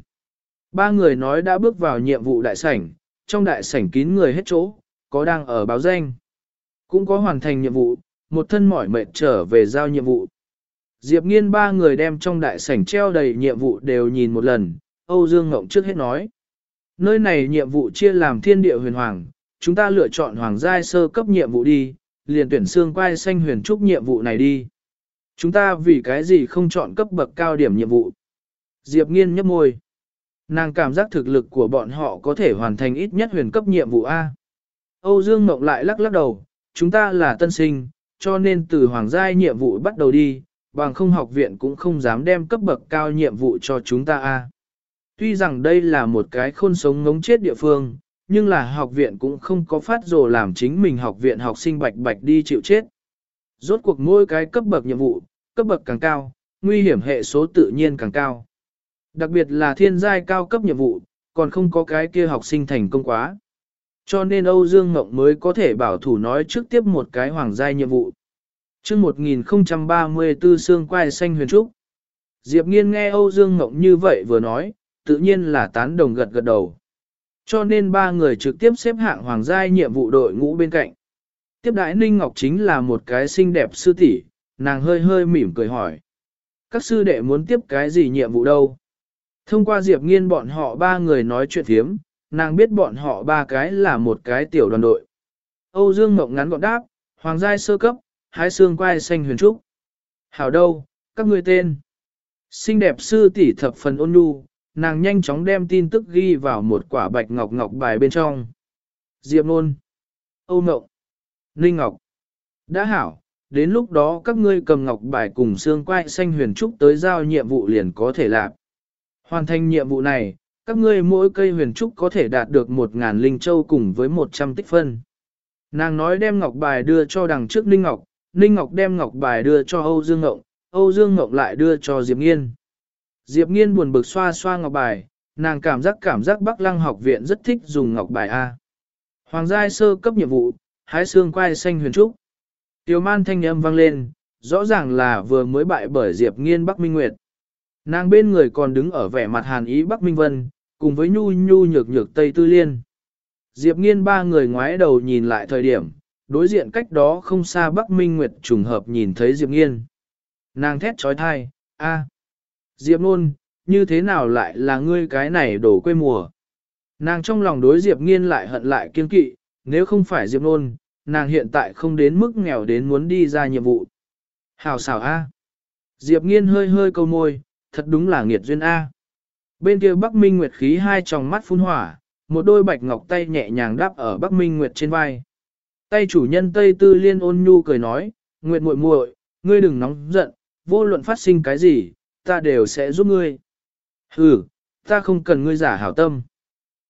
Ba người nói đã bước vào nhiệm vụ đại sảnh, trong đại sảnh kín người hết chỗ, có đang ở báo danh. Cũng có hoàn thành nhiệm vụ, một thân mỏi mệt trở về giao nhiệm vụ. Diệp nghiên ba người đem trong đại sảnh treo đầy nhiệm vụ đều nhìn một lần, Âu Dương Ngộng trước hết nói. Nơi này nhiệm vụ chia làm thiên địa huyền hoàng, chúng ta lựa chọn hoàng giai sơ cấp nhiệm vụ đi, liền tuyển xương quai xanh huyền trúc nhiệm vụ này đi. Chúng ta vì cái gì không chọn cấp bậc cao điểm nhiệm vụ? Diệp nghiên nhấp môi. Nàng cảm giác thực lực của bọn họ có thể hoàn thành ít nhất huyền cấp nhiệm vụ A. Âu Dương Mộng lại lắc lắc đầu, chúng ta là tân sinh, cho nên từ hoàng giai nhiệm vụ bắt đầu đi, bằng không học viện cũng không dám đem cấp bậc cao nhiệm vụ cho chúng ta A. Tuy rằng đây là một cái khôn sống ngống chết địa phương, nhưng là học viện cũng không có phát rồ làm chính mình học viện học sinh bạch bạch đi chịu chết. Rốt cuộc mỗi cái cấp bậc nhiệm vụ, cấp bậc càng cao, nguy hiểm hệ số tự nhiên càng cao. Đặc biệt là thiên giai cao cấp nhiệm vụ, còn không có cái kia học sinh thành công quá. Cho nên Âu Dương Ngộng mới có thể bảo thủ nói trước tiếp một cái hoàng giai nhiệm vụ. chương 1034 xương quai xanh huyền trúc. Diệp Nghiên nghe Âu Dương Ngọc như vậy vừa nói, tự nhiên là tán đồng gật gật đầu. Cho nên ba người trực tiếp xếp hạng hoàng giai nhiệm vụ đội ngũ bên cạnh. Tiếp đại Ninh Ngọc chính là một cái xinh đẹp sư tỷ, nàng hơi hơi mỉm cười hỏi. Các sư đệ muốn tiếp cái gì nhiệm vụ đâu? Thông qua Diệp Nghiên bọn họ ba người nói chuyện thiếm, nàng biết bọn họ ba cái là một cái tiểu đoàn đội. Âu Dương Ngọc ngắn gọn đáp, Hoàng giai sơ cấp, hái xương quai xanh huyền trúc. Hảo đâu, các ngươi tên. Xinh đẹp sư tỷ thập phần ôn nhu, nàng nhanh chóng đem tin tức ghi vào một quả bạch ngọc ngọc bài bên trong. Diệp Nôn, Âu Ngọc, Ninh Ngọc. Đã hảo, đến lúc đó các ngươi cầm ngọc bài cùng xương quai xanh huyền trúc tới giao nhiệm vụ liền có thể làm. Hoàn thành nhiệm vụ này, các ngươi mỗi cây huyền trúc có thể đạt được 1.000 linh châu cùng với 100 tích phân. Nàng nói đem ngọc bài đưa cho đằng trước Ninh Ngọc, Ninh Ngọc đem ngọc bài đưa cho Âu Dương Ngộng, Âu Dương Ngộng lại đưa cho Diệp Nghiên. Diệp Nghiên buồn bực xoa xoa ngọc bài, nàng cảm giác cảm giác Bắc Lăng học viện rất thích dùng ngọc bài A. Hoàng giai sơ cấp nhiệm vụ, hái xương quai xanh huyền trúc. Tiểu man thanh âm vang lên, rõ ràng là vừa mới bại bởi Diệp Nghiên Bắc Minh Nguyệt. Nàng bên người còn đứng ở vẻ mặt hàn ý Bắc Minh Vân, cùng với nhu nhu nhược nhược Tây Tư Liên. Diệp nghiên ba người ngoái đầu nhìn lại thời điểm, đối diện cách đó không xa Bắc Minh Nguyệt trùng hợp nhìn thấy Diệp nghiên. Nàng thét trói thai, a, Diệp nôn, như thế nào lại là ngươi cái này đổ quê mùa. Nàng trong lòng đối Diệp nghiên lại hận lại kiên kỵ, nếu không phải Diệp nôn, nàng hiện tại không đến mức nghèo đến muốn đi ra nhiệm vụ. Hào xảo a. Diệp nghiên hơi hơi câu môi, thật đúng là nghiệt duyên A. Bên kia Bắc Minh Nguyệt khí hai tròng mắt phun hỏa, một đôi bạch ngọc tay nhẹ nhàng đáp ở Bắc Minh Nguyệt trên vai. Tay chủ nhân Tây Tư Liên ôn nhu cười nói, Nguyệt muội muội, ngươi đừng nóng giận, vô luận phát sinh cái gì, ta đều sẽ giúp ngươi. Hừ, ta không cần ngươi giả hảo tâm.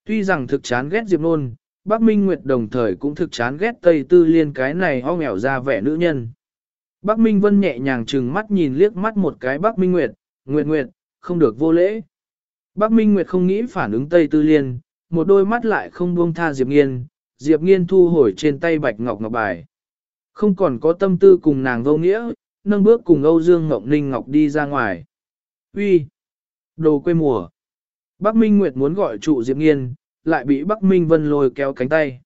Tuy rằng thực chán ghét Diệp Nôn, Bắc Minh Nguyệt đồng thời cũng thực chán ghét Tây Tư Liên cái này ho nghèo ra vẻ nữ nhân. Bắc Minh Vân nhẹ nhàng trừng mắt nhìn liếc mắt một cái Bắc Minh Nguyệt, Nguyệt Nguyệt, không được vô lễ. Bắc Minh Nguyệt không nghĩ phản ứng Tây Tư Liên, một đôi mắt lại không buông tha Diệp Nghiên, Diệp Nghiên thu hồi trên tay bạch ngọc ngọc bài. Không còn có tâm tư cùng nàng vô nghĩa, nâng bước cùng Âu Dương Ngọc Ninh Ngọc đi ra ngoài. Uy, Đồ quê mùa! Bắc Minh Nguyệt muốn gọi trụ Diệp Nghiên, lại bị Bắc Minh Vân lôi kéo cánh tay.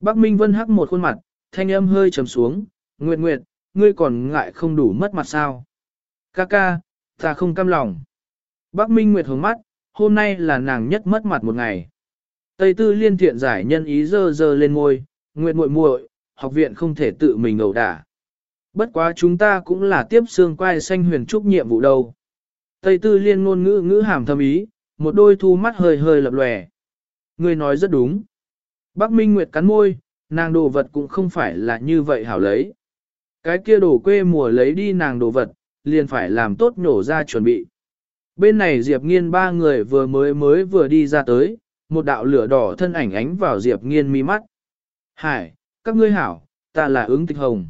Bắc Minh Vân hắc một khuôn mặt, thanh âm hơi trầm xuống, Nguyệt Nguyệt, ngươi còn ngại không đủ mất mặt sao? Ca ca, ta không cam lòng. Bắc Minh Nguyệt hướng mắt, hôm nay là nàng nhất mất mặt một ngày. Tây Tư Liên thiện giải nhân ý dơ dơ lên môi, Nguyệt muội muội, học viện không thể tự mình ẩu đả. Bất quá chúng ta cũng là tiếp xương quai xanh huyền trúc nhiệm vụ đâu. Tây Tư Liên ngôn ngữ ngữ hàm thâm ý, một đôi thu mắt hơi hơi lập lòe. Người nói rất đúng. Bắc Minh Nguyệt cắn môi, nàng đồ vật cũng không phải là như vậy hảo lấy. Cái kia đồ quê mùa lấy đi nàng đồ vật, liền phải làm tốt nổ ra chuẩn bị. Bên này Diệp Nghiên ba người vừa mới mới vừa đi ra tới, một đạo lửa đỏ thân ảnh ánh vào Diệp Nghiên mi mắt. Hải, các ngươi hảo, ta là ứng tịch hồng.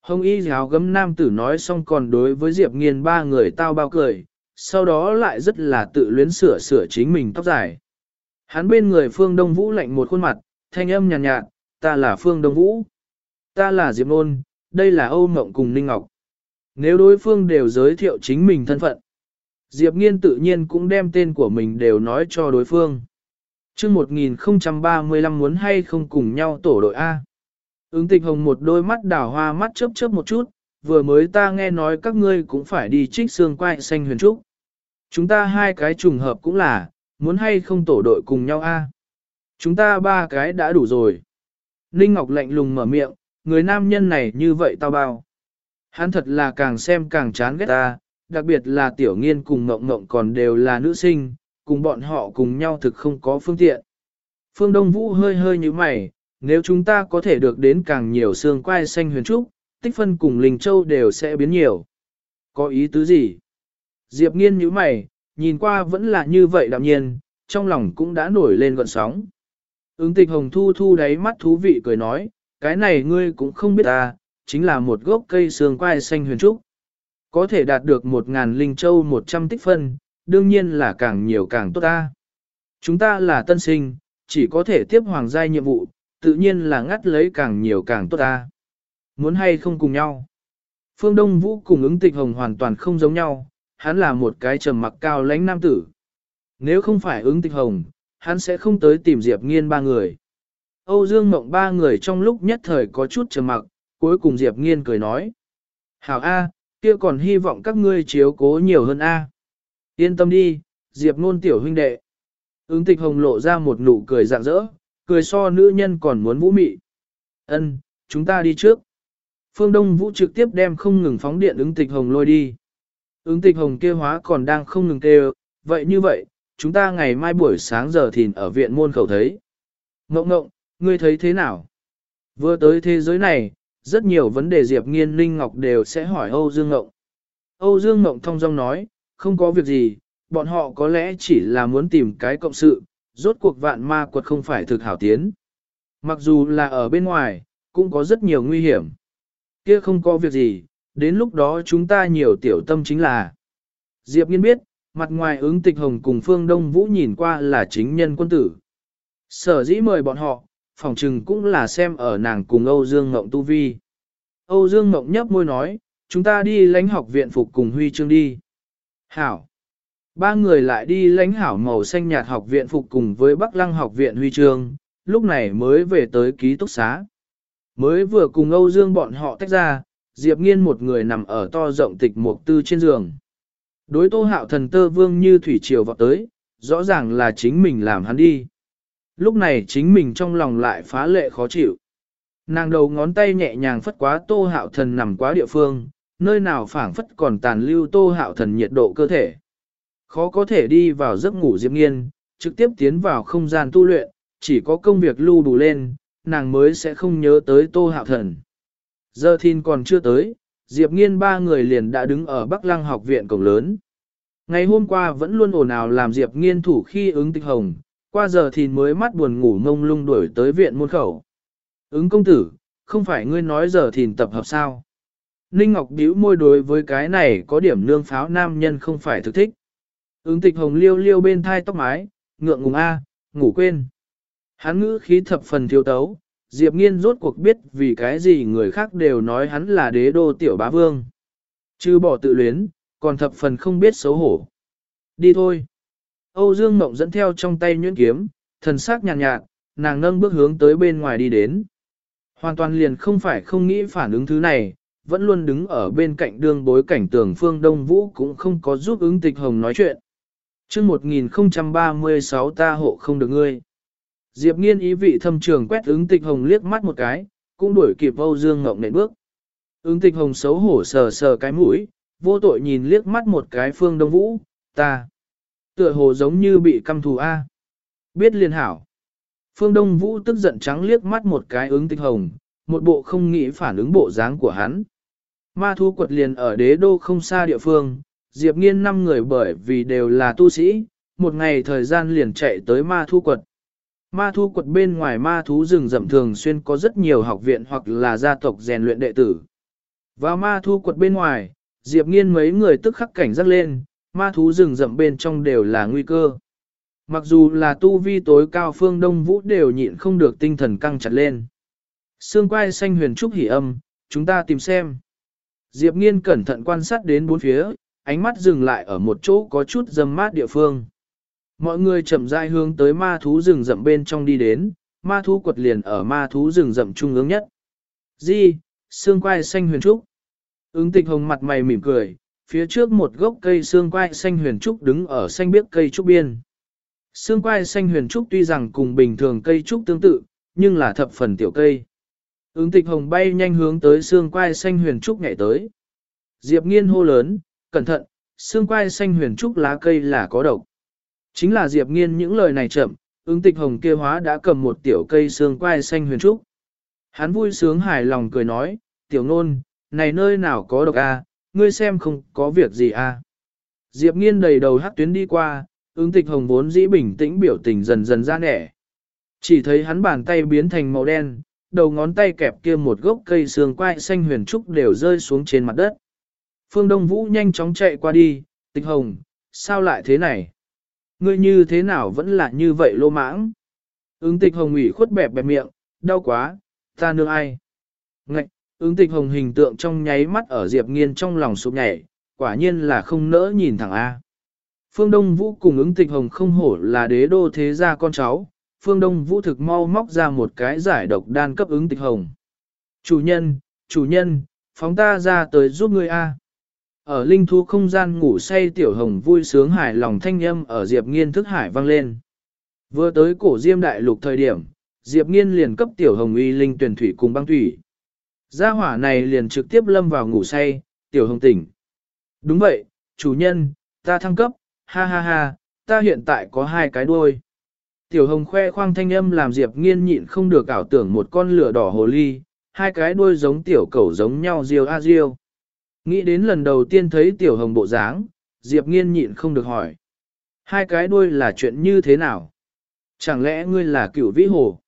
Hồng y giáo gấm nam tử nói xong còn đối với Diệp Nghiên ba người tao bao cười, sau đó lại rất là tự luyến sửa sửa chính mình tóc dài. Hắn bên người Phương Đông Vũ lạnh một khuôn mặt, thanh âm nhàn nhạt, nhạt, ta là Phương Đông Vũ. Ta là Diệp Nôn, đây là Âu Mộng cùng Ninh Ngọc. Nếu đối phương đều giới thiệu chính mình thân phận, Diệp Nghiên tự nhiên cũng đem tên của mình đều nói cho đối phương. chương 1035 muốn hay không cùng nhau tổ đội A. Ứng tịch hồng một đôi mắt đảo hoa mắt chớp chớp một chút, vừa mới ta nghe nói các ngươi cũng phải đi trích xương quai xanh huyền trúc. Chúng ta hai cái trùng hợp cũng là, muốn hay không tổ đội cùng nhau A. Chúng ta ba cái đã đủ rồi. Ninh Ngọc lạnh lùng mở miệng, người nam nhân này như vậy tao bao. Hắn thật là càng xem càng chán ghét ta, đặc biệt là tiểu nghiên cùng ngộng ngộng còn đều là nữ sinh, cùng bọn họ cùng nhau thực không có phương tiện. Phương Đông Vũ hơi hơi như mày, nếu chúng ta có thể được đến càng nhiều xương quai xanh huyền trúc, tích phân cùng Linh Châu đều sẽ biến nhiều. Có ý tứ gì? Diệp nghiên như mày, nhìn qua vẫn là như vậy đạm nhiên, trong lòng cũng đã nổi lên gọn sóng. Ứng tịch hồng thu thu đáy mắt thú vị cười nói, cái này ngươi cũng không biết ta, chính là một gốc cây xương quai xanh huyền trúc. Có thể đạt được một ngàn linh châu một trăm tích phân, đương nhiên là càng nhiều càng tốt ta. Chúng ta là tân sinh, chỉ có thể tiếp hoàng giai nhiệm vụ, tự nhiên là ngắt lấy càng nhiều càng tốt ta. Muốn hay không cùng nhau. Phương Đông Vũ cùng ứng tịch hồng hoàn toàn không giống nhau, hắn là một cái trầm mặc cao lãnh nam tử. Nếu không phải ứng tịch hồng, hắn sẽ không tới tìm Diệp Nghiên ba người. Âu Dương Mộng ba người trong lúc nhất thời có chút trầm mặc, cuối cùng Diệp Nghiên cười nói. Hảo A, kia còn hy vọng các ngươi chiếu cố nhiều hơn A. Yên tâm đi, Diệp Nôn tiểu huynh đệ. Ứng tịch hồng lộ ra một nụ cười rạng rỡ, cười so nữ nhân còn muốn vũ mị. Ân, chúng ta đi trước. Phương Đông Vũ trực tiếp đem không ngừng phóng điện ứng tịch hồng lôi đi. Ứng tịch hồng kia hóa còn đang không ngừng kêu, vậy như vậy, chúng ta ngày mai buổi sáng giờ thìn ở viện môn khẩu thấy. Ngộng ngộng, ngươi thấy thế nào? Vừa tới thế giới này, rất nhiều vấn đề Diệp Nghiên Linh Ngọc đều sẽ hỏi Âu Dương Ngộng. Âu Dương Ngộng thông dong nói, không có việc gì, bọn họ có lẽ chỉ là muốn tìm cái cộng sự, rốt cuộc vạn ma quật không phải thực hảo tiến. Mặc dù là ở bên ngoài, cũng có rất nhiều nguy hiểm. Kia không có việc gì, đến lúc đó chúng ta nhiều tiểu tâm chính là. Diệp Nghiên biết, mặt ngoài ứng tịch hồng cùng phương Đông Vũ nhìn qua là chính nhân quân tử. Sở dĩ mời bọn họ, phòng trừng cũng là xem ở nàng cùng Âu Dương Ngộng Tu Vi. Âu Dương Ngộng nhấp môi nói, chúng ta đi lãnh học viện phục cùng Huy Trương đi. Hảo. Ba người lại đi lãnh hảo màu xanh nhạt học viện phục cùng với Bắc Lăng học viện Huy Trương, lúc này mới về tới ký túc xá. Mới vừa cùng Âu Dương bọn họ tách ra, Diệp Nghiên một người nằm ở to rộng tịch mục tư trên giường. Đối tô hạo thần tơ vương như thủy triều vọt tới, rõ ràng là chính mình làm hắn đi. Lúc này chính mình trong lòng lại phá lệ khó chịu. Nàng đầu ngón tay nhẹ nhàng phất quá tô hạo thần nằm quá địa phương, nơi nào phảng phất còn tàn lưu tô hạo thần nhiệt độ cơ thể. Khó có thể đi vào giấc ngủ diệp nghiên, trực tiếp tiến vào không gian tu luyện, chỉ có công việc lưu đủ lên, nàng mới sẽ không nhớ tới tô hạo thần. Giờ thìn còn chưa tới, Diệp Nghiên ba người liền đã đứng ở Bắc Lăng học viện cổng lớn. Ngày hôm qua vẫn luôn ồn ào làm Diệp Nghiên thủ khi ứng tịch hồng, qua giờ thìn mới mắt buồn ngủ ngông lung đuổi tới viện môn khẩu. Ứng công tử, không phải ngươi nói giờ thìn tập hợp sao? Ninh Ngọc bĩu môi đối với cái này có điểm nương pháo nam nhân không phải thực thích. Ứng tịch hồng liêu liêu bên thai tóc mái, ngượng ngùng A, ngủ quên. Hắn ngữ khí thập phần thiếu tấu, Diệp Nghiên rốt cuộc biết vì cái gì người khác đều nói hắn là đế đô tiểu bá vương. Chứ bỏ tự luyến, còn thập phần không biết xấu hổ. Đi thôi. Âu Dương Mộng dẫn theo trong tay nhuyễn kiếm, thần sắc nhàn nhạt, nhạt, nàng nâng bước hướng tới bên ngoài đi đến. Hoàn toàn liền không phải không nghĩ phản ứng thứ này, vẫn luôn đứng ở bên cạnh đường bối cảnh tường phương Đông Vũ cũng không có giúp ứng tịch hồng nói chuyện. chương 1036 ta hộ không được ngươi. Diệp nghiên ý vị thâm trường quét ứng tịch hồng liếc mắt một cái, cũng đuổi kịp Âu Dương Ngộng nện bước. Ứng tịch hồng xấu hổ sờ sờ cái mũi, vô tội nhìn liếc mắt một cái phương đông vũ, ta. Tựa hồ giống như bị căm thù A. Biết liên hảo. Phương Đông Vũ tức giận trắng liếc mắt một cái ứng tịch hồng, một bộ không nghĩ phản ứng bộ dáng của hắn. Ma thu quật liền ở đế đô không xa địa phương, Diệp nghiên năm người bởi vì đều là tu sĩ, một ngày thời gian liền chạy tới ma thu quật, Ma thu quật bên ngoài ma thú rừng rậm thường xuyên có rất nhiều học viện hoặc là gia tộc rèn luyện đệ tử. Vào ma thu quật bên ngoài, Diệp nghiên mấy người tức khắc cảnh giác lên, ma thú rừng rậm bên trong đều là nguy cơ. Mặc dù là tu vi tối cao phương Đông Vũ đều nhịn không được tinh thần căng chặt lên. Sương quai xanh huyền trúc hỉ âm, chúng ta tìm xem. Diệp nghiên cẩn thận quan sát đến bốn phía, ánh mắt dừng lại ở một chỗ có chút dâm mát địa phương. Mọi người chậm rãi hướng tới ma thú rừng rậm bên trong đi đến, ma thú quật liền ở ma thú rừng rậm trung ương nhất. Di, sương quai xanh huyền trúc. Ứng tịch hồng mặt mày mỉm cười, phía trước một gốc cây xương quai xanh huyền trúc đứng ở xanh biếc cây trúc biên. Xương quai xanh huyền trúc tuy rằng cùng bình thường cây trúc tương tự, nhưng là thập phần tiểu cây. Ứng tịch hồng bay nhanh hướng tới xương quai xanh huyền trúc nhảy tới. Diệp nghiên hô lớn, cẩn thận, xương quai xanh huyền trúc lá cây là có độc. Chính là Diệp Nghiên những lời này chậm, ứng tịch hồng kia hóa đã cầm một tiểu cây xương quai xanh huyền trúc. Hắn vui sướng hài lòng cười nói, tiểu nôn, này nơi nào có độc a, ngươi xem không có việc gì à? Diệp Nghiên đầy đầu hát tuyến đi qua, ứng tịch hồng vốn dĩ bình tĩnh biểu tình dần dần ra nẻ. Chỉ thấy hắn bàn tay biến thành màu đen, đầu ngón tay kẹp kia một gốc cây xương quai xanh huyền trúc đều rơi xuống trên mặt đất. Phương Đông Vũ nhanh chóng chạy qua đi, tịch hồng, sao lại thế này? ngươi như thế nào vẫn là như vậy lô mãng. Ứng tịch hồng ủy khuất bẹp bẹp miệng, đau quá, ta nương ai. Ngạch, ứng tịch hồng hình tượng trong nháy mắt ở Diệp Nghiên trong lòng sụp nhảy, quả nhiên là không nỡ nhìn thẳng A. Phương Đông Vũ cùng ứng tịch hồng không hổ là đế đô thế gia con cháu, Phương Đông Vũ thực mau móc ra một cái giải độc đan cấp ứng tịch hồng. Chủ nhân, chủ nhân, phóng ta ra tới giúp ngươi A. Ở linh thú không gian ngủ say tiểu hồng vui sướng hài lòng thanh âm ở Diệp Nghiên thức hải vang lên. Vừa tới cổ diêm đại lục thời điểm, Diệp Nghiên liền cấp tiểu hồng uy linh tuyển thủy cùng băng thủy. Gia hỏa này liền trực tiếp lâm vào ngủ say, tiểu hồng tỉnh. Đúng vậy, chủ nhân, ta thăng cấp, ha ha ha, ta hiện tại có hai cái đuôi. Tiểu hồng khoe khoang thanh âm làm Diệp Nghiên nhịn không được ảo tưởng một con lửa đỏ hồ ly, hai cái đuôi giống tiểu cẩu giống nhau riêu a riêu. Nghĩ đến lần đầu tiên thấy tiểu hồng bộ dáng, Diệp nghiên nhịn không được hỏi. Hai cái đuôi là chuyện như thế nào? Chẳng lẽ ngươi là cựu vĩ hồ?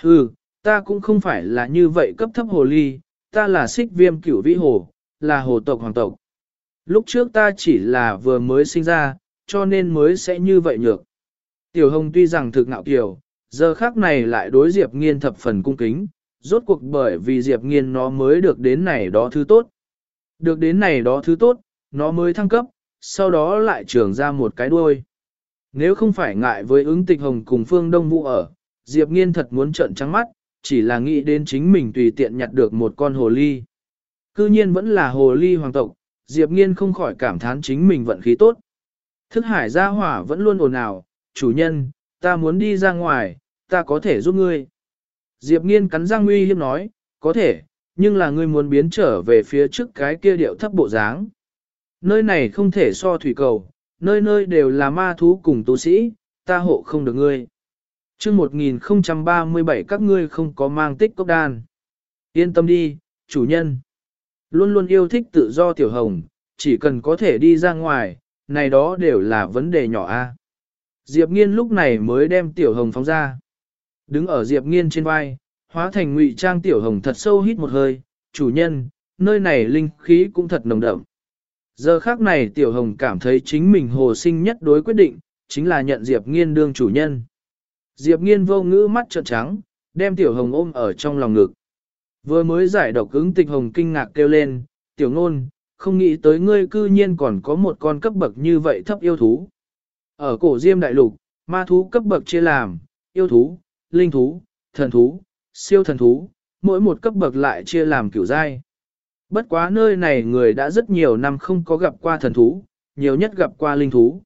Hừ, ta cũng không phải là như vậy cấp thấp hồ ly, ta là xích viêm cửu vĩ hồ, là hồ tộc hoàng tộc. Lúc trước ta chỉ là vừa mới sinh ra, cho nên mới sẽ như vậy nhược. Tiểu hồng tuy rằng thực ngạo kiểu, giờ khác này lại đối Diệp nghiên thập phần cung kính, rốt cuộc bởi vì Diệp nghiên nó mới được đến này đó thứ tốt. Được đến này đó thứ tốt, nó mới thăng cấp, sau đó lại trưởng ra một cái đuôi. Nếu không phải ngại với ứng tịch hồng cùng phương đông vũ ở, Diệp nghiên thật muốn trợn trắng mắt, chỉ là nghĩ đến chính mình tùy tiện nhặt được một con hồ ly. Cư nhiên vẫn là hồ ly hoàng tộc, Diệp nghiên không khỏi cảm thán chính mình vận khí tốt. Thức hải gia hỏa vẫn luôn ồn ào, chủ nhân, ta muốn đi ra ngoài, ta có thể giúp ngươi. Diệp nghiên cắn răng uy hiếp nói, có thể, nhưng là ngươi muốn biến trở về phía trước cái kia điệu thấp bộ dáng. Nơi này không thể so thủy cầu, nơi nơi đều là ma thú cùng tu sĩ, ta hộ không được ngươi chương 1037 các ngươi không có mang tích cốc đan. Yên tâm đi, chủ nhân. Luôn luôn yêu thích tự do tiểu hồng, chỉ cần có thể đi ra ngoài, này đó đều là vấn đề nhỏ a. Diệp nghiên lúc này mới đem tiểu hồng phóng ra. Đứng ở Diệp nghiên trên vai, hóa thành ngụy trang tiểu hồng thật sâu hít một hơi, chủ nhân, nơi này linh khí cũng thật nồng đậm. Giờ khác này tiểu hồng cảm thấy chính mình hồ sinh nhất đối quyết định, chính là nhận Diệp nghiên đương chủ nhân. Diệp nghiên vô ngữ mắt trợn trắng, đem tiểu hồng ôm ở trong lòng ngực. Vừa mới giải độc ứng tịch hồng kinh ngạc kêu lên, tiểu ngôn, không nghĩ tới ngươi cư nhiên còn có một con cấp bậc như vậy thấp yêu thú. Ở cổ diêm đại lục, ma thú cấp bậc chia làm, yêu thú, linh thú, thần thú, siêu thần thú, mỗi một cấp bậc lại chia làm kiểu giai. Bất quá nơi này người đã rất nhiều năm không có gặp qua thần thú, nhiều nhất gặp qua linh thú.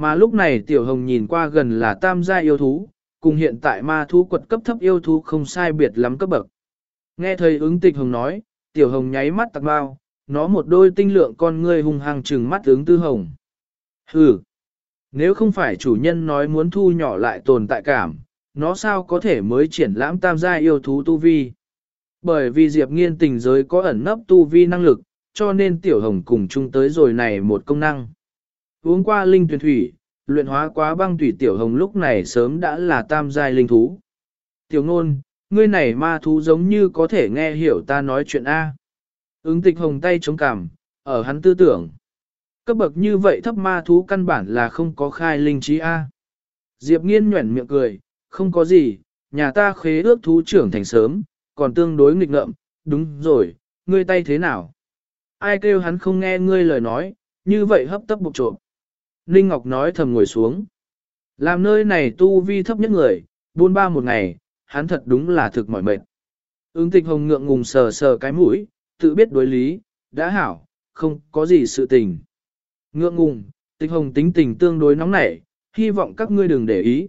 Mà lúc này Tiểu Hồng nhìn qua gần là tam gia yêu thú, cùng hiện tại ma thú quật cấp thấp yêu thú không sai biệt lắm cấp bậc. Nghe thầy ứng tịch Hồng nói, Tiểu Hồng nháy mắt tặc bao, nó một đôi tinh lượng con ngươi hung hăng trừng mắt ứng tư Hồng. Hừ, nếu không phải chủ nhân nói muốn thu nhỏ lại tồn tại cảm, nó sao có thể mới triển lãm tam gia yêu thú tu vi. Bởi vì Diệp Nghiên tình giới có ẩn nấp tu vi năng lực, cho nên Tiểu Hồng cùng chung tới rồi này một công năng. Uống qua linh tuyển thủy, luyện hóa quá băng thủy Tiểu Hồng lúc này sớm đã là tam giai linh thú. Tiểu Nôn, ngươi này ma thú giống như có thể nghe hiểu ta nói chuyện A. Ứng tịch hồng tay chống cằm, ở hắn tư tưởng. Cấp bậc như vậy thấp ma thú căn bản là không có khai linh trí A. Diệp nghiên nhuẩn miệng cười, không có gì, nhà ta khế ước thú trưởng thành sớm, còn tương đối nghịch ngợm, đúng rồi, ngươi tay thế nào? Ai kêu hắn không nghe ngươi lời nói, như vậy hấp tấp bục trộm. Ninh Ngọc nói thầm ngồi xuống. Làm nơi này tu vi thấp nhất người, buôn ba một ngày, hắn thật đúng là thực mỏi mệt. Ứng tịch hồng ngượng ngùng sờ sờ cái mũi, tự biết đối lý, đã hảo, không có gì sự tình. Ngượng ngùng, tịch hồng tính tình tương đối nóng nảy, hy vọng các ngươi đừng để ý.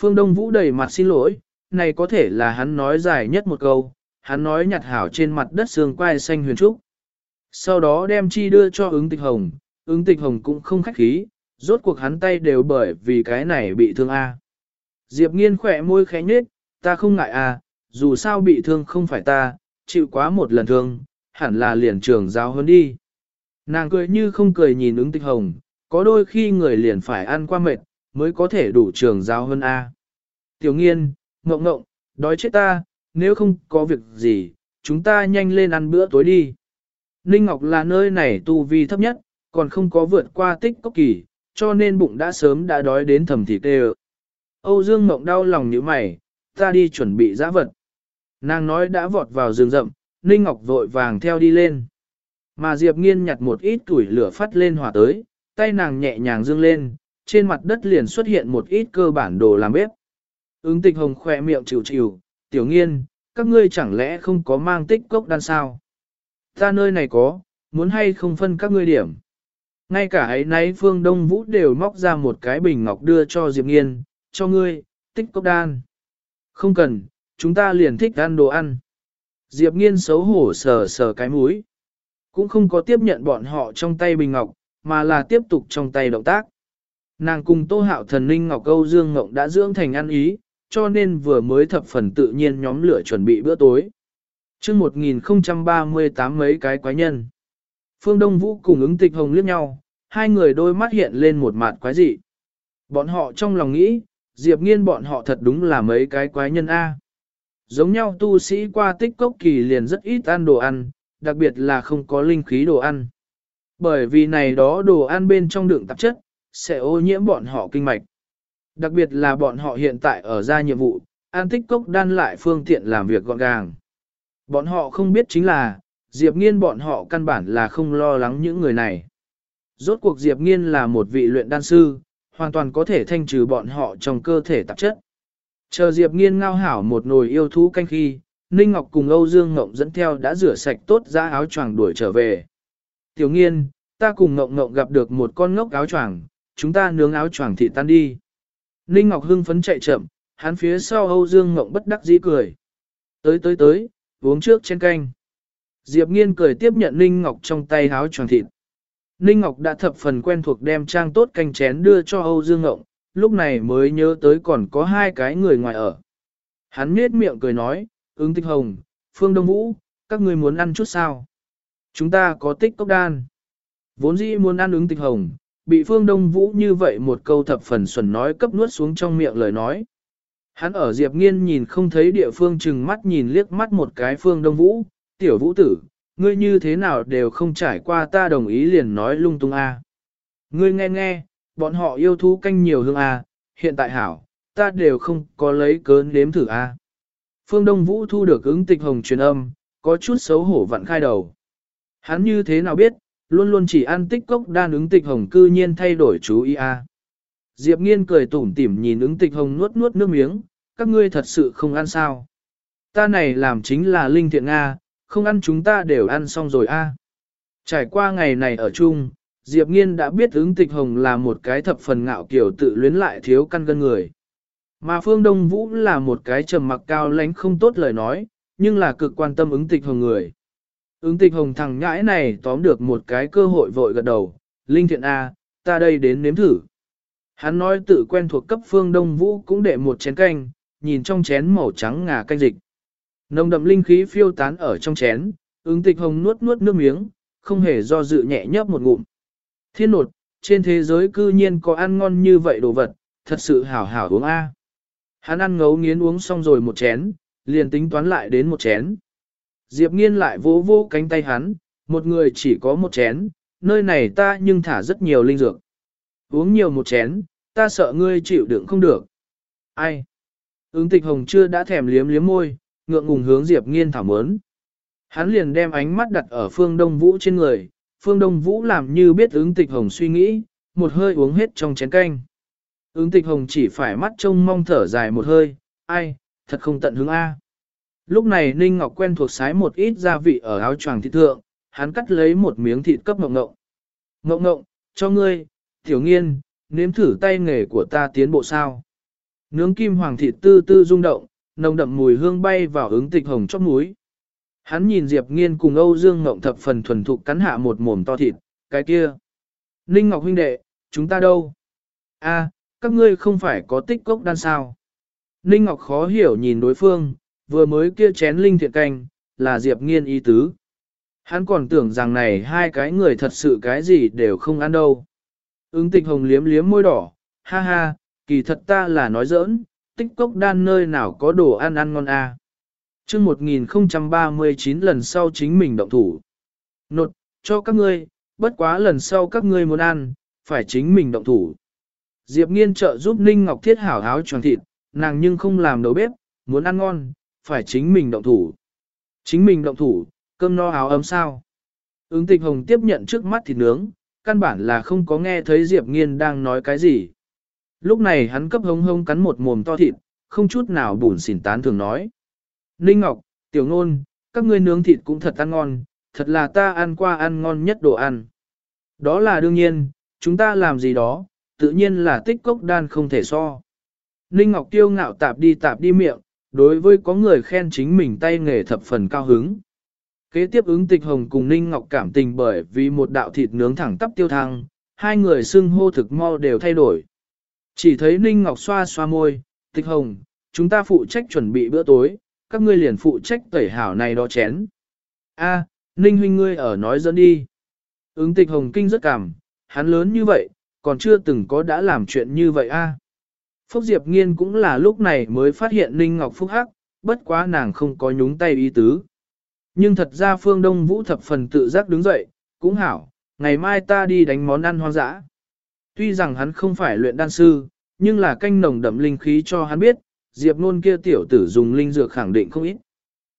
Phương Đông Vũ đầy mặt xin lỗi, này có thể là hắn nói dài nhất một câu, hắn nói nhặt hảo trên mặt đất xương quai xanh huyền trúc. Sau đó đem chi đưa cho ứng tịch hồng, ứng tịch hồng cũng không khách khí, rốt cuộc hắn tay đều bởi vì cái này bị thương A. Diệp nghiên khỏe môi khẽ nhếch, ta không ngại A, dù sao bị thương không phải ta, chịu quá một lần thương, hẳn là liền trường giáo hơn đi. Nàng cười như không cười nhìn ứng tịch hồng, có đôi khi người liền phải ăn qua mệt, mới có thể đủ trường giáo hơn A. Tiểu nghiên, ngộng ngộng, đói chết ta, nếu không có việc gì, chúng ta nhanh lên ăn bữa tối đi. Ninh Ngọc là nơi này tu vi thấp nhất, còn không có vượt qua tích cốc kỳ, cho nên bụng đã sớm đã đói đến thầm thịt tê Âu Dương Mộng đau lòng như mày, ta đi chuẩn bị giã vật. Nàng nói đã vọt vào rừng rậm, Ninh Ngọc vội vàng theo đi lên. Mà Diệp Nghiên nhặt một ít tuổi lửa phát lên hỏa tới, tay nàng nhẹ nhàng dương lên, trên mặt đất liền xuất hiện một ít cơ bản đồ làm bếp. Ứng tịch hồng khỏe miệng chịu chịu, tiểu nghiên, các ngươi chẳng lẽ không có mang tích cốc đan sao? Ta nơi này có, muốn hay không phân các ngươi điểm. Ngay cả ấy nấy Phương Đông Vũ đều móc ra một cái bình ngọc đưa cho Diệp Nghiên, cho ngươi, tích cốc đan. Không cần, chúng ta liền thích ăn đồ ăn. Diệp Nghiên xấu hổ sờ sờ cái mũi. Cũng không có tiếp nhận bọn họ trong tay bình ngọc, mà là tiếp tục trong tay động tác. Nàng cùng Tô Hạo Thần Linh Ngọc Câu Dương Ngọc đã dưỡng thành ăn ý, cho nên vừa mới thập phần tự nhiên nhóm lửa chuẩn bị bữa tối. chương 1038 mấy cái quái nhân. Phương Đông Vũ cùng ứng tịch hồng liếc nhau, hai người đôi mắt hiện lên một mặt quái dị. Bọn họ trong lòng nghĩ, Diệp nghiên bọn họ thật đúng là mấy cái quái nhân A. Giống nhau tu sĩ qua tích cốc kỳ liền rất ít ăn đồ ăn, đặc biệt là không có linh khí đồ ăn. Bởi vì này đó đồ ăn bên trong đựng tạp chất, sẽ ô nhiễm bọn họ kinh mạch. Đặc biệt là bọn họ hiện tại ở ra nhiệm vụ, an tích cốc đan lại phương tiện làm việc gọn gàng. Bọn họ không biết chính là, Diệp Nghiên bọn họ căn bản là không lo lắng những người này. Rốt cuộc Diệp Nghiên là một vị luyện đan sư, hoàn toàn có thể thanh trừ bọn họ trong cơ thể tạp chất. Chờ Diệp Nghiên ngao hảo một nồi yêu thú canh khi, Ninh Ngọc cùng Âu Dương Ngộng dẫn theo đã rửa sạch tốt ra áo choàng đuổi trở về. Tiểu Nghiên, ta cùng Ngộng Ngộng gặp được một con ngốc áo choàng, chúng ta nướng áo choàng thị tan đi. Ninh Ngọc hưng phấn chạy chậm, hắn phía sau Âu Dương Ngộng bất đắc dĩ cười. Tới tới tới, uống trước trên canh. Diệp Nghiên cười tiếp nhận Ninh Ngọc trong tay háo tròn thịt. Ninh Ngọc đã thập phần quen thuộc đem trang tốt canh chén đưa cho Âu Dương Ngộng, lúc này mới nhớ tới còn có hai cái người ngoài ở. Hắn nhếch miệng cười nói, ứng Tích hồng, phương đông vũ, các người muốn ăn chút sao? Chúng ta có tích cốc đan. Vốn dĩ muốn ăn ứng tịch hồng, bị phương đông vũ như vậy một câu thập phần xuẩn nói cấp nuốt xuống trong miệng lời nói. Hắn ở Diệp Nghiên nhìn không thấy địa phương chừng mắt nhìn liếc mắt một cái phương đông vũ, tiểu vũ tử, ngươi như thế nào đều không trải qua ta đồng ý liền nói lung tung a. Ngươi nghe nghe, bọn họ yêu thú canh nhiều hương a, hiện tại hảo, ta đều không có lấy cớ nếm thử a. Phương Đông Vũ thu được ứng tịch hồng truyền âm, có chút xấu hổ vặn khai đầu. Hắn như thế nào biết, luôn luôn chỉ ăn tích cốc đan ứng tịch hồng cư nhiên thay đổi chú ý a. Diệp nghiên cười tủm tỉm nhìn ứng tịch hồng nuốt nuốt nước miếng, các ngươi thật sự không ăn sao. Ta này làm chính là linh thiện Nga, không ăn chúng ta đều ăn xong rồi a. Trải qua ngày này ở chung, Diệp Nghiên đã biết ứng tịch hồng là một cái thập phần ngạo kiểu tự luyến lại thiếu căn gân người. Mà Phương Đông Vũ là một cái trầm mặc cao lãnh không tốt lời nói, nhưng là cực quan tâm ứng tịch hồng người. Ứng tịch hồng thằng nhãi này tóm được một cái cơ hội vội gật đầu, Linh Thiện A, ta đây đến nếm thử. Hắn nói tự quen thuộc cấp Phương Đông Vũ cũng để một chén canh, nhìn trong chén màu trắng ngà canh dịch. Nồng đậm linh khí phiêu tán ở trong chén, ứng tịch hồng nuốt nuốt nước miếng, không hề do dự nhẹ nhấp một ngụm. Thiên nột, trên thế giới cư nhiên có ăn ngon như vậy đồ vật, thật sự hảo hảo uống A. Hắn ăn ngấu nghiến uống xong rồi một chén, liền tính toán lại đến một chén. Diệp nghiên lại vỗ vỗ cánh tay hắn, một người chỉ có một chén, nơi này ta nhưng thả rất nhiều linh dược. Uống nhiều một chén, ta sợ ngươi chịu đựng không được. Ai? Ứng tịch hồng chưa đã thèm liếm liếm môi, ngượng ngùng hướng Diệp nghiên thảo mớn. Hắn liền đem ánh mắt đặt ở phương Đông Vũ trên người, phương Đông Vũ làm như biết ứng tịch hồng suy nghĩ, một hơi uống hết trong chén canh. Ứng tịch hồng chỉ phải mắt trông mong thở dài một hơi, ai, thật không tận hứng A. Lúc này Ninh Ngọc quen thuộc sái một ít gia vị ở áo choàng thịt thượng, hắn cắt lấy một miếng thịt cấp ngộng ngộng. Ngộng ngộng, cho ngươi, tiểu nghiên, nếm thử tay nghề của ta tiến bộ sao. Nướng kim hoàng thịt tư tư rung động, nồng đậm mùi hương bay vào ứng tịch hồng chóp núi. Hắn nhìn Diệp Nghiên cùng Âu Dương Ngộng thập phần thuần thục cắn hạ một mồm to thịt, cái kia. Ninh Ngọc huynh đệ, chúng ta đâu? A, các ngươi không phải có tích cốc đan sao? Ninh Ngọc khó hiểu nhìn đối phương, vừa mới kia chén linh thiện canh, là Diệp Nghiên ý tứ. Hắn còn tưởng rằng này hai cái người thật sự cái gì đều không ăn đâu. Ứng tịch hồng liếm liếm môi đỏ, ha ha, kỳ thật ta là nói giỡn, tích cốc đan nơi nào có đồ ăn ăn ngon a. À. Chương 1039 lần sau chính mình động thủ. Nột, cho các ngươi, bất quá lần sau các ngươi muốn ăn, phải chính mình động thủ. Diệp Nghiên trợ giúp Ninh Ngọc Thiết hảo háo tròn thịt, nàng nhưng không làm đầu bếp, muốn ăn ngon, phải chính mình động thủ. Chính mình động thủ, cơm no áo ấm sao. Ứng tịch hồng tiếp nhận trước mắt thịt nướng, căn bản là không có nghe thấy Diệp Nghiên đang nói cái gì. Lúc này hắn cấp hống hống cắn một mồm to thịt, không chút nào bùn xỉn tán thường nói. Ninh Ngọc, Tiểu Ngôn, các ngươi nướng thịt cũng thật ăn ngon, thật là ta ăn qua ăn ngon nhất đồ ăn. Đó là đương nhiên, chúng ta làm gì đó, tự nhiên là tích cốc đan không thể so. Ninh Ngọc Tiêu ngạo tạp đi tạp đi miệng, đối với có người khen chính mình tay nghề thập phần cao hứng. Kế tiếp ứng tịch hồng cùng Ninh Ngọc cảm tình bởi vì một đạo thịt nướng thẳng tắp tiêu thăng, hai người xưng hô thực mau đều thay đổi. Chỉ thấy Ninh Ngọc xoa xoa môi, tịch hồng, chúng ta phụ trách chuẩn bị bữa tối, các ngươi liền phụ trách tẩy hảo này đó chén. A, Ninh huynh ngươi ở nói dẫn đi. Ứng tịch hồng kinh rất cảm, hắn lớn như vậy, còn chưa từng có đã làm chuyện như vậy a. Phúc Diệp Nghiên cũng là lúc này mới phát hiện Ninh Ngọc Phúc Hắc, bất quá nàng không có nhúng tay ý tứ. Nhưng thật ra Phương Đông Vũ thập phần tự giác đứng dậy, cũng hảo, ngày mai ta đi đánh món ăn hoang dã. Tuy rằng hắn không phải luyện đan sư, nhưng là canh nồng đậm linh khí cho hắn biết, Diệp Nôn kia tiểu tử dùng linh dược khẳng định không ít.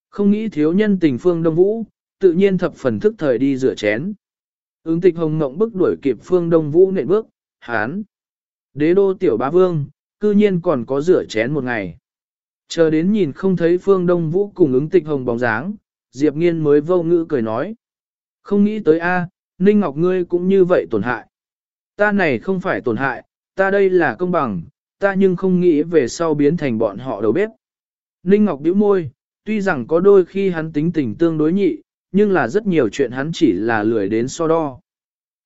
Không nghĩ thiếu nhân tình Phương Đông Vũ, tự nhiên thập phần thức thời đi rửa chén. Ứng tịch hồng ngộng bức đuổi kịp Phương Đông Vũ nện bước, hán. Đế đô tiểu bá vương, cư nhiên còn có rửa chén một ngày. Chờ đến nhìn không thấy Phương Đông Vũ cùng ứng tịch hồng bóng dáng, Diệp Nghiên mới vô ngữ cười nói. Không nghĩ tới a, Ninh Ngọc ngươi cũng như vậy tổn hại. Ta này không phải tổn hại, ta đây là công bằng, ta nhưng không nghĩ về sau biến thành bọn họ đầu bếp. Ninh Ngọc bĩu môi, tuy rằng có đôi khi hắn tính tình tương đối nhị, nhưng là rất nhiều chuyện hắn chỉ là lười đến so đo.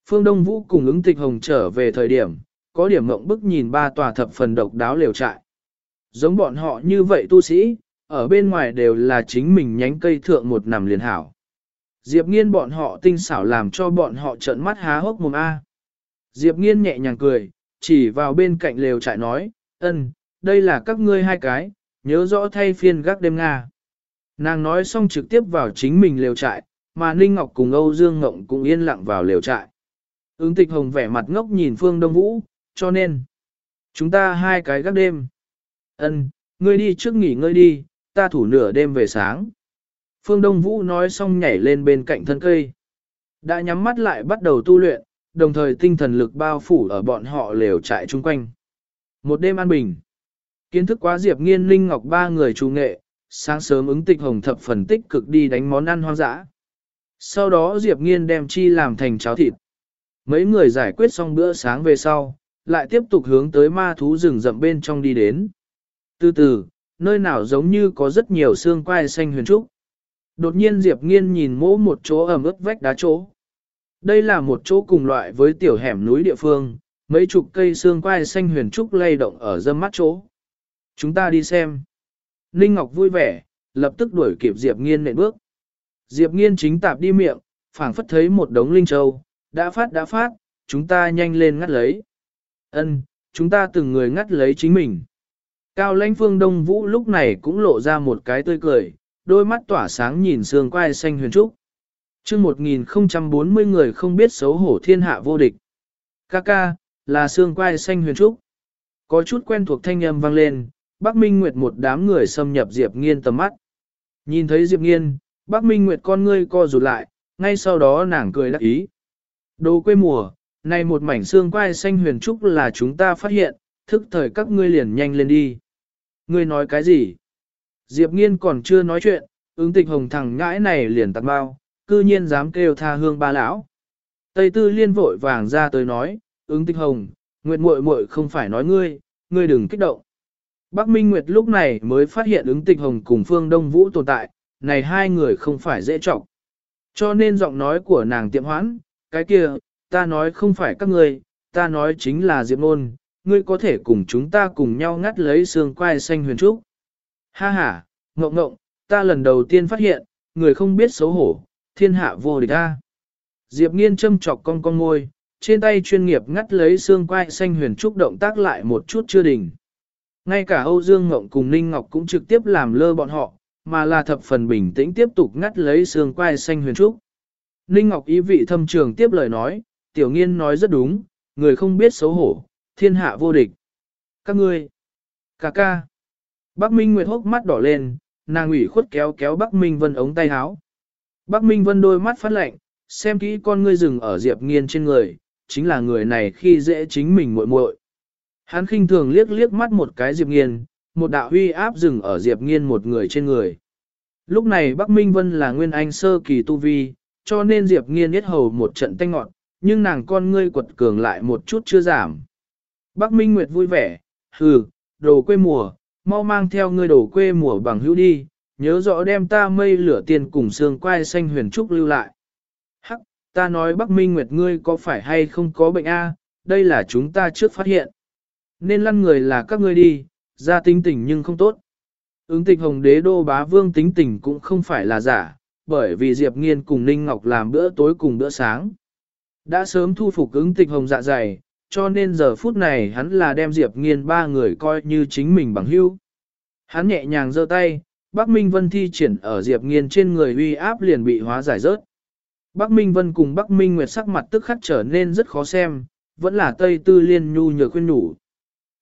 Phương Đông Vũ cùng ứng tịch hồng trở về thời điểm, có điểm mộng bức nhìn ba tòa thập phần độc đáo liều trại. Giống bọn họ như vậy tu sĩ, ở bên ngoài đều là chính mình nhánh cây thượng một nằm liền hảo. Diệp nghiên bọn họ tinh xảo làm cho bọn họ trợn mắt há hốc mồm A. Diệp nghiên nhẹ nhàng cười, chỉ vào bên cạnh lều trại nói, ân, đây là các ngươi hai cái, nhớ rõ thay phiên gác đêm Nga. Nàng nói xong trực tiếp vào chính mình lều trại, mà Ninh Ngọc cùng Âu Dương Ngộng cũng yên lặng vào lều trại. Ứng tịch hồng vẻ mặt ngốc nhìn Phương Đông Vũ, cho nên, chúng ta hai cái gác đêm. Ân, ngươi đi trước nghỉ ngơi đi, ta thủ nửa đêm về sáng. Phương Đông Vũ nói xong nhảy lên bên cạnh thân cây. Đã nhắm mắt lại bắt đầu tu luyện, đồng thời tinh thần lực bao phủ ở bọn họ lều trại chung quanh. Một đêm an bình. Kiến thức quá Diệp Nghiên Linh Ngọc ba người trù nghệ, sáng sớm ứng tịch hồng thập phần tích cực đi đánh món ăn hoang dã. Sau đó Diệp Nghiên đem chi làm thành cháo thịt. Mấy người giải quyết xong bữa sáng về sau, lại tiếp tục hướng tới ma thú rừng rậm bên trong đi đến. Từ từ, nơi nào giống như có rất nhiều xương quai xanh huyền trúc. Đột nhiên Diệp Nghiên nhìn mỗ một chỗ ẩm ướt vách đá chỗ. Đây là một chỗ cùng loại với tiểu hẻm núi địa phương, mấy chục cây xương quai xanh huyền trúc lay động ở dâm mắt chỗ. Chúng ta đi xem. Ninh Ngọc vui vẻ, lập tức đuổi kịp Diệp Nghiên nện bước. Diệp Nghiên chính tạp đi miệng, phảng phất thấy một đống linh châu, đã phát đã phát, chúng ta nhanh lên ngắt lấy. Ân, chúng ta từng người ngắt lấy chính mình. Cao lãnh phương Đông Vũ lúc này cũng lộ ra một cái tươi cười, đôi mắt tỏa sáng nhìn xương quai xanh huyền trúc chương 1040 người không biết xấu hổ thiên hạ vô địch. Kaka, là xương quai xanh huyền trúc. Có chút quen thuộc thanh âm vang lên, Bắc Minh Nguyệt một đám người xâm nhập Diệp Nghiên tầm mắt. Nhìn thấy Diệp Nghiên, Bắc Minh Nguyệt con ngươi co rụt lại, ngay sau đó nàng cười đắc ý. Đồ quê mùa, này một mảnh xương quai xanh huyền trúc là chúng ta phát hiện, thức thời các ngươi liền nhanh lên đi. Ngươi nói cái gì? Diệp nghiên còn chưa nói chuyện, ứng tịch hồng thằng ngãi này liền tạt bao, cư nhiên dám kêu tha hương ba lão. Tây tư liên vội vàng ra tới nói, ứng Tinh hồng, nguyệt muội muội không phải nói ngươi, ngươi đừng kích động. Bắc Minh Nguyệt lúc này mới phát hiện ứng tịch hồng cùng phương Đông Vũ tồn tại, này hai người không phải dễ trọng. Cho nên giọng nói của nàng tiệm hoãn, cái kia, ta nói không phải các ngươi, ta nói chính là Diệp Nôn, ngươi có thể cùng chúng ta cùng nhau ngắt lấy xương quai xanh huyền trúc. Ha ha, ngộng ngộng, ta lần đầu tiên phát hiện, người không biết xấu hổ, thiên hạ vô địch ta. Diệp nghiên châm chọc con con ngôi, trên tay chuyên nghiệp ngắt lấy xương quai xanh huyền trúc động tác lại một chút chưa đỉnh. Ngay cả Âu Dương Ngộng cùng Ninh Ngọc cũng trực tiếp làm lơ bọn họ, mà là thập phần bình tĩnh tiếp tục ngắt lấy xương quai xanh huyền trúc. Ninh Ngọc ý vị thâm trường tiếp lời nói, tiểu nghiên nói rất đúng, người không biết xấu hổ, thiên hạ vô địch. Các ngươi, ca ca. Bắc Minh Nguyệt hốc mắt đỏ lên, nàng ủy khuất kéo kéo Bắc Minh Vân ống tay áo. Bắc Minh Vân đôi mắt phát lạnh, xem kỹ con ngươi rừng ở Diệp Nghiên trên người, chính là người này khi dễ chính mình muội muội. Hắn khinh thường liếc liếc mắt một cái Diệp Nghiên, một đạo huy áp rừng ở Diệp Nghiên một người trên người. Lúc này Bắc Minh Vân là nguyên anh sơ kỳ tu vi, cho nên Diệp Nghiên biết hầu một trận tanh ngọn, nhưng nàng con ngươi quật cường lại một chút chưa giảm. Bắc Minh Nguyệt vui vẻ, hừ, đồ quê mùa, mau mang theo ngươi đồ quê mùa bằng hữu đi, nhớ rõ đem ta mây lửa tiền cùng xương quai xanh huyền trúc lưu lại. Hắc, ta nói Bắc Minh Nguyệt ngươi có phải hay không có bệnh a? đây là chúng ta trước phát hiện. Nên lăn người là các ngươi đi, ra tính tình nhưng không tốt. Ứng tịch hồng đế đô bá vương tính tình cũng không phải là giả, bởi vì Diệp Nghiên cùng Ninh Ngọc làm bữa tối cùng bữa sáng. Đã sớm thu phục ứng tịch hồng dạ dày, cho nên giờ phút này hắn là đem Diệp Nghiên ba người coi như chính mình bằng hữu. Hắn nhẹ nhàng giơ tay, Bắc Minh Vân thi triển ở Diệp Nghiên trên người uy áp liền bị hóa giải rớt. Bắc Minh Vân cùng Bắc Minh Nguyệt sắc mặt tức khắc trở nên rất khó xem, vẫn là Tây Tư Liên nhu nhược khuyên nhủ.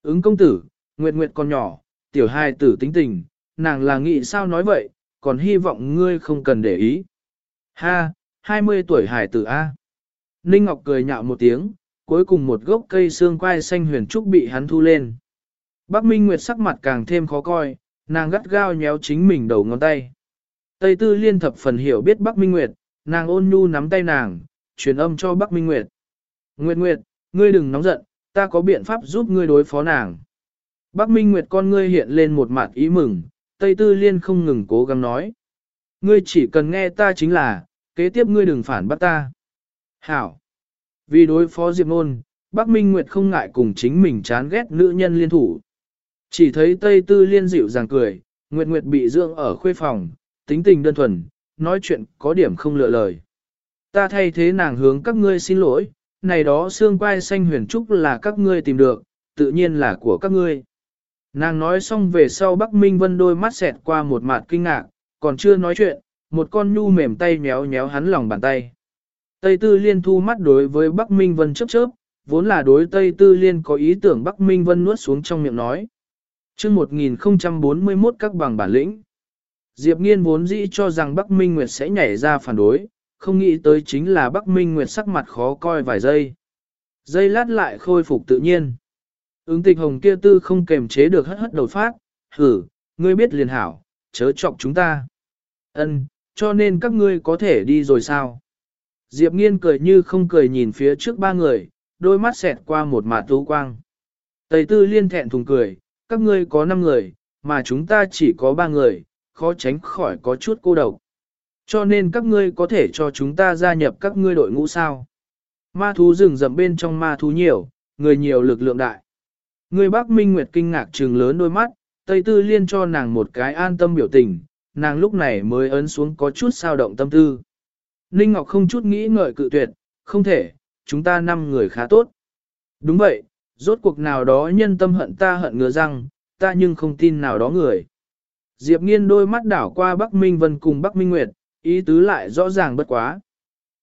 Ứng công tử, Nguyệt Nguyệt còn nhỏ, tiểu hai tử tính tình, nàng là nghĩ sao nói vậy, còn hy vọng ngươi không cần để ý. Ha, 20 tuổi hải tử A. Ninh Ngọc cười nhạo một tiếng, cuối cùng một gốc cây xương quai xanh huyền trúc bị hắn thu lên. Bắc Minh Nguyệt sắc mặt càng thêm khó coi, nàng gắt gao nhéo chính mình đầu ngón tay. Tây Tư liên thập phần hiểu biết Bắc Minh Nguyệt, nàng ôn nhu nắm tay nàng, truyền âm cho Bắc Minh Nguyệt. Nguyệt Nguyệt, ngươi đừng nóng giận, ta có biện pháp giúp ngươi đối phó nàng. Bắc Minh Nguyệt con ngươi hiện lên một mặt ý mừng, Tây Tư Liên không ngừng cố gắng nói. Ngươi chỉ cần nghe ta chính là, kế tiếp ngươi đừng phản bắt ta. Hảo. Vì đối phó Diệp Nôn, Bắc Minh Nguyệt không ngại cùng chính mình chán ghét nữ nhân liên thủ. Chỉ thấy Tây Tư Liên dịu dàng cười, Nguyệt Nguyệt bị dưỡng ở khuê phòng, tính tình đơn thuần, nói chuyện có điểm không lựa lời. Ta thay thế nàng hướng các ngươi xin lỗi, này đó xương quai xanh huyền trúc là các ngươi tìm được, tự nhiên là của các ngươi. Nàng nói xong về sau Bắc Minh Vân đôi mắt xẹt qua một mặt kinh ngạc, còn chưa nói chuyện, một con nhu mềm tay méo méo hắn lòng bàn tay. Tây Tư Liên thu mắt đối với Bắc Minh Vân chớp chớp, vốn là đối Tây Tư Liên có ý tưởng Bắc Minh Vân nuốt xuống trong miệng nói chương 1041 các bằng bản lĩnh. Diệp Nghiên vốn dĩ cho rằng Bắc Minh Nguyệt sẽ nhảy ra phản đối, không nghĩ tới chính là Bắc Minh Nguyệt sắc mặt khó coi vài giây. Giây lát lại khôi phục tự nhiên. Ứng tịch hồng kia tư không kềm chế được hất hất đầu phát, hử, ngươi biết liền hảo, chớ chọc chúng ta. Ân, cho nên các ngươi có thể đi rồi sao? Diệp nghiên cười như không cười nhìn phía trước ba người, đôi mắt xẹt qua một mạt tú quang. Tây tư liên thẹn thùng cười, các ngươi có năm người, mà chúng ta chỉ có ba người, khó tránh khỏi có chút cô độc. Cho nên các ngươi có thể cho chúng ta gia nhập các ngươi đội ngũ sao. Ma thú rừng rậm bên trong ma thú nhiều, người nhiều lực lượng đại. Người bác Minh Nguyệt kinh ngạc trừng lớn đôi mắt, Tây Tư Liên cho nàng một cái an tâm biểu tình, nàng lúc này mới ấn xuống có chút sao động tâm tư. Ninh Ngọc không chút nghĩ ngợi cự tuyệt, không thể, chúng ta năm người khá tốt. Đúng vậy, rốt cuộc nào đó nhân tâm hận ta hận ngừa răng, ta nhưng không tin nào đó người. Diệp nghiên đôi mắt đảo qua Bắc Minh Vân cùng Bắc Minh Nguyệt, ý tứ lại rõ ràng bất quá.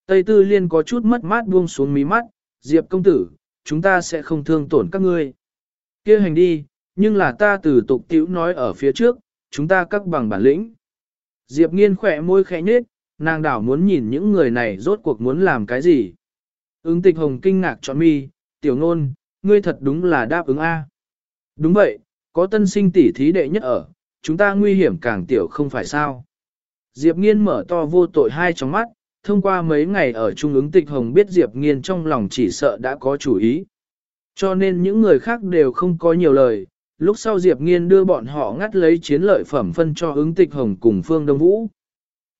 Tây Tư Liên có chút mất mát buông xuống mí mắt, Diệp công tử, chúng ta sẽ không thương tổn các ngươi kia hành đi, nhưng là ta từ tục tiểu nói ở phía trước, chúng ta các bằng bản lĩnh. Diệp nghiên khỏe môi khẽ nhết, nàng đảo muốn nhìn những người này rốt cuộc muốn làm cái gì. Ứng tịch hồng kinh ngạc cho mi, tiểu ngôn, ngươi thật đúng là đáp ứng A. Đúng vậy, có tân sinh tỷ thí đệ nhất ở, chúng ta nguy hiểm càng tiểu không phải sao. Diệp nghiên mở to vô tội hai trong mắt, thông qua mấy ngày ở trung ứng tịch hồng biết Diệp nghiên trong lòng chỉ sợ đã có chủ ý. Cho nên những người khác đều không có nhiều lời, lúc sau Diệp Nghiên đưa bọn họ ngắt lấy chiến lợi phẩm phân cho ứng tịch hồng cùng Phương Đông Vũ.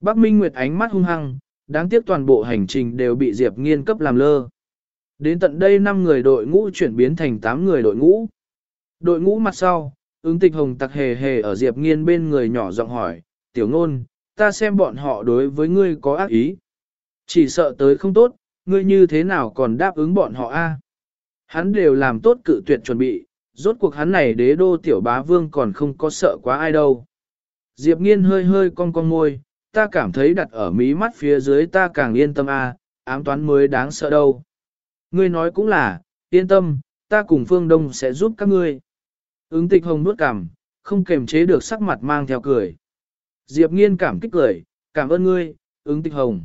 Bắc Minh Nguyệt ánh mắt hung hăng, đáng tiếc toàn bộ hành trình đều bị Diệp Nghiên cấp làm lơ. Đến tận đây 5 người đội ngũ chuyển biến thành 8 người đội ngũ. Đội ngũ mặt sau, ứng tịch hồng tặc hề hề ở Diệp Nghiên bên người nhỏ giọng hỏi, tiểu ngôn, ta xem bọn họ đối với ngươi có ác ý. Chỉ sợ tới không tốt, ngươi như thế nào còn đáp ứng bọn họ a? Hắn đều làm tốt cự tuyệt chuẩn bị, rốt cuộc hắn này đế đô tiểu bá vương còn không có sợ quá ai đâu. Diệp nghiên hơi hơi cong cong môi, ta cảm thấy đặt ở mí mắt phía dưới ta càng yên tâm a, ám toán mới đáng sợ đâu. Ngươi nói cũng là, yên tâm, ta cùng Phương Đông sẽ giúp các ngươi. Ứng tịch hồng nuốt cằm, không kềm chế được sắc mặt mang theo cười. Diệp nghiên cảm kích cười, cảm ơn ngươi, ứng tịch hồng.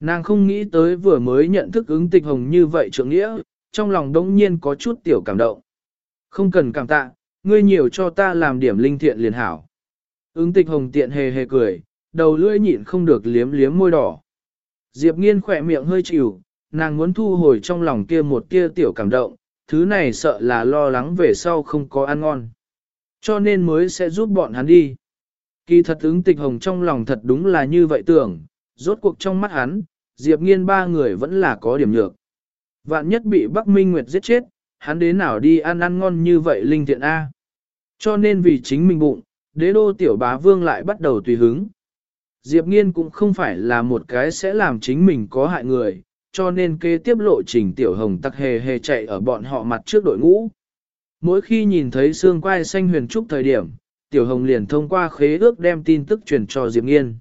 Nàng không nghĩ tới vừa mới nhận thức ứng tịch hồng như vậy trưởng nghĩa, trong lòng đống nhiên có chút tiểu cảm động. Không cần cảm tạ, ngươi nhiều cho ta làm điểm linh thiện liền hảo. Ứng tịch hồng tiện hề hề cười, đầu lưỡi nhịn không được liếm liếm môi đỏ. Diệp nghiên khỏe miệng hơi chịu, nàng muốn thu hồi trong lòng kia một tia tiểu cảm động, thứ này sợ là lo lắng về sau không có ăn ngon. Cho nên mới sẽ giúp bọn hắn đi. Kỳ thật ứng tịch hồng trong lòng thật đúng là như vậy tưởng, rốt cuộc trong mắt hắn, Diệp nghiên ba người vẫn là có điểm nhược. Vạn nhất bị Bắc Minh Nguyệt giết chết, hắn đến nào đi ăn ăn ngon như vậy linh thiện A. Cho nên vì chính mình bụng, đế đô tiểu bá vương lại bắt đầu tùy hứng. Diệp nghiên cũng không phải là một cái sẽ làm chính mình có hại người, cho nên kế tiếp lộ trình tiểu hồng tắc hề hề chạy ở bọn họ mặt trước đội ngũ. Mỗi khi nhìn thấy xương quai xanh huyền trúc thời điểm, tiểu hồng liền thông qua khế ước đem tin tức truyền cho Diệp nghiên.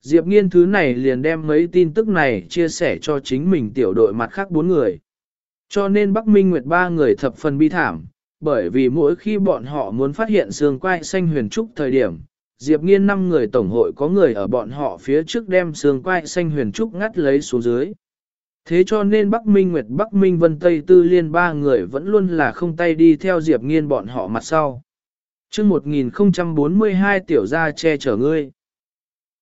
Diệp nghiên thứ này liền đem mấy tin tức này chia sẻ cho chính mình tiểu đội mặt khác bốn người. Cho nên Bắc Minh Nguyệt ba người thập phần bi thảm, bởi vì mỗi khi bọn họ muốn phát hiện xương quai xanh huyền trúc thời điểm, Diệp nghiên năm người tổng hội có người ở bọn họ phía trước đem xương quai xanh huyền trúc ngắt lấy xuống dưới. Thế cho nên Bắc Minh Nguyệt, Bắc Minh Vân, Tây Tư Liên ba người vẫn luôn là không tay đi theo Diệp nghiên bọn họ mặt sau. chương 1042 tiểu gia che chở ngươi.